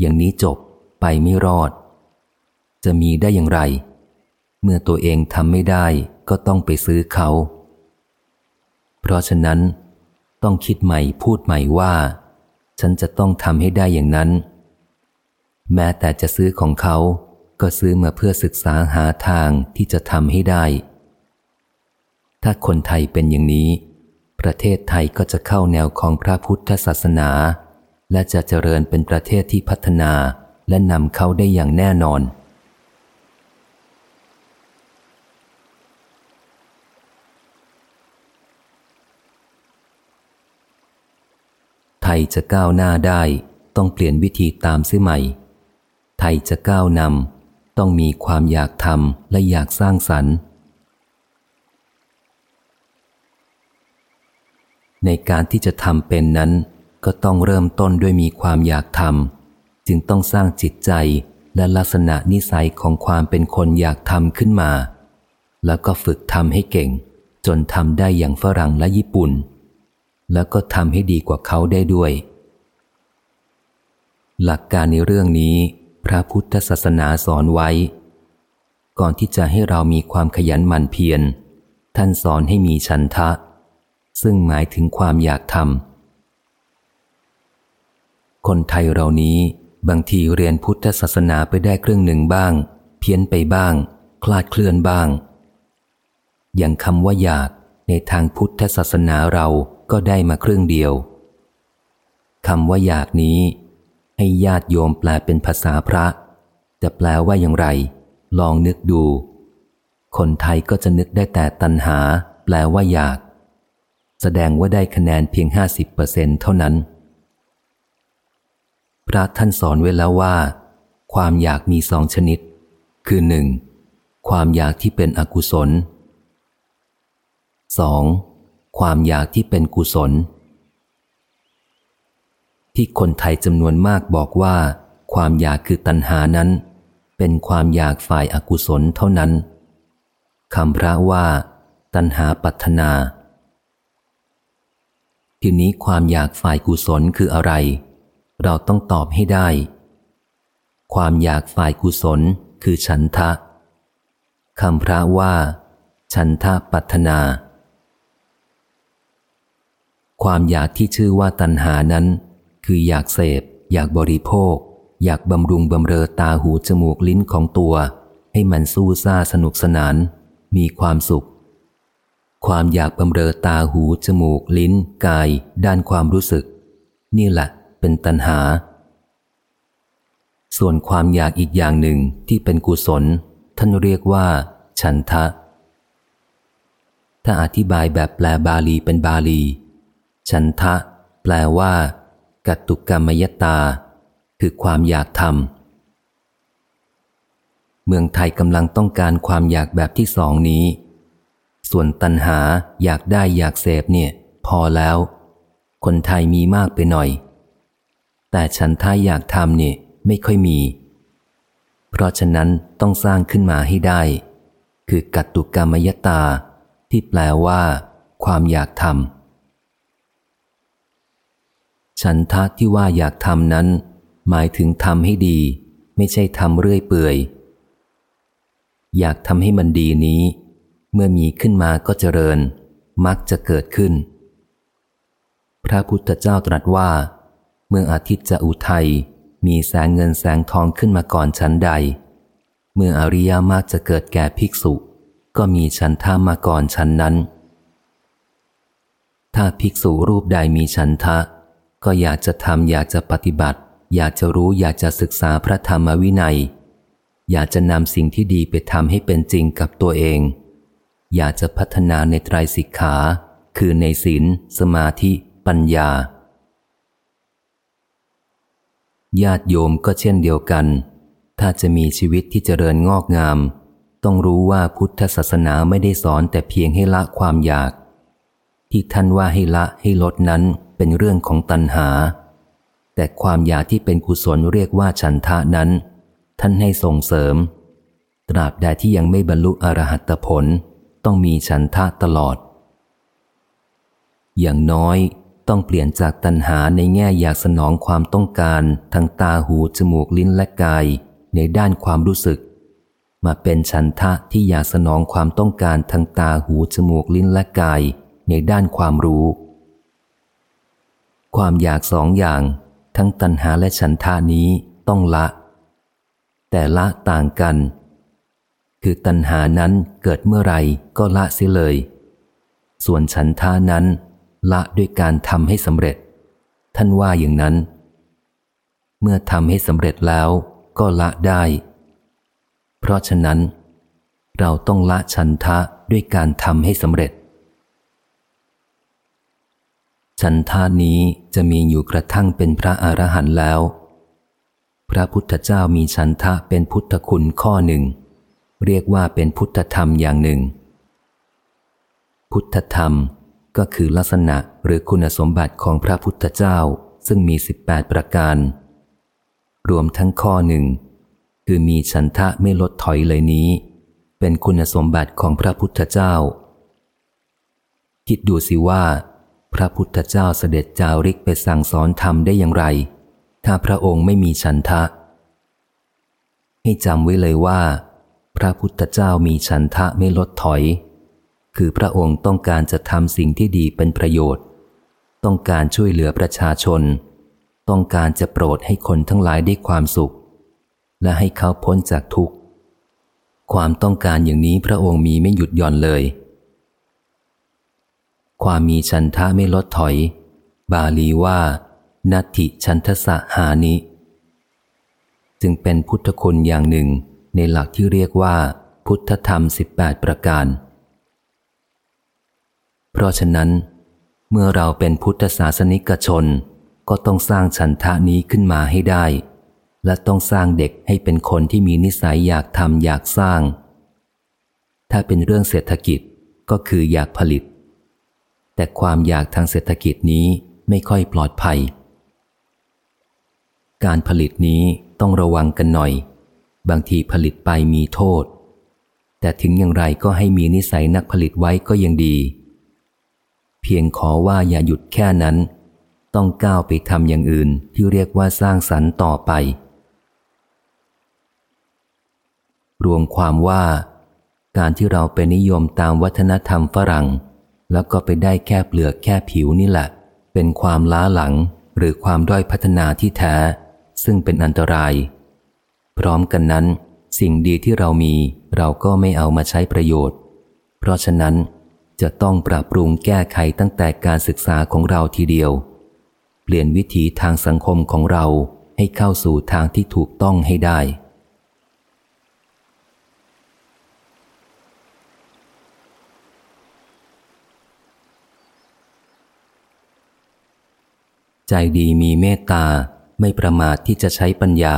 อย่างนี้จบไปไม่รอด จะมีได้อย่างไร เมื่อตัวเองทำไม่ได้ก็ต้องไปซื้อเขา เพราะฉะนั้น ต้องคิดใหม่พูดใหม่ว่า ฉันจะต้องทำให้ได้อย่างนั้น แม้แต่จะซื้อของเขาก็ซื้อมาเพื่อศึกษาหาทางที่จะทำให้ได้ ถ้าคนไทยเป็นอย่างนี้ ประเทศไทยก็จะเข้าแนวของพระพุทธศาสนา และจะเจริญเป็นประเทศที่พัฒนาและนำเข้าได้อย่างแน่นอน ไทยจะก้าวหน้าได้ต้องเปลี่ยนวิธีตามซิใหม่ ไทยจะก้าวนำต้องมีความอยากทำและอยากสร้างสรรค์ในการที่จะทำเป็นนั้น ก็ต้องเริ่มต้นด้วยมีความอยากทำจึงต้องสร้างจิตใจและลักษณะนิสัยของความเป็นคนอยากทำขึ้นมา แล้วก็ฝึกทำให้เก่ง จนทำได้อย่างฝรั่งและญี่ปุ่น แล้วก็ทำให้ดีกว่าเขาได้ด้วย หลักการในเรื่องนี้ พระพุทธศาสนาสอนไว้ ก่อนที่จะให้เรามีความขยันหมั่นเพียรท่านสอนให้มีฉันทะ ซึ่งหมายถึงความอยากทำ คนไทยเรานี้บางทีเรียนพุทธศาสนาไปได้ครึ่งหนึ่งบ้าง เพี้ยนไปบ้าง คลาดเคลื่อนบ้าง อย่างคำว่าอยากในทางพุทธศาสนาเราก็ได้มาครึ่งเดียวคำว่าอยากนี้ ให้ญาติโยมแปลเป็นภาษาพระ จะแปลว่าอย่างไร ลองนึกดู คนไทยก็จะนึกได้แต่ตัณหา แปลว่าอยาก แสดงว่าได้คะแนนเพียงห้าสิบเปอร์เซ็นเท่านั้น ระท่านสอนไว้แล้วว่า ความอยากมีสองชนิด คือหนึ่งความอยากที่เป็นอกุศล 2. ความอยากที่เป็นกุศล ที่คนไทยจำนวนมากบอกว่า ความอยากคือตัณหานั้น เป็นความอยากฝ่ายอากุศลเท่านั้นคำพระว่า ตัณหาปัถนา ทีนี้ความอยากฝ่ายกุศลคืออะไร เราต้องตอบให้ได้ ความอยากฝ่ายกุศลคือฉันทะคำพระว่า ฉันทะปัถนา ความอยากที่ชื่อว่าตัณหานั้น คืออยากเสพ อยากบริโภค อยากบำรุงบำเรอตาหูจมูกลิ้นของตัว ให้มันสู้ซ่าสนุกสนาน มีความสุข ความอยากบำเรอตาหูจมูกลิ้น กาย ด้านความรู้สึก นี่แหละ เป็นตัณหา ส่วนความอยากอีกอย่างหนึ่งที่เป็นกุศล ท่านเรียกว่า ฉันทะ ถ้าอธิบายแบบแปลบาลีเป็นบาลี ฉันทะ แปลว่ากัตตุกรรมยตา คือความอยากทำเมืองไทยกำลังต้องการความอยากแบบที่สองนี้ ส่วนตัณหาอยากได้อยากเสพเนี่ย พอแล้ว คนไทยมีมากไปหน่อย แต่ฉันท้ายอยากทำเนี่ยไม่ค่อยมี เพราะฉะนั้นต้องสร้างขึ้นมาให้ได้ คือกัตตุกรรมยตา ที่แปลว่า ความอยากทำฉันทะที่ว่าอยากทำนั้น หมายถึงทำให้ดี ไม่ใช่ทำเรื่อยเปื่อย อยากทำให้มันดีนี้ เมื่อมีขึ้นมาก็เจริญ มักจะเกิดขึ้น พระพุทธเจ้าตรัสว่า มื่ออาทิตย์จะอุทัยมีแสงเงินแสงทองขึ้นมาก่อนชั้นใด เมื่ออริยมากจะเกิดแก่ภิกษุ ก็มีชั้นท่ามาก่อนชั้นนั้น ถ้าภิกษุรูปใดมีชั้นทะ ก็อยากจะทำอยากจะปฏิบัติ อยากจะรู้อยากจะศึกษาพระธรรมวินัย อยากจะนำสิ่งที่ดีไปทำให้เป็นจริงกับตัวเอง อยากจะพัฒนาในไตรสิกขา คือในศีลสมาธิ ปัญญา ญาติโยมก็เช่นเดียวกัน ถ้าจะมีชีวิตที่เจริญงอกงาม ต้องรู้ว่าพุทธศาสนาไม่ได้สอนแต่เพียงให้ละความอยาก ที่ท่านว่าให้ละให้ลดนั้นเป็นเรื่องของตัณหา แต่ความอยากที่เป็นกุศลเรียกว่าฉันทะนั้น ท่านให้ส่งเสริม ตราบใดที่ยังไม่บรรลุอรหัตผล ต้องมีฉันทะตลอด อย่างน้อย ต้องเปลี่ยนจากตัณหาในแง่อยากสนองความต้องการทางตาหูจมูกลิ้นและกาย ในด้านความรู้สึก มาเป็นฉันทะที่อยากสนองความต้องการทางตาหูจมูกลิ้นและกาย ในด้านความรู้ ความอยากสองอย่าง ทั้งตัณหาและฉันทานี้ต้องละ แต่ละต่างกัน คือตัณหานั้นเกิดเมื่อไรก็ละเสียเลย ส่วนฉันทานั้น ละด้วยการทำให้สำเร็จ ท่านว่าอย่างนั้น เมื่อทำให้สำเร็จแล้วก็ละได้ เพราะฉะนั้น เราต้องละฉันทะด้วยการทำให้สำเร็จฉันทานี้จะมีอยู่กระทั่งเป็นพระอรหันต์แล้ว พระพุทธเจ้ามีฉันทะเป็นพุทธคุณข้อหนึ่ง เรียกว่าเป็นพุทธธรรมอย่างหนึ่ง พุทธธรรม ก็คือลักษณะหรือคุณสมบัติของพระพุทธเจ้าซึ่งมีสิบแปดประการ รวมทั้งข้อหนึ่ง คือมีฉันทะไม่ลดถอยเลยนี้ เป็นคุณสมบัติของพระพุทธเจ้า คิดดูสิว่า พระพุทธเจ้าเสด็จจาริกไปสั่งสอนธรรมได้อย่างไร ถ้าพระองค์ไม่มีฉันทะ ให้จำไว้เลยว่า พระพุทธเจ้ามีฉันทะไม่ลดถอย คือพระองค์ต้องการจะทำสิ่งที่ดีเป็นประโยชน์ ต้องการช่วยเหลือประชาชน ต้องการจะโปรดให้คนทั้งหลายได้ความสุข และให้เขาพ้นจากทุกข์ ความต้องการอย่างนี้พระองค์มีไม่หยุดหย่อนเลย ความมีชันทะไม่ลดถอย บาลีว่านัตถิชันทสะหานิ จึงเป็นพุทธคุณอย่างหนึ่งในหลักที่เรียกว่า พุทธธรรมสิบแปดประการ เพราะฉะนั้น เมื่อเราเป็นพุทธศาสนิกชน ก็ต้องสร้างฉันทะนี้ขึ้นมาให้ได้ และต้องสร้างเด็กให้เป็นคนที่มีนิสัยอยากทำอยากสร้าง ถ้าเป็นเรื่องเศรษฐกิจก็คืออยากผลิต แต่ความอยากทางเศรษฐกิจนี้ไม่ค่อยปลอดภัย การผลิตนี้ต้องระวังกันหน่อย บางทีผลิตไปมีโทษ แต่ถึงอย่างไรก็ให้มีนิสัยนักผลิตไว้ก็ยังดี เพียงขอว่าอย่าหยุดแค่นั้น ต้องก้าวไปทำอย่างอื่นที่เรียกว่าสร้างสรรค์ต่อไป รวมความว่า การที่เราไปนิยมตามวัฒนธรรมฝรั่ง แล้วก็ไปได้แค่เปลือกแค่ผิวนี่แหละ เป็นความล้าหลังหรือความด้อยพัฒนาที่แท้ ซึ่งเป็นอันตราย พร้อมกันนั้น สิ่งดีที่เรามีเราก็ไม่เอามาใช้ประโยชน์ เพราะฉะนั้น จะต้องปรับปรุงแก้ไขตั้งแต่การศึกษาของเราทีเดียว เปลี่ยนวิถีทางสังคมของเราให้เข้าสู่ทางที่ถูกต้องให้ได้ ใจดีมีเมตตาไม่ประมาทที่จะใช้ปัญญา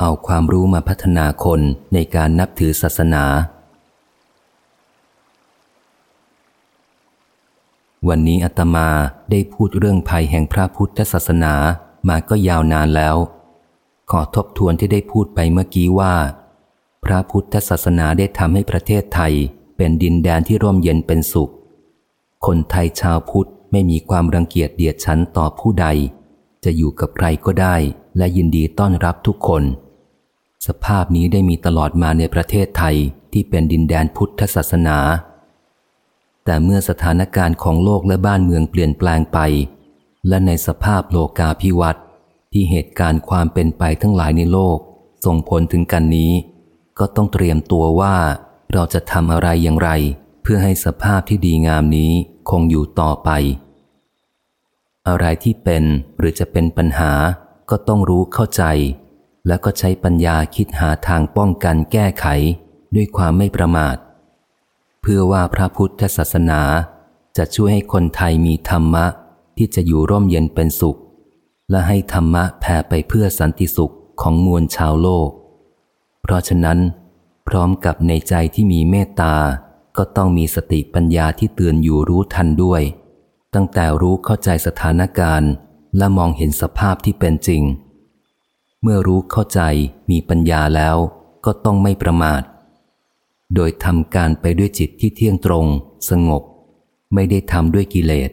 เอาความรู้มาพัฒนาคนในการนับถือศาสนา วันนี้อาตมาได้พูดเรื่องภัยแห่งพระพุทธศาสนามาก็ยาวนานแล้ว ขอทบทวนที่ได้พูดไปเมื่อกี้ว่า พระพุทธศาสนาได้ทำให้ประเทศไทยเป็นดินแดนที่ร่มเย็นเป็นสุข คนไทยชาวพุทธไม่มีความรังเกียจเดียดฉันต่อผู้ใด จะอยู่กับใครก็ได้และยินดีต้อนรับทุกคน สภาพนี้ได้มีตลอดมาในประเทศไทยที่เป็นดินแดนพุทธศาสนา แต่เมื่อสถานการณ์ของโลกและบ้านเมืองเปลี่ยนแปลงไป และในสภาพโลกาภิวัตน์ที่เหตุการณ์ความเป็นไปทั้งหลายในโลก ส่งผลถึงกันนี้ ก็ต้องเตรียมตัวว่าเราจะทำอะไรอย่างไร เพื่อให้สภาพที่ดีงามนี้คงอยู่ต่อไป อะไรที่เป็นหรือจะเป็นปัญหาก็ต้องรู้เข้าใจ แล้วก็ใช้ปัญญาคิดหาทางป้องกันแก้ไข ด้วยความไม่ประมาท เพื่อว่าพระพุทธศาสนาจะช่วยให้คนไทยมีธรรมะที่จะอยู่ร่มเย็นเป็นสุข และให้ธรรมะแผ่ไปเพื่อสันติสุขของมวลชาวโลก เพราะฉะนั้น พร้อมกับในใจที่มีเมตตา ก็ต้องมีสติปัญญาที่เตือนอยู่รู้ทันด้วย ตั้งแต่รู้เข้าใจสถานการณ์ และมองเห็นสภาพที่เป็นจริง เมื่อรู้เข้าใจมีปัญญาแล้วก็ต้องไม่ประมาท โดยทำการไปด้วยจิตที่เที่ยงตรง สงบ ไม่ได้ทำด้วยกิเลส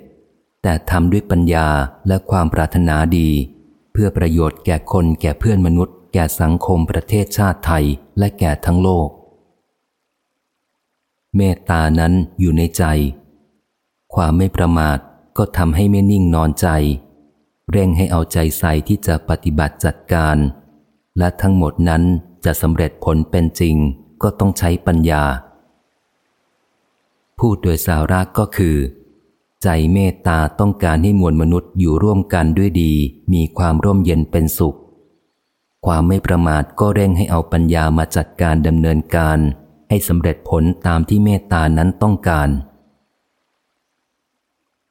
แต่ทำด้วยปัญญาและความปรารถนาดี เพื่อประโยชน์แก่คนแก่เพื่อนมนุษย์ แก่สังคมประเทศชาติไทยและแก่ทั้งโลก เมตตานั้นอยู่ในใจ ความไม่ประมาทก็ทำให้ไม่นิ่งนอนใจ เร่งให้เอาใจใส่ที่จะปฏิบัติจัดการ และทั้งหมดนั้นจะสำเร็จผลเป็นจริง ก็ต้องใช้ปัญญา พูดโดยสาระก็คือ ใจเมตตาต้องการให้มวลมนุษย์อยู่ร่วมกันด้วยดี มีความร่มเย็นเป็นสุข ความไม่ประมาทก็เร่งให้เอาปัญญามาจัดการดำเนินการ ให้สำเร็จผลตามที่เมตตานั้นต้องการ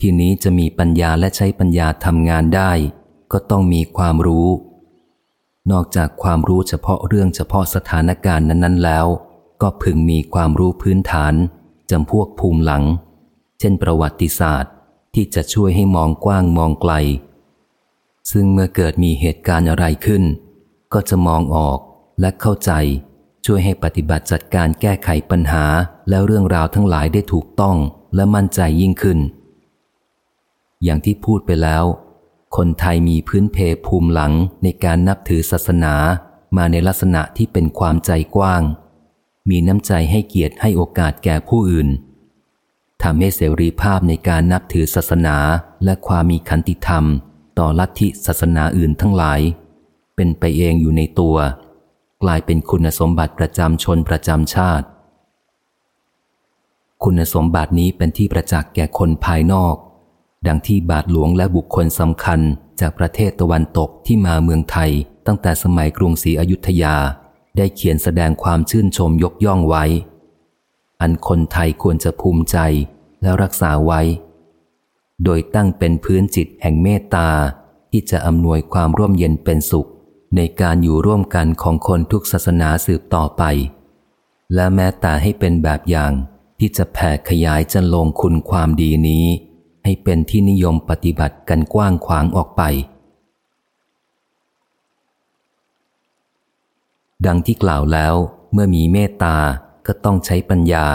ทีนี้จะมีปัญญาและใช้ปัญญาทำงานได้ ก็ต้องมีความรู้ นอกจากความรู้เฉพาะเรื่องเฉพาะสถานการณ์นั้น ๆ แล้ว ก็พึงมีความรู้พื้นฐานจำพวกภูมิหลัง เช่นประวัติศาสตร์ที่จะช่วยให้มองกว้างมองไกล ซึ่งเมื่อเกิดมีเหตุการณ์อะไรขึ้น ก็จะมองออกและเข้าใจ ช่วยให้ปฏิบัติจัดการแก้ไขปัญหาแล้วเรื่องราวทั้งหลายได้ถูกต้องและมั่นใจยิ่งขึ้น อย่างที่พูดไปแล้ว คนไทยมีพื้นเพภูมิหลังในการนับถือศาสนามาในลักษณะที่เป็นความใจกว้าง มีน้ำใจให้เกียรติให้โอกาสแก่ผู้อื่นทำให้เสรีภาพในการนับถือศาสนาและความมีขันติธรรม ต่อลัทธิศาสนาอื่นทั้งหลาย เป็นไปเองอยู่ในตัว กลายเป็นคุณสมบัติประจำชนประจำชาติ คุณสมบัตินี้เป็นที่ประจักษ์แก่คนภายนอก ดังที่บาทหลวงและบุคคลสำคัญจากประเทศตะวันตกที่มาเมืองไทย ตั้งแต่สมัยกรุงศรีอยุธยา ได้เขียนแสดงความชื่นชมยกย่องไว้ อันคนไทยควรจะภูมิใจและรักษาไว้ โดยตั้งเป็นพื้นจิตแห่งเมตตา ที่จะอำนวยความร่วมเย็นเป็นสุข ในการอยู่ร่วมกันของคนทุกศาสนาสืบต่อไป และแม้แต่ให้เป็นแบบอย่างที่จะแผ่ขยายจันลงคุณความดีนี้ ให้เป็นที่นิยมปฏิบัติกันกว้างขวางออกไป ดังที่กล่าวแล้วเมื่อมีเมตตาก็ต้องใช้ปัญญา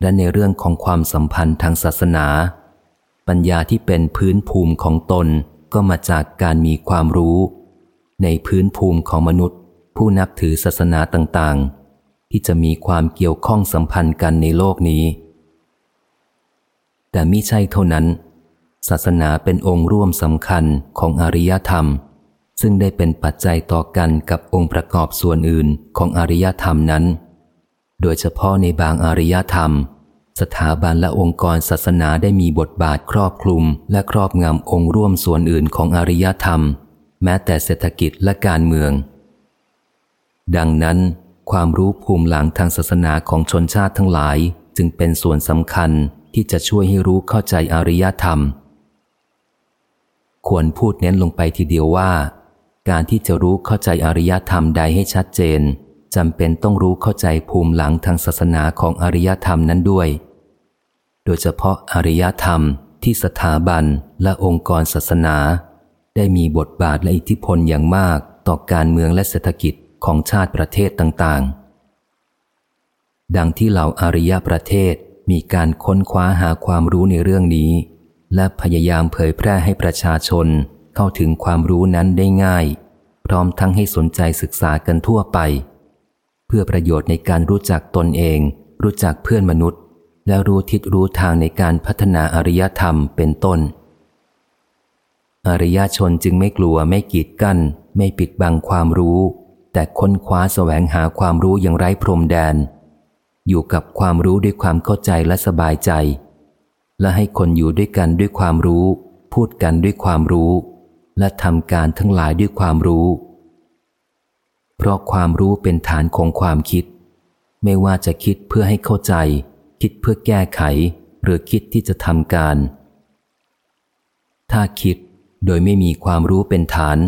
และในเรื่องของความสัมพันธ์ทางศาสนา ปัญญาที่เป็นพื้นภูมิของตนก็มาจากการมีความรู้ ในพื้นภูมิของมนุษย์ ผู้นับถือศาสนาต่างๆ ที่จะมีความเกี่ยวข้องสัมพันธ์กันในโลกนี้ แต่มิใช่เท่านั้น ศาสนาเป็นองค์ร่วมสำคัญของอริยธรรม ซึ่งได้เป็นปัจจัยต่อกันกับองค์ประกอบส่วนอื่นของอริยธรรมนั้น โดยเฉพาะในบางอริยธรรม สถาบันและองค์กรศาสนาได้มีบทบาทครอบคลุมและครอบงำองค์ร่วมส่วนอื่นของอริยธรรม แม้แต่เศรษฐกิจและการเมือง ดังนั้น ความรู้ภูมิหลังทางศาสนาของชนชาติทั้งหลายจึงเป็นส่วนสำคัญ ที่จะช่วยให้รู้เข้าใจอริยธรรม ควรพูดเน้นลงไปทีเดียวว่า การที่จะรู้เข้าใจอริยธรรมใดให้ชัดเจนจำเป็นต้องรู้เข้าใจภูมิหลังทางศาสนาของอริยธรรมนั้นด้วย โดยเฉพาะอริยธรรมที่สถาบันและองค์กรศาสนา ได้มีบทบาทและอิทธิพลอย่างมากต่อการเมืองและเศรษฐกิจของชาติประเทศต่างๆ ดังที่เหล่าอาริยประเทศ มีการค้นคว้าหาความรู้ในเรื่องนี้ และพยายามเผยแพร่ให้ประชาชนเข้าถึงความรู้นั้นได้ง่าย พร้อมทั้งให้สนใจศึกษากันทั่วไป เพื่อประโยชน์ในการรู้จักตนเอง รู้จักเพื่อนมนุษย์ และรู้ทิศรู้ทางในการพัฒนาอริยธรรมเป็นต้น อริยชนจึงไม่กลัวไม่กีดกั้น ไม่ปิดบังความรู้ แต่ค้นคว้าแสวงหาความรู้อย่างไร้พรมแดน อยู่กับความรู้ด้วยความเข้าใจและสบายใจ และให้คนอยู่ด้วยกันด้วยความรู้ พูดกันด้วยความรู้ และทำการทั้งหลายด้วยความรู้ เพราะความรู้เป็นฐานของความคิด ไม่ว่าจะคิดเพื่อให้เข้าใจ คิดเพื่อแก้ไข หรือคิดที่จะทำการ ถ้าคิดโดยไม่มีความรู้เป็นฐาน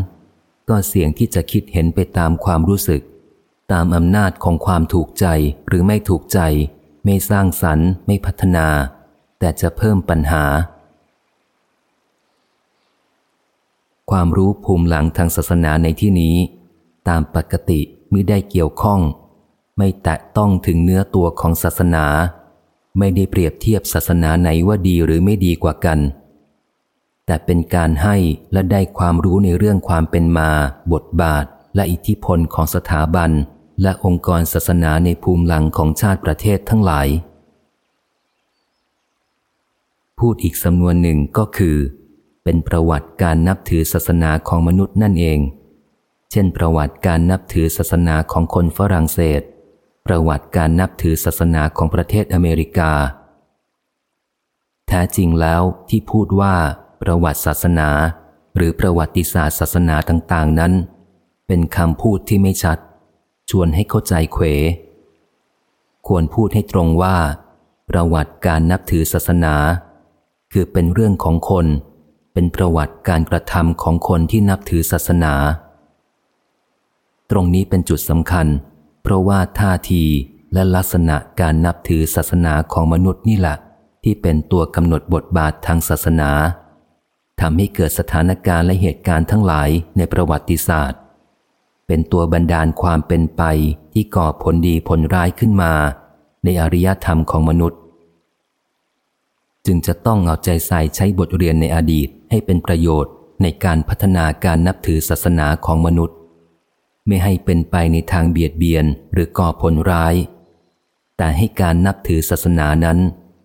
ก็เสี่ยงที่จะคิดเห็นไปตามความรู้สึก ตามอำนาจของความถูกใจหรือไม่ถูกใจ ไม่สร้างสรรค์ ไม่พัฒนา แต่จะเพิ่มปัญหา ความรู้ภูมิหลังทางศาสนาในที่นี้ ตามปกติไม่ได้เกี่ยวข้อง ไม่แตะต้องถึงเนื้อตัวของศาสนา ไม่ได้เปรียบเทียบศาสนาไหนว่าดีหรือไม่ดีกว่ากันแต่เป็นการให้และได้ความรู้ในเรื่องความเป็นมา บทบาท และอิทธิพลของสถาบัน และองค์กรศาสนาในภูมิหลังของชาติประเทศทั้งหลาย พูดอีกสำนวนหนึ่งก็คือ เป็นประวัติการนับถือศาสนาของมนุษย์นั่นเอง เช่น ประวัติการนับถือศาสนาของคนฝรั่งเศส ประวัติการนับถือศาสนาของประเทศอเมริกา แท้จริงแล้วที่พูดว่า ประวัติศาสนา หรือประวัติศาสตร์ศาสนาต่าง ๆ นั้น เป็นคำพูดที่ไม่ชัด ชวนให้เข้าใจเขว ควรพูดให้ตรงว่า ประวัติการนับถือศาสนา คือเป็นเรื่องของคน เป็นประวัติการกระทำของคนที่นับถือศาสนา ตรงนี้เป็นจุดสำคัญ เพราะว่าท่าทีและลักษณะการนับถือศาสนาของมนุษย์นี่แหละที่เป็นตัวกำหนดบทบาททางศาสนาทำให้เกิดสถานการณ์และเหตุการณ์ทั้งหลายในประวัติศาสตร์ เป็นตัวบันดาลความเป็นไปที่ก่อผลดีผลร้ายขึ้นมา ในอริยธรรมของมนุษย์ จึงจะต้องเอาใจใส่ใช้บทเรียนในอดีตให้เป็นประโยชน์ในการพัฒนาการนับถือศาสนาของมนุษย์ ไม่ให้เป็นไปในทางเบียดเบียนหรือก่อผลร้าย แต่ให้การนับถือศาสนานั้น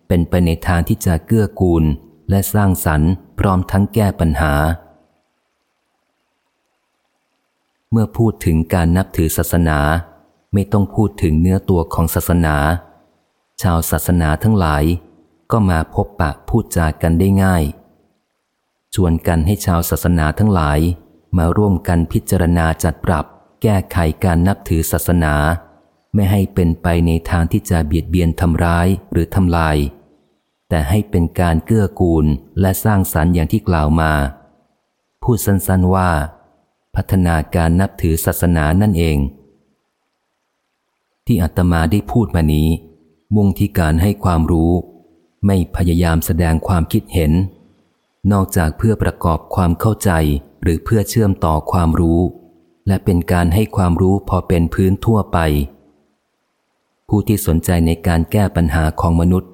เป็นไปในทางที่จะเกื้อกูลและสร้างสรรค์พร้อมทั้งแก้ปัญหา เมื่อพูดถึงการนับถือศาสนา ไม่ต้องพูดถึงเนื้อตัวของศาสนา ชาวศาสนาทั้งหลาย ก็มาพบปะพูดจากันได้ง่าย ชวนกันให้ชาวศาสนาทั้งหลาย มาร่วมกันพิจารณาจัดปรับ แก้ไขการนับถือศาสนา ไม่ให้เป็นไปในทางที่จะเบียดเบียนทำร้ายหรือทำลาย แต่ให้เป็นการเกื้อกูลและสร้างสรรค์อย่างที่กล่าวมา พูดสั้นๆว่า พัฒนาการนับถือศาสนานั่นเอง ที่อาตมาได้พูดมานี้ มุ่งที่การให้ความรู้ ไม่พยายามแสดงความคิดเห็น นอกจากเพื่อประกอบความเข้าใจหรือเพื่อเชื่อมต่อความรู้ และเป็นการให้ความรู้พอเป็นพื้นทั่วไป ผู้ที่สนใจในการแก้ปัญหาของมนุษย์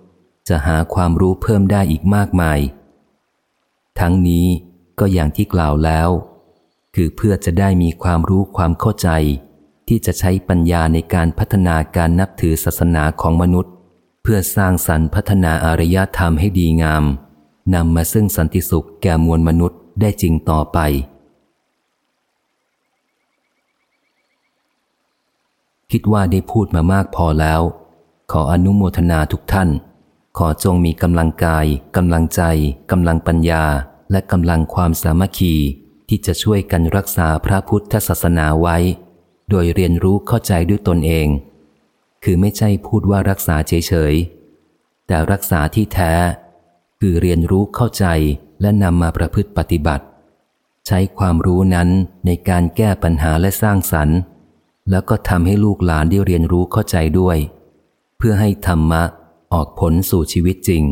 จะหาความรู้เพิ่มได้อีกมากมาย ทั้งนี้ก็อย่างที่กล่าวแล้ว คือเพื่อจะได้มีความรู้ความเข้าใจ ที่จะใช้ปัญญาในการพัฒนาการนับถือศาสนาของมนุษย์ เพื่อสร้างสรรค์พัฒนาอารยธรรมให้ดีงามนำมาซึ่งสันติสุขแก่มวลมนุษย์ได้จริงต่อไป คิดว่าได้พูดมามากพอแล้ว ขออนุโมทนาทุกท่าน ขอจงมีกำลังกายกำลังใจกำลังปัญญา และกำลังความสามัคคี ที่จะช่วยกันรักษาพระพุทธศาสนาไว้ โดยเรียนรู้เข้าใจด้วยตนเอง คือไม่ใช่พูดว่ารักษาเฉยๆ แต่รักษาที่แท้ คือเรียนรู้เข้าใจและนำมาประพฤติปฏิบัติ ใช้ความรู้นั้นในการแก้ปัญหาและสร้างสรรค์ แล้วก็ทำให้ลูกหลานได้เรียนรู้เข้าใจด้วย เพื่อให้ธรรมะออกผลสู่ชีวิตจริง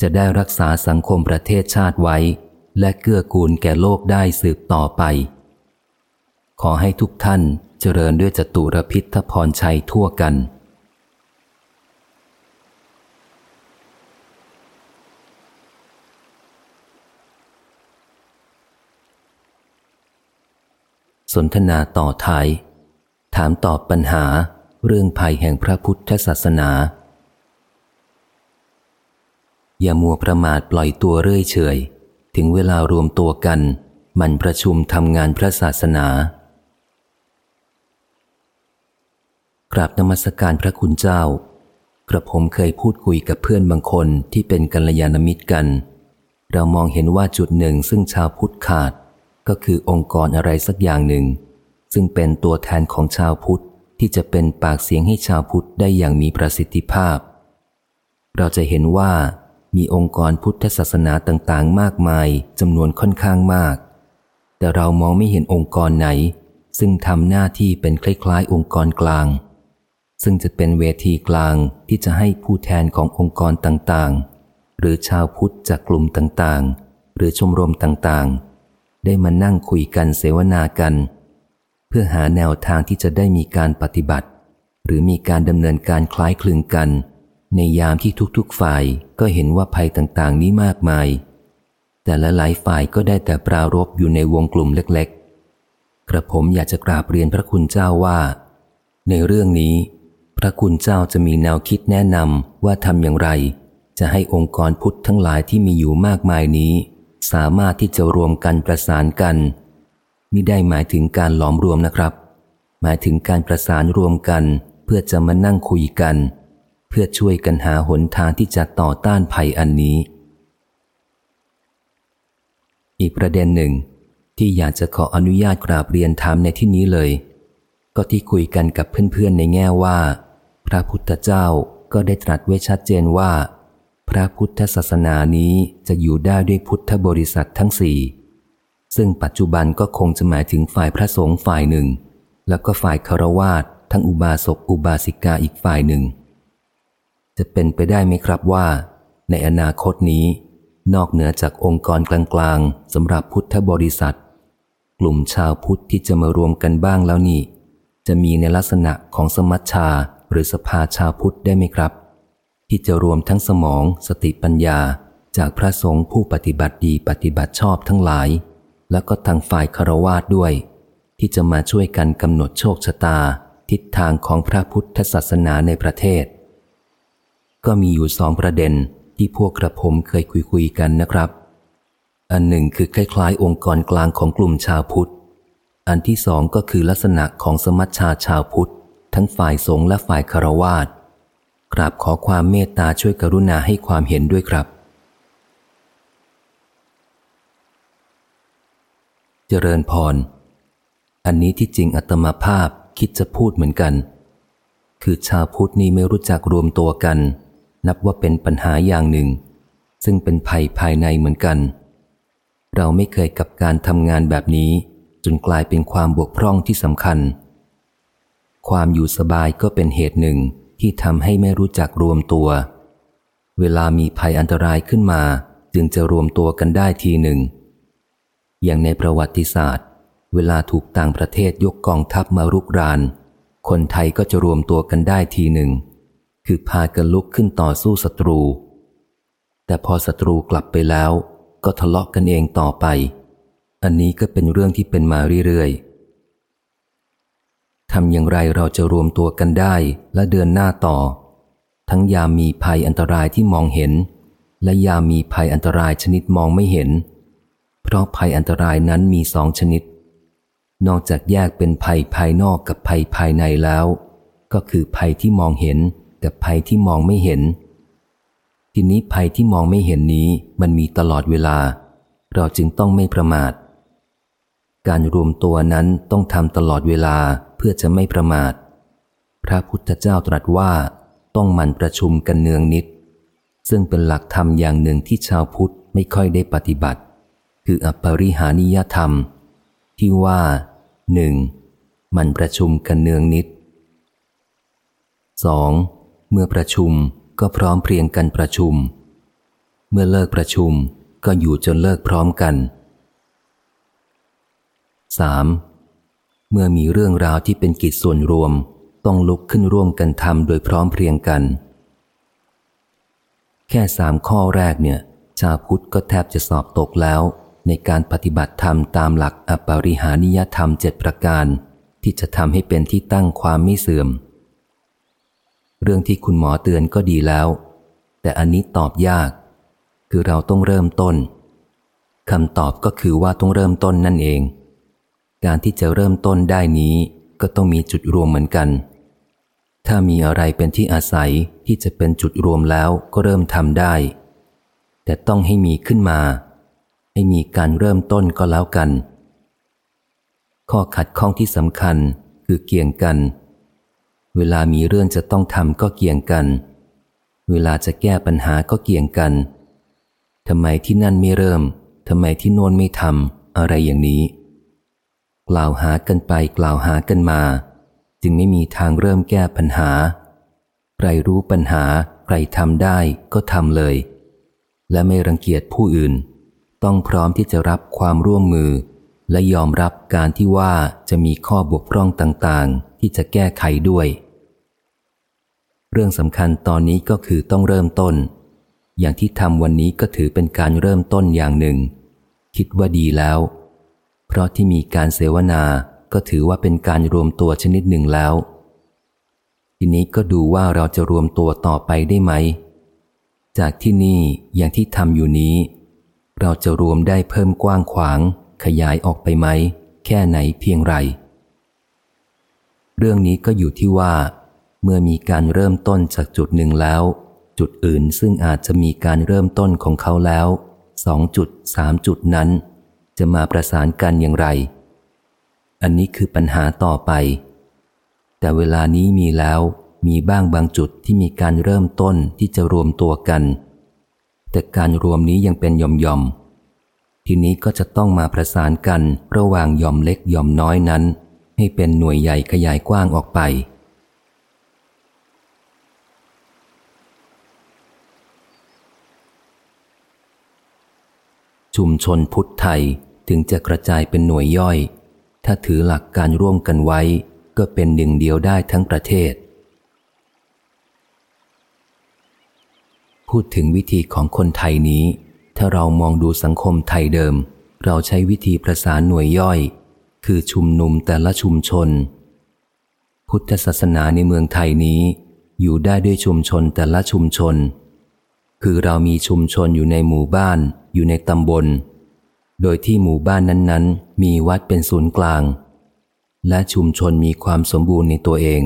จะได้รักษาสังคมประเทศชาติไว้ และเกื้อกูลแก่โลกได้สืบต่อไป ขอให้ทุกท่านเจริญด้วยจตุรพิทพรชัยทั่วกัน สนทนาต่อท้าย ถามตอบปัญหาเรื่องภัยแห่งพระพุทธศาสนา อย่ามัวประมาทปล่อยตัวเรื่อยเฉย ถึงเวลารวมตัวกัน มันประชุมทำงานพระศาสนากราบนมัสการพระคุณเจ้า กระผมเคยพูดคุยกับเพื่อนบางคนที่เป็นกัลยาณมิตรกัน เรามองเห็นว่าจุดหนึ่งซึ่งชาวพุทธขาด ก็คือองค์กรอะไรสักอย่างหนึ่ง ซึ่งเป็นตัวแทนของชาวพุทธที่จะเป็นปากเสียงให้ชาวพุทธได้อย่างมีประสิทธิภาพ เราจะเห็นว่า มีองค์กรพุทธศาสนาต่างๆ มากมายจำนวนค่อนข้างมาก แต่เรามองไม่เห็นองค์กรไหน ซึ่งทำหน้าที่เป็นคล้ายๆ องค์กรกลาง ซึ่งจะเป็นเวทีกลางที่จะให้ผู้แทนขององค์กรต่างๆ หรือชาวพุทธจากกลุ่มต่างๆ หรือชมรมต่างๆ ได้มานั่งคุยกันเสวนากัน เพื่อหาแนวทางที่จะได้มีการปฏิบัติ หรือมีการดำเนินการคล้ายคลึงกัน ในยามที่ทุกๆฝ่ายก็เห็นว่าภัยต่างๆ นี้มากมาย แต่ละหลายฝ่ายก็ได้แต่ปรารบอยู่ในวงกลุ่มเล็กๆ กระผมอยากจะกราบเรียนพระคุณเจ้าว่า ในเรื่องนี้ พระคุณเจ้าจะมีแนวคิดแนะนำว่าทำอย่างไร จะให้องค์กรพุทธทั้งหลายที่มีอยู่มากมายนี้ สามารถที่จะรวมกันประสานกันมิได้หมายถึงการหลอมรวมนะครับ หมายถึงการประสานรวมกัน เพื่อจะมานั่งคุยกัน เพื่อช่วยกันหาหนทางที่จะต่อต้านภัยอันนี้ อีกประเด็นหนึ่ง ที่อยากจะขออนุญาตกราบเรียนถามในที่นี้เลย ก็ที่คุยกันกับเพื่อนๆในแง่ว่า พระพุทธเจ้าก็ได้ตรัสไว้ชัดเจนว่า พระพุทธศาสนานี้จะอยู่ได้ด้วยพุทธบริษัททั้งสี่ซึ่งปัจจุบันก็คงจะหมายถึงฝ่ายพระสงฆ์ฝ่ายหนึ่ง แล้วก็ฝ่ายคารวาสทั้งอุบาสกอุบาสิกาอีกฝ่ายหนึ่ง จะเป็นไปได้ไหมครับว่า ในอนาคตนี้ นอกเหนือจากองค์กรกลางๆสำหรับพุทธบริษัท กลุ่มชาวพุทธที่จะมารวมกันบ้างแล้วนี่ จะมีในลักษณะของสมัชชาหรือสภาชาวพุทธได้ไหมครับ ที่จะรวมทั้งสมองสติปัญญาจากพระสงฆ์ผู้ปฏิบัติดีปฏิบัติชอบทั้งหลาย แล้วก็ทางฝ่ายคารวาสด้วย ที่จะมาช่วยกันกำหนดโชคชะตา ทิศทางของพระพุทธศาสนาในประเทศ ก็มีอยู่สองประเด็นที่พวกกระผมเคยคุยคุยกันนะครับ อันหนึ่งคือคล้ายๆ องค์กรกลางของกลุ่มชาวพุทธ อันที่สองก็คือลักษณะของสมัชชาชาวพุทธ ทั้งฝ่ายสงฆ์และฝ่ายคารวาสกราบขอความเมตตาช่วยกรุณาให้ความเห็นด้วยครับ เจริญพร อันนี้ที่จริงอัตมาภาพคิดจะพูดเหมือนกัน คือชาวพุทธนี่ไม่รู้จักรวมตัวกัน นับว่าเป็นปัญหาอย่างหนึ่ง ซึ่งเป็นภัยภายในเหมือนกัน เราไม่เคยกับการทำงานแบบนี้ จนกลายเป็นความบกพร่องที่สำคัญ ความอยู่สบายก็เป็นเหตุหนึ่งที่ทำให้ไม่รู้จักรวมตัว เวลามีภัยอันตรายขึ้นมา จึงจะรวมตัวกันได้ทีหนึ่ง อย่างในประวัติศาสตร์ เวลาถูกต่างประเทศยกกองทัพมารุกราน คนไทยก็จะรวมตัวกันได้ทีหนึ่ง คือพากันลุกขึ้นต่อสู้ศัตรู แต่พอศัตรูกลับไปแล้ว ก็ทะเลาะกันเองต่อไป อันนี้ก็เป็นเรื่องที่เป็นมาเรื่อยๆทำอย่างไรเราจะรวมตัวกันได้และเดินหน้าต่อ ทั้งยามมีภัยอันตรายที่มองเห็น และยามมีภัยอันตรายชนิดมองไม่เห็น เพราะภัยอันตรายนั้นมีสองชนิด นอกจากแยกเป็นภัยภายนอกกับภัยภายในแล้ว ก็คือภัยที่มองเห็น กับภัยที่มองไม่เห็น ทีนี้ภัยที่มองไม่เห็นนี้มันมีตลอดเวลา เราจึงต้องไม่ประมาท การรวมตัวนั้นต้องทำตลอดเวลาเพื่อจะไม่ประมาท พระพุทธเจ้าตรัสว่าต้องมันประชุมกันเนืองนิด ซึ่งเป็นหลักธรรมอย่างหนึ่งที่ชาวพุทธไม่ค่อยได้ปฏิบัติ คืออปริหานิยธรรม ที่ว่าหนึ่งมันประชุมกันเนืองนิดสอง เมื่อประชุมก็พร้อมเพรียงกันประชุม เมื่อเลิกประชุมก็อยู่จนเลิกพร้อมกันสามเมื่อมีเรื่องราวที่เป็นกิจส่วนรวม ต้องลุกขึ้นร่วมกันทำโดยพร้อมเพรียงกัน แค่สามข้อแรกเนี่ย ชาวพุทธก็แทบจะสอบตกแล้ว ในการปฏิบัติธรรมตามหลักอปริหานิยธรรมเจ็ดประการ ที่จะทำให้เป็นที่ตั้งความไม่เสื่อม เรื่องที่คุณหมอเตือนก็ดีแล้ว แต่อันนี้ตอบยาก คือเราต้องเริ่มต้นคำตอบก็คือว่าต้องเริ่มต้นนั่นเอง การที่จะเริ่มต้นได้นี้ก็ต้องมีจุดรวมเหมือนกัน ถ้ามีอะไรเป็นที่อาศัยที่จะเป็นจุดรวมแล้วก็เริ่มทำได้ แต่ต้องให้มีขึ้นมา ให้มีการเริ่มต้นก็แล้วกัน ข้อขัดข้องที่สำคัญคือเกี่ยงกัน เวลามีเรื่องจะต้องทำก็เกี่ยงกัน เวลาจะแก้ปัญหาก็เกี่ยงกันทำไมที่นั่นไม่เริ่มทำไมที่โน้นไม่ทำอะไรอย่างนี้ กล่าวหากันไปกล่าวหากันมา จึงไม่มีทางเริ่มแก้ปัญหา ใครรู้ปัญหาใครทำได้ก็ทำเลย และไม่รังเกียจผู้อื่น ต้องพร้อมที่จะรับความร่วมมือ และยอมรับการที่ว่าจะมีข้อบกพร่องต่างๆ ที่จะแก้ไขด้วย เรื่องสำคัญตอนนี้ก็คือต้องเริ่มต้น อย่างที่ทำวันนี้ก็ถือเป็นการเริ่มต้นอย่างหนึ่ง คิดว่าดีแล้ว เพราะที่มีการเสวนาก็ถือว่าเป็นการรวมตัวชนิดหนึ่งแล้ว ทีนี้ก็ดูว่าเราจะรวมตัวต่อไปได้ไหม จากที่นี่อย่างที่ทำอยู่นี้ เราจะรวมได้เพิ่มกว้างขวาง ขยายออกไปไหม แค่ไหนเพียงไร เรื่องนี้ก็อยู่ที่ว่า เมื่อมีการเริ่มต้นจากจุดหนึ่งแล้ว จุดอื่นซึ่งอาจจะมีการเริ่มต้นของเขาแล้วสองจุดสามจุดนั้น จะมาประสานกันอย่างไร อันนี้คือปัญหาต่อไป แต่เวลานี้มีแล้วมีบ้างบางจุดที่มีการเริ่มต้นที่จะรวมตัวกัน แต่การรวมนี้ยังเป็นย่อมย่อมทีนี้ก็จะต้องมาประสานกันระหว่างย่อมเล็กย่อมน้อยนั้น ให้เป็นหน่วยใหญ่ขยายกว้างออกไป ชุมชนพุทธไทยถึงจะกระจายเป็นหน่วยย่อย ถ้าถือหลักการร่วมกันไว้ ก็เป็นหนึ่งเดียวได้ทั้งประเทศ พูดถึงวิธีของคนไทยนี้ ถ้าเรามองดูสังคมไทยเดิม เราใช้วิธีประสานหน่วยย่อย คือชุมนุมแต่ละชุมชน พุทธศาสนาในเมืองไทยนี้ อยู่ได้ด้วยชุมชนแต่ละชุมชน คือเรามีชุมชนอยู่ในหมู่บ้าน อยู่ในตำบล โดยที่หมู่บ้านนั้นๆ มีวัดเป็นศูนย์กลาง และชุมชนมีความสมบูรณ์ในตัวเอง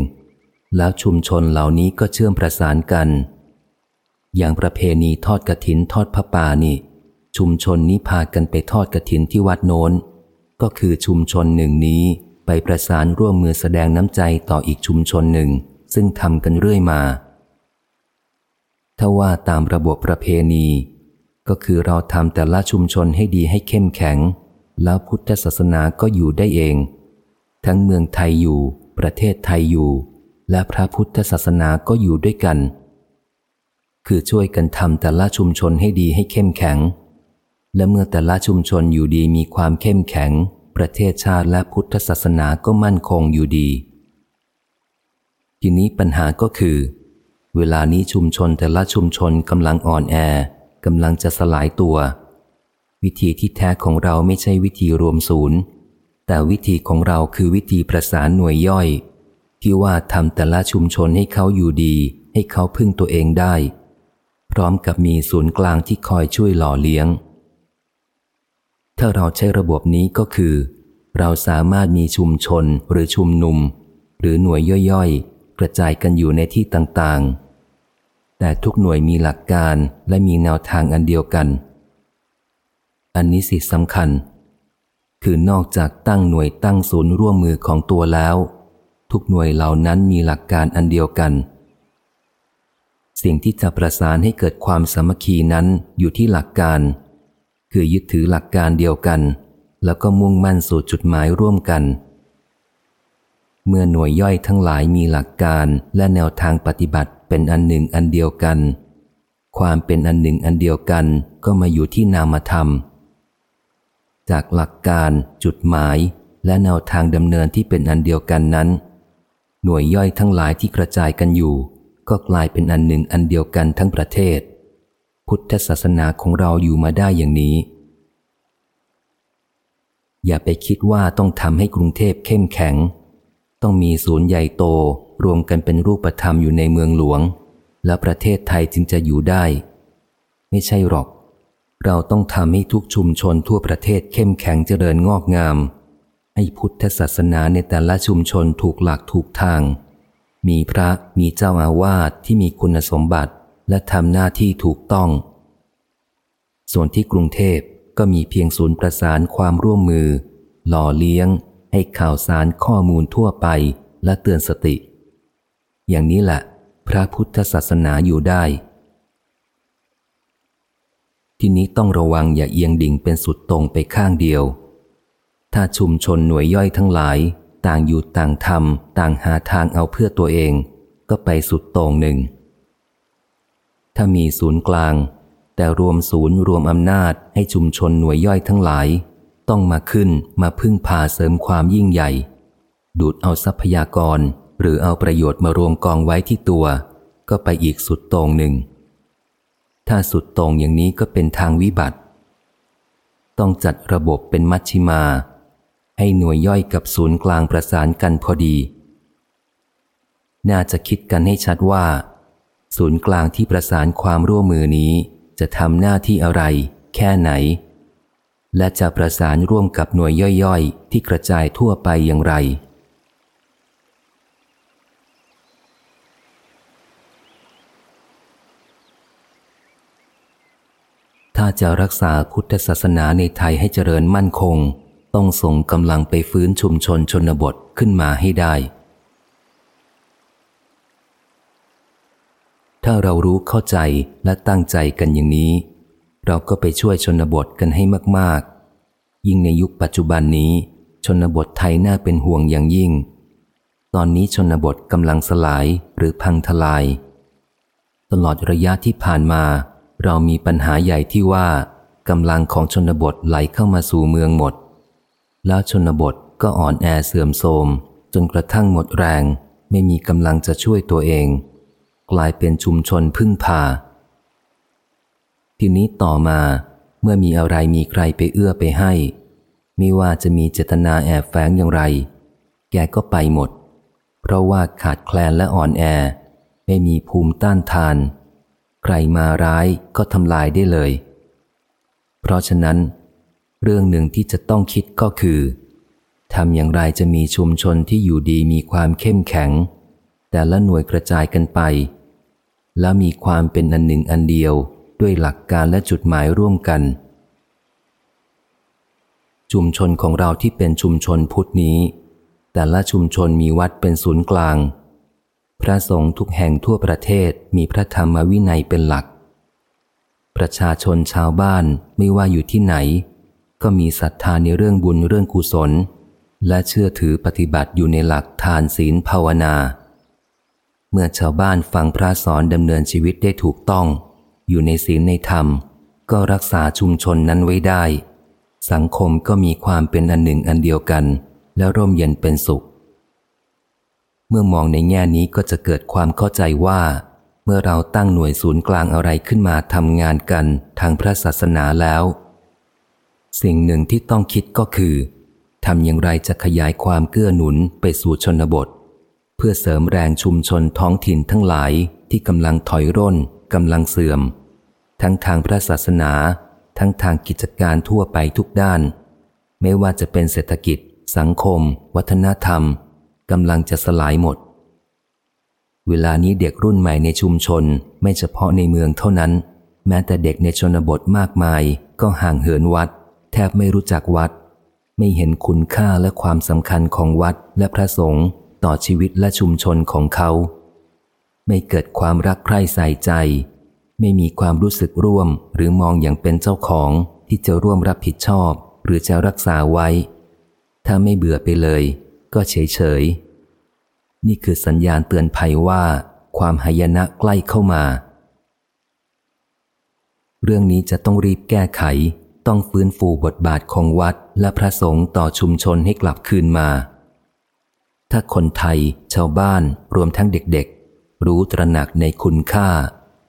แล้วชุมชนเหล่านี้ก็เชื่อมประสานกัน อย่างประเพณีทอดกระถินทอดพระป่านี่ ชุมชนนี้พากันไปทอดกระถินที่วัดโน้น ก็คือชุมชนหนึ่งนี้ไปประสานร่วมมือแสดงน้ำใจต่ออีกชุมชนหนึ่ง ซึ่งทำกันเรื่อยมาถ้าว่าตามระบบประเพณี ก็คือเราทำแต่ละชุมชนให้ดีให้เข้มแข็ง แล้วพุทธศาสนาก็อยู่ได้เอง ทั้งเมืองไทยอยู่ ประเทศไทยอยู่ และพระพุทธศาสนาก็อยู่ด้วยกัน คือช่วยกันทำแต่ละชุมชนให้ดีให้เข้มแข็ง และเมื่อแต่ละชุมชนอยู่ดีมีความเข้มแข็ง ประเทศชาติและพุทธศาสนาก็มั่นคงอยู่ดี ทีนี้ปัญหาก็คือ เวลานี้ชุมชนแต่ละชุมชนกำลังอ่อนแอกำลังจะสลายตัว วิธีที่แท้ของเราไม่ใช่วิธีรวมศูนย์ แต่วิธีของเราคือวิธีประสานหน่วยย่อย ที่ว่าทำแต่ละชุมชนให้เขาอยู่ดี ให้เขาพึ่งตัวเองได้ พร้อมกับมีศูนย์กลางที่คอยช่วยหล่อเลี้ยง ถ้าเราใช้ระบบนี้ก็คือ เราสามารถมีชุมชนหรือชุมนุม หรือหน่วยย่อยๆ กระจายกันอยู่ในที่ต่างๆ แต่ทุกหน่วยมีหลักการและมีแนวทางอันเดียวกัน อันนี้สิสำคัญ คือนอกจากตั้งหน่วยตั้งศูนย์ร่วมมือของตัวแล้ว ทุกหน่วยเหล่านั้นมีหลักการอันเดียวกัน สิ่งที่จะประสานให้เกิดความสามัคคีนั้นอยู่ที่หลักการ คือยึดถือหลักการเดียวกัน แล้วก็มุ่งมั่นสู่จุดหมายร่วมกัน เมื่อหน่วยย่อยทั้งหลายมีหลักการและแนวทางปฏิบัติเป็นอันหนึ่งอันเดียวกัน ความเป็นอันหนึ่งอันเดียวกันก็มาอยู่ที่นามธรรม จากหลักการ จุดหมาย และแนวทางดำเนินที่เป็นอันเดียวกันนั้น หน่วยย่อยทั้งหลายที่กระจายกันอยู่ ก็กลายเป็นอันหนึ่งอันเดียวกันทั้งประเทศ พุทธศาสนาของเราอยู่มาได้อย่างนี้ อย่าไปคิดว่าต้องทำให้กรุงเทพเข้มแข็ง ต้องมีศูนย์ใหญ่โตรวมกันเป็นรูปธรรมอยู่ในเมืองหลวง แล้วประเทศไทยจึงจะอยู่ได้ ไม่ใช่หรอก เราต้องทำให้ทุกชุมชนทั่วประเทศเข้มแข็งเจริญงอกงาม ให้พุทธศาสนาในแต่ละชุมชนถูกหลักถูกทาง มีพระมีเจ้าอาวาสที่มีคุณสมบัติ และทำหน้าที่ถูกต้อง ส่วนที่กรุงเทพก็มีเพียงศูนย์ประสานความร่วมมือ หล่อเลี้ยง ให้ข่าวสารข้อมูลทั่วไปและเตือนสติ อย่างนี้แหละพระพุทธศาสนาอยู่ได้ ที่นี้ต้องระวังอย่าเอียงดิ่งเป็นสุดตรงไปข้างเดียว ถ้าชุมชนหน่วยย่อยทั้งหลาย ต่างอยู่ต่างทำต่างหาทางเอาเพื่อตัวเอง ก็ไปสุดตรงหนึ่ง ถ้ามีศูนย์กลาง แต่รวมศูนย์รวมอำนาจให้ชุมชนหน่วยย่อยทั้งหลาย ต้องมาขึ้นมาพึ่งพาเสริมความยิ่งใหญ่ ดูดเอาทรัพยากร หรือเอาประโยชน์มารวมกองไว้ที่ตัว ก็ไปอีกสุดตรงหนึ่ง ถ้าสุดตรงอย่างนี้ก็เป็นทางวิบัติ ต้องจัดระบบเป็นมัชชิมา ให้หน่วยย่อยกับศูนย์กลางประสานกันพอดี น่าจะคิดกันให้ชัดว่า ศูนย์กลางที่ประสานความร่วมมือนี้จะทำหน้าที่อะไร แค่ไหน และจะประสานร่วมกับหน่วยย่อยๆ ที่กระจายทั่วไปอย่างไร ถ้าจะรักษาพุทธศาสนาในไทยให้เจริญมั่นคง ต้องส่งกำลังไปฟื้นชุมชนชนบทขึ้นมาให้ได้ ถ้าเรารู้เข้าใจและตั้งใจกันอย่างนี้ เราก็ไปช่วยชนบทกันให้มาก ๆ ยิ่งในยุคปัจจุบันนี้ ชนบทไทยน่าเป็นห่วงอย่างยิ่ง ตอนนี้ชนบทกำลังสลายหรือพังทลาย ตลอดระยะที่ผ่านมา เรามีปัญหาใหญ่ที่ว่ากำลังของชนบทไหลเข้ามาสู่เมืองหมด แล้วชนบทก็อ่อนแอเสื่อมโทรมจนกระทั่งหมดแรง ไม่มีกำลังจะช่วยตัวเอง กลายเป็นชุมชนพึ่งพา ทีนี้ต่อมาเมื่อมีอะไรมีใครไปเอื้อไปให้ ไม่ว่าจะมีเจตนาแอบแฝงอย่างไร แกก็ไปหมด เพราะว่าขาดแคลนและอ่อนแอ ไม่มีภูมิต้านทาน ใครมาร้ายก็ทำลายได้เลย เพราะฉะนั้น เรื่องหนึ่งที่จะต้องคิดก็คือทำอย่างไรจะมีชุมชนที่อยู่ดีมีความเข้มแข็ง แต่ละหน่วยกระจายกันไป และมีความเป็นอันหนึ่งอันเดียวด้วยหลักการและจุดหมายร่วมกัน ชุมชนของเราที่เป็นชุมชนพุทธนี้ แต่ละชุมชนมีวัดเป็นศูนย์กลาง พระสงฆ์ทุกแห่งทั่วประเทศมีพระธรรมวินัยเป็นหลัก ประชาชนชาวบ้านไม่ว่าอยู่ที่ไหน ก็มีศรัทธาในเรื่องบุญเรื่องกุศล และเชื่อถือปฏิบัติอยู่ในหลักทานศีลภาวนา เมื่อชาวบ้านฟังพระสอนดำเนินชีวิตได้ถูกต้อง อยู่ในศีลในธรรม ก็รักษาชุมชนนั้นไว้ได้ สังคมก็มีความเป็นอันหนึ่งอันเดียวกัน แล้วร่มเย็นเป็นสุข เมื่อมองในแง่นี้ก็จะเกิดความเข้าใจว่า เมื่อเราตั้งหน่วยศูนย์กลางอะไรขึ้นมาทำงานกันทางพระศาสนาแล้ว สิ่งหนึ่งที่ต้องคิดก็คือทำอย่างไรจะขยายความเกื้อหนุนไปสู่ชนบท พื่อเสริมแรงชุมชนท้องถิ่นทั้งหลายที่กำลังถอยร่นกำลังเสื่อม ทั้งทางพระศาสนา ทั้งทางกิจการทั่วไปทุกด้าน ไม่ว่าจะเป็นเศรษฐกิจ สังคม วัฒนธรรมกำลังจะสลายหมด เวลานี้เด็กรุ่นใหม่ในชุมชนไม่เฉพาะในเมืองเท่านั้น แม้แต่เด็กในชนบทมากมาย ก็ห่างเหินวัด แทบไม่รู้จักวัด ไม่เห็นคุณค่าและความสำคัญของวัดและพระสงฆ์ ต่อชีวิตและชุมชนของเขา ไม่เกิดความรักใคร่ใส่ใจ ไม่มีความรู้สึกร่วมหรือมองอย่างเป็นเจ้าของที่จะร่วมรับผิดชอบหรือจะรักษาไว้ ถ้าไม่เบื่อไปเลย ก็เฉยเฉยนี่คือสัญญาณเตือนภัยว่า ความหายนะใกล้เข้ามา เรื่องนี้จะต้องรีบแก้ไข ต้องฟื้นฟูบทบาทของวัดและพระสงฆ์ต่อชุมชนให้กลับคืนมา ถ้าคนไทย ชาวบ้าน รวมทั้งเด็กๆ รู้ตระหนักในคุณค่า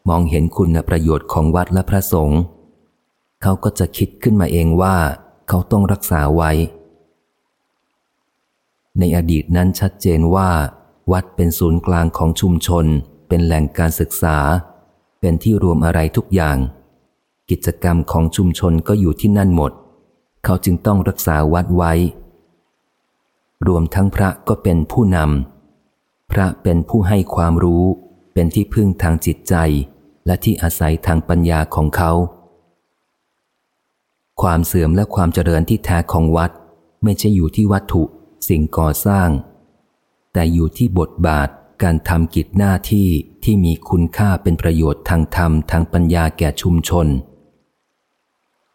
มองเห็นคุณประโยชน์ของวัดและพระสงฆ์เขาก็จะคิดขึ้นมาเองว่า เขาต้องรักษาไว้ ในอดีตนั้นชัดเจนว่า วัดเป็นศูนย์กลางของชุมชน เป็นแหล่งการศึกษา เป็นที่รวมอะไรทุกอย่าง กิจกรรมของชุมชนก็อยู่ที่นั่นหมด เขาจึงต้องรักษาวัดไว้ รวมทั้งพระก็เป็นผู้นำ พระเป็นผู้ให้ความรู้ เป็นที่พึ่งทางจิตใจ และที่อาศัยทางปัญญาของเขา ความเสื่อมและความเจริญที่แท้ของวัด ไม่ใช่อยู่ที่วัตถุสิ่งก่อสร้าง แต่อยู่ที่บทบาทการทำกิจหน้าที่ที่มีคุณค่าเป็นประโยชน์ทางธรรมทางปัญญาแก่ชุมชน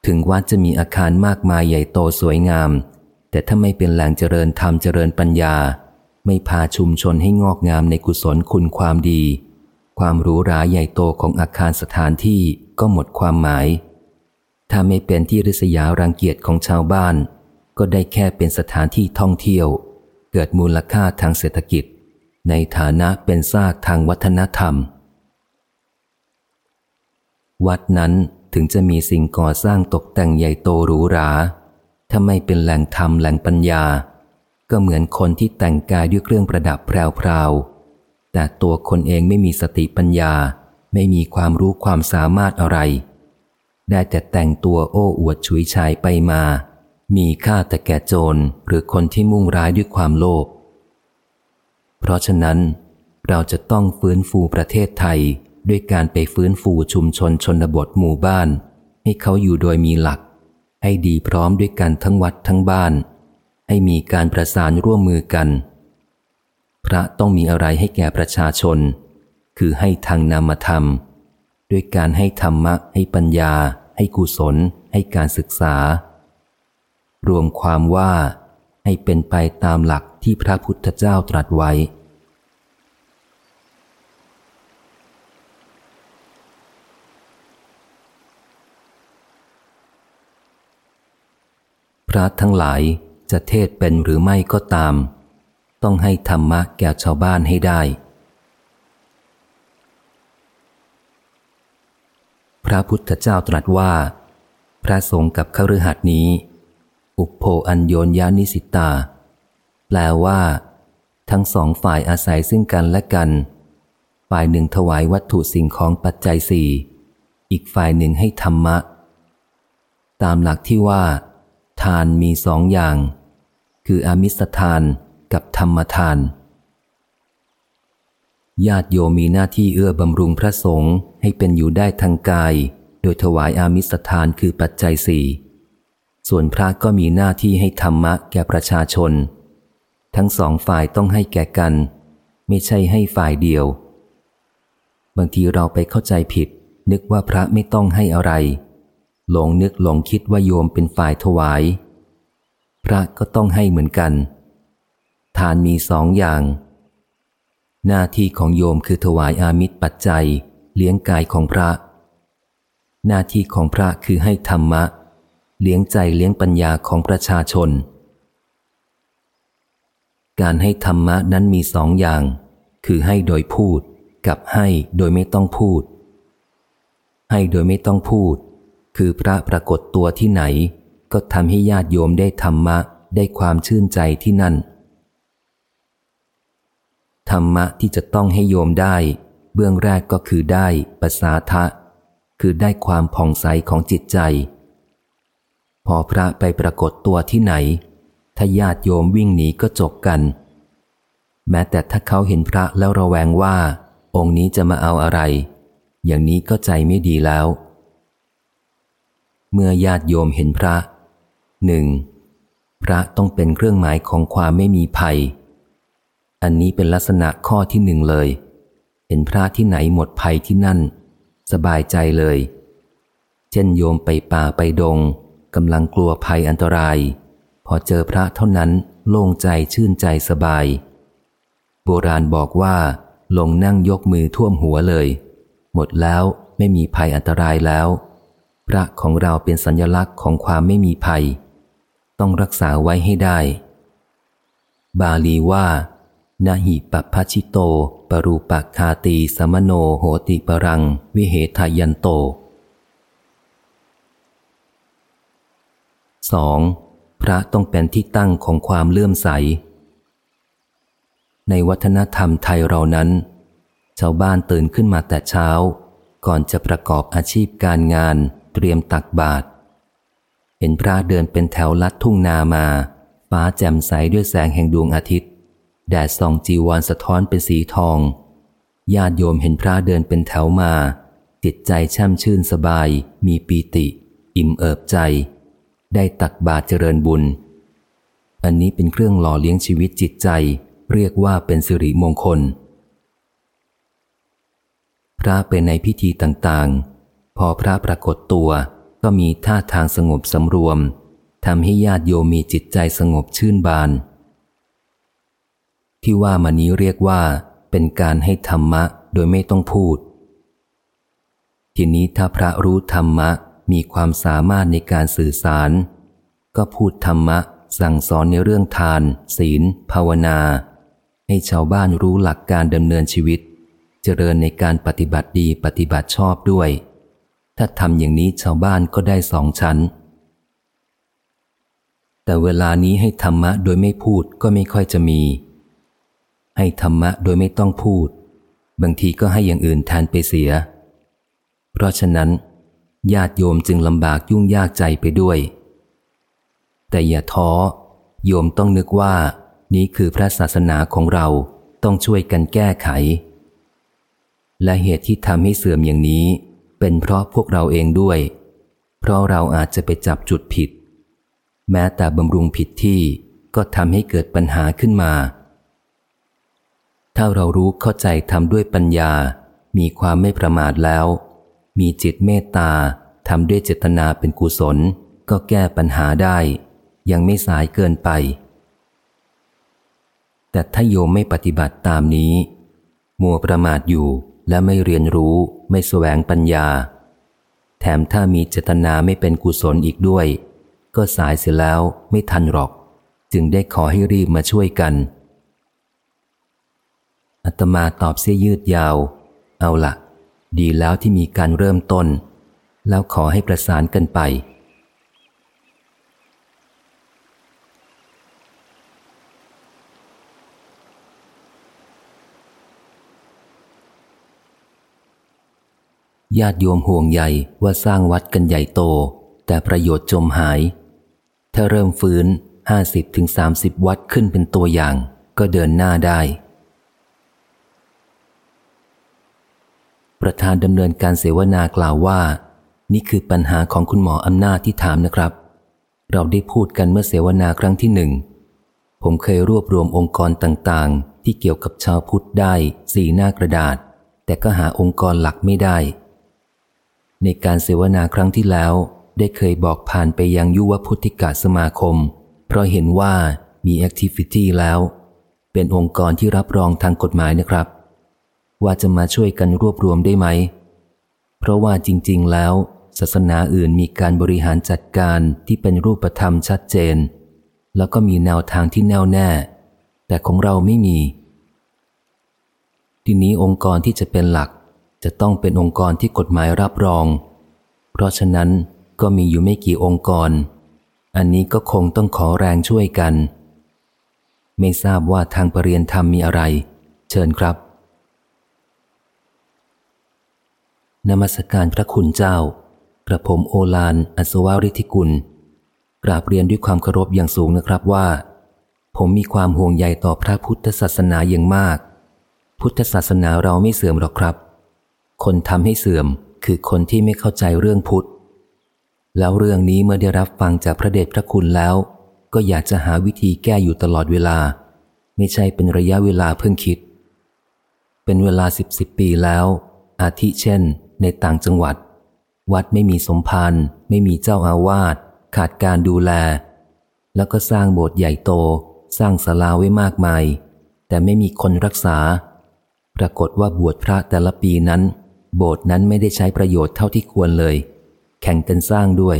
ถึงวัดจะมีอาคารมากมายใหญ่โตสวยงาม แต่ถ้าไม่เป็นแหล่งเจริญธรรมเจริญปัญญา ไม่พาชุมชนให้งอกงามในกุศลคุณความดี ความหรู้ราใหญ่โตของอาคารสถานที่ก็หมดความหมาย ถ้าไม่เป็นที่ริษยารังเกียจของชาวบ้าน ก็ได้แค่เป็นสถานที่ท่องเที่ยว เกิดมูลค่าทางเศรษฐกิจ ในฐานะเป็นซากทางวัฒนธรรม วัดนั้นถึงจะมีสิ่งก่อสร้างตกแต่งใหญ่โตหรูหรา ถ้าไม่เป็นแหล่งธรรมแหล่งปัญญา ก็เหมือนคนที่แต่งกายด้วยเครื่องประดับแพรวๆแต่ตัวคนเองไม่มีสติปัญญา ไม่มีความรู้ความสามารถอะไร ได้แต่แต่งตัวโอ้อวดฉุยชายไปมา มีค่าแต่แก่โจรหรือคนที่มุ่งร้ายด้วยความโลภเพราะฉะนั้น เราจะต้องฟื้นฟูประเทศไทยด้วยการไปฟื้นฟูชุมชนชนบทหมู่บ้าน ให้เขาอยู่โดยมีหลัก ให้ดีพร้อมด้วยกันทั้งวัดทั้งบ้าน ให้มีการประสานร่วมมือกัน พระต้องมีอะไรให้แก่ประชาชน คือให้ทางนามธรรม ด้วยการให้ธรรมะ ให้ปัญญา ให้กุศล ให้การศึกษา รวมความว่าให้เป็นไปตามหลักที่พระพุทธเจ้าตรัสไว้ พระทั้งหลายจะเทศเป็นหรือไม่ก็ตาม ต้องให้ธรรมะแก่ชาวบ้านให้ได้ พระพุทธเจ้าตรัสว่า พระสงฆ์กับขรือหัดนี้ อุปโภอัญโยนยานิสิตา แปลว่า ทั้งสองฝ่ายอาศัยซึ่งกันและกัน ฝ่ายหนึ่งถวายวัตถุสิ่งของปัจจัยสี่ อีกฝ่ายหนึ่งให้ธรรมะ ตามหลักที่ว่า ทานมีสองอย่าง คืออามิสทานกับธรรมทาน ญาติโยมมีหน้าที่เอื้อบำรุงพระสงฆ์ให้เป็นอยู่ได้ทางกาย โดยถวายอามิสทานคือปัจจัยสี่ส่วนพระก็มีหน้าที่ให้ธรรมะแก่ประชาชน ทั้งสองฝ่ายต้องให้แก่กัน ไม่ใช่ให้ฝ่ายเดียว บางทีเราไปเข้าใจผิด นึกว่าพระไม่ต้องให้อะไร หลงนึกหลงคิดว่าโยมเป็นฝ่ายถวาย พระก็ต้องให้เหมือนกัน ทานมีสองอย่าง หน้าที่ของโยมคือถวายอามิตรปัจจัย เลี้ยงกายของพระ หน้าที่ของพระคือให้ธรรมะ เลี้ยงใจเลี้ยงปัญญาของประชาชน การให้ธรรมะนั้นมีสองอย่าง คือให้โดยพูดกับให้โดยไม่ต้องพูด ให้โดยไม่ต้องพูด คือพระปรากฏตัวที่ไหน ก็ทำให้ญาติโยมได้ธรรมะได้ความชื่นใจที่นั่น ธรรมะที่จะต้องให้โยมได้ เบื้องแรกก็คือได้ภาษาทะ คือได้ความผ่องใสของจิตใจ พอพระไปปรากฏตัวที่ไหน ถ้าญาติโยมวิ่งหนีก็จบกัน แม้แต่ถ้าเขาเห็นพระแล้วระแวงว่า องค์นี้จะมาเอาอะไร อย่างนี้ก็ใจไม่ดีแล้ว เมื่อญาติโยมเห็นพระหนึ่งพระต้องเป็นเครื่องหมายของความไม่มีภัย อันนี้เป็นลักษณะข้อที่หนึ่งเลย เห็นพระที่ไหนหมดภัยที่นั่น สบายใจเลย เช่นโยมไปป่าไปดงกำลังกลัวภัยอันตราย พอเจอพระเท่านั้นโล่งใจชื่นใจสบาย โบราณบอกว่า ลงนั่งยกมือท่วมหัวเลย หมดแล้วไม่มีภัยอันตรายแล้ว พระของเราเป็นสัญลักษณ์ของความไม่มีภัย ต้องรักษาไว้ให้ได้ บาลีว่านาหิปปัชิโต ปรูปคาตีสมโนโหติปรัง วิเหทายันโต 2. พระต้องเป็นที่ตั้งของความเลื่อมใส ในวัฒนธรรมไทยเรานั้น ชาวบ้านตื่นขึ้นมาแต่เช้า ก่อนจะประกอบอาชีพการงาน เตรียมตักบาตรเห็นพระเดินเป็นแถวลัดทุ่งนามา ฟ้าแจ่มใสด้วยแสงแห่งดวงอาทิตย์ แดดส่องจีวรสะท้อนเป็นสีทอง ญาติโยมเห็นพระเดินเป็นแถวมา จิตใจแช่มชื่นสบาย มีปีติ อิ่มเอิบใจ ได้ตักบาตรเจริญบุญ อันนี้เป็นเครื่องหล่อเลี้ยงชีวิตจิตใจ เรียกว่าเป็นสิริมงคล พระไปในพิธีต่างๆ พอพระปรากฏตัว ก็มีท่าทางสงบสำรวมทำให้ญาติโยมมีจิตใจสงบชื่นบาน ที่ว่ามานี้เรียกว่า เป็นการให้ธรรมะโดยไม่ต้องพูด ทีนี้ถ้าพระรู้ธรรมะมีความสามารถในการสื่อสาร ก็พูดธรรมะสั่งสอนในเรื่องทาน ศีล ภาวนา ให้ชาวบ้านรู้หลักการดำเนินชีวิต เจริญในการปฏิบัติดีปฏิบัติชอบด้วย ถ้าทำอย่างนี้ชาวบ้านก็ได้สองชั้น แต่เวลานี้ให้ธรรมะโดยไม่พูดก็ไม่ค่อยจะมี ให้ธรรมะโดยไม่ต้องพูด บางทีก็ให้อย่างอื่นแทนไปเสีย เพราะฉะนั้น ญาติโยมจึงลำบากยุ่งยากใจไปด้วย แต่อย่าท้อ โยมต้องนึกว่า นี้คือพระศาสนาของเราต้องช่วยกันแก้ไข และเหตุที่ทำให้เสื่อมอย่างนี้ เป็นเพราะพวกเราเองด้วย เพราะเราอาจจะไปจับจุดผิด แม้แต่บำรุงผิดที่ก็ทำให้เกิดปัญหาขึ้นมา ถ้าเรารู้เข้าใจทำด้วยปัญญา มีความไม่ประมาทแล้ว มีจิตเมตตาทำด้วยเจตนาเป็นกุศล ก็แก้ปัญหาได้ ยังไม่สายเกินไป แต่ถ้าโยมไม่ปฏิบัติตามนี้ มัวประมาทอยู่ และไม่เรียนรู้ ไม่แสวงปัญญา แถมถ้ามีเจตนาไม่เป็นกุศลอีกด้วย ก็สายเสียแล้วไม่ทันหรอก จึงได้ขอให้รีบมาช่วยกันอาตมาตอบเสียยืดยาว เอาละดีแล้วที่มีการเริ่มต้น แล้วขอให้ประสานกันไป ญาติโยมห่วงใหญ่ว่าสร้างวัดกันใหญ่โต แต่ประโยชน์จมหาย ถ้าเริ่มฟื้นห้าสิบถึงสามสิบวัดขึ้นเป็นตัวอย่าง ก็เดินหน้าได้ ประธานดำเนินการเสวนากล่าวว่า นี่คือปัญหาของคุณหมออำนาจที่ถามนะครับ เราได้พูดกันเมื่อเสวนาครั้งที่หนึ่ง ผมเคยรวบรวมองค์กรต่างๆ ที่เกี่ยวกับชาวพุทธได้สี่หน้ากระดาษ แต่ก็หาองค์กรหลักไม่ได้ ในการเสวนาครั้งที่แล้ว ได้เคยบอกผ่านไปยังยุวพุทธิกาสมาคม เพราะเห็นว่ามีแอคทิวิตี้แล้ว เป็นองค์กรที่รับรองทางกฎหมายนะครับ ว่าจะมาช่วยกันรวบรวมได้ไหม เพราะว่าจริง ๆ แล้ว ศาสนาอื่นมีการบริหารจัดการที่เป็นรูปธรรมชัดเจน แล้วก็มีแนวทางที่แน่วแน่ แต่ของเราไม่มี ทีนี้องค์กรที่จะเป็นหลัก จะต้องเป็นองค์กรที่กฎหมายรับรอง เพราะฉะนั้นก็มีอยู่ไม่กี่องค์กร อันนี้ก็คงต้องขอแรงช่วยกัน ไม่ทราบว่าทางปรริยนธรรมมีอะไร เชิญครับ นมัสการพระคุณเจ้า กระผมโอลานอัศวาริธิกุล กราบเรียนด้วยความเคารพอย่างสูงนะครับว่า ผมมีความห่วงใยต่อพระพุทธศาสนาอย่างมาก พุทธศาสนาเราไม่เสื่อมหรอกครับ คนทำให้เสื่อมคือคนที่ไม่เข้าใจเรื่องพุทธ แล้วเรื่องนี้เมื่อได้รับฟังจากพระเดชพระคุณแล้ว ก็อยากจะหาวิธีแก้อยู่ตลอดเวลา ไม่ใช่เป็นระยะเวลาเพิ่งคิด เป็นเวลาสิบสิบปีแล้ว อาทิเช่น ในต่างจังหวัด วัดไม่มีสมภารไม่มีเจ้าอาวาสขาดการดูแล แล้วก็สร้างโบสถ์ใหญ่โต สร้างศาลาไว้มากมาย แต่ไม่มีคนรักษา ปรากฏว่าบวชพระแต่ละปีนั้น โบสถ์นั้นไม่ได้ใช้ประโยชน์เท่าที่ควรเลย แข่งกันสร้างด้วย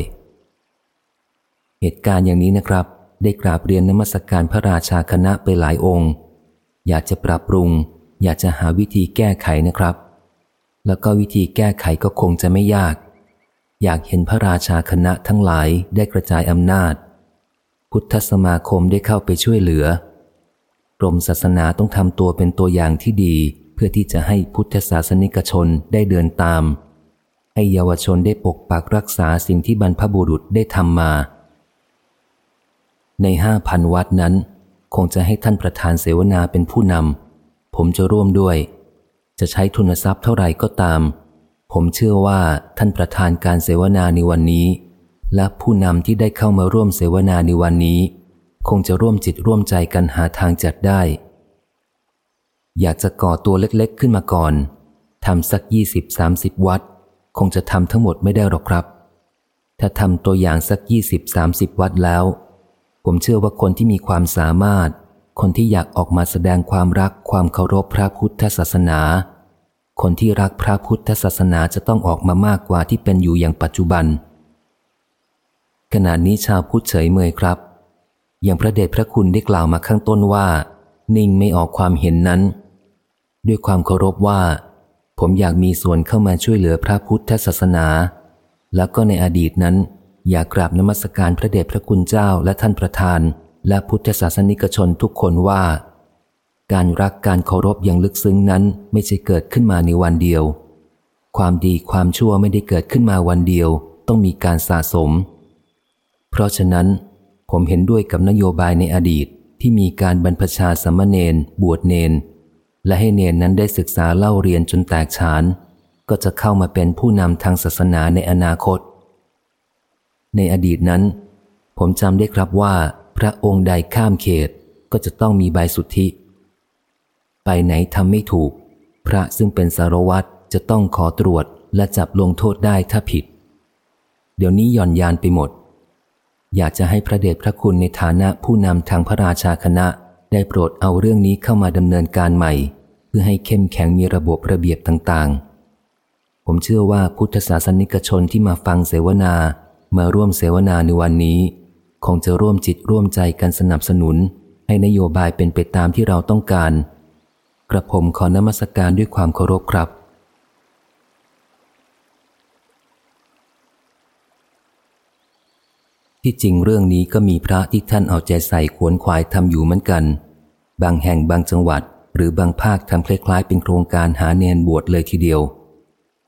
เหตุการณ์อย่างนี้นะครับ ได้กราบเรียนนมัสการพระราชาคณะไปหลายองค์ อยากจะปรับปรุง อยากจะหาวิธีแก้ไขนะครับ แล้วก็วิธีแก้ไขก็คงจะไม่ยาก อยากเห็นพระราชาคณะทั้งหลายได้กระจายอำนาจ พุทธสมาคมได้เข้าไปช่วยเหลือกรมศาสนาต้องทำตัวเป็นตัวอย่างที่ดี พื่อที่จะให้พุทธศาสนิกชนได้เดินตาม ให้เยาวชนได้ปกปักรักษาสิ่งที่บรรพบุรุษได้ทำมา ในห้าพันวัดนั้น คงจะให้ท่านประธานเสวนาเป็นผู้นำผมจะร่วมด้วย จะใช้ทุนทรัพย์เท่าไหร่ก็ตาม ผมเชื่อว่าท่านประธานการเสวนาในวันนี้ และผู้นำที่ได้เข้ามาร่วมเสวนาในวันนี้ คงจะร่วมจิตร่วมใจกันหาทางจัดได้ อยากจะก่อตัวเล็กๆขึ้นมาก่อนทำสักยี่สิบสามสิบวัด คงจะทำทั้งหมดไม่ได้หรอกครับ ถ้าทำตัวอย่างสักยี่สิบสามสิบวัดแล้ว ผมเชื่อว่าคนที่มีความสามารถ คนที่อยากออกมาแสดงความรักความเคารพพระพุทธศาสนา คนที่รักพระพุทธศาสนาจะต้องออกมามากกว่าที่เป็นอยู่อย่างปัจจุบัน ขณะนี้ชาวพุทธเฉยเมยครับ อย่างพระเดชพระคุณได้กล่าวมาข้างต้นว่า นิ่งไม่ออกความเห็นนั้น ด้วยความเคารพว่า ผมอยากมีส่วนเข้ามาช่วยเหลือพระพุทธศาสนา แล้วก็ในอดีตนั้น อยากกราบนมัสการพระเดชพระคุณเจ้าและท่านประธาน และพุทธศาสนิกชนทุกคนว่า การรักการเคารพอย่างลึกซึ้งนั้นไม่ใช่เกิดขึ้นมาในวันเดียว ความดีความชั่วไม่ได้เกิดขึ้นมาวันเดียว ต้องมีการสะสม เพราะฉะนั้นผมเห็นด้วยกับนโยบายในอดีต ที่มีการบรรพชาสมณเณรบวชเนน และให้เนนนั้นได้ศึกษาเล่าเรียนจนแตกฉาน ก็จะเข้ามาเป็นผู้นำทางศาสนาในอนาคต ในอดีตนั้น ผมจำได้ครับว่า พระองค์ใดข้ามเขตก็จะต้องมีใบสุทธิ ไปไหนทำไม่ถูก พระซึ่งเป็นสารวัตรจะต้องขอตรวจและจับลงโทษได้ถ้าผิด เดี๋ยวนี้หย่อนยานไปหมด อยากจะให้พระเดชพระคุณในฐานะผู้นำทางพระราชาคณะ ได้โปรดเอาเรื่องนี้เข้ามาดำเนินการใหม่ เพื่อให้เข้มแข็งมีระบบระเบียบต่างๆ ผมเชื่อว่าพุทธศาสนิกชนที่มาฟังเสวนามาร่วมเสวนาในวันนี้ คงจะร่วมจิตร่วมใจกันสนับสนุน ให้นโยบายเป็นไปตามที่เราต้องการ กระผมขอนมัสการด้วยความเคารพครับ ที่จริงเรื่องนี้ก็มีพระที่ท่านเอาใจใส่ขวนขวายทำอยู่เหมือนกัน บางแห่งบางจังหวัด หรือบางภาคทำคล้ายๆ เป็นโครงการหาเนนบวชเลยทีเดียว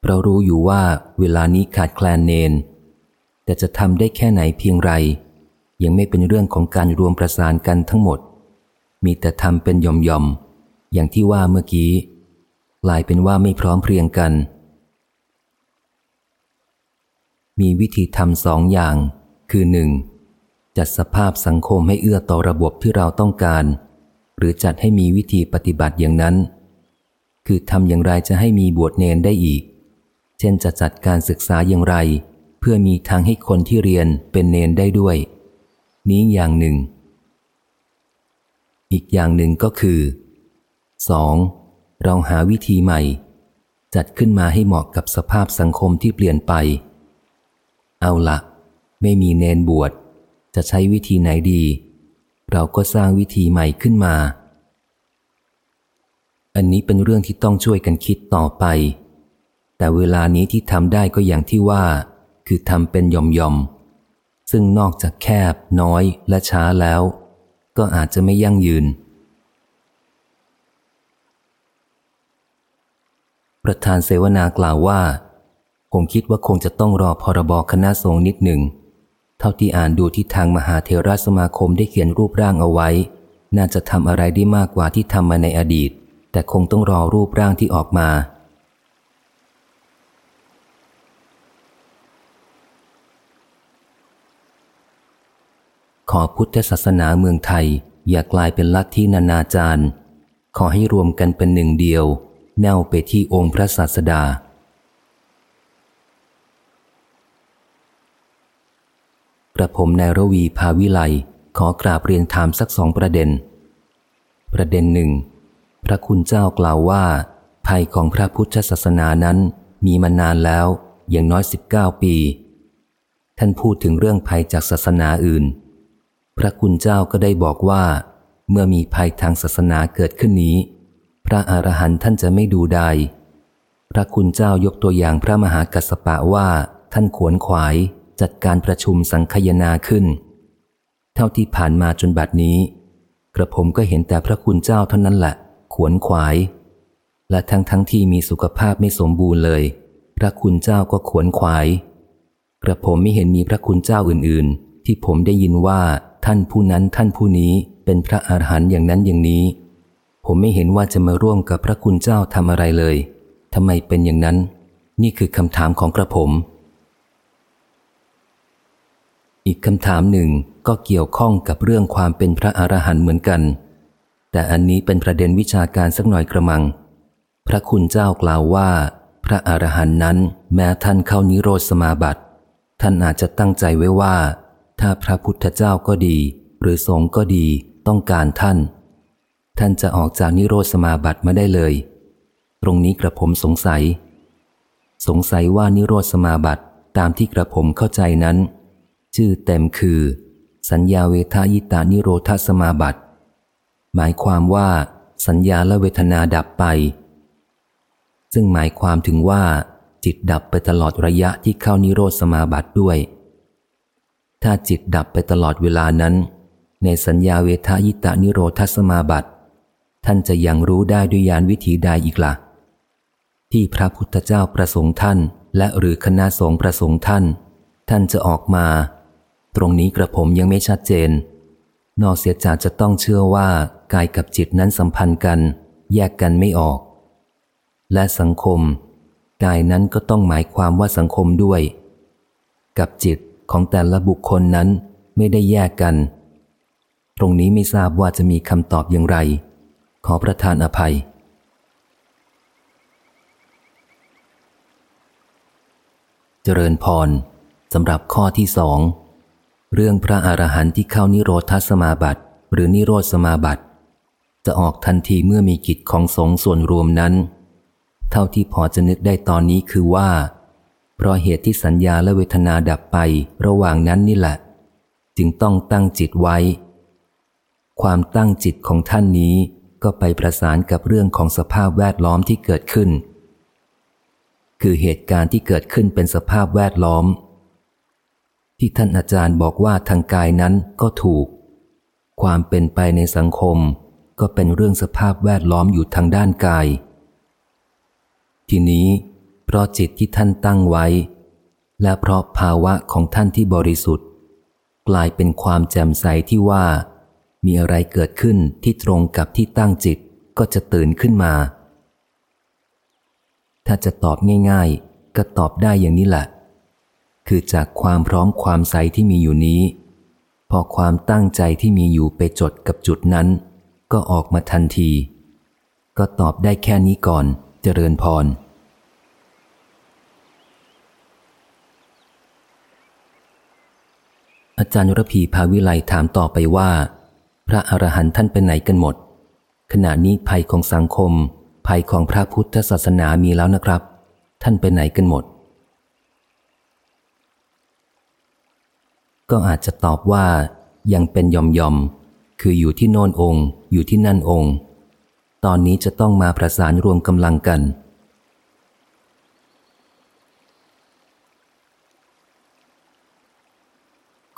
เรารู้อยู่ว่าเวลานี้ขาดแคลนเนน แต่จะทำได้แค่ไหนเพียงไร ยังไม่เป็นเรื่องของการรวมประสานกันทั้งหมด มีแต่ทำเป็นย่อมๆอย่างที่ว่าเมื่อกี้กลายเป็นว่าไม่พร้อมเพรียงกัน มีวิธีทำสองอย่าง คือหนึ่งจัดสภาพสังคมให้เอื้อต่อระบบที่เราต้องการ หรือจัดให้มีวิธีปฏิบัติอย่างนั้น คือทำอย่างไรจะให้มีบวชเนนได้อีก เช่นจะจัดการศึกษาอย่างไร เพื่อมีทางให้คนที่เรียนเป็นเนนได้ด้วย นี้อย่างหนึ่ง อีกอย่างหนึ่งก็คือ 2. เราหาวิธีใหม่ จัดขึ้นมาให้เหมาะกับสภาพสังคมที่เปลี่ยนไป เอาละ ไม่มีเนนบวช จะใช้วิธีไหนดี เราก็สร้างวิธีใหม่ขึ้นมา อันนี้เป็นเรื่องที่ต้องช่วยกันคิดต่อไป แต่เวลานี้ที่ทำได้ก็อย่างที่ว่า คือทำเป็นยอมยอมซึ่งนอกจากแคบ น้อยและช้าแล้ว ก็อาจจะไม่ยั่งยืน ประธานเสวนากล่าวว่าคงคิดว่าคงจะต้องรอพรบคณะสงฆ์นิดหนึ่ง เท่าที่อ่านดูที่ทางมหาเทราสมาคมได้เขียนรูปร่างเอาไว้ น่าจะทำอะไรได้มากกว่าที่ทำมาในอดีต แต่คงต้องรอรูปร่างที่ออกมา ขอพุทธศาสนาเมืองไทย อย่ากลายเป็นลัทธินานาจารย์ ขอให้รวมกันเป็นหนึ่งเดียว แนวไปที่องค์พระศาสดา กระผมนายรวีภาวิไลขอกราบเรียนถามสักสองประเด็น ประเด็นหนึ่ง พระคุณเจ้ากล่าวว่า ภัยของพระพุทธศาสนานั้นมีมานานแล้วอย่างน้อยสิบเก้าปี ท่านพูดถึงเรื่องภัยจากศาสนาอื่น พระคุณเจ้าก็ได้บอกว่า เมื่อมีภัยทางศาสนาเกิดขึ้นนี้ พระอรหันต์ท่านจะไม่ดูได้พระคุณเจ้ายกตัวอย่างพระมหากัสปะว่าท่านขวนขวาย จัดการประชุมสังคยนาขึ้น เท่าที่ผ่านมาจนบัดนี้ กระผมก็เห็นแต่พระคุณเจ้าเท่านั้นแหละขวนขวาย และทั้งทั้งที่มีสุขภาพไม่สมบูรณ์เลย พระคุณเจ้าก็ขวนขวาย กระผมไม่เห็นมีพระคุณเจ้าอื่น ๆ ที่ผมได้ยินว่าท่านผู้นั้นท่านผู้นี้เป็นพระอาหารหันต์อย่างนั้นอย่างนี้ ผมไม่เห็นว่าจะมาร่วมกับพระคุณเจ้าทำอะไรเลยทำไมเป็นอย่างนั้น นี่คือคำถามของกระผม อีกคำถามหนึ่งก็เกี่ยวข้องกับเรื่องความเป็นพระอรหันต์เหมือนกัน แต่อันนี้เป็นประเด็นวิชาการสักหน่อยกระมัง พระคุณเจ้ากล่าวว่า พระอรหันต์นั้นแม้ท่านเข้านิโรธสมาบัติ ท่านอาจจะตั้งใจไว้ว่า ถ้าพระพุทธเจ้าก็ดี หรือสงฆ์ก็ดีต้องการท่าน ท่านจะออกจากนิโรธสมาบัติมาได้เลย ตรงนี้กระผมสงสัย สงสัยว่านิโรธสมาบัติตามที่กระผมเข้าใจนั้น ชื่อเต็มคือ สัญญาเวทายตานิโรธสมาบัติ หมายความว่า สัญญาและเวทนาดับไป ซึ่งหมายความถึงว่า จิตดับไปตลอดระยะที่เข้านิโรธสมาบัติด้วย ถ้าจิตดับไปตลอดเวลานั้น ในสัญญาเวทายตานิโรธสมาบัติ ท่านจะยังรู้ได้ด้วยยานวิถีใดอีกละ่ะ ที่พระพุทธเจ้าประสงค์ท่านและหรือคณะสงฆ์ประสงค์ท่าน ท่านจะออกมา ตรงนี้กระผมยังไม่ชัดเจน นอกเสียจากจะต้องเชื่อว่ากายกับจิตนั้นสัมพันธ์กัน แยกกันไม่ออก และสังคม กายนั้นก็ต้องหมายความว่าสังคมด้วย กับจิตของแต่ละบุคคลนั้นไม่ได้แยกกัน ตรงนี้ไม่ทราบว่าจะมีคำตอบอย่างไร ขอประทานอภัยเจริญพรสำหรับข้อที่สอง เรื่องพระอรหันต์ที่เข้านิโรธสมาบัติ หรือนิโรธสมาบัติ จะออกทันทีเมื่อมีกิจของสงส่วนรวมนั้น เท่าที่พอจะนึกได้ตอนนี้คือว่า เพราะเหตุที่สัญญาและเวทนาดับไประหว่างนั้นนี่แหละ จึงต้องตั้งจิตไว้ ความตั้งจิตของท่านนี้ก็ไปประสานกับเรื่องของสภาพแวดล้อมที่เกิดขึ้น คือเหตุการณ์ที่เกิดขึ้นเป็นสภาพแวดล้อม ที่ท่านอาจารย์บอกว่าทางกายนั้นก็ถูก ความเป็นไปในสังคมก็เป็นเรื่องสภาพแวดล้อมอยู่ทางด้านกาย ทีนี้ เพราะจิตที่ท่านตั้งไว้ และเพราะภาวะของท่านที่บริสุทธิ์ กลายเป็นความแจ่มใสที่ว่า มีอะไรเกิดขึ้นที่ตรงกับที่ตั้งจิตก็จะตื่นขึ้นมา ถ้าจะตอบง่าย ๆ ก็ตอบได้อย่างนี้แหละ คือจากความพร้อมความใสที่มีอยู่นี้ พอความตั้งใจที่มีอยู่ไปจดกับจุดนั้น ก็ออกมาทันที ก็ตอบได้แค่นี้ก่อนเจริญพรอาจารย์รพีภาวิไลถามต่อไปว่า พระอรหันต์ท่านไปไหนกันหมด ขณะนี้ภัยของสังคม ภัยของพระพุทธศาสนามีแล้วนะครับ ท่านไปไหนกันหมด ก็อาจจะตอบว่ายังเป็นยอมยอมคืออยู่ที่โน่นองค์ อยู่ที่นั่นองค์ ตอนนี้จะต้องมาประสานรวมกำลังกัน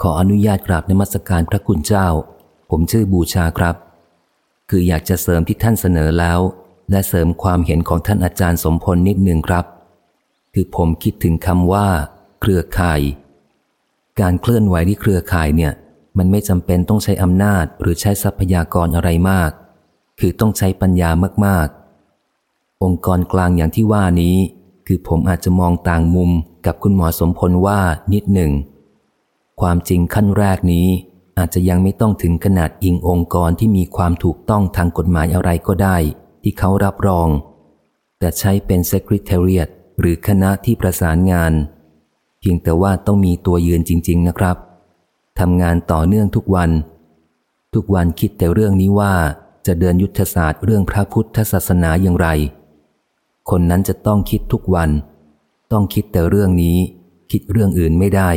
ขออนุญาตกราบนมัสการพระคุณเจ้า ผมชื่อบูชาครับ คืออยากจะเสริมที่ท่านเสนอแล้ว และเสริมความเห็นของท่านอาจารย์สมพลนิดหนึ่งครับ คือผมคิดถึงคำว่า เครือข่าย การเคลื่อนไหวที่เครือข่ายเนี่ย มันไม่จำเป็นต้องใช้อำนาจหรือใช้ทรัพยากรอะไรมาก คือต้องใช้ปัญญามากๆ องค์กรกลางอย่างที่ว่านี้ คือผมอาจจะมองต่างมุมกับคุณหมอสมพลว่านิดหนึ่ง ความจริงขั้นแรกนี้อาจจะยังไม่ต้องถึงขนาดอิงองค์กรที่มีความถูกต้องทางกฎหมายอะไรก็ได้ ที่เขารับรอง แต่ใช้เป็น Secretariat หรือคณะที่ประสานงาน พียงแต่ว่าต้องมีตัวยืนจริง ๆ นะครับทำงานต่อเนื่องทุกวัน ทุกวันคิดแต่เรื่องนี้ว่าจะเดินยุทธศาสตร์เรื่องพระพุทธศาสนาอย่างไร คนนั้นจะต้องคิดทุกวัน ต้องคิดแต่เรื่องนี้ คิดเรื่องอื่นไม่ได้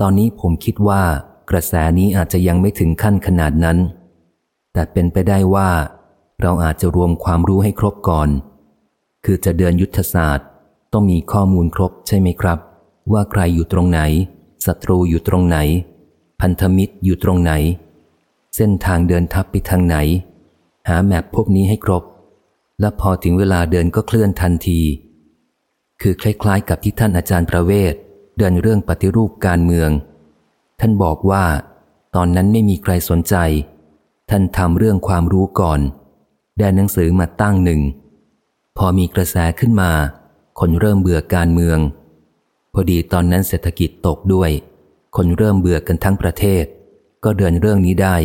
ตอนนี้ผมคิดว่ากระแสนี้อาจจะยังไม่ถึงขั้นขนาดนั้น แต่เป็นไปได้ว่า เราอาจจะรวมความรู้ให้ครบก่อน คือจะเดินยุทธศาสตร์ ต้องมีข้อมูลครบใช่ไหมครับ ว่าใครอยู่ตรงไหนศัตรูอยู่ตรงไหน พันธมิตรอยู่ตรงไหน เส้นทางเดินทับไปทางไหน หาแมพพวกนี้ให้ครบ และพอถึงเวลาเดินก็เคลื่อนทันที คือคล้ายๆ กับที่ท่านอาจารย์ประเวศเดินเรื่องปฏิรูปการเมือง ท่านบอกว่า ตอนนั้นไม่มีใครสนใจ ท่านทำเรื่องความรู้ก่อนได้หนังสือมาตั้งหนึ่ง พอมีกระแสขึ้นมา คนเริ่มเบื่อการเมือง พอดีตอนนั้นเศรษฐกิจตกด้วย คนเริ่มเบื่อกันทั้งประเทศ ก็เดินเรื่องนี้ได้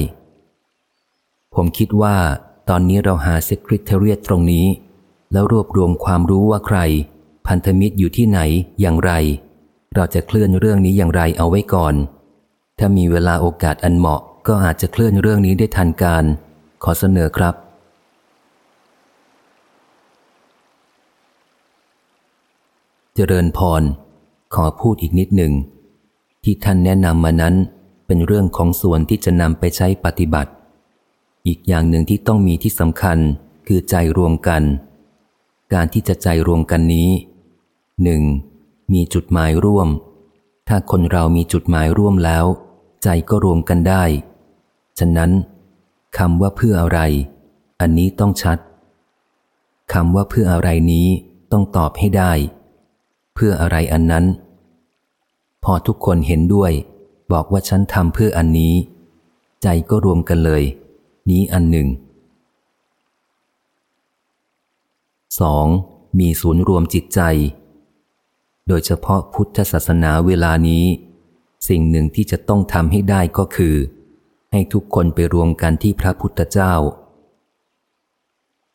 ผมคิดว่า ตอนนี้เราหาเซคริเทเรียตรงนี้ แล้วรวบรวมความรู้ว่าใคร พันธมิตรอยู่ที่ไหนอย่างไร เราจะเคลื่อนเรื่องนี้อย่างไรเอาไว้ก่อน ถ้ามีเวลาโอกาสอันเหมาะก็อาจจะเคลื่อนเรื่องนี้ได้ทันการ ขอเสนอครับ เจริญพร ขอพูดอีกนิดหนึ่ง ที่ท่านแนะนำมานั้นเป็นเรื่องของส่วนที่จะนำไปใช้ปฏิบัติ อีกอย่างหนึ่งที่ต้องมีที่สำคัญคือใจรวมกัน การที่จะใจรวมกันนี้หนึ่งมีจุดหมายร่วม ถ้าคนเรามีจุดหมายร่วมแล้ว ใจก็รวมกันได้ ฉะนั้นคำว่าเพื่ออะไร อันนี้ต้องชัดคำว่าเพื่ออะไรนี้ต้องตอบให้ได้ เพื่ออะไรอันนั้น พอทุกคนเห็นด้วย บอกว่าฉันทำเพื่ออันนี้ ใจก็รวมกันเลย นี้อันหนึ่ง 2. มีศูนย์รวมจิตใจ โดยเฉพาะพุทธศาสนาเวลานี้ สิ่งหนึ่งที่จะต้องทำให้ได้ก็คือ ให้ทุกคนไปรวมกันที่พระพุทธเจ้า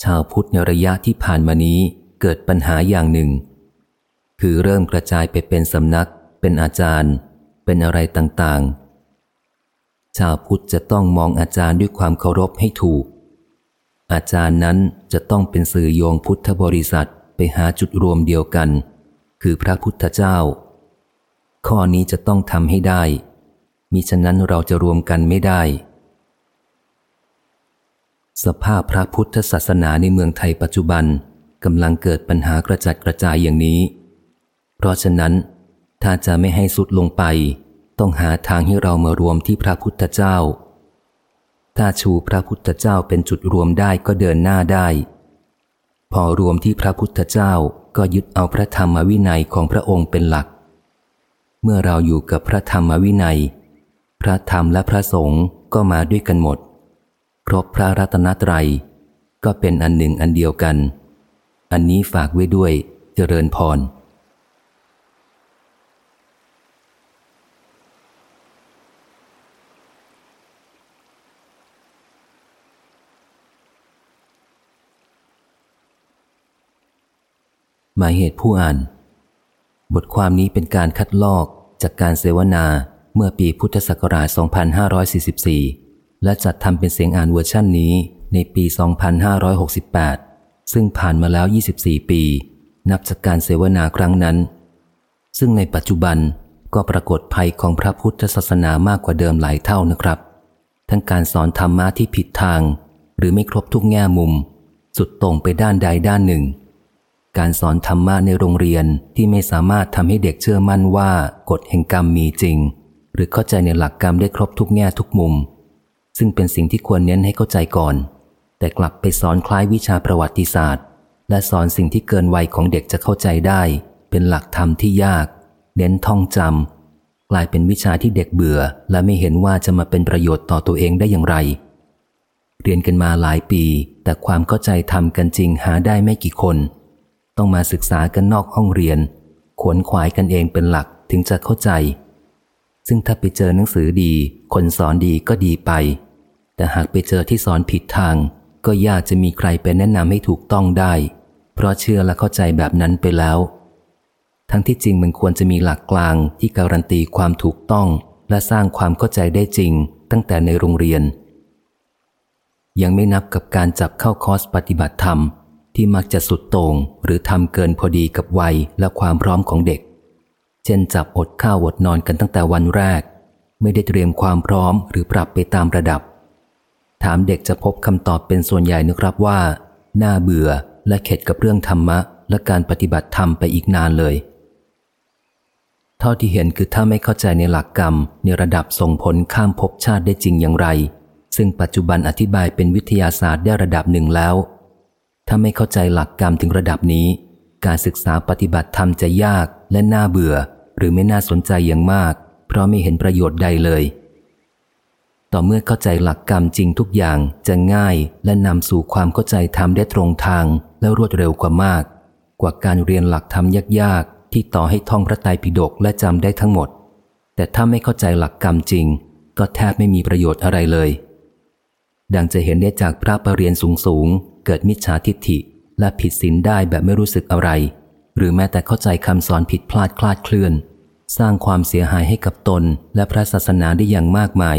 ชาวพุทธในระยะที่ผ่านมานี้เกิดปัญหาอย่างหนึ่ง คือเริ่มกระจายไปเป็นสำนัก เป็นอาจารย์ เป็นอะไรต่างๆ ชาวพุทธจะต้องมองอาจารย์ด้วยความเคารพให้ถูก อาจารย์นั้นจะต้องเป็นสื่อโยงพุทธบริษัทไปหาจุดรวมเดียวกัน คือพระพุทธเจ้า ข้อนี้จะต้องทำให้ได้มิฉะนั้นเราจะรวมกันไม่ได้ สภาพพระพุทธศาสนาในเมืองไทยปัจจุบันกำลังเกิดปัญหากระจัดกระจายอย่างนี้ เพราะฉะนั้น ถ้าจะไม่ให้สุดลงไป ต้องหาทางให้เรามารวมที่พระพุทธเจ้า ถ้าชูพระพุทธเจ้าเป็นจุดรวมได้ก็เดินหน้าได้ พอรวมที่พระพุทธเจ้าก็ยึดเอาพระธรรมวินัยของพระองค์เป็นหลัก เมื่อเราอยู่กับพระธรรมวินัย พระธรรมและพระสงฆ์ก็มาด้วยกันหมด ครบพระรัตนตรัย ก็เป็นอันหนึ่งอันเดียวกัน อันนี้ฝากไว้ด้วยเจริญพร หมายเหตุผู้อ่าน บทความนี้เป็นการคัดลอกจากการเสวนาเมื่อปีพุทธศักราช 2544 และจัดทำเป็นเสียงอ่านเวอร์ชั่นนี้ในปี 2568 ซึ่งผ่านมาแล้ว 24 ปี นับจากการเสวนาครั้งนั้น ซึ่งในปัจจุบันก็ปรากฏภัยของพระพุทธศาสนามากกว่าเดิมหลายเท่านะครับ ทั้งการสอนธรรมะที่ผิดทาง หรือไม่ครบทุกแง่มุม สุดตรงไปด้านใดด้านหนึ่ง การสอนธรรมะในโรงเรียนที่ไม่สามารถทำให้เด็กเชื่อมั่นว่ากฎแห่งกรรมมีจริง หรือเข้าใจในหลักกรรมได้ครบทุกแง่ทุกมุม ซึ่งเป็นสิ่งที่ควรเน้นให้เข้าใจก่อน แต่กลับไปสอนคล้ายวิชาประวัติศาสตร์ และสอนสิ่งที่เกินวัยของเด็กจะเข้าใจได้ เป็นหลักธรรมที่ยาก เน้นท่องจำกลายเป็นวิชาที่เด็กเบื่อ และไม่เห็นว่าจะมาเป็นประโยชน์ต่อตัวเองได้อย่างไร เรียนกันมาหลายปี แต่ความเข้าใจทำกันจริงหาได้ไม่กี่คน ต้องมาศึกษากันนอกห้องเรียน ขวนขวายกันเองเป็นหลักถึงจะเข้าใจ ซึ่งถ้าไปเจอหนังสือดี คนสอนดีก็ดีไป แต่หากไปเจอที่สอนผิดทาง ก็ยากจะมีใครไปแนะนำให้ถูกต้องได้ เพราะเชื่อและเข้าใจแบบนั้นไปแล้ว ทั้งที่จริงมันควรจะมีหลักกลางที่การันตีความถูกต้อง และสร้างความเข้าใจได้จริง ตั้งแต่ในโรงเรียน ยังไม่นับกับการจับเข้าคอร์สปฏิบัติธรรม ที่มักจะสุดโต่งหรือทำเกินพอดีกับวัยและความพร้อมของเด็ก เช่นจับอดข้าวอดนอนกันตั้งแต่วันแรก ไม่ได้เตรียมความพร้อมหรือปรับไปตามระดับ ถามเด็กจะพบคำตอบเป็นส่วนใหญ่นะครับว่า น่าเบื่อและเข็ดกับเรื่องธรรมะ และการปฏิบัติธรรมไปอีกนานเลย เท่าที่เห็นคือถ้าไม่เข้าใจในหลักกรรม ในระดับส่งผลข้ามภพชาติได้จริงอย่างไร ซึ่งปัจจุบันอธิบายเป็นวิทยาศาสตร์ได้ระดับหนึ่งแล้ว ถ้าไม่เข้าใจหลักกรรมถึงระดับนี้ การศึกษาปฏิบัติธรรมจะยากและน่าเบื่อ หรือไม่น่าสนใจอย่างมาก เพราะไม่เห็นประโยชน์ใดเลย ต่อเมื่อเข้าใจหลักกรรมจริงทุกอย่างจะง่ายและนำสู่ความเข้าใจธรรมได้ตรงทางและรวดเร็วกว่ามาก กว่าการเรียนหลักธรรมยากๆ ที่ต่อให้ท่องพระไตรปิฎกและจำได้ทั้งหมด แต่ถ้าไม่เข้าใจหลักกรรมจริง ก็แทบไม่มีประโยชน์อะไรเลยดังจะเห็นได้จากพระประเรียนสูง เกิดมิจฉาทิฏฐิและผิดศีลได้แบบไม่รู้สึกอะไร หรือแม้แต่เข้าใจคำสอนผิดพลาดคลาดเคลื่อน สร้างความเสียหายให้กับตนและพระศาสนาได้อย่างมากมาย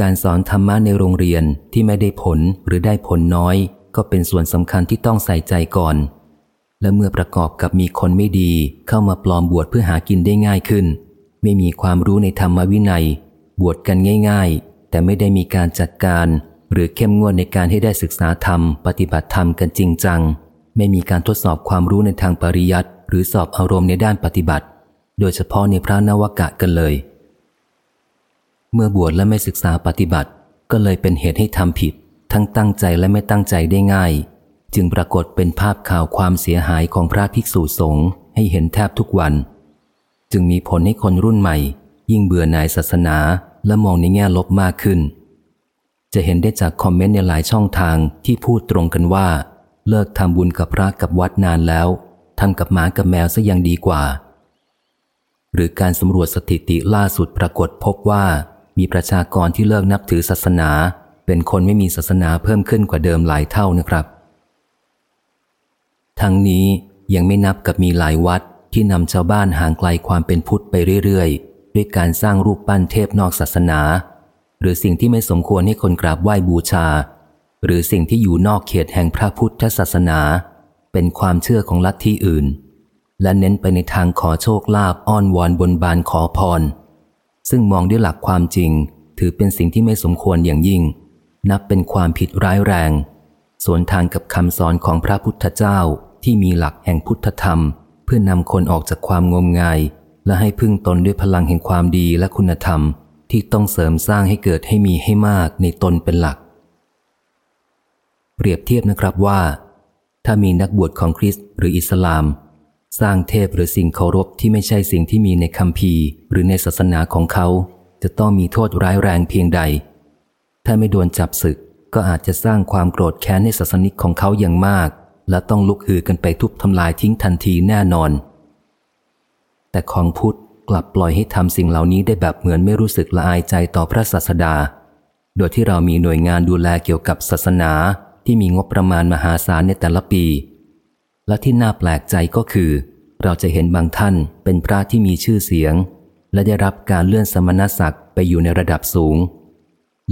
การสอนธรรมะในโรงเรียนที่ไม่ได้ผลหรือได้ผลน้อย ก็เป็นส่วนสำคัญที่ต้องใส่ใจก่อน และเมื่อประกอบกับมีคนไม่ดีเข้ามาปลอมบวชเพื่อหากินได้ง่ายขึ้น ไม่มีความรู้ในธรรมวินัย บวชกันง่าย ๆ แต่ไม่ได้มีการจัดการ หรือเข้มงวดในการให้ได้ศึกษาธรรม ปฏิบัติธรรมกันจริงจัง ไม่มีการทดสอบความรู้ในทางปริยัติ หรือสอบอารมณ์ในด้านปฏิบัติ โดยเฉพาะในพระนวากะกันเลย เมื่อบวชและไม่ศึกษาปฏิบัติ ก็เลยเป็นเหตุให้ทำผิด ทั้งตั้งใจและไม่ตั้งใจได้ง่าย จึงปรากฏเป็นภาพข่าวความเสียหายของพระภิกษุสงฆ์ให้เห็นแทบทุกวัน จึงมีผลให้คนรุ่นใหม่ ยิ่งเบื่อหน่ายศาสนาและมองในแง่ลบมากขึ้น จะเห็นได้จากคอมเมนต์ในหลายช่องทางที่พูดตรงกันว่า เลิกทำบุญกับพระกับวัดนานแล้วทำกับหมากับแมวซะยังดีกว่า หรือการสำรวจสถิติล่าสุดปรากฏพบว่า มีประชากรที่เลิกนับถือศาสนา เป็นคนไม่มีศาสนาเพิ่มขึ้นกว่าเดิมหลายเท่านะครับ ทั้งนี้ยังไม่นับกับมีหลายวัดที่นำชาวบ้านห่างไกลความเป็นพุทธไปเรื่อยๆ ด้วยการสร้างรูปปั้นเทพนอกศาสนา หรือสิ่งที่ไม่สมควรให้คนกราบไหว้บูชา หรือสิ่งที่อยู่นอกเขตแห่งพระพุทธศาสนา เป็นความเชื่อของลัทธิอื่น และเน้นไปในทางขอโชคลาภอ้อนวอนบนบานขอพร ซึ่งมองด้วยหลักความจริง ถือเป็นสิ่งที่ไม่สมควรอย่างยิ่ง นับเป็นความผิดร้ายแรง สวนทางกับคำสอนของพระพุทธเจ้าที่มีหลักแห่งพุทธธรรม เพื่อนำคนออกจากความงมงาย และให้พึ่งตนด้วยพลังแห่งความดีและคุณธรรม ที่ต้องเสริมสร้างให้เกิดให้มีให้มากในตนเป็นหลัก เปรียบเทียบนะครับว่า ถ้ามีนักบวชของคริสต์หรืออิสลาม สร้างเทพหรือสิ่งเคารพที่ไม่ใช่สิ่งที่มีในคัมภีร์ หรือในศาสนาของเขา จะต้องมีโทษร้ายแรงเพียงใด ถ้าไม่โดนจับศึกก็อาจจะสร้างความโกรธแค้นให้ศาสนิกของเขาอย่างมาก และต้องลุกฮือกันไปทุบทำลายทิ้งทันทีแน่นอน แต่ของพุทธ กลับปล่อยให้ทำสิ่งเหล่านี้ได้แบบเหมือนไม่รู้สึกละอายใจต่อพระศาสดา โดยที่เรามีหน่วยงานดูแลเกี่ยวกับศาสนาที่มีงบประมาณมหาศาลในแต่ละปี และที่น่าแปลกใจก็คือ เราจะเห็นบางท่านเป็นพระที่มีชื่อเสียง และได้รับการเลื่อนสมณศักดิ์ไปอยู่ในระดับสูง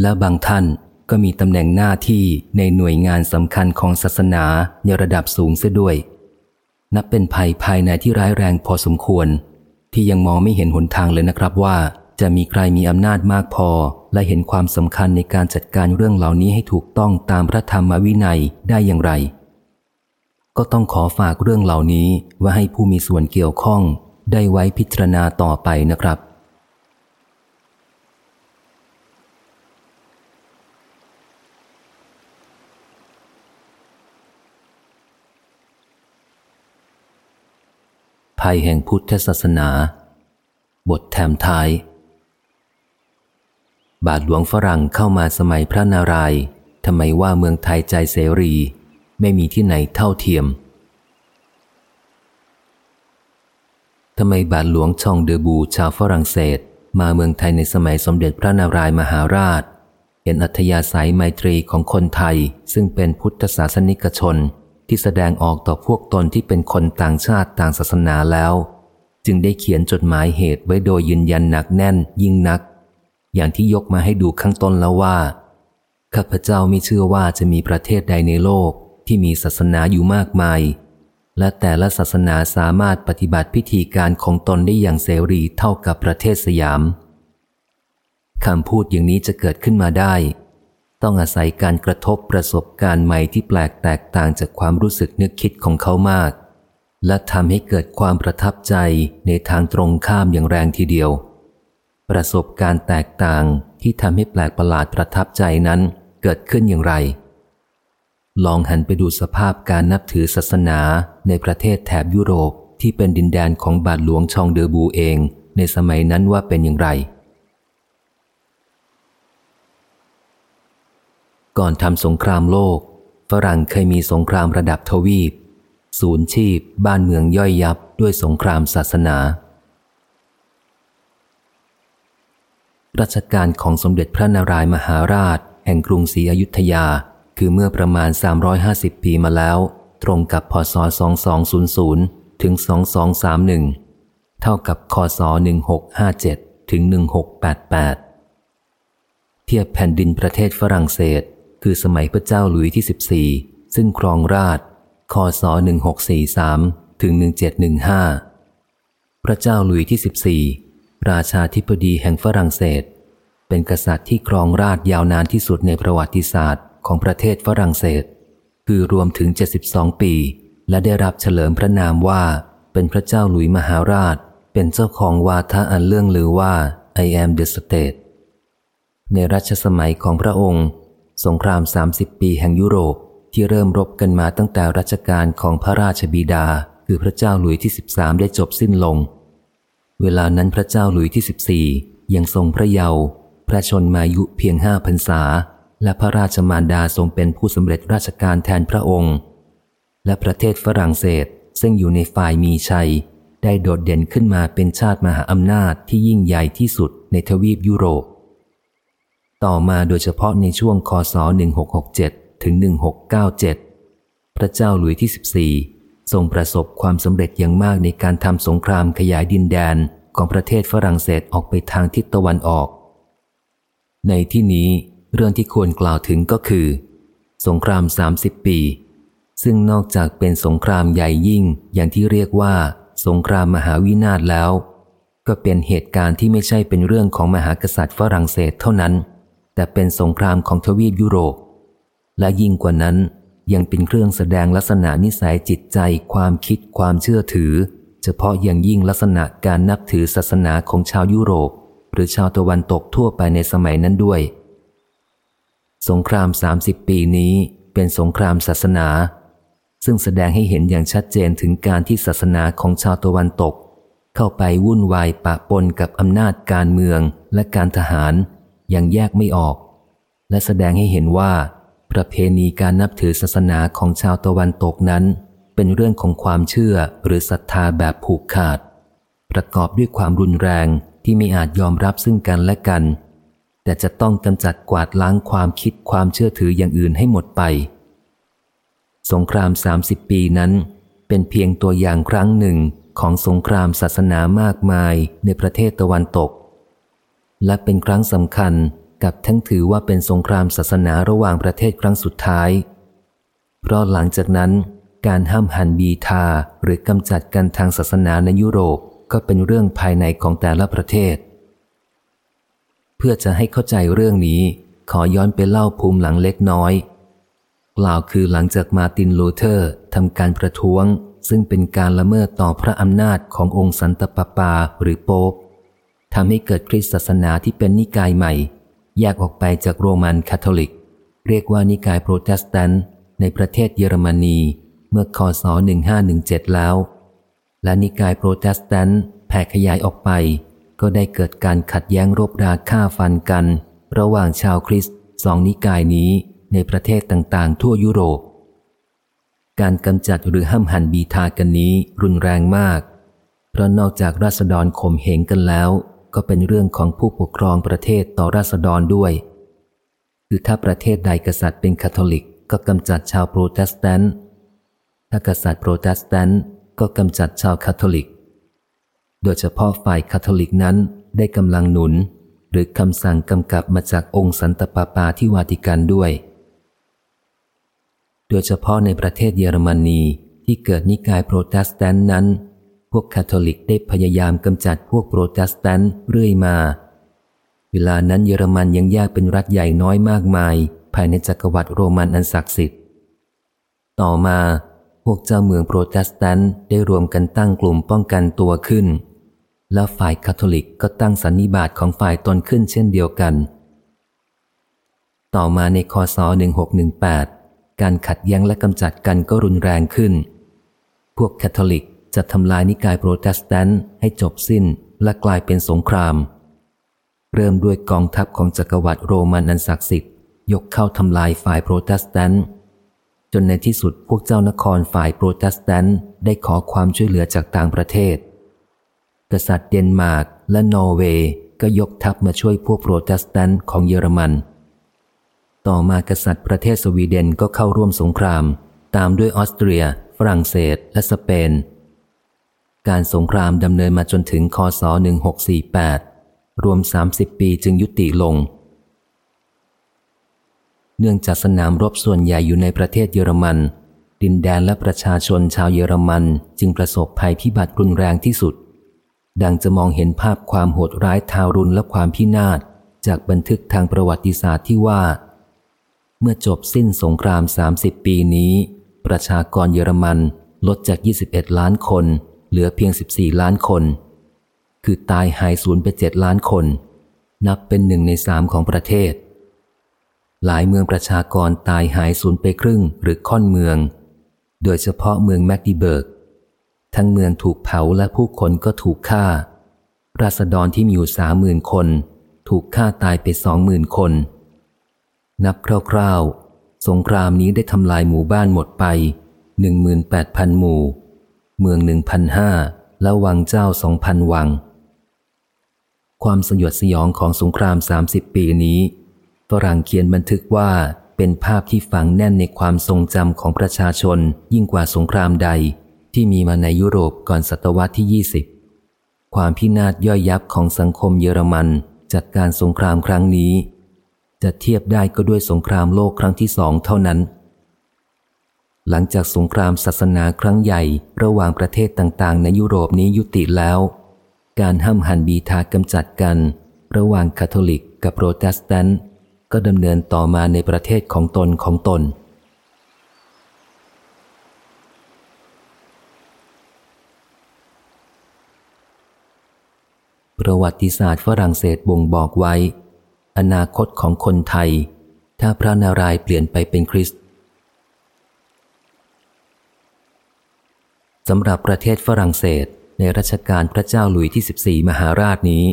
และบางท่านก็มีตำแหน่งหน้าที่ในหน่วยงานสำคัญของศาสนาในระดับสูงเสียด้วย นับเป็นภัยภายในที่ร้ายแรงพอสมควร ที่ยังมองไม่เห็นหนทางเลยนะครับว่า จะมีใครมีอำนาจมากพอ และเห็นความสำคัญในการจัดการเรื่องเหล่านี้ให้ถูกต้องตามพระธรรมวินัยได้อย่างไร ก็ต้องขอฝากเรื่องเหล่านี้ว่าให้ผู้มีส่วนเกี่ยวข้อง ได้ไว้พิจารณาต่อไปนะครับ ภัยแห่งพุทธศาสนา บทแถมท้าย บาทหลวงฝรั่งเข้ามาสมัยพระนารายณ์ทำไมว่าเมืองไทยใจเสรี ไม่มีที่ไหนเท่าเทียม ทำไมบาทหลวงชองเดอบูชาวฝรั่งเศส มาเมืองไทยในสมัยสมเด็จพระนารายมหาราช เห็นอัธยาศัยไมตรีของคนไทยซึ่งเป็นพุทธศาสนิกชน ที่แสดงออกต่อพวกตนที่เป็นคนต่างชาติต่างศาสนาแล้ว จึงได้เขียนจดหมายเหตุไว้โดยยืนยันหนักแน่นยิ่งนัก อย่างที่ยกมาให้ดูข้างต้นแล้วว่าข้าพเจ้าไม่เชื่อว่าจะมีประเทศใดในโลกที่มีศาสนาอยู่มากมาย และแต่ละศาสนาสามารถปฏิบัติพิธีการของตนได้อย่างเสรีเท่ากับประเทศสยามคำพูดอย่างนี้จะเกิดขึ้นมาได้ ต้องอาศัยการกระทบประสบการณ์ใหม่ที่แปลกแตกต่างจากความรู้สึกนึกคิดของเขามาก และทำให้เกิดความประทับใจในทางตรงข้ามอย่างแรงทีเดียว ประสบการณ์แตกต่างที่ทำให้แปลกประหลาดประทับใจนั้นเกิดขึ้นอย่างไร ลองหันไปดูสภาพการนับถือศาสนาในประเทศแถบยุโรปที่เป็นดินแดนของบาทหลวงชองเดอบูเอง ในสมัยนั้นว่าเป็นอย่างไร ก่อนทำสงครามโลก ฝรั่งเคยมีสงครามระดับทวีป ศูนย์ชีพ บ้านเมืองย่อยยับด้วยสงครามศาสนา รัชกาลของสมเด็จพระนารายมหาราช แห่งกรุงศรีอยุธยา คือเมื่อประมาณ 350 ปีมาแล้ว ตรงกับพศ 2200 ถึง 2231 เท่ากับคศ 1657 ถึง 1688 เทียบแผ่นดินประเทศฝรั่งเศส คือสมัยพระเจ้าหลุยที่ 14 ซึ่งครองราชคศ1643 ถึง 1715 พระเจ้าหลุยที่ 14 ราชาธิปดีแห่งฝรั่งเศส เป็นกษัตริย์ที่ครองราชยาวนานที่สุดในประวัติศาสตร์ของประเทศฝรั่งเศส คือรวมถึง 72 ปี และได้รับเฉลิมพระนามว่า เป็นพระเจ้าหลุยมหาราช เป็นเจ้าของวาทะอันเรื่องลือว่า I am the state ในรัชสมัยของพระองค์ สงคราม 30 ปีแห่งยุโรปที่เริ่มรบกันมาตั้งแต่รัชกาลของพระราชบิดา คือพระเจ้าหลุยที่ 13 ได้จบสิ้นลง เวลานั้นพระเจ้าหลุยที่ 14 ยังทรงพระเยาว์พระชนมายุเพียงห้าพรรษา และพระราชมารดาทรงเป็นผู้สำเร็จราชการแทนพระองค์ และประเทศฝรั่งเศสซึ่งอยู่ในฝ่ายมีชัย ได้โดดเด่นขึ้นมาเป็นชาติมหาอำนาจที่ยิ่งใหญ่ที่สุดในทวีปยุโรป ต่อมาโดยเฉพาะในช่วงคศ 1667 ถึง 1697 พระเจ้าหลุยที่ 14 ทรงประสบความสำเร็จอย่างมากในการทำสงครามขยายดินแดนของประเทศฝรั่งเศสออกไปทางทิศตะวันออก ในที่นี้เรื่องที่ควรกล่าวถึงก็คือ สงคราม 30 ปี ซึ่งนอกจากเป็นสงครามใหญ่ยิ่งอย่างที่เรียกว่า สงครามมหาวินาศแล้ว ก็เป็นเหตุการณ์ที่ไม่ใช่เป็นเรื่องของมหากษัตริย์ฝรั่งเศสเท่านั้น แต่เป็นสงครามของทวีปยุโรป และยิ่งกว่านั้นยังเป็นเครื่องแสดงลักษณะนิสัยจิตใจความคิดความเชื่อถือ เฉพาะอย่างยิ่งลักษณะการนับถือศาสนาของชาวยุโรป หรือชาวตะวันตกทั่วไปในสมัยนั้นด้วย สงคราม 30 ปีนี้เป็นสงครามศาสนา ซึ่งแสดงให้เห็นอย่างชัดเจนถึงการที่ศาสนาของชาวตะวันตก เข้าไปวุ่นวายปะปนกับอำนาจการเมืองและการทหาร ย่างแยกไม่ออก และแสดงให้เห็นว่า ประเพณีการนับถือศาสนาของชาวตะวันตกนั้น เป็นเรื่องของความเชื่อหรือศรัทธาแบบผูกขาด ประกอบด้วยความรุนแรงที่ไม่อาจยอมรับซึ่งกันและกัน แต่จะต้องกำจัดกวาดล้างความคิดความเชื่อถืออย่างอื่นให้หมดไป สงคราม 30 ปีนั้น เป็นเพียงตัวอย่างครั้งหนึ่งของสงครามศาสนามากมายในประเทศตะวันตก และเป็นครั้งสำคัญกับทั้งถือว่าเป็นสงครามศาสนาระหว่างประเทศครั้งสุดท้าย เพราะหลังจากนั้น การห้ำหั่นบีฑาหรือกำจัดกันทางศาสนาในยุโรปก็เป็นเรื่องภายในของแต่ละประเทศ เพื่อจะให้เข้าใจเรื่องนี้ ขอย้อนไปเล่าภูมิหลังเล็กน้อยกล่าวคือหลังจากมาร์ตินลูเธอร์ทำการประท้วง ซึ่งเป็นการละเมิดต่อพระอำนาจขององค์สันตปาปาหรือโป๊ป ทำให้เกิดคริสตศาสนาที่เป็นนิกายใหม่ แยกออกไปจากโรมันคาทอลิก เรียกว่านิกายโปรเตสแตนต์ในประเทศเยอรมนีเมื่อคศ 1517 แล้ว และนิกายโปรเตสแตนต์แผ่ขยายออกไป ก็ได้เกิดการขัดแย้งรบราฆ่าฟันกัน ระหว่างชาวคริสต์สองนิกายนี้ในประเทศต่างๆ ทั่วยุโรป การกำจัดหรือห้ำหั่นบีฑากันนี้รุนแรงมาก เพราะนอกจากราษฎรข่มเหงกันแล้ว ก็เป็นเรื่องของผู้ปกครองประเทศต่อราษฎรด้วย คือถ้าประเทศใดกษัตริย์เป็นคาทอลิก ก็กำจัดชาวโปรเตสแตนต์ ถ้ากษัตริย์โปรเตสแตนต์ก็กำจัดชาวคาทอลิก โดยเฉพาะฝ่ายคาทอลิกนั้นได้กำลังหนุน หรือคำสั่งกำกับมาจากองค์สันตปาปาที่วาติกันด้วย โดยเฉพาะในประเทศเยอรมนีที่เกิดนิกายโปรเตสแตนต์นั้น พวกคาทอลิกได้พยายามกำจัดพวกโปรเตสแตนต์เรื่อยมา เวลานั้นเยอรมันยังแยกเป็นรัฐใหญ่น้อยมากมาย ภายในจักรวรรดิโรมันอันศักดิ์สิทธิ์ ต่อมาพวกเจ้าเมืองโปรเตสแตนต์ได้รวมกันตั้งกลุ่มป้องกันตัวขึ้น แล้วฝ่ายคาทอลิกก็ตั้งสันนิบาตของฝ่ายตนขึ้นเช่นเดียวกัน ต่อมาในคศ 1618 การขัดแย้งและกำจัดกันก็รุนแรงขึ้น พวกคาทอลิก จะทำลายนิกายโปรเตสแตนต์ให้จบสิ้นและกลายเป็นสงคราม เริ่มด้วยกองทัพของจักรวรรดิโรมันอันศักดิ์สิทธิ์ยกเข้าทำลายฝ่ายโปรเตสแตนต์จนในที่สุดพวกเจ้านครฝ่ายโปรเตสแตนต์ได้ขอความช่วยเหลือจากต่างประเทศ กษัตริย์เดนมาร์กและนอร์เวย์ก็ยกทัพมาช่วยพวกโปรเตสแตนต์ของเยอรมัน ต่อมากษัตริย์ประเทศสวีเดนก็เข้าร่วมสงคราม ตามด้วยออสเตรีย ฝรั่งเศส และสเปน การสงครามดำเนินมาจนถึงคศ 1648 รวม 30 ปีจึงยุติลง เนื่องจากสนามรบส่วนใหญ่อยู่ในประเทศเยอรมัน ดินแดนและประชาชนชาวเยอรมันจึงประสบภัยพิบัติรุนแรงที่สุด ดังจะมองเห็นภาพความโหดร้ายทารุณและความพินาศจากบันทึกทางประวัติศาสตร์ที่ว่า เมื่อจบสิ้นสงคราม 30 ปีนี้ ประชากรเยอรมันลดจาก 21 ล้านคน เหลือเพียง 14 ล้านคน คือตายหายสูญไปเจ็ดล้านคน นับเป็นหนึ่งในสามของประเทศ หลายเมืองประชากรตายหายสูญไปครึ่งหรือค่อนเมือง โดยเฉพาะเมืองแมกดิเบิร์ก ทั้งเมืองถูกเผาและผู้คนก็ถูกฆ่า ราษฎรที่มีอยู่สามหมื่นคน ถูกฆ่าตายไปสองหมื่นคน นับคร่าวๆ สงครามนี้ได้ทำลายหมู่บ้านหมดไปหนึ่งหมื่นแปดพันหมู่ เมืองหนึ่งพันห้าและวังเจ้าสองพันวัง ความสยดสยองของสงครามสามสิบปีนี้ฝรั่งเขียนบันทึกว่าเป็นภาพที่ฝังแน่นในความทรงจำของประชาชนยิ่งกว่าสงครามใดที่มีมาในยุโรปก่อนศตวรรษที่ 20 ความพินาศย่อยยับของสังคมเยอรมันจากการสงครามครั้งนี้ จะเทียบได้ก็ด้วยสงครามโลกครั้งที่สองเท่านั้น หลังจากสงครามศาสนาครั้งใหญ่ระหว่างประเทศต่างๆ ในยุโรปนี้ยุติแล้ว การห้ำหั่นบีฑากำจัดกัน ระหว่างคาทอลิกกับโปรเตสแตนต์ก็ดำเนินต่อมาในประเทศของตนของตน ประวัติศาสตร์ฝรั่งเศสบ่งบอกไว้ อนาคตของคนไทย ถ้าพระนารายณ์เปลี่ยนไปเป็นคริสต์ สำหรับประเทศฝรั่งเศส ในรัชกาลพระเจ้าหลุยที่ 14 มหาราชนี้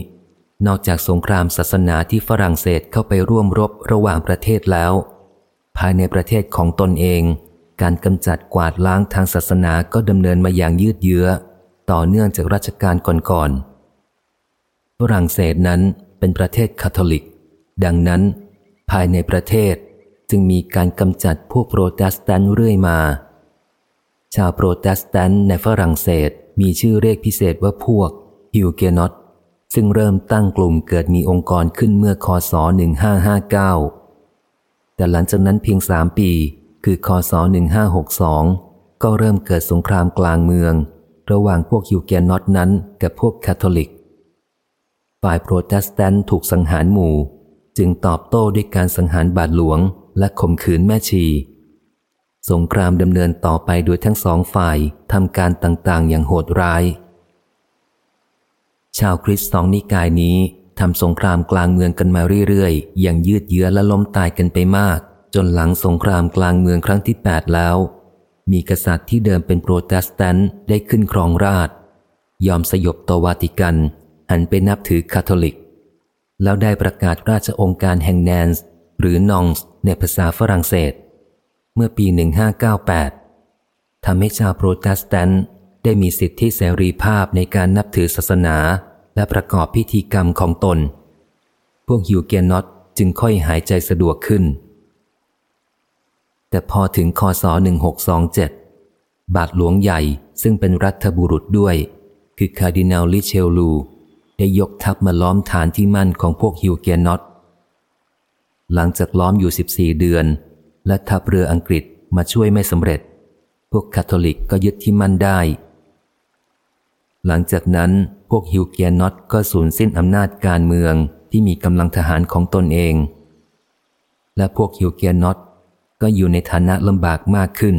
นอกจากสงครามศาสนาที่ฝรั่งเศสเข้าไปร่วมรบระหว่างประเทศแล้ว ภายในประเทศของตนเอง การกำจัดกวาดล้างทางศาสนาก็ดำเนินมาอย่างยืดเยื้อ ต่อเนื่องจากรัชกาลก่อนๆฝรั่งเศสนั้นเป็นประเทศคาทอลิก ดังนั้น ภายในประเทศจึงมีการกำจัดพวกโปรเตสแตนต์เรื่อยมา ชาวโปรเตสแตนต์ในฝรั่งเศสมีชื่อเรียกพิเศษว่าพวกฮิวเกนอตซึ่งเริ่มตั้งกลุ่มเกิดมีองค์กรขึ้นเมื่อคศ 1559 แต่หลังจากนั้นเพียงสามปี คือคศ 1562 ก็เริ่มเกิดสงครามกลางเมือง ระหว่างพวกฮิวเกนอตนั้นกับพวกคาทอลิก ฝ่ายโปรเตสแตนต์ถูกสังหารหมู่ จึงตอบโต้ด้วยการสังหารบาทหลวงและข่มขืนแม่ชี สงครามดำเนินต่อไปโดยทั้งสองฝ่ายทำการต่างๆ อย่างโหดร้าย ชาวคริสต์สองนิกายนี้ทำสงครามกลางเมืองกันมาเรื่อยๆ อย่างยืดเยื้อและล้มตายกันไปมาก จนหลังสงครามกลางเมืองครั้งที่แปดแล้ว มีกษัตริย์ที่เดิมเป็นโปรเตสแตนต์ได้ขึ้นครองราชย์ยอมสยบต่อวาติกันหันไปนับถือคาทอลิก แล้วได้ประกาศราชโองการแห่งแนนต์หรือนองต์ในภาษาฝรั่งเศส เมื่อปี 1598ทำให้ชาวโปรเตสแตนต์ได้มีสิทธิเสรีภาพในการนับถือศาสนาและประกอบพิธีกรรมของตน พวกฮิวเกนอตจึงค่อยหายใจสะดวกขึ้น แต่พอถึงคศ 1627 บาทหลวงใหญ่ซึ่งเป็นรัฐบุรุษด้วย คือคาร์ดินัลริเชลลู ได้ยกทัพมาล้อมฐานที่มั่นของพวกฮิวเกนอตหลังจากล้อมอยู่ 14 เดือน และทัพเรืออังกฤษมาช่วยไม่สำเร็จ พวกคาทอลิกก็ยึดที่มั่นได้ หลังจากนั้นพวกฮิวเกียนอตก็สูญสิ้นอำนาจการเมืองที่มีกำลังทหารของตนเอง และพวกฮิวเกียนอตก็อยู่ในฐานะลำบากมากขึ้น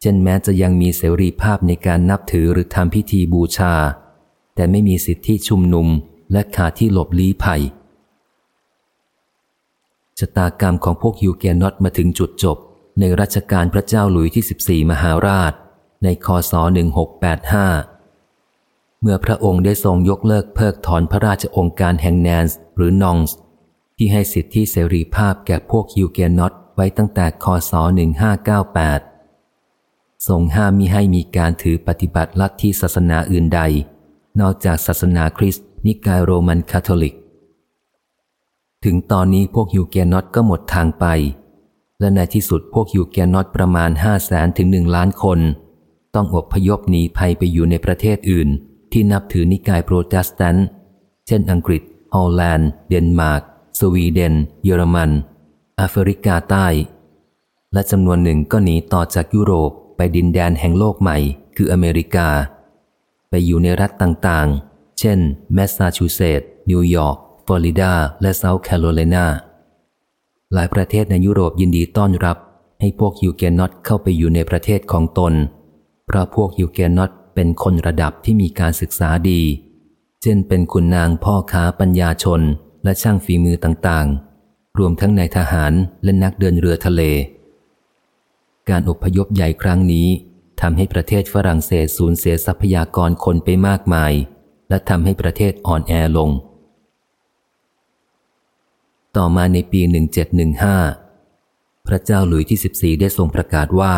เช่นแม้จะยังมีเสรีภาพในการนับถือหรือทำพิธีบูชา แต่ไม่มีสิทธิชุมนุมและขาดที่หลบลี้ภัย ชะตากรรมของพวกยูเกนอตมาถึงจุดจบ ในรัชกาลพระเจ้าหลุยที่ 14 มหาราช ในคศ 1685 เมื่อพระองค์ได้ทรงยกเลิกเพิกถอนพระราชโองการแห่งแนนต์หรือนองต์ที่ให้สิทธิเสรีภาพแก่พวกฮิวเกนอตไว้ตั้งแต่คศ 1598 ทรงห้ามมิให้มีการถือปฏิบัติลัทธิศาสนาอื่นใด นอกจากศาสนาคริสต์นิกายโรมันคาทอลิก ถึงตอนนี้พวกฮิวเกนอตก็หมดทางไป และในที่สุดพวกฮิวเกนอตประมาณห้าแสนถึงหนึ่งล้านคน ต้องอพยพหนีภัยไปอยู่ในประเทศอื่น ที่นับถือนิกายโปรเตสแตนต์เช่นอังกฤษฮอลแลนด์ เดนมาร์ก สวีเดน เยอรมันแอฟริกาใต้ และจำนวนหนึ่งก็หนีต่อจากยุโรปไปดินแดนแห่งโลกใหม่ คืออเมริกา ไปอยู่ในรัฐต่างๆ เช่น แมสซาชูเซตส์ นิวยอร์ก ลอริดา และเซาท์แคโรไลนาหลายประเทศในยุโรปยินดีต้อนรับ ให้พวกยูเกนอตเข้าไปอยู่ในประเทศของตน เพราะพวกยูเกนอตเป็นคนระดับที่มีการศึกษาดี เช่นเป็นคุณนางพ่อค้าปัญญาชน และช่างฝีมือต่างๆ รวมทั้งในทหารและนักเดินเรือทะเล การอพยพใหญ่ครั้งนี้ทำให้ประเทศฝรั่งเศสสูญเสียทรัพยากรคนไปมากมาย และทำให้ประเทศอ่อนแอลง ต่อมาในปี 1715 พระเจ้าหลุยที่ 14 ได้ทรงประกาศว่า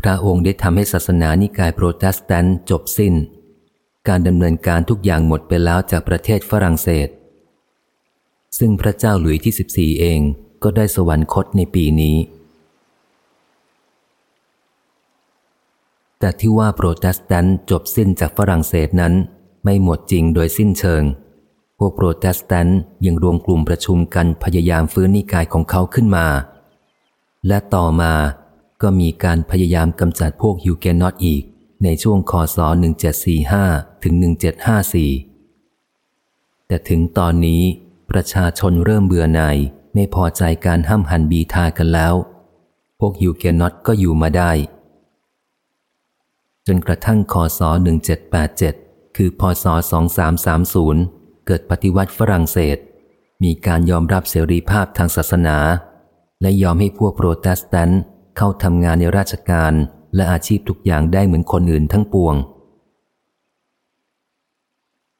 พระองค์ได้ทำให้ศาสนานิกายโปรเตสแตนต์จบสิ้น การดำเนินการทุกอย่างหมดไปแล้วจากประเทศฝรั่งเศส ซึ่งพระเจ้าหลุยที่ 14 เองก็ได้สวรรคตในปีนี้ แต่ที่ว่าโปรเตสแตนต์จบสิ้นจากฝรั่งเศสนั้นไม่หมดจริงโดยสิ้นเชิง พวกโปรเตสแตนต์ยังรวมกลุ่มประชุมกันพยายามฟื้นนิกายของเขาขึ้นมา และต่อมาก็มีการพยายามกำจัดพวกฮิวเกนอตอีก ในช่วงคศ1745 ถึง 1754 แต่ถึงตอนนี้ประชาชนเริ่มเบื่อหน่ายไม่พอใจการห้ำหั่นบีฑากันแล้ว พวกฮิวเกนอตก็อยู่มาได้ จนกระทั่งคศ1787 คือพศ2330 เกิดปฏิวัติฝรั่งเศส มีการยอมรับเสรีภาพทางศาสนา และยอมให้พวกโปรเตสแตนต์เข้าทำงานในราชการและอาชีพทุกอย่างได้เหมือนคนอื่นทั้งปวง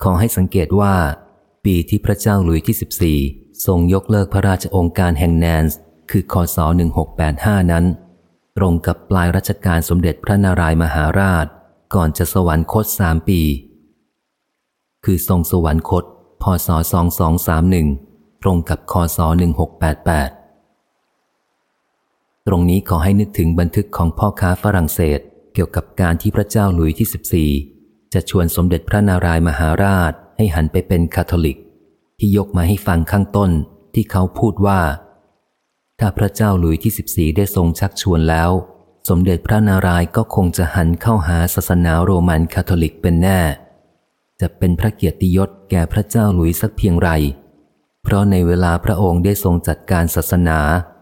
ขอให้สังเกตว่า ปีที่พระเจ้าหลุยส์ที่่ 14 ทรงยกเลิกพระราชองค์การแห่งแนนส์คือคศ1685 นั้น ตรงกับปลายรัชกาลสมเด็จพระนารายมหาราช ก่อนจะสวรรคตสามปี คือทรงสวรรคต พศ 2231 ตรงกับคศ 1688 ตรงนี้ขอให้นึกถึงบันทึกของพ่อค้าฝรั่งเศส เกี่ยวกับการที่พระเจ้าหลุยที่ 14 จะชวนสมเด็จพระนารายมหาราชให้หันไปเป็นคาทอลิก ที่ยกมาให้ฟังข้างต้นที่เขาพูดว่า ถ้าพระเจ้าหลุยที่ 14 ได้ทรงชักชวนแล้ว สมเด็จพระนารายก็คงจะหันเข้าหาศาสนาโรมันคาทอลิกเป็นแน่ จะเป็นพระเกียรติยศแก่พระเจ้าหลุยสักเพียงไร เพราะในเวลาพระองค์ได้ทรงจัดการศาสนา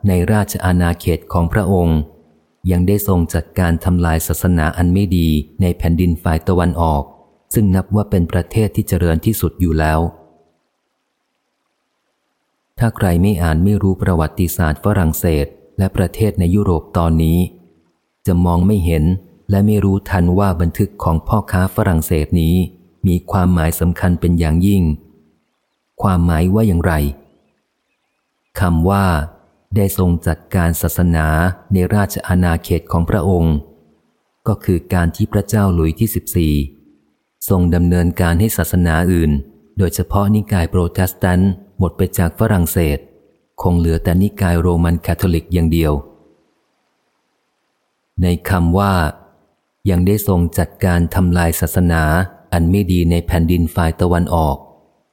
ในราชอาณาเขตของพระองค์ ยังได้ทรงจัดการทำลายศาสนาอันไม่ดีในแผ่นดินฝ่ายตะวันออก ซึ่งนับว่าเป็นประเทศที่เจริญที่สุดอยู่แล้ว ถ้าใครไม่อ่านไม่รู้ประวัติศาสตร์ฝรั่งเศส และประเทศในยุโรปตอนนี้ จะมองไม่เห็นและไม่รู้ทันว่าบันทึกของพ่อค้าฝรั่งเศสนี้ มีความหมายสำคัญเป็นอย่างยิ่ง ความหมายว่าอย่างไรคำว่า ได้ทรงจัดการศาสนาในราชอาณาเขตของพระองค์ ก็คือการที่พระเจ้าหลุยที่ 14 ทรงดำเนินการให้ศาสนาอื่น โดยเฉพาะนิกายโปรเตสแตนต์หมดไปจากฝรั่งเศส คงเหลือแต่นิกายโรมันคาทอลิกอย่างเดียว ในคำว่ายังได้ทรงจัดการทำลายศาสนา อันไม่ดีในแผ่นดินฝ่ายตะวันออก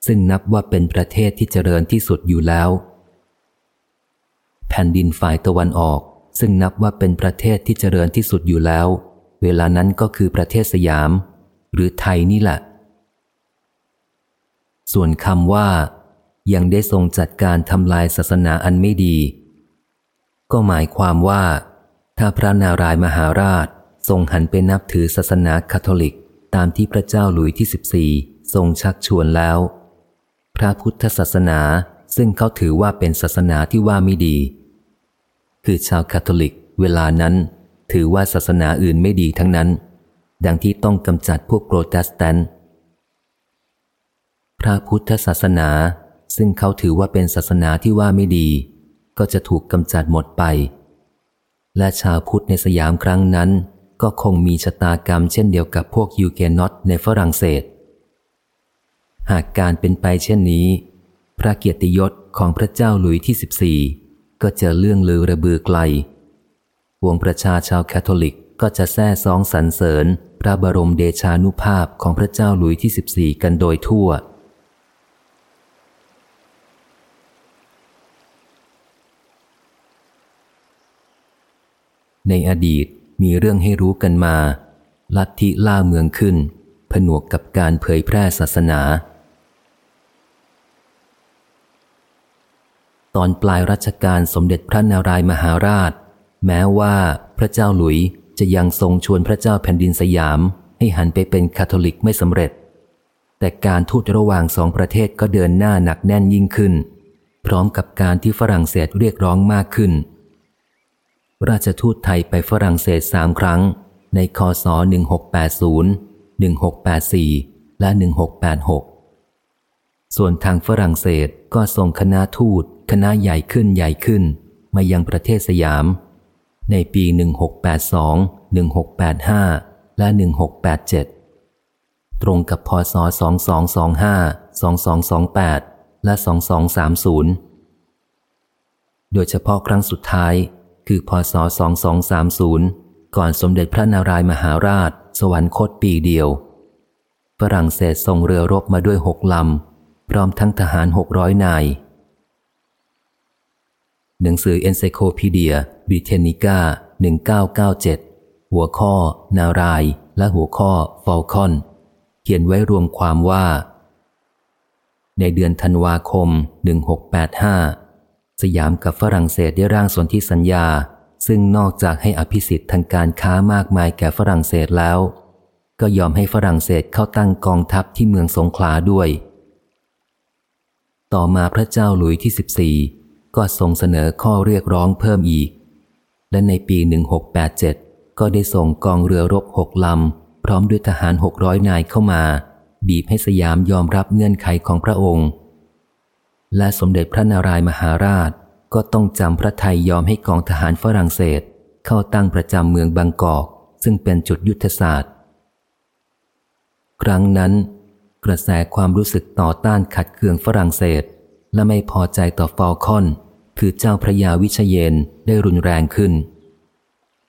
ซึ่งนับว่าเป็นประเทศที่เจริญที่สุดอยู่แล้ว แผ่นดินฝ่ายตะวันออก ซึ่งนับว่าเป็นประเทศที่เจริญที่สุดอยู่แล้ว เวลานั้นก็คือประเทศสยาม หรือไทยนี่แหละ ส่วนคำว่า ยังได้ทรงจัดการทำลายศาสนาอันไม่ดี ก็หมายความว่า ถ้าพระนารายมหาราชทรงหันไปนับถือศาสนาคาทอลิก ตามที่พระเจ้าหลุยที่ 14 ทรงชักชวนแล้ว พระพุทธศาสนาซึ่งเขาถือว่าเป็นศาสนาที่ว่าไม่ดี คือชาวคาทอลิก เวลานั้นถือว่าศาสนาอื่นไม่ดีทั้งนั้น ดังที่ต้องกำจัดพวกโปรเตสแตนต์พระพุทธศาสนาซึ่งเขาถือว่าเป็นศาสนาที่ว่าไม่ดี ก็จะถูกกำจัดหมดไป และชาวพุทธในสยามครั้งนั้น ก็คงมีชะตากรรมเช่นเดียวกับพวกฮิวเกนอตในฝรั่งเศส หากการเป็นไปเช่นนี้ พระเกียรติยศของพระเจ้าหลุยที่ 14 ก็จะเลื่องลือระบือไกล วงประชาชาวแคทอลิกก็จะแซ่ซองสรรเสริญ พระบรมเดชานุภาพของพระเจ้าหลุยที่ 14 กันโดยทั่วในอดีต มีเรื่องให้รู้กันมา ลัทธิล่าเมืองขึ้น ผนวกกับการเผยแพร่ศาสนา ตอนปลายรัชกาลสมเด็จพระนารายมหาราช แม้ว่าพระเจ้าหลุยจะยังทรงชวนพระเจ้าแผ่นดินสยามให้หันไปเป็นคาทอลิกไม่สำเร็จ แต่การทูตระหว่างสองประเทศก็เดินหน้าหนักแน่นยิ่งขึ้น พร้อมกับการที่ฝรั่งเศสเรียกร้องมากขึ้น ราชทูตไทยไปฝรั่งเศสสามครั้ง ในคศ 1680 1684 และ 1686 ส่วนทางฝรั่งเศสก็ส่งคณะทูตคณะใหญ่ขึ้นใหญ่ขึ้น มายังประเทศสยาม ในปี 1682 1685 และ 1687 ตรงกับพศ 2225 2228 และ 2230 โดยเฉพาะครั้งสุดท้าย คือพศ 2230 ก่อนสมเด็จพระนารายมหาราช สวรรคตปีเดียว ฝรั่งเศสส่งเรือรบมาด้วยหกลำ พร้อมทั้งทหารหกร้อยนาย หนังสือ Encyclopedia Britannica 1997 หัวข้อ นารายและหัวข้อฟอลคอนเขียนไว้รวมความว่า ในเดือนธันวาคม 1685 สยามกับฝรั่งเศสได้ร่างสนธิสัญญา ซึ่งนอกจากให้อภิสิทธิ์ทางการค้ามากมายแก่ฝรั่งเศสแล้ว ก็ยอมให้ฝรั่งเศสเข้าตั้งกองทัพที่เมืองสงขลาด้วย ต่อมาพระเจ้าหลุยที่ 14 ก็ทรงเสนอข้อเรียกร้องเพิ่มอีก และในปี 1687 ก็ได้ส่งกองเรือรบหกลำ พร้อมด้วยทหาร 600 นายเข้ามา บีบให้สยามยอมรับเงื่อนไขของพระองค์ และสมเด็จพระนารายมหาราชก็ต้องจำพระไทยยอมให้กองทหารฝรั่งเศส เข้าตั้งประจำเมืองบางกอก ซึ่งเป็นจุดยุทธศาสตร์ ครั้งนั้น กระแสความรู้สึกต่อต้านขัดเคืองฝรั่งเศส และไม่พอใจต่อฟอลคอน คือเจ้าพระยาวิเชยนได้รุนแรงขึ้น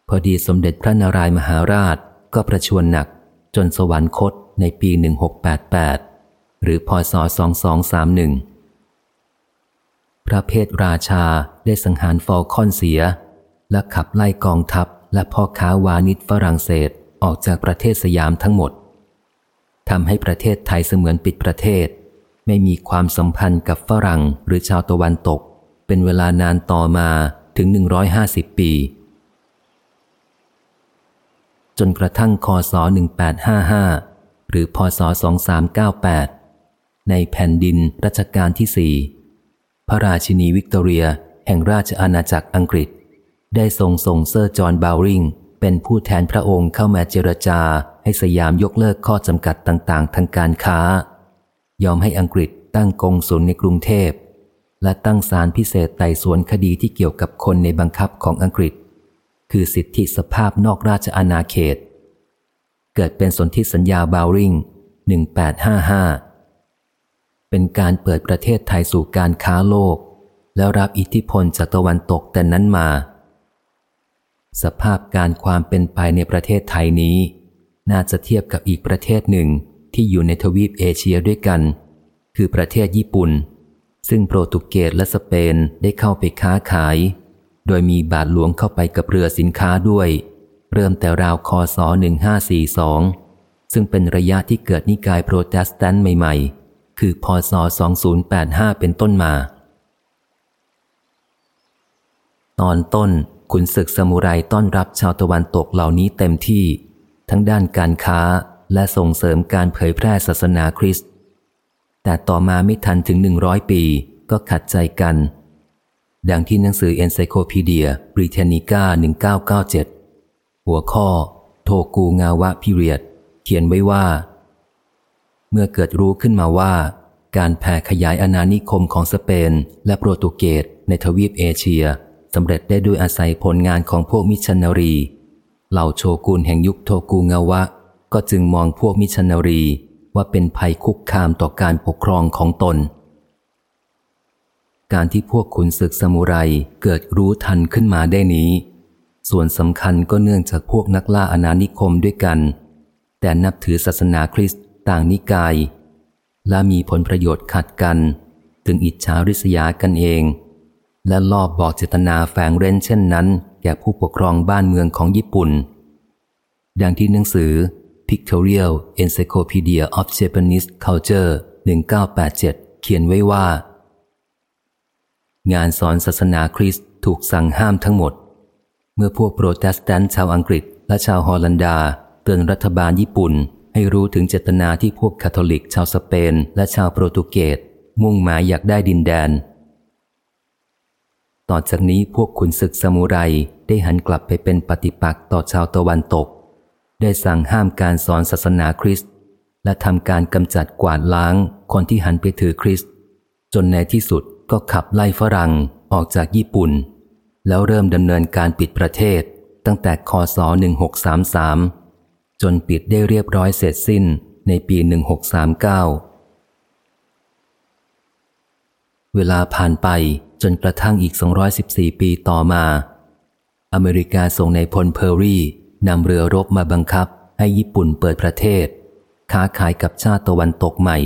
พอดีสมเด็จพระนารายมหาราชก็ประชวรหนักจนสวรรคตในปี 1688 หรือพศ 2231 พระเพทราชาได้สังหารฟอลคอนเสีย และขับไล่กองทัพและพ่อค้าวานิชฝรั่งเศสออกจากประเทศสยามทั้งหมดทำให้ประเทศไทยเสมือนปิดประเทศ ไม่มีความสัมพันธ์กับฝรั่งหรือชาวตะวันตก เป็นเวลานานต่อมาถึง 150 ปี จนกระทั่งคศ 1855 หรือพศ 2398 ในแผ่นดินรัชกาลที่สี่ พระราชินีวิกตอเรีย แห่งราชอาณาจักรอังกฤษ ได้ทรงส่งเซอร์จอห์นเบาว์ริงเป็นผู้แทนพระองค์เข้ามาเจรจาให้สยามยกเลิกข้อจำกัดต่างๆ ทางการค้า ยอมให้อังกฤษตั้งกงสุลในกรุงเทพ และตั้งศาลพิเศษไต่สวนคดีที่เกี่ยวกับคนในบังคับของอังกฤษ คือสิทธิสภาพนอกราชอาณาเขต เกิดเป็นสนธิสัญญาบาวริง 1855 เป็นการเปิดประเทศไทยสู่การค้าโลก แล้วรับอิทธิพลจากตะวันตกแต่นั้นมา สภาพการความเป็นไปในประเทศไทยนี้ น่าจะเทียบกับอีกประเทศหนึ่งที่อยู่ในทวีปเอเชียด้วยกัน คือประเทศญี่ปุ่น ซึ่งโปรตุเกสและสเปนได้เข้าไปค้าขาย โดยมีบาทหลวงเข้าไปกับเรือสินค้าด้วย เริ่มแต่ราวคศ 1542 ซึ่งเป็นระยะที่เกิดนิกายโปรเตสแตนต์ใหม่ๆ คือพศ 2085 เป็นต้นมา ตอนต้นขุนศึกสมุไรต้อนรับชาวตะวันตกเหล่านี้เต็มที่ ทั้งด้านการค้าและส่งเสริมการเผยแพร่ศาสนาคริสต์ แต่ต่อมาไม่ทันถึงหนึ่งร้อยปีก็ขัดใจกัน ดังที่หนังสือ Encyclopedia Britannica 1997 หัวข้อ โทกูงาวะพิเรียด เขียนไว้ว่า เมื่อเกิดรู้ขึ้นมาว่า การแผ่ขยายอาณานิคมของสเปน และโปรตุเกสในทวีปเอเชียสำเร็จได้ด้วยอาศัยผลงานของพวกมิชชันนารี เหล่าโชกุนแห่งยุคโทกูงาวะ ก็จึงมองพวกมิชชันนารีว่าเป็นภัยคุกคามต่อการปกครองของตน การที่พวกขุนศึกซามูไรเกิดรู้ทันขึ้นมาได้นี้ ส่วนสำคัญก็เนื่องจากพวกนักล่าอาณานิคมด้วยกัน แต่นับถือศาสนาคริสต์ ต่างนิกาย และมีผลประโยชน์ขัดกัน ถึงอิจฉาริษยากันเอง และลอบบอกเจตนาแฝงเร้นเช่นนั้น แก่ผู้ปกครองบ้านเมืองของญี่ปุ่น ดังที่หนังสือ Pictorial Encyclopedia of Japanese Culture 1987 เขียนไว้ว่า งานสอนศาสนาคริสต์ถูกสั่งห้ามทั้งหมด เมื่อพวกโปรเตสแตนต์ชาวอังกฤษและชาวฮอลันดา เตือนรัฐบาลญี่ปุ่น ให้รู้ถึงเจตนาที่พวกคาทอลิกชาวสเปน และชาวโปรตุเกส มุ่งหมายอยากได้ดินแดน ต่อจากนี้พวกขุนศึกซามูไรได้หันกลับไปเป็นปฏิปักษ์ต่อชาวตะวันตก ได้สั่งห้ามการสอนศาสนาคริสต์และทำการกำจัดกวาดล้างคนที่หันไปถือคริสต์จนในที่สุดก็ขับไล่ฝรั่งออกจากญี่ปุ่น แล้วเริ่มดำเนินการปิดประเทศตั้งแต่คศ1633 จนปิดได้เรียบร้อยเสร็จสิ้นในปี 1639 เวลาผ่านไปจนกระทั่งอีก 214 ปีต่อมา อเมริกาส่งในพลเพอร์รี่นำเรือรบมาบังคับให้ญี่ปุ่นเปิดประเทศ ค้าขายกับชาติตะวันตกใหม่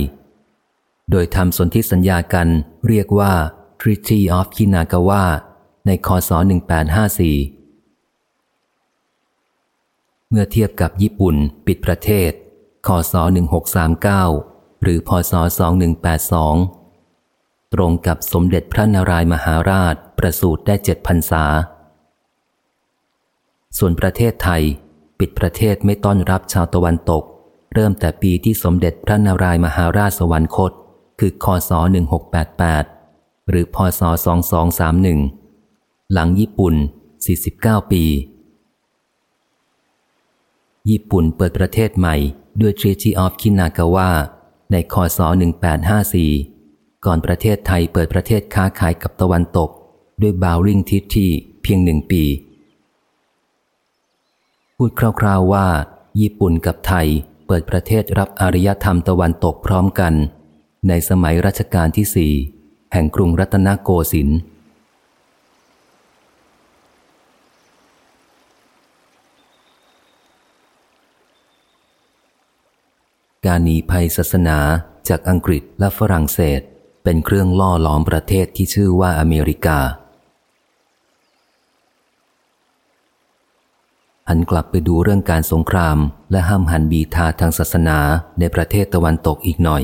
โดยทำสนธิสัญญากันเรียกว่า Treaty of Kinagawa ในคศ1854 เมื่อเทียบกับญี่ปุ่นปิดประเทศคศ1639 หรือพศ2182 ตรงกับสมเด็จพระนารายมหาราชประสูติได้เจ็ดพรรษา ส่วนประเทศไทย ปิดประเทศไม่ต้อนรับชาวตะวันตก เริ่มแต่ปีที่สมเด็จพระนารายมหาราชสวรรคต คือคศ1688 หรือพศ2231 หลังญี่ปุ่น 49 ปี ญี่ปุ่นเปิดประเทศใหม่ด้วย Treaty of Kinagawa ในคศ 1854 ก่อนประเทศไทยเปิดประเทศค้าขายกับตะวันตก ด้วยบาวริงทิทที่เพียงหนึ่งปี พูดคร่าวๆว่า ญี่ปุ่นกับไทยเปิดประเทศรับอารยธรรมตะวันตกพร้อมกัน ในสมัยรัชกาลที่สี่แห่งกรุงรัตนโกสินทร์ การหนีภัยศาสนาจากอังกฤษและฝรั่งเศส เป็นเครื่องล่อหลอมประเทศที่ชื่อว่าอเมริกา หันกลับไปดูเรื่องการสงคราม และห้ำหั่นบีฑาทางศาสนาในประเทศตะวันตกอีกหน่อย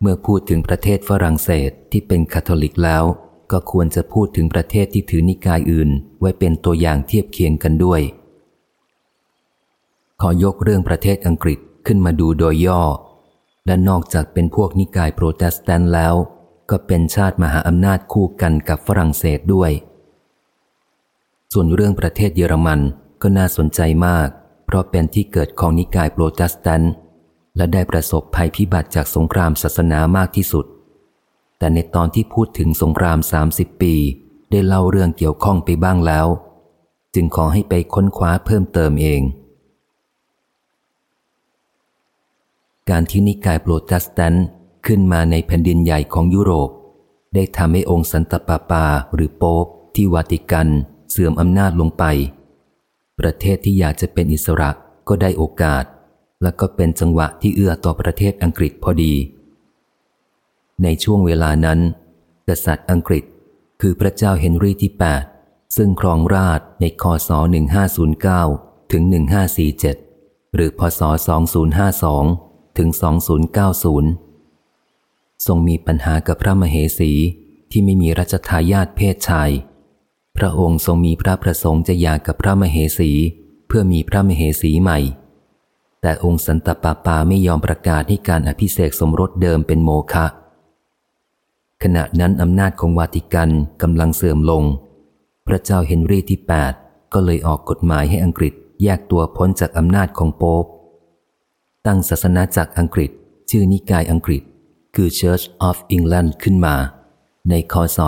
เมื่อพูดถึงประเทศฝรั่งเศสที่เป็นคาทอลิกแล้ว ก็ควรจะพูดถึงประเทศที่ถือนิกายอื่น ไว้เป็นตัวอย่างเทียบเคียงกันด้วย ขอยกเรื่องประเทศอังกฤษ ขึ้นมาดูโดยย่อ และนอกจากเป็นพวกนิกายโปรเตสแตนต์แล้ว ก็เป็นชาติมหาอำนาจคู่กันกับฝรั่งเศสด้วย ส่วนเรื่องประเทศเยอรมันก็น่าสนใจมาก เพราะเป็นที่เกิดของนิกายโปรเตสแตนต์และได้ประสบภัยพิบัติจากสงครามศาสนามากที่สุด แต่ในตอนที่พูดถึงสงคราม 30 ปี ได้เล่าเรื่องเกี่ยวข้องไปบ้างแล้ว จึงขอให้ไปค้นคว้าเพิ่มเติมเอง การที่นิกายโปรเตสแตนต์ขึ้นมาในแผ่นดินใหญ่ของยุโรป ได้ทำให้องค์สันตปาปาหรือโป๊ปที่วาติกันเสื่อมอำนาจลงไป ประเทศที่อยากจะเป็นอิสระก็ได้โอกาส และก็เป็นจังหวะที่เอื้อต่อประเทศอังกฤษพอดี ในช่วงเวลานั้น กษัตริย์อังกฤษ คือพระเจ้าเฮนรีที่ 8 ซึ่งครองราชในคศ 1509 ถึง 1547 หรือพศ 2052 ถึง 2090 ทรงมีปัญหากับพระมเหสีที่ไม่มีรัชทายาทเพศชาย พระองค์ทรงมีพระประสงค์จะหย่ากับพระมเหสีเพื่อมีพระมเหสีใหม่ แต่องค์สันตปาปาไม่ยอมประกาศให้การอภิเษกสมรสเดิมเป็นโมฆะขณะนั้นอำนาจของวาติกันกำลังเสื่อมลง พระเจ้าเฮนรีที่ 8 ก็เลยออกกฎหมายให้อังกฤษแยกตัวพ้นจากอำนาจของโป๊ป ตั้งศาสนจักรอังกฤษ ชื่อนิกายอังกฤษ คือ Church of England ขึ้นมา ในคศ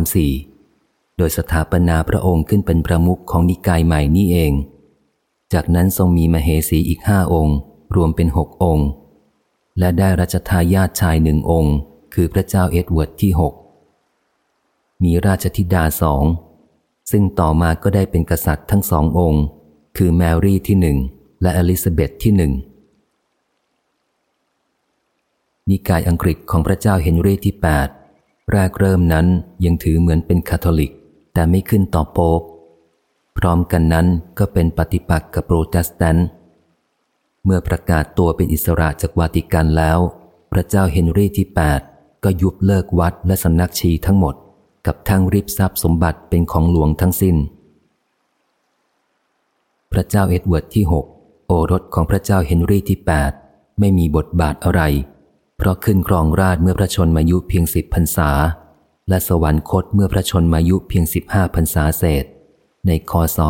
1534 โดยสถาปนาพระองค์ขึ้นเป็นประมุขของนิกายใหม่นี้เอง จากนั้นทรงมีมเหสีอีกห้าองค์ รวมเป็นหกองค์ และได้รัชทายาทชายหนึ่งองค์ คือพระเจ้าเอ็ดเวิร์ดที่หกมีราชธิดาสอง ซึ่งต่อมาก็ได้เป็นกษัตริย์ทั้งสององค์ คือแมรี่ที่หนึ่งและอลิซาเบธที่หนึ่ง นิกายอังกฤษของพระเจ้าเฮนรีที่ 8 แรกเริ่มนั้นยังถือเหมือนเป็นคาทอลิก แต่ไม่ขึ้นต่อโป๊ปพร้อมกันนั้นก็เป็นปฏิปักษ์กับโปรเตสแตนต์เมื่อประกาศตัวเป็นอิสระจากวาติกันแล้ว พระเจ้าเฮนรีที่ 8 ก็ยุบเลิกวัดและสำนักชีทั้งหมด กับทั้งริบทรัพย์สมบัติเป็นของหลวงทั้งสิ้น พระเจ้าเอ็ดเวิร์ดที่ 6 โอรสของพระเจ้าเฮนรีที่ 8 ไม่มีบทบาทอะไร เพราะขึ้นครองราชย์เมื่อพระชนมายุเพียงสิบพรรษา และสวรรคตเมื่อพระชนมายุเพียงสิบห้าพรรษาเศษ ในคศ1553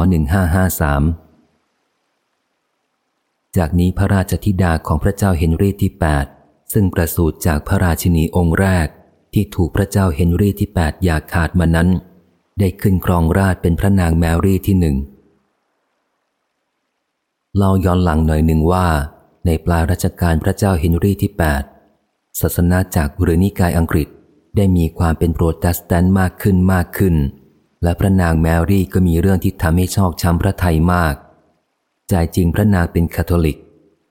จากนี้พระราชธิดาของพระเจ้าเฮนรีที่ 8 ซึ่งประสูติจากพระราชินีองค์แรก ที่ถูกพระเจ้าเฮนรีที่ 8 หย่าขาดมานั้น ได้ขึ้นครองราชย์เป็นพระนางแมรี่ที่หนึ่งเล่าย้อนหลังหน่อยหนึ่งว่า ในปลายรัชกาลพระเจ้าเฮนรีที่ 8 ศาสนจักรหรือนิกายอังกฤษได้มีความเป็นโปรเตสแตนต์มากขึ้นมากขึ้น และพระนางแมรี่ก็มีเรื่องที่ทำให้ชอกช้ำพระทัยมาก ใจจริงพระนางเป็นคาทอลิก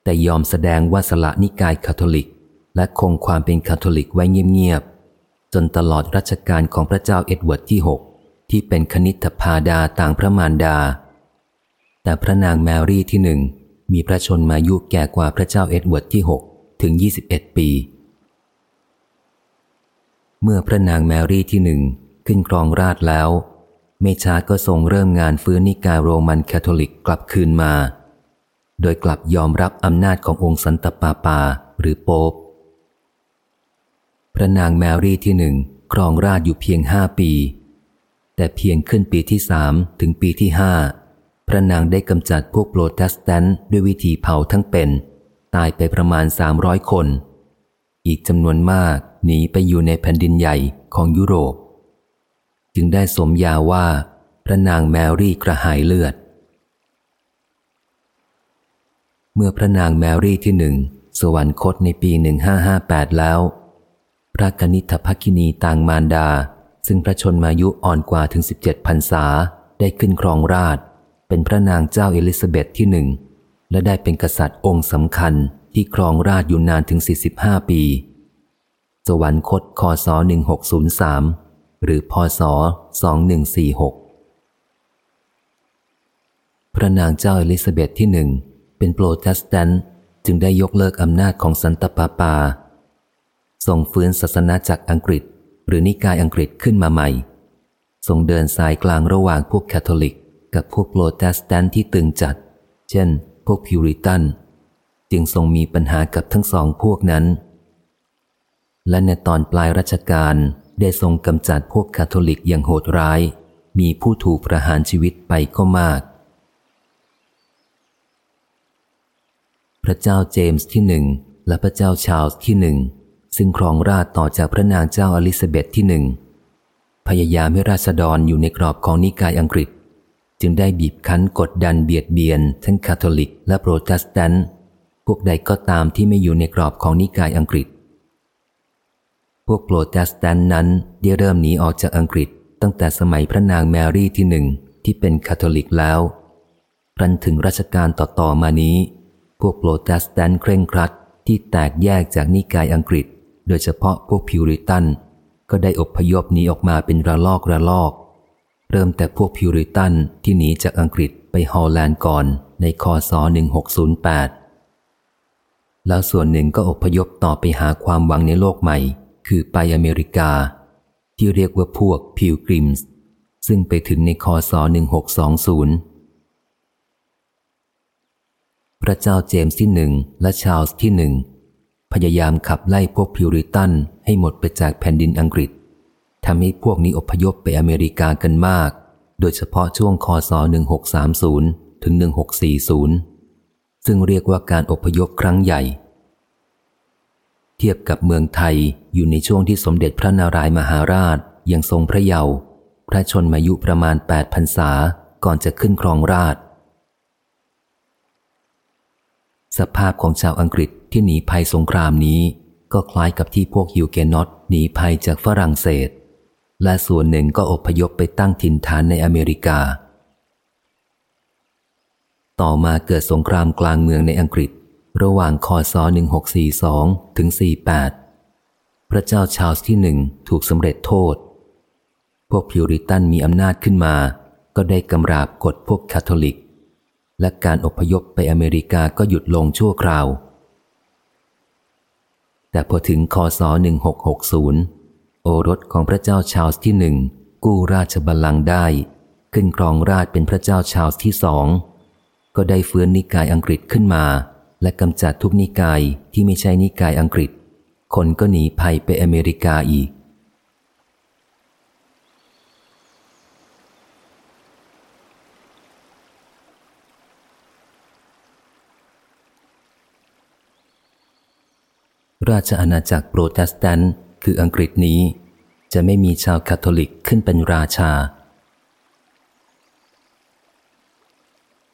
แต่ยอมแสดงว่าสละนิกายคาทอลิก และคงความเป็นคาทอลิกไว้เงียบๆ จนตลอดรัชกาลของพระเจ้าเอ็ดเวิร์ดที่ 6 ที่เป็นขนิษฐภาดาต่างพระมารดา แต่พระนางแมรี่ที่หนึ่งมีพระชนมายุแก่กว่าพระเจ้าเอ็ดเวิร์ดที่ 6 ถึง 21 ปี เมื่อพระนางแมรี่ที่หนึ่งขึ้นครองราชย์แล้ว ไม่ช้าก็ทรงเริ่มงานฟื้นนิกายโรมันคาทอลิกกลับคืนมา โดยกลับยอมรับอำนาจขององค์สันตปาปาหรือโป๊ปพระนางแมรี่ที่หนึ่งครองราชอยู่เพียงห้าปี แต่เพียงขึ้นปีที่สามถึงปีที่ห้าพระนางได้กำจัดพวกโปรเตสแตนต์ด้วยวิธีเผาทั้งเป็น ตายไปประมาณสามร้อยคน อีกจำนวนมาก หนีไปอยู่ในแผ่นดินใหญ่ของยุโรป จึงได้สมยาว่า พระนางแมรี่กระหายเลือด เมื่อพระนางแมรี่ที่หนึ่งสวรรคตในปี 1558 แล้ว พระกนิษฐภคินีต่างมารดา ซึ่งพระชนมายุอ่อนกว่าถึง 17พรรษาได้ขึ้นครองราช เป็นพระนางเจ้าเอลิซาเบธที่หนึ่งและได้เป็นกษัตริย์องค์สำคัญที่ครองราชอยู่นานถึง 45 ปี สวรรคตคศ1603 หรือพศ 2146 พระนางเจ้าเอลิซาเบธที่หนึ่งเป็นโปรเตสแตนต์จึงได้ยกเลิกอำนาจของสันตปาปา ทรงฟื้นศาสนจักรอังกฤษ หรือนิกายอังกฤษขึ้นมาใหม่ ทรงเดินสายกลางระหว่างพวกคาทอลิก กับพวกโปรเตสแตนต์ที่ตึงจัด เช่น พวกพิวริตัน จึงทรงมีปัญหากับทั้งสองพวกนั้น และในตอนปลายรัชกาลได้ทรงกำจัดพวกคาทอลิกอย่างโหดร้าย มีผู้ถูกประหารชีวิตไปก็มาก พระเจ้าเจมส์ที่หนึ่งและพระเจ้าชาลส์ที่หนึ่งซึ่งครองราชย์ต่อจากพระนางเจ้าอลิซาเบธที่หนึ่งพยายามให้ราษฎรอยู่ในกรอบของนิกายอังกฤษ จึงได้บีบคั้นกดดันเบียดเบียน ทั้งคาทอลิกและโปรเตสแตนต์พวกใดก็ตามที่ไม่อยู่ในกรอบของนิกายอังกฤษ พวกโปรเตสแตนต์นั้นได้เริ่มหนีออกจากอังกฤษตั้งแต่สมัยพระนางแมรี่ที่หนึ่งที่เป็นคาทอลิกแล้วครั้นถึงรัชกาลต่อๆมานี้ พวกโปรเตสแตนต์เคร่งครัดที่แตกแยกจากนิกายอังกฤษ โดยเฉพาะพวกพิวริตัน ก็ได้อพยพหนีออกมาเป็นระลอกระลอก เริ่มแต่พวกพิวริตันที่หนีจากอังกฤษไปฮอลแลนด์ก่อนในคศ 1608 แล้วส่วนหนึ่งก็อพยพต่อไปหาความหวังในโลกใหม่ คือไปอเมริกา ที่เรียกว่าพวกพิวกริมส์ซึ่งไปถึงในคศ 1620 พระเจ้าเจมส์ที่หนึ่งและชาลส์ที่หนึ่งพยายามขับไล่พวกพิวริตันให้หมดไปจากแผ่นดินอังกฤษทำให้พวกนี้อพยพไปอเมริกากันมาก โดยเฉพาะช่วงคศ 1630 ถึง 1640 ซึ่งเรียกว่าการอพยพครั้งใหญ่ เทียบกับเมืองไทยอยู่ในช่วงที่สมเด็จพระนารายมหาราชยังทรงพระเยาว์พระชนมายุประมาณ8พรรษาก่อนจะขึ้นครองราช สภาพของชาวอังกฤษที่หนีภัยสงครามนี้ ก็คล้ายกับที่พวกฮิวเกนอตหนีภัยจากฝรั่งเศส และส่วนหนึ่งก็อพยพไปตั้งถิ่นฐานในอเมริกา ต่อมาเกิดสงครามกลางเมืองในอังกฤษ ระหว่างคศ1642 ถึง 48 พระเจ้าชาลส์ที่หนึ่งถูกสำเร็จโทษ พวกพิวริตันมีอำนาจขึ้นมา ก็ได้กำราบกดพวกคาทอลิก และการอพยพไปอเมริกาก็หยุดลงชั่วคราว แต่พอถึงคศ1660 โอรสของพระเจ้าชาลส์ที่หนึ่งกู้ราชบัลลังก์ได้ ขึ้นครองราชเป็นพระเจ้าชาลส์ที่สองก็ได้เฟื้นนิกายอังกฤษขึ้นมา และกำจัดทุกนิกายที่ไม่ใช่นิกายอังกฤษ คนก็หนีภัยไปอเมริกาอีก ราชอาณาจักรโปรเตสแตนต์คืออังกฤษนี้ จะไม่มีชาวคาทอลิกขึ้นเป็นราชา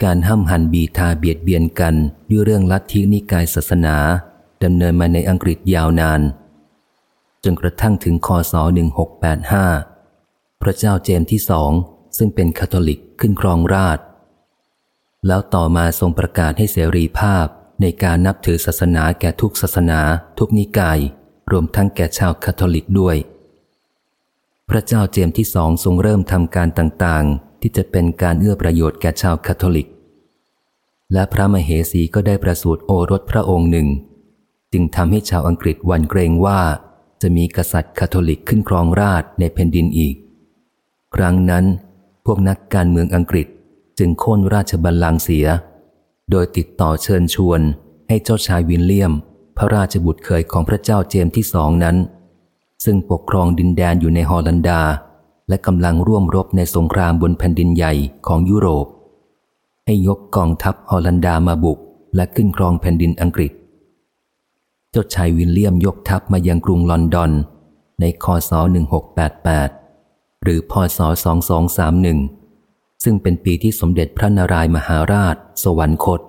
การห้ำหันบีฑาเบียดเบียนกันด้วยเรื่องลัทธินิกายศาสนาดำเนินมาในอังกฤษยาวนาน จนกระทั่งถึงคศ 1685 พระเจ้าเจมส์ที่สองซึ่งเป็นคาทอลิกขึ้นครองราชย์ แล้วต่อมาทรงประกาศให้เสรีภาพในการนับถือศาสนาแก่ทุกศาสนา ทุกนิกาย รวมทั้งแก่ชาวคาทอลิกด้วย พระเจ้าเจมส์ที่สองทรงเริ่มทำการต่างๆ ที่จะเป็นการเอื้อประโยชน์แก่ชาวคาทอลิก และพระมเหสีก็ได้ประสูติโอรสพระองค์หนึ่ง จึงทำให้ชาวอังกฤษหวั่นเกรงว่า จะมีกษัตริย์คาทอลิกขึ้นครองราชในแผ่นดินอีก ครั้งนั้น พวกนักการเมืองอังกฤษจึงโค่นราชบัลลังก์เสีย โดยติดต่อเชิญชวนให้เจ้าชายวินเลียม พระราชบุตรเคยของพระเจ้าเจมส์ที่สองนั้น ซึ่งปกครองดินแดนอยู่ในฮอลันดา และกำลังร่วมรบในสงครามบนแผ่นดินใหญ่ของยุโรป ให้ยกกองทัพฮอลันดามาบุก และขึ้นครองแผ่นดินอังกฤษ เจ้าชายวินเลียมยกทัพมายังกรุงลอนดอน ในคศ 1688 หรือพศ 2231 ซึ่งเป็นปีที่สมเด็จพระนารายมหาราช สวรรคต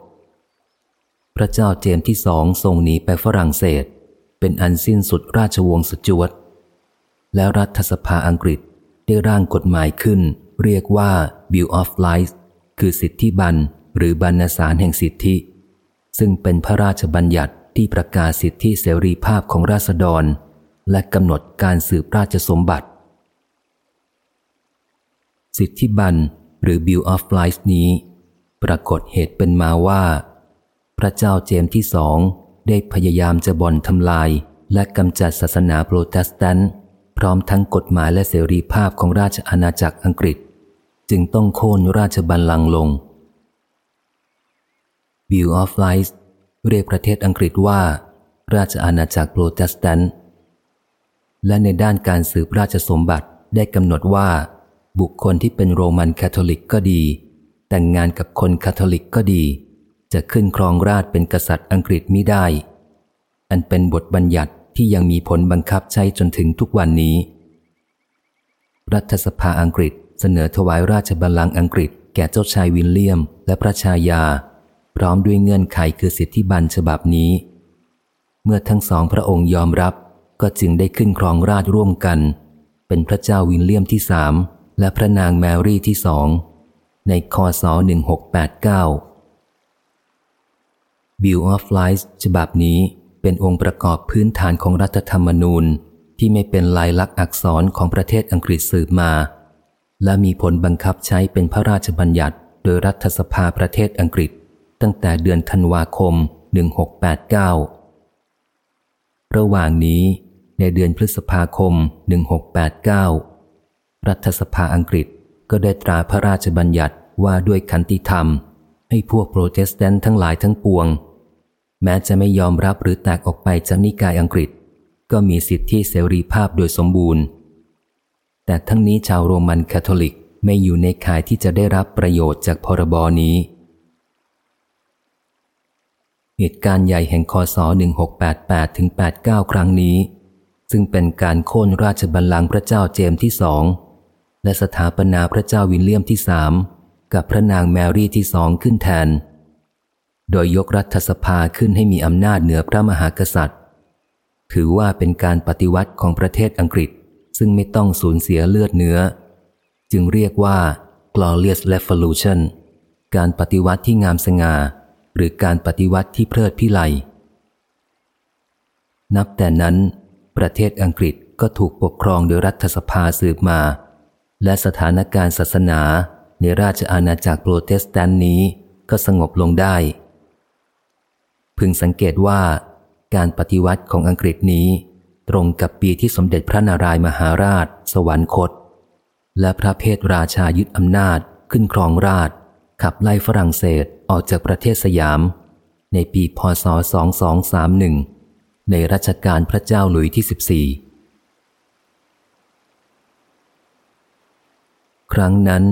พระเจ้าเจมส์ที่สองทรงหนีไปฝรั่งเศส เป็นอันสิ้นสุดราชวงศ์สจวตแล้วรัฐสภาอังกฤษได้ร่างกฎหมายขึ้น เรียกว่า Bill of Rights คือสิทธิบัญหรือบรรณสารแห่งสิทธิ ซึ่งเป็นพระราชบัญญัติที่ประกาศสิทธิเสรีภาพของราษฎร และกำหนดการสืบราชสมบัติ สิทธิบัญหรือ Bill of Rights นี้ ปรากฏเหตุเป็นมาว่า พระเจ้าเจมส์ที่สองได้พยายามจะบ่อนทำลาย และกำจัดศาสนาโปรเตสแตนต์พร้อมทั้งกฎหมายและเสรีภาพของราชอาณาจักรอังกฤษ จึงต้องโค่นราชบัลลังก์ลง View of Life เรียกประเทศอังกฤษว่า ราชอาณาจักรโปรเตสแตนต์และในด้านการสืบราชสมบัติได้กำหนดว่า บุคคลที่เป็นโรมันคาทอลิกก็ดี แต่งงานกับคนคาทอลิกก็ดี จะขึ้นครองราชย์เป็นกษัตริย์อังกฤษมิได้ อันเป็นบทบัญญัติที่ยังมีผลบังคับใช้จนถึงทุกวันนี้ รัฐสภาอังกฤษ เสนอถวายราชบัลลังก์อังกฤษแก่เจ้าชายวินเลียม และพระชายา พร้อมด้วยเงื่อนไขคือสิทธิบัญฉบับนี้ เมื่อทั้งสองพระองค์ยอมรับก็จึงได้ขึ้นครองราชร่วมกัน เป็นพระเจ้าวินเลียมที่สามและพระนางแมรี่ที่สองในคศ1689 Bill of Rights ฉบับนี้เป็นองค์ประกอบพื้นฐานของรัฐธรรมนูญที่ไม่เป็นลายลักษณ์อักษรของประเทศอังกฤษสืบมา และมีผลบังคับใช้เป็นพระราชบัญญัติโดยรัฐสภาประเทศอังกฤษ ตั้งแต่เดือนธันวาคม 1689 ระหว่างนี้ในเดือนพฤษภาคม 1689 รัฐสภาอังกฤษก็ได้ตราพระราชบัญญัติว่าด้วยขันติธรรม ให้พวกโปรเตสแตนต์ทั้งหลายทั้งปวง แม้จะไม่ยอมรับหรือแตกออกไปจากนิกายอังกฤษ ก็มีสิทธิเสรีภาพโดยสมบูรณ์ แต่ทั้งนี้ชาวโรมันคาทอลิกไม่อยู่ในข่ายที่จะได้รับประโยชน์จากพรบนี้ เหตุการณ์ใหญ่แห่งคศ1688ถึง89 ครั้งนี้ ซึ่งเป็นการโค่นราชบัลลังก์พระเจ้าเจมส์ที่สองและสถาปนาพระเจ้าวินเลียมที่สามกับพระนางแมรี่ที่สองขึ้นแทน โดยยกรัฐสภาขึ้นให้มีอำนาจเหนือพระมหากษัตริย์ ถือว่าเป็นการปฏิวัติของประเทศอังกฤษ ซึ่งไม่ต้องสูญเสียเลือดเนื้อ จึงเรียกว่า glorious revolution การปฏิวัติที่งามสง่า หรือการปฏิวัติที่เพลิดพิไลนับแต่นั้น ประเทศอังกฤษก็ถูกปกครองโดยรัฐสภาสืบมา และสถานการณ์ศาสนาในราชอาณาจักรโปรเตสแตนต์นี้ก็สงบลงได้ พึงสังเกตว่า การปฏิวัติของอังกฤษนี้ ตรงกับปีที่สมเด็จพระนารายมหาราช สวรรคต และพระเพทราชายึดอำนาจขึ้นครองราช ขับไล่ฝรั่งเศสออกจากประเทศสยาม ในปีพศ 2231 ในรัชกาลพระเจ้าหลุยที่ 14 ครั้งนั้น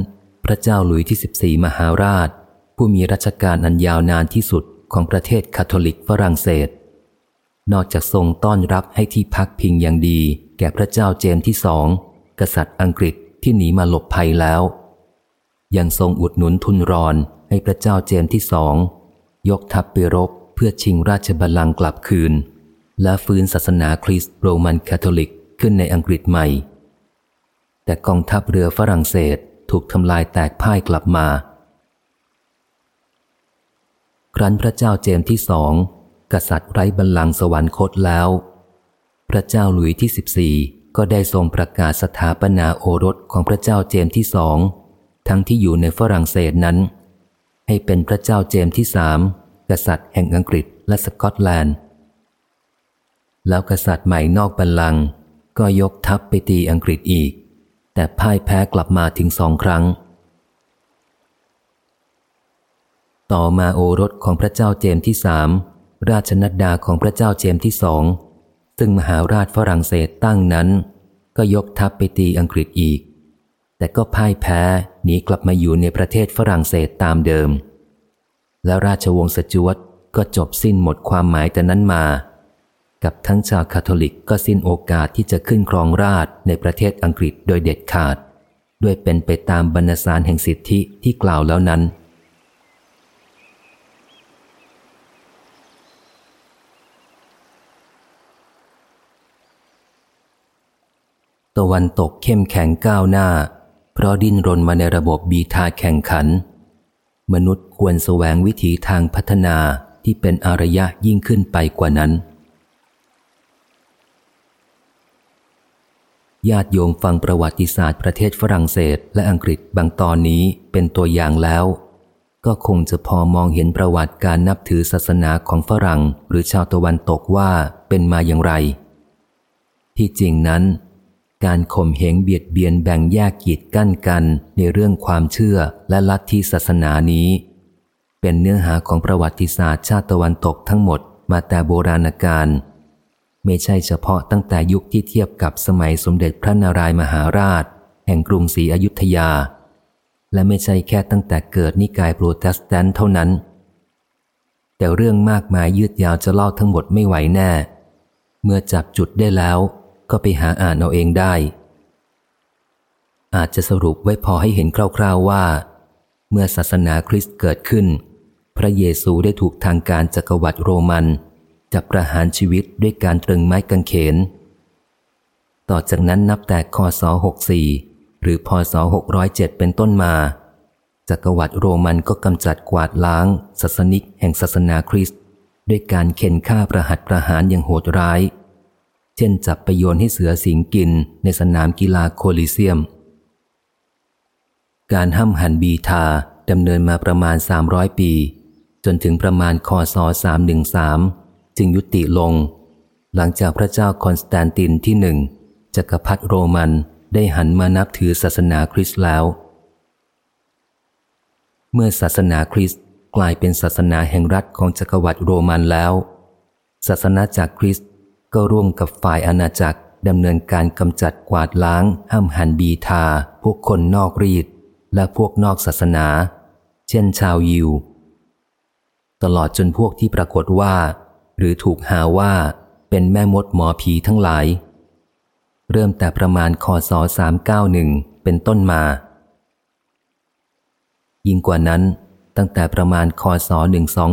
พระเจ้าหลุยส์ที่ 14 มหาราช ผู้มีรัชกาลอันยาวนานที่สุดของประเทศคาทอลิกฝรั่งเศส นอกจากทรงต้อนรับให้ที่พักพิงอย่างดี แก่พระเจ้าเจมส์ที่สอง กษัตริย์อังกฤษที่หนีมาหลบภัยแล้ว ยังทรงอุดหนุนทุนรอนให้พระเจ้าเจมส์ที่สอง ยกทัพไปรบเพื่อชิงราชบัลลังก์กลับคืน และฟื้นศาสนาคริสต์โรมันคาทอลิกขึ้นในอังกฤษใหม่ แต่กองทัพเรือฝรั่งเศสถูกทำลายแตกพ่ายกลับมา ครั้นพระเจ้าเจมส์ที่สอง กษัตริย์ไร้บัลลังก์สวรรคตแล้ว พระเจ้าหลุยที่สิบสี่ก็ได้ทรงประกาศสถาปนาโอรสของพระเจ้าเจมส์ที่สองทั้งที่อยู่ในฝรั่งเศสนั้น ให้เป็นพระเจ้าเจมส์ที่สามกษัตริย์แห่งอังกฤษและสกอตแลนด์ แล้วกษัตริย์ใหม่นอกบัลลังก์ก็ยกทัพไปตีอังกฤษอีก แต่พ่ายแพ้กลับมาถึงสองครั้ง ต่อมาโอรสของพระเจ้าเจมส์ที่สาม ราชนัดดาของพระเจ้าเจมส์ที่สอง ซึ่งมหาราชฝรั่งเศสตั้งนั้น ก็ยกทัพไปตีอังกฤษอีก แต่ก็พ่ายแพ้หนีกลับมาอยู่ในประเทศฝรั่งเศสตามเดิม แล้วราชวงศ์สจวตก็จบสิ้นหมดความหมายแต่นั้นมา กับทั้งชาวคาทอลิกก็สิ้นโอกาสที่จะขึ้นครองราชในประเทศอังกฤษโดยเด็ดขาด ด้วยเป็นไปตามบรรณสารแห่งสิทธิที่กล่าวแล้วนั้น ตะวันตกเข้มแข็งก้าวหน้า เพราะดิ้นรนมาในระบบบีทาแข่งขัน มนุษย์ควรแสวงวิถีทางพัฒนาที่เป็นอารยะยิ่งขึ้นไปกว่านั้นญาติโยมฟังประวัติศาสตร์ประเทศฝรั่งเศสและอังกฤษบางตอนนี้เป็นตัวอย่างแล้ว ก็คงจะพอมองเห็นประวัติการนับถือศาสนาของฝรั่ง หรือชาวตะวันตกว่าเป็นมาอย่างไร ที่จริงนั้น การข่มเหงเบียดเบียนแบ่งแยกกีดกั้นกันในเรื่องความเชื่อและลัทธิศาสนานี้ เป็นเนื้อหาของประวัติศาสตร์ชาติตะวันตกทั้งหมดมาแต่โบราณกาลไม่ใช่เฉพาะตั้งแต่ยุคที่เทียบกับสมัยสมเด็จพระนารายมหาราช แห่งกรุงศรีอยุธยา และไม่ใช่แค่ตั้งแต่เกิดนิกายโปรเตสแตนต์เท่านั้น แต่เรื่องมากมายยืดยาวจะเล่าทั้งหมดไม่ไหวแน่ เมื่อจับจุดได้แล้ว ก็ไปหาอ่านเอาเองได้ อาจจะสรุปไว้พอให้เห็นคร่าวๆว่า เมื่อศาสนาคริสต์เกิดขึ้น พระเยซูได้ถูกทางการจักรวรรดิโรมัน จับประหารชีวิตด้วยการตรึงไม้กางเขน ต่อจากนั้นนับแต่คศ64 หรือพศ607 เป็นต้นมาจักรวรรดิโรมันก็กำจัดกวาดล้างศาสนิกแห่งศาสนาคริสต์ ด้วยการเข่นฆ่าประหัตประหารอย่างโหดร้าย เช่นจับไปโยนให้เสือสิงกินในสนามกีฬาโคลิเซียม การห้ำหันบีฑาดำเนินมาประมาณ 300 ปี จนถึงประมาณคศ313 จึงยุติลง หลังจากพระเจ้าคอนสแตนตินที่หนึ่งจักรพรรดิโรมันได้หันมานับถือศาสนาคริสต์แล้ว เมื่อศาสนาคริสต์กลายเป็นศาสนาแห่งรัฐของจักรวรรดิโรมันแล้ว ศาสนาจากคริสต์ ก็ร่วมกับฝ่ายอาณาจักรดำเนินการกำจัดกวาดล้าง ห้ามหันบีทา พวกคนนอกรีด และพวกนอกศาสนา เช่นชาวยิว ตลอดจนพวกที่ปรากฏว่า หรือถูกหาว่าเป็นแม่มดหมอผีทั้งหลาย เริ่มแต่ประมาณคศ391 เป็นต้นมา ยิ่งกว่านั้นตั้งแต่ประมาณคศ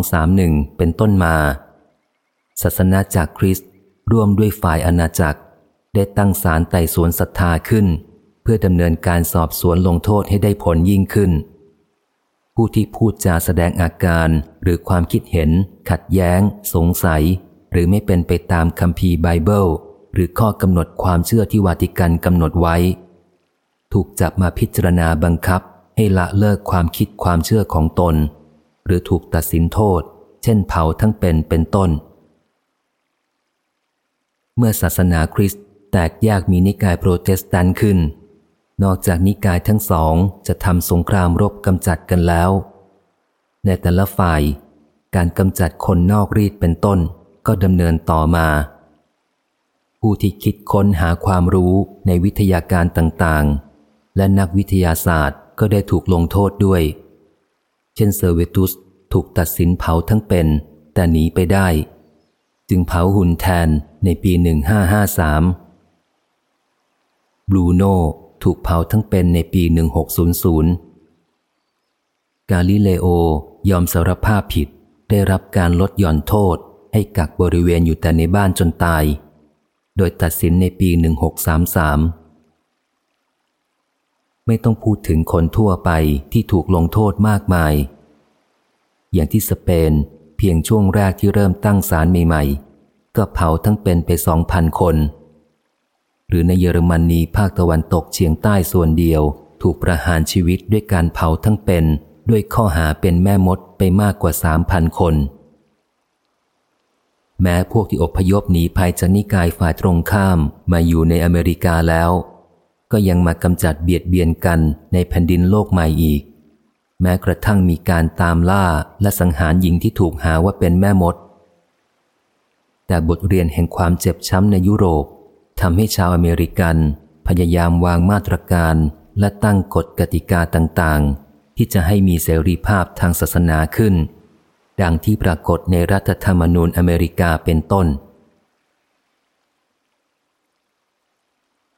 1231 เป็นต้นมา ศาสนาจากคริสต ร่วมด้วยฝ่ายอาณาจักร ได้ตั้งศาลไต่สวนศรัทธาขึ้น เพื่อดำเนินการสอบสวนลงโทษให้ได้ผลยิ่งขึ้น ผู้ที่พูดจาแสดงอาการหรือความคิดเห็น ขัดแย้ง สงสัย หรือไม่เป็นไปตามคัมภีร์ไบเบิล หรือข้อกำหนดความเชื่อที่วาติกันกำหนดไว้ ถูกจับมาพิจารณาบังคับให้ละเลิกความคิดความเชื่อของตน หรือถูกตัดสินโทษ เช่นเผาทั้งเป็นเป็นต้น เมื่อศาสนาคริสต์แตกแยกมีนิกายโปรเตสแตนต์ขึ้น นอกจากนิกายทั้งสองจะทำสงครามรบกำจัดกันแล้ว ในแต่ละฝ่ายการกำจัดคนนอกรีดเป็นต้นก็ดำเนินต่อมา ผู้ที่คิดค้นหาความรู้ในวิทยาการต่างๆ และนักวิทยาศาสตร์ก็ได้ถูกลงโทษด้วย เช่นเซอร์เวตุสถูกตัดสินเผาทั้งเป็น แต่หนีไปได้ จึงเผาหุ่นแทน ในปี 1553 บลูโนถูกเผาทั้งเป็นในปี 1600 กาลิเลโอยอมสารภาพผิดได้รับการลดหย่อนโทษให้กักบริเวณอยู่แต่ในบ้านจนตาย โดยตัดสินในปี 1633 ไม่ต้องพูดถึงคนทั่วไปที่ถูกลงโทษมากมาย อย่างที่สเปนเพียงช่วงแรกที่เริ่มตั้งศาลใหม่ๆ ก็เผาทั้งเป็นไปสองพันคน หรือในเยอรมนนีภาคตะวันตกเฉียงใต้ส่วนเดียว ถูกประหารชีวิตด้วยการเผาทั้งเป็น ด้วยข้อหาเป็นแม่มดไปมากกว่าสามพันคน แม้พวกที่อพยพหนีภัยจากนิกายฝ่ายตรงข้ามมาอยู่ในอเมริกาแล้ว ก็ยังมากำจัดเบียดเบียนกันในแผ่นดินโลกใหม่อีก แม้กระทั่งมีการตามล่าและสังหารหญิงที่ถูกหาว่าเป็นแม่มด แต่บทเรียนแห่งความเจ็บช้ำในยุโรปทำให้ชาวอเมริกัน พยายามวางมาตรการและตั้งกฎกติกาต่างๆ ที่จะให้มีเสรีภาพทางศาสนาขึ้น ดังที่ปรากฏในรัฐธรรมนูญอเมริกาเป็นต้น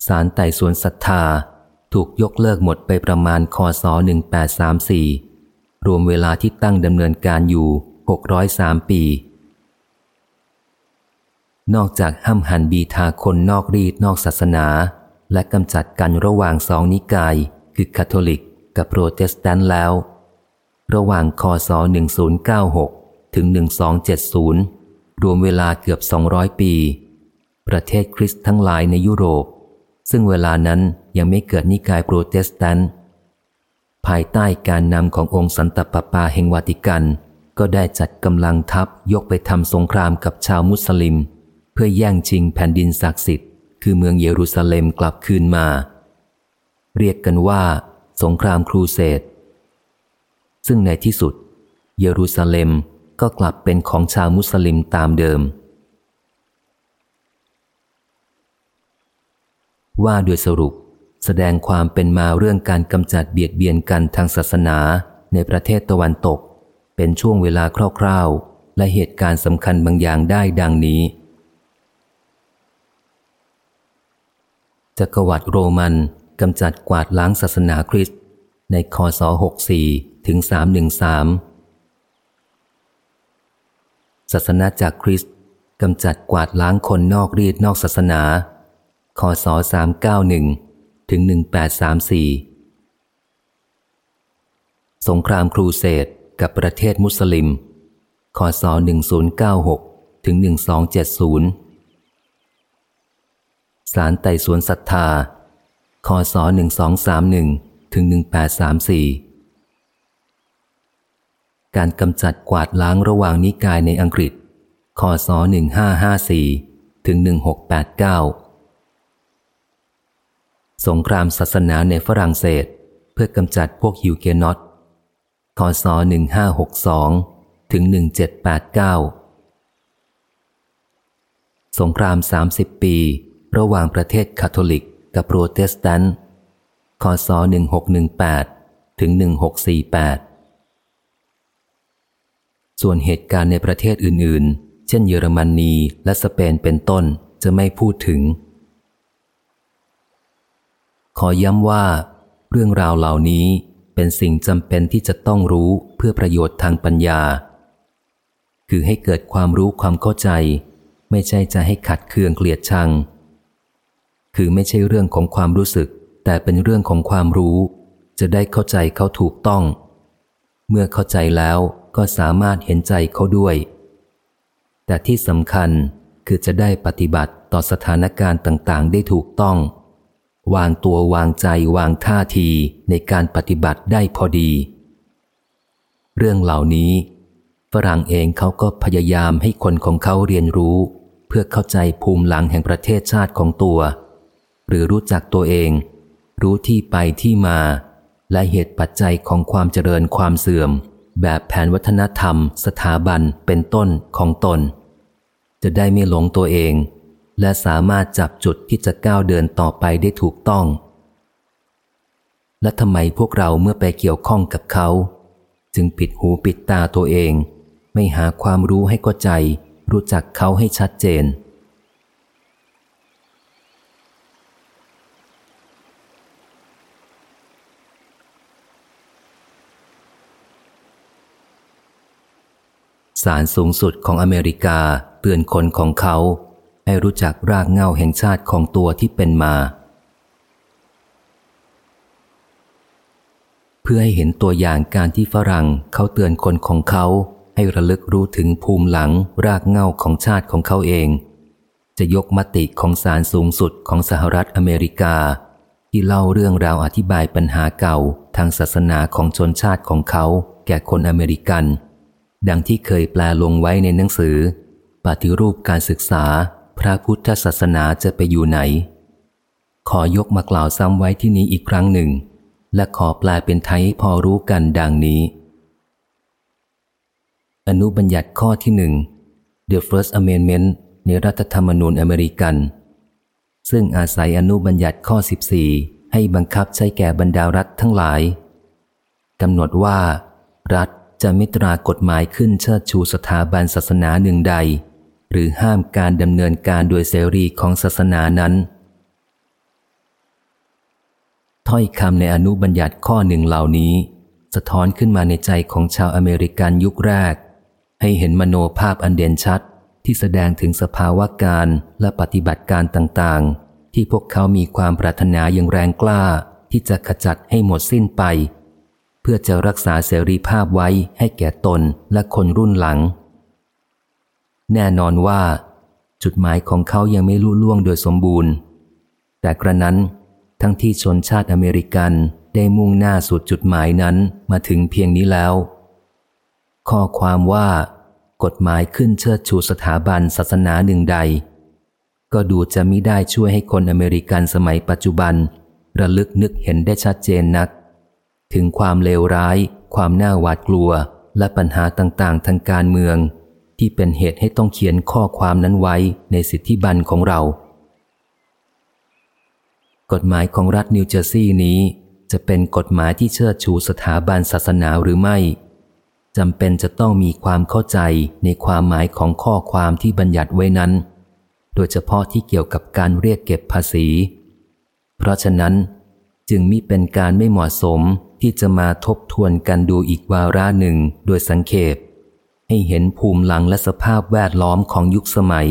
สารไต่สวนศรัทธา ถูกยกเลิกหมดไปประมาณคศ1834 รวมเวลาที่ตั้งดำเนินการอยู่ 603 ปี นอกจากห้ำหันบีฑาคนนอกรีดนอกศาสนา และกำจัดกันระหว่างสองนิกาย คือคาทอลิกกับโปรเตสแตนต์แล้ว ระหว่างคศ 1096 ถึง 1270 รวมเวลาเกือบ 200 ปี ประเทศคริสต์ทั้งหลายในยุโรป ซึ่งเวลานั้นยังไม่เกิดนิกายโปรเตสแตนต์ภายใต้การนำขององค์สันตปปาแห่งวาติกัน ก็ได้จัดกำลังทัพยกไปทำสงครามกับชาวมุสลิม พื่อแย่งชิงแผ่นดินศักดิ์สิทธิ์คือเมืองเยรูซาเล็มกลับคืนมา เรียกกันว่า สงครามครูเสดซึ่งในที่สุด เยรูซาเล็มก็กลับเป็นของชาวมุสลิมตามเดิม ว่าโดยสรุปแสดงความเป็นมาเรื่องการกำจัดเบียดเบียนกันทางศาสนาในประเทศตะวันตก เป็นช่วงเวลาคร่าวๆ และเหตุการณ์สำคัญบางอย่างได้ดังนี้ จักรวรรดิโรมันกำจัดกวาดล้างศาสนาคริสต์ในคศ64ถึง313 ศาสนาจากคริสต์กำจัดกวาดล้างคนนอกรีดนอกศาสนา คศ391ถึง1834 สงครามครูเสดกับประเทศมุสลิม คศ1096ถึง1270 สารไต่สวนศรัทธาคศ1231 ถึง 1834 การกำจัดกวาดล้างระหว่างนิกายในอังกฤษคศ1554 ถึง 1689 สงครามศาสนาในฝรั่งเศส เพื่อกำจัดพวกฮิวเกนอตคศ1562 ถึง 1789 สงคราม 30 ปี ระหว่างประเทศคาทอลิกกับโปรเตสแตนต์คศ1618 ถึง 1648 ส่วนเหตุการณ์ในประเทศอื่น ๆ เช่นเยอรมนีและสเปนเป็นต้นจะไม่พูดถึง ขอย้ำว่า เรื่องราวเหล่านี้เป็นสิ่งจำเป็นที่จะต้องรู้เพื่อประโยชน์ทางปัญญา คือให้เกิดความรู้ความเข้าใจ ไม่ใช่จะให้ขัดเคืองเกลียดชัง คือไม่ใช่เรื่องของความรู้สึก แต่เป็นเรื่องของความรู้ จะได้เข้าใจเขาถูกต้อง เมื่อเข้าใจแล้วก็สามารถเห็นใจเขาด้วย แต่ที่สำคัญคือจะได้ปฏิบัติต่อสถานการณ์ต่างๆ ได้ถูกต้อง วางตัววางใจวางท่าทีในการปฏิบัติได้พอดี เรื่องเหล่านี้ฝรั่งเองเขาก็พยายามให้คนของเขาเรียนรู้ เพื่อเข้าใจภูมิหลังแห่งประเทศชาติของตัว หรือรู้จักตัวเอง รู้ที่ไปที่มา และเหตุปัจจัยของความเจริญความเสื่อม แบบแผนวัฒนธรรม สถาบันเป็นต้นของตน จะได้ไม่หลงตัวเอง และสามารถจับจุดที่จะก้าวเดินต่อไปได้ถูกต้อง และทำไมพวกเราเมื่อไปเกี่ยวข้องกับเขา จึงปิดหูปิดตาตัวเอง ไม่หาความรู้ให้ก็ใจ รู้จักเขาให้ชัดเจน ศาลสูงสุดของอเมริกาเตือนคนของเขา ให้รู้จักรากเงาแห่งชาติของตัวที่เป็นมา เพื่อให้เห็นตัวอย่างการที่ฝรั่งเขาเตือนคนของเขา ให้ระลึกรู้ถึงภูมิหลังรากเงาของชาติของเขาเอง จะยกมติของศาลสูงสุดของสหรัฐอเมริกา ที่เล่าเรื่องราวอธิบายปัญหาเก่าทางศาสนาของชนชาติของเขา แก่คนอเมริกัน ดังที่เคยแปลลงไว้ในหนังสือ ปฏิรูปการศึกษา พระพุทธศาสนาจะไปอยู่ไหน ขอยกมากล่าวซ้ำไว้ที่นี้อีกครั้งหนึ่ง และขอแปลเป็นไทยพอรู้กันดังนี้ อนุบัญญัติข้อที่หนึ่ง The First Amendment ในรัฐธรรมนูญอเมริกัน ซึ่งอาศัยอนุบัญญัติข้อ 14 ให้บังคับใช้แก่บรรดารัฐทั้งหลายกำหนดว่า รัฐ จะมิตรากฎหมายขึ้นเชิดชูสถาบันศาสนาหนึ่งใด หรือห้ามการดำเนินการโดยเสรีของศาสนานั้น ถ้อยคำในอนุบัญญัติข้อหนึ่งเหล่านี้ สะท้อนขึ้นมาในใจของชาวอเมริกันยุคแรก ให้เห็นมโนภาพอันเด่นชัดที่แสดงถึงสภาวะการและปฏิบัติการต่างๆ ที่พวกเขามีความปรารถนาอย่างแรงกล้าที่จะขจัดให้หมดสิ้นไป เพื่อจะรักษาเสรีภาพไว้ให้แก่ตนและคนรุ่นหลัง แน่นอนว่า จุดหมายของเขายังไม่ลุล่วงโดยสมบูรณ์ แต่กระนั้นทั้งที่ชนชาติอเมริกันได้มุ่งหน้าสู่จุดหมายนั้นมาถึงเพียงนี้แล้ว ข้อความว่ากฎหมายขึ้นเชิดชูสถาบันศาสนาหนึ่งใด ก็ดูจะมิได้ช่วยให้คนอเมริกันสมัยปัจจุบัน ระลึกนึกเห็นได้ชัดเจนนัก ถึงความเลวร้าย ความน่าหวาดกลัว และปัญหาต่างๆ ทางการเมือง ที่เป็นเหตุให้ต้องเขียนข้อความนั้นไว้ในสิทธิบันของเรา กฎหมายของรัฐนิวเจอร์ซีย์นี้ จะเป็นกฎหมายที่เชิดชูสถาบันศาสนาหรือไม่จำเป็นจะต้องมีความเข้าใจในความหมายของข้อความที่บัญญัติไว้นั้น โดยเฉพาะที่เกี่ยวกับการเรียกเก็บภาษี เพราะฉะนั้นจึงมิเป็นการไม่เหมาะสม ที่จะมาทบทวนกันดูอีกวาระหนึ่งโดยสังเขปให้เห็นภูมิหลังและสภาพแวดล้อมของยุคสมัย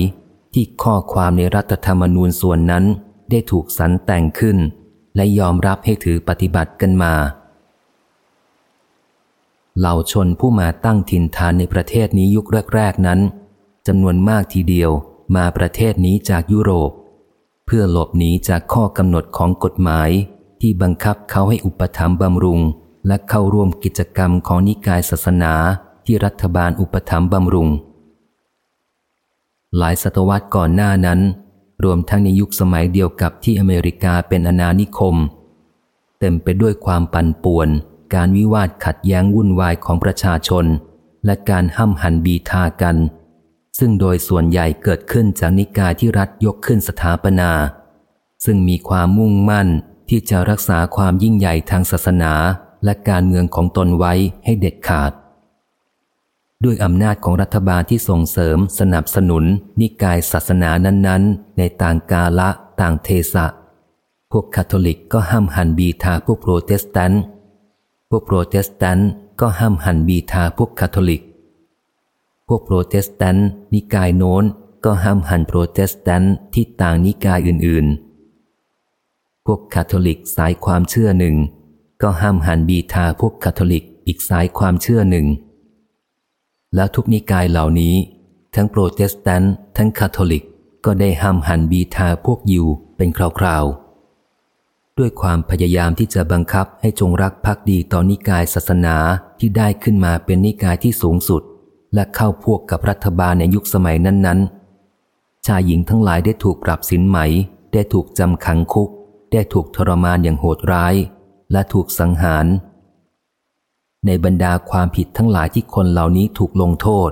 ที่ข้อความในรัฐธรรมนูญส่วนนั้นได้ถูกสรรแต่งขึ้น และยอมรับให้ถือปฏิบัติกันมาเหล่าชนผู้มาตั้งถิ่นฐานในประเทศนี้ยุคแรก ๆ นั้นจำนวนมากทีเดียวมาประเทศนี้จากยุโรป เพื่อหลบหนีจากข้อกำหนดของกฎหมาย ที่บังคับเขาให้อุปถัมภ์บำรุง และเข้าร่วมกิจกรรมของนิกายศาสนาที่รัฐบาลอุปถัมภ์บำรุง หลายศตวรรษก่อนหน้านั้น รวมทั้งในยุคสมัยเดียวกับที่อเมริกาเป็นอาณานิคม เต็มไปด้วยความปั่นป่วน การวิวาทขัดแย้งวุ่นวายของประชาชน และการห้ำหันบีฑากัน ซึ่งโดยส่วนใหญ่เกิดขึ้นจากนิกายที่รัฐยกขึ้นสถาปนา ซึ่งมีความมุ่งมั่น ที่จะรักษาความยิ่งใหญ่ทางศาสนาและการเมืองของตนไว้ให้เด็ดขาด ด้วยอำนาจของรัฐบาลที่ส่งเสริมสนับสนุน นิกายศาสนานั้นๆ ในต่างกาละต่างเทศะพวกคาทอลิกก็ห้ำหันบีฑาพวกโปรเตสแตนต์พวกโปรเตสแตนต์ก็ห้ำหันบีฑาพวกคาทอลิก พวกโปรเตสแตนต์นิกายโน้นก็ห้ำหันโปรเตสแตนต์ที่ต่างนิกายอื่นๆ พวกคาทอลิกสายความเชื่อหนึ่ง ก็ห้ำหันบีฑาพวกคาทอลิกอีกสายความเชื่อหนึ่ง แล้วทุกนิกายเหล่านี้ ทั้งโปรเตสแตนต์ทั้งคาทอลิกก็ได้ห้ำหันบีฑาพวกยิวเป็นคราวๆ ด้วยความพยายามที่จะบังคับให้จงรักภักดีต่อนิกายศาสนาที่ได้ขึ้นมาเป็นนิกายที่สูงสุด และเข้าพวกกับรัฐบาลในยุคสมัยนั้นๆ ชายหญิงทั้งหลายได้ถูกปรับสินไหม ได้ถูกจำขังคุก ได้ถูกทรมานอย่างโหดร้าย และถูกสังหาร ในบรรดาความผิดทั้งหลายที่คนเหล่านี้ถูกลงโทษ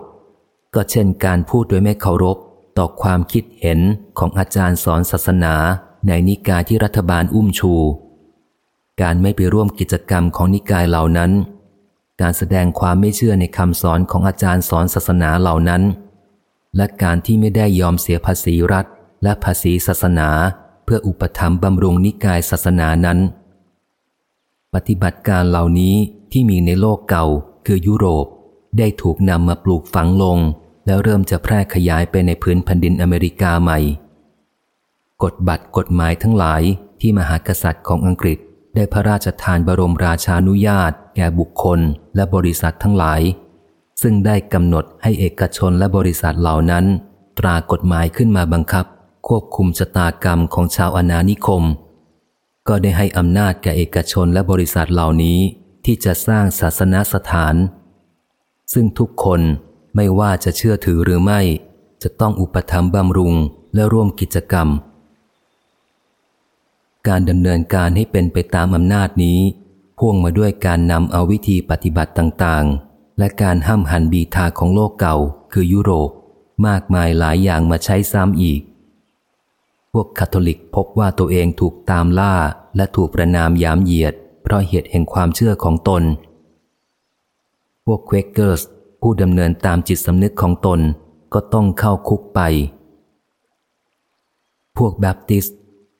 ก็เช่นการพูดโดยไม่เคารพต่อความคิดเห็นของอาจารย์สอนศาสนาในนิกายที่รัฐบาลอุ้มชู การไม่ไปร่วมกิจกรรมของนิกายเหล่านั้น การแสดงความไม่เชื่อในคำสอนของอาจารย์สอนศาสนาเหล่านั้น และการที่ไม่ได้ยอมเสียภาษีรัฐและภาษีศาสนา เพื่ออุปถัมภ์บำรุงนิกายศาสนานั้น ปฏิบัติการเหล่านี้ที่มีในโลกเก่าคือยุโรป ได้ถูกนำมาปลูกฝังลง แล้วเริ่มจะแพร่ขยายไปในพื้นแผ่นดินอเมริกาใหม่ กฎบัตรกฎหมายทั้งหลายที่มหากษัตริย์ของอังกฤษ ได้พระราชทานบรมราชานุญาต แก่บุคคลและบริษัททั้งหลาย ซึ่งได้กำหนดให้เอกชนและบริษัทเหล่านั้น ตรากฎหมายขึ้นมาบังคับ ควบคุมชะตากรรมของชาวอนานิคม ก็ได้ให้อำนาจแก่เอกชนและบริษัทเหล่านี้ที่จะสร้างศาสนสถาน ซึ่งทุกคนไม่ว่าจะเชื่อถือหรือไม่ จะต้องอุปถัมภ์บำรุงและร่วมกิจกรรม การดำเนินการให้เป็นไปตามอำนาจนี้พ่วงมาด้วยการนำเอาวิธีปฏิบัติต่างๆ และการห้ามหันบีทาของโลกเก่า คือยุโรป มากมายหลายอย่างมาใช้ซ้ำอีก วกคาทอลิกพบว่าตัวเองถูกตามล่าและถูกประณามหยามเหยียด เพราะเหตุแห่งความเชื่อของตน พวกเควกเกอร์สผู้ดำเนินตามจิตสำนึกของตนก็ต้องเข้าคุกไป พวกแบปติสต์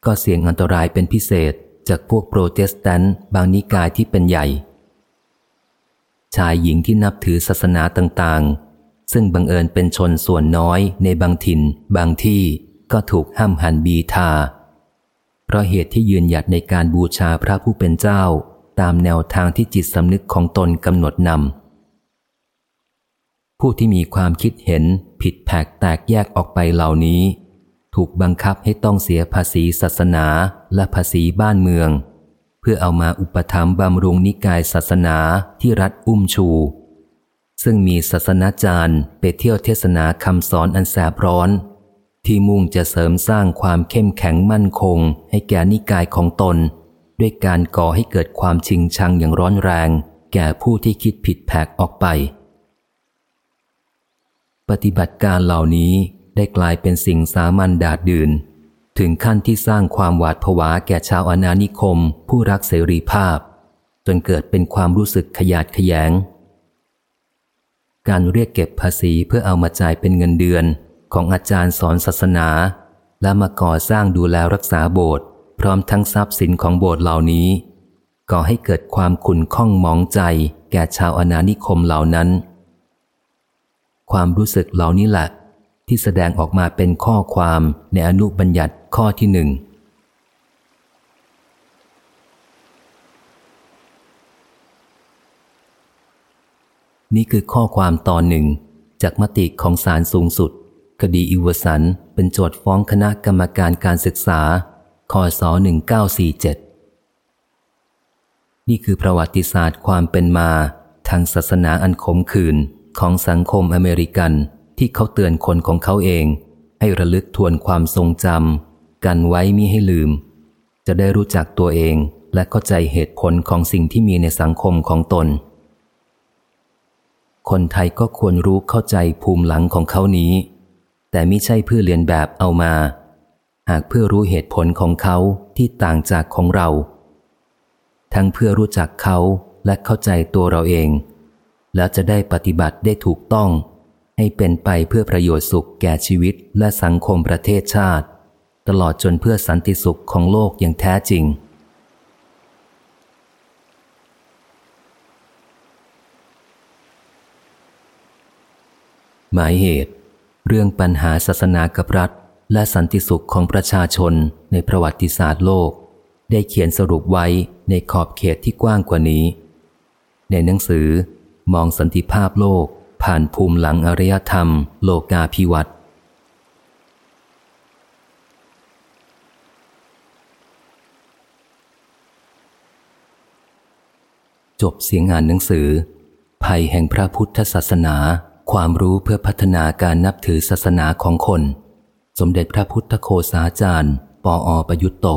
ก็เสี่ยงอันตรายเป็นพิเศษจากพวกโปรเตสแตนต์บางนิกายที่เป็นใหญ่ ชายหญิงที่นับถือศาสนาต่างๆ ซึ่งบังเอิญเป็นชนส่วนน้อยในบางถิ่น บางที่ ก็ถูกห้ามหันบีทา เพราะเหตุที่ยืนหยัดในการบูชาพระผู้เป็นเจ้า ตามแนวทางที่จิตสำนึกของตนกำหนดนำผู้ที่มีความคิดเห็นผิดแผกแตกแยกออกไปเหล่านี้ ถูกบังคับให้ต้องเสียภาษีศาสนาและภาษีบ้านเมือง เพื่อเอามาอุปถัมภ์บำรุงนิกายศาสนาที่รัฐอุ้มชูซึ่งมีศาสนาจารย์ไปเที่ยวเทศนาคำสอนอันแสบร้อน ที่มุ่งจะเสริมสร้างความเข้มแข็งมั่นคง ให้แก่นิกายของตน ด้วยการก่อให้เกิดความชิงชังอย่างร้อนแรง แก่ผู้ที่คิดผิดแผกออกไป ปฏิบัติการเหล่านี้ได้กลายเป็นสิ่งสามัญดาดดื่น ถึงขั้นที่สร้างความหวาดผวาแก่ชาวอาณานิคม ผู้รักเสรีภาพ จนเกิดเป็นความรู้สึกขยาดขยง การเรียกเก็บภาษีเพื่อเอามาจ่ายเป็นเงินเดือน ของอาจารย์สอนศาสนา และมาก่อสร้างดูแลรักษาโบสถ์พร้อมทั้งทรัพย์สินของโบสถ์เหล่านี้ก่อให้เกิดความขุ่นข้องมองใจแก่ชาวอาณานิคมเหล่านั้น ความรู้สึกเหล่านี้แหละ ที่แสดงออกมาเป็นข้อความในอนุบัญญัติข้อที่หนึ่งนี่คือข้อความตอนหนึ่งจากมติของศาลสูงสุด คดีอิวสันเป็นโจทย์ฟ้องคณะกรรมการการศึกษาคศ1947 นี่คือประวัติศาสตร์ความเป็นมา ทางศาสนาอันขมขื่นของสังคมอเมริกันที่เขาเตือนคนของเขาเอง ให้ระลึกทวนความทรงจำกันไว้มิให้ลืม จะได้รู้จักตัวเองและเข้าใจเหตุผลของสิ่งที่มีในสังคมของตน คนไทยก็ควรรู้เข้าใจภูมิหลังของเขานี้ แต่ไม่ใช่เพื่อเรียนแบบเอามา หากเพื่อรู้เหตุผลของเขาที่ต่างจากของเรา ทั้งเพื่อรู้จักเขาและเข้าใจตัวเราเอง แล้วจะได้ปฏิบัติได้ถูกต้อง ให้เป็นไปเพื่อประโยชน์สุขแก่ชีวิตและสังคมประเทศชาติ ตลอดจนเพื่อสันติสุขของโลกอย่างแท้จริงหมายเหตุ เรื่องปัญหาศาสนากับรัฐ และสันติสุขของประชาชนในประวัติศาสตร์โลก ได้เขียนสรุปไว้ในขอบเขตที่กว้างกว่านี้ ในหนังสือ มองสันติภาพโลก ผ่านภูมิหลังอารยธรรม โลกาภิวัตจบเสียงอ่านหนังสือ ภัยแห่งพระพุทธศาสนา ความรู้เพื่อพัฒนาการนับถือศาสนาของคน สมเด็จพระพุทธโคสาจารย์ ปออประยุตโต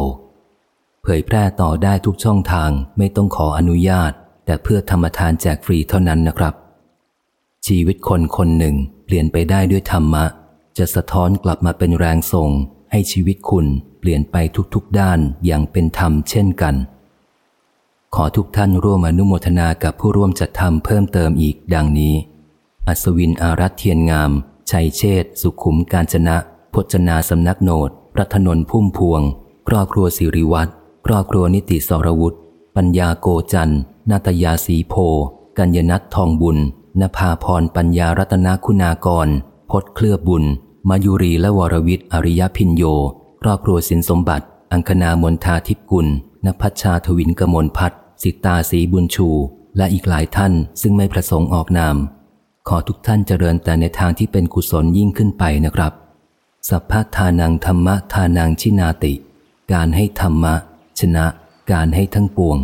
เผยแพร่ต่อได้ทุกช่องทางไม่ต้องขออนุญาต แต่เพื่อธรรมทานแจกฟรีเท่านั้นนะครับ ชีวิตคนคนหนึ่งเปลี่ยนไปได้ด้วยธรรมะ จะสะท้อนกลับมาเป็นแรงส่ง ให้ชีวิตคุณเปลี่ยนไปทุกๆด้านอย่างเป็นธรรมเช่นกัน ขอทุกท่านร่วมอนุโมทนากับผู้ร่วมจัดทำเพิ่มเติมอีกดังนี้ อัศวินอารัตเทียนงาม ชัยเชษสุขุมกาญจนะ พจนาสำนักโนดรัตนนพุ่มพวง ครอบครัวสิริวัตรครอบครัวนิติสรวุฒิปัญญาโกจันนาตยาสีโพ กัญญนัททองบุญนภาพรปัญญารัตนคุณากร พศเคลือบบุญ มายุรีและวรวิทย์อริยพินโย ครอบครัวสินสมบัติ อังคณามนทาทิพกุลนภัชชาทวินกมลพัฒสิตาสีบุญชู และอีกหลายท่านซึ่งไม่ประสงค์ออกนาม ขอทุกท่านเจริญแต่ในทางที่เป็นกุศลยิ่งขึ้นไปนะครับ สัพพทานังธรรมะทานังชินาติ การให้ธรรมะ ชนะ การให้ทั้งปวง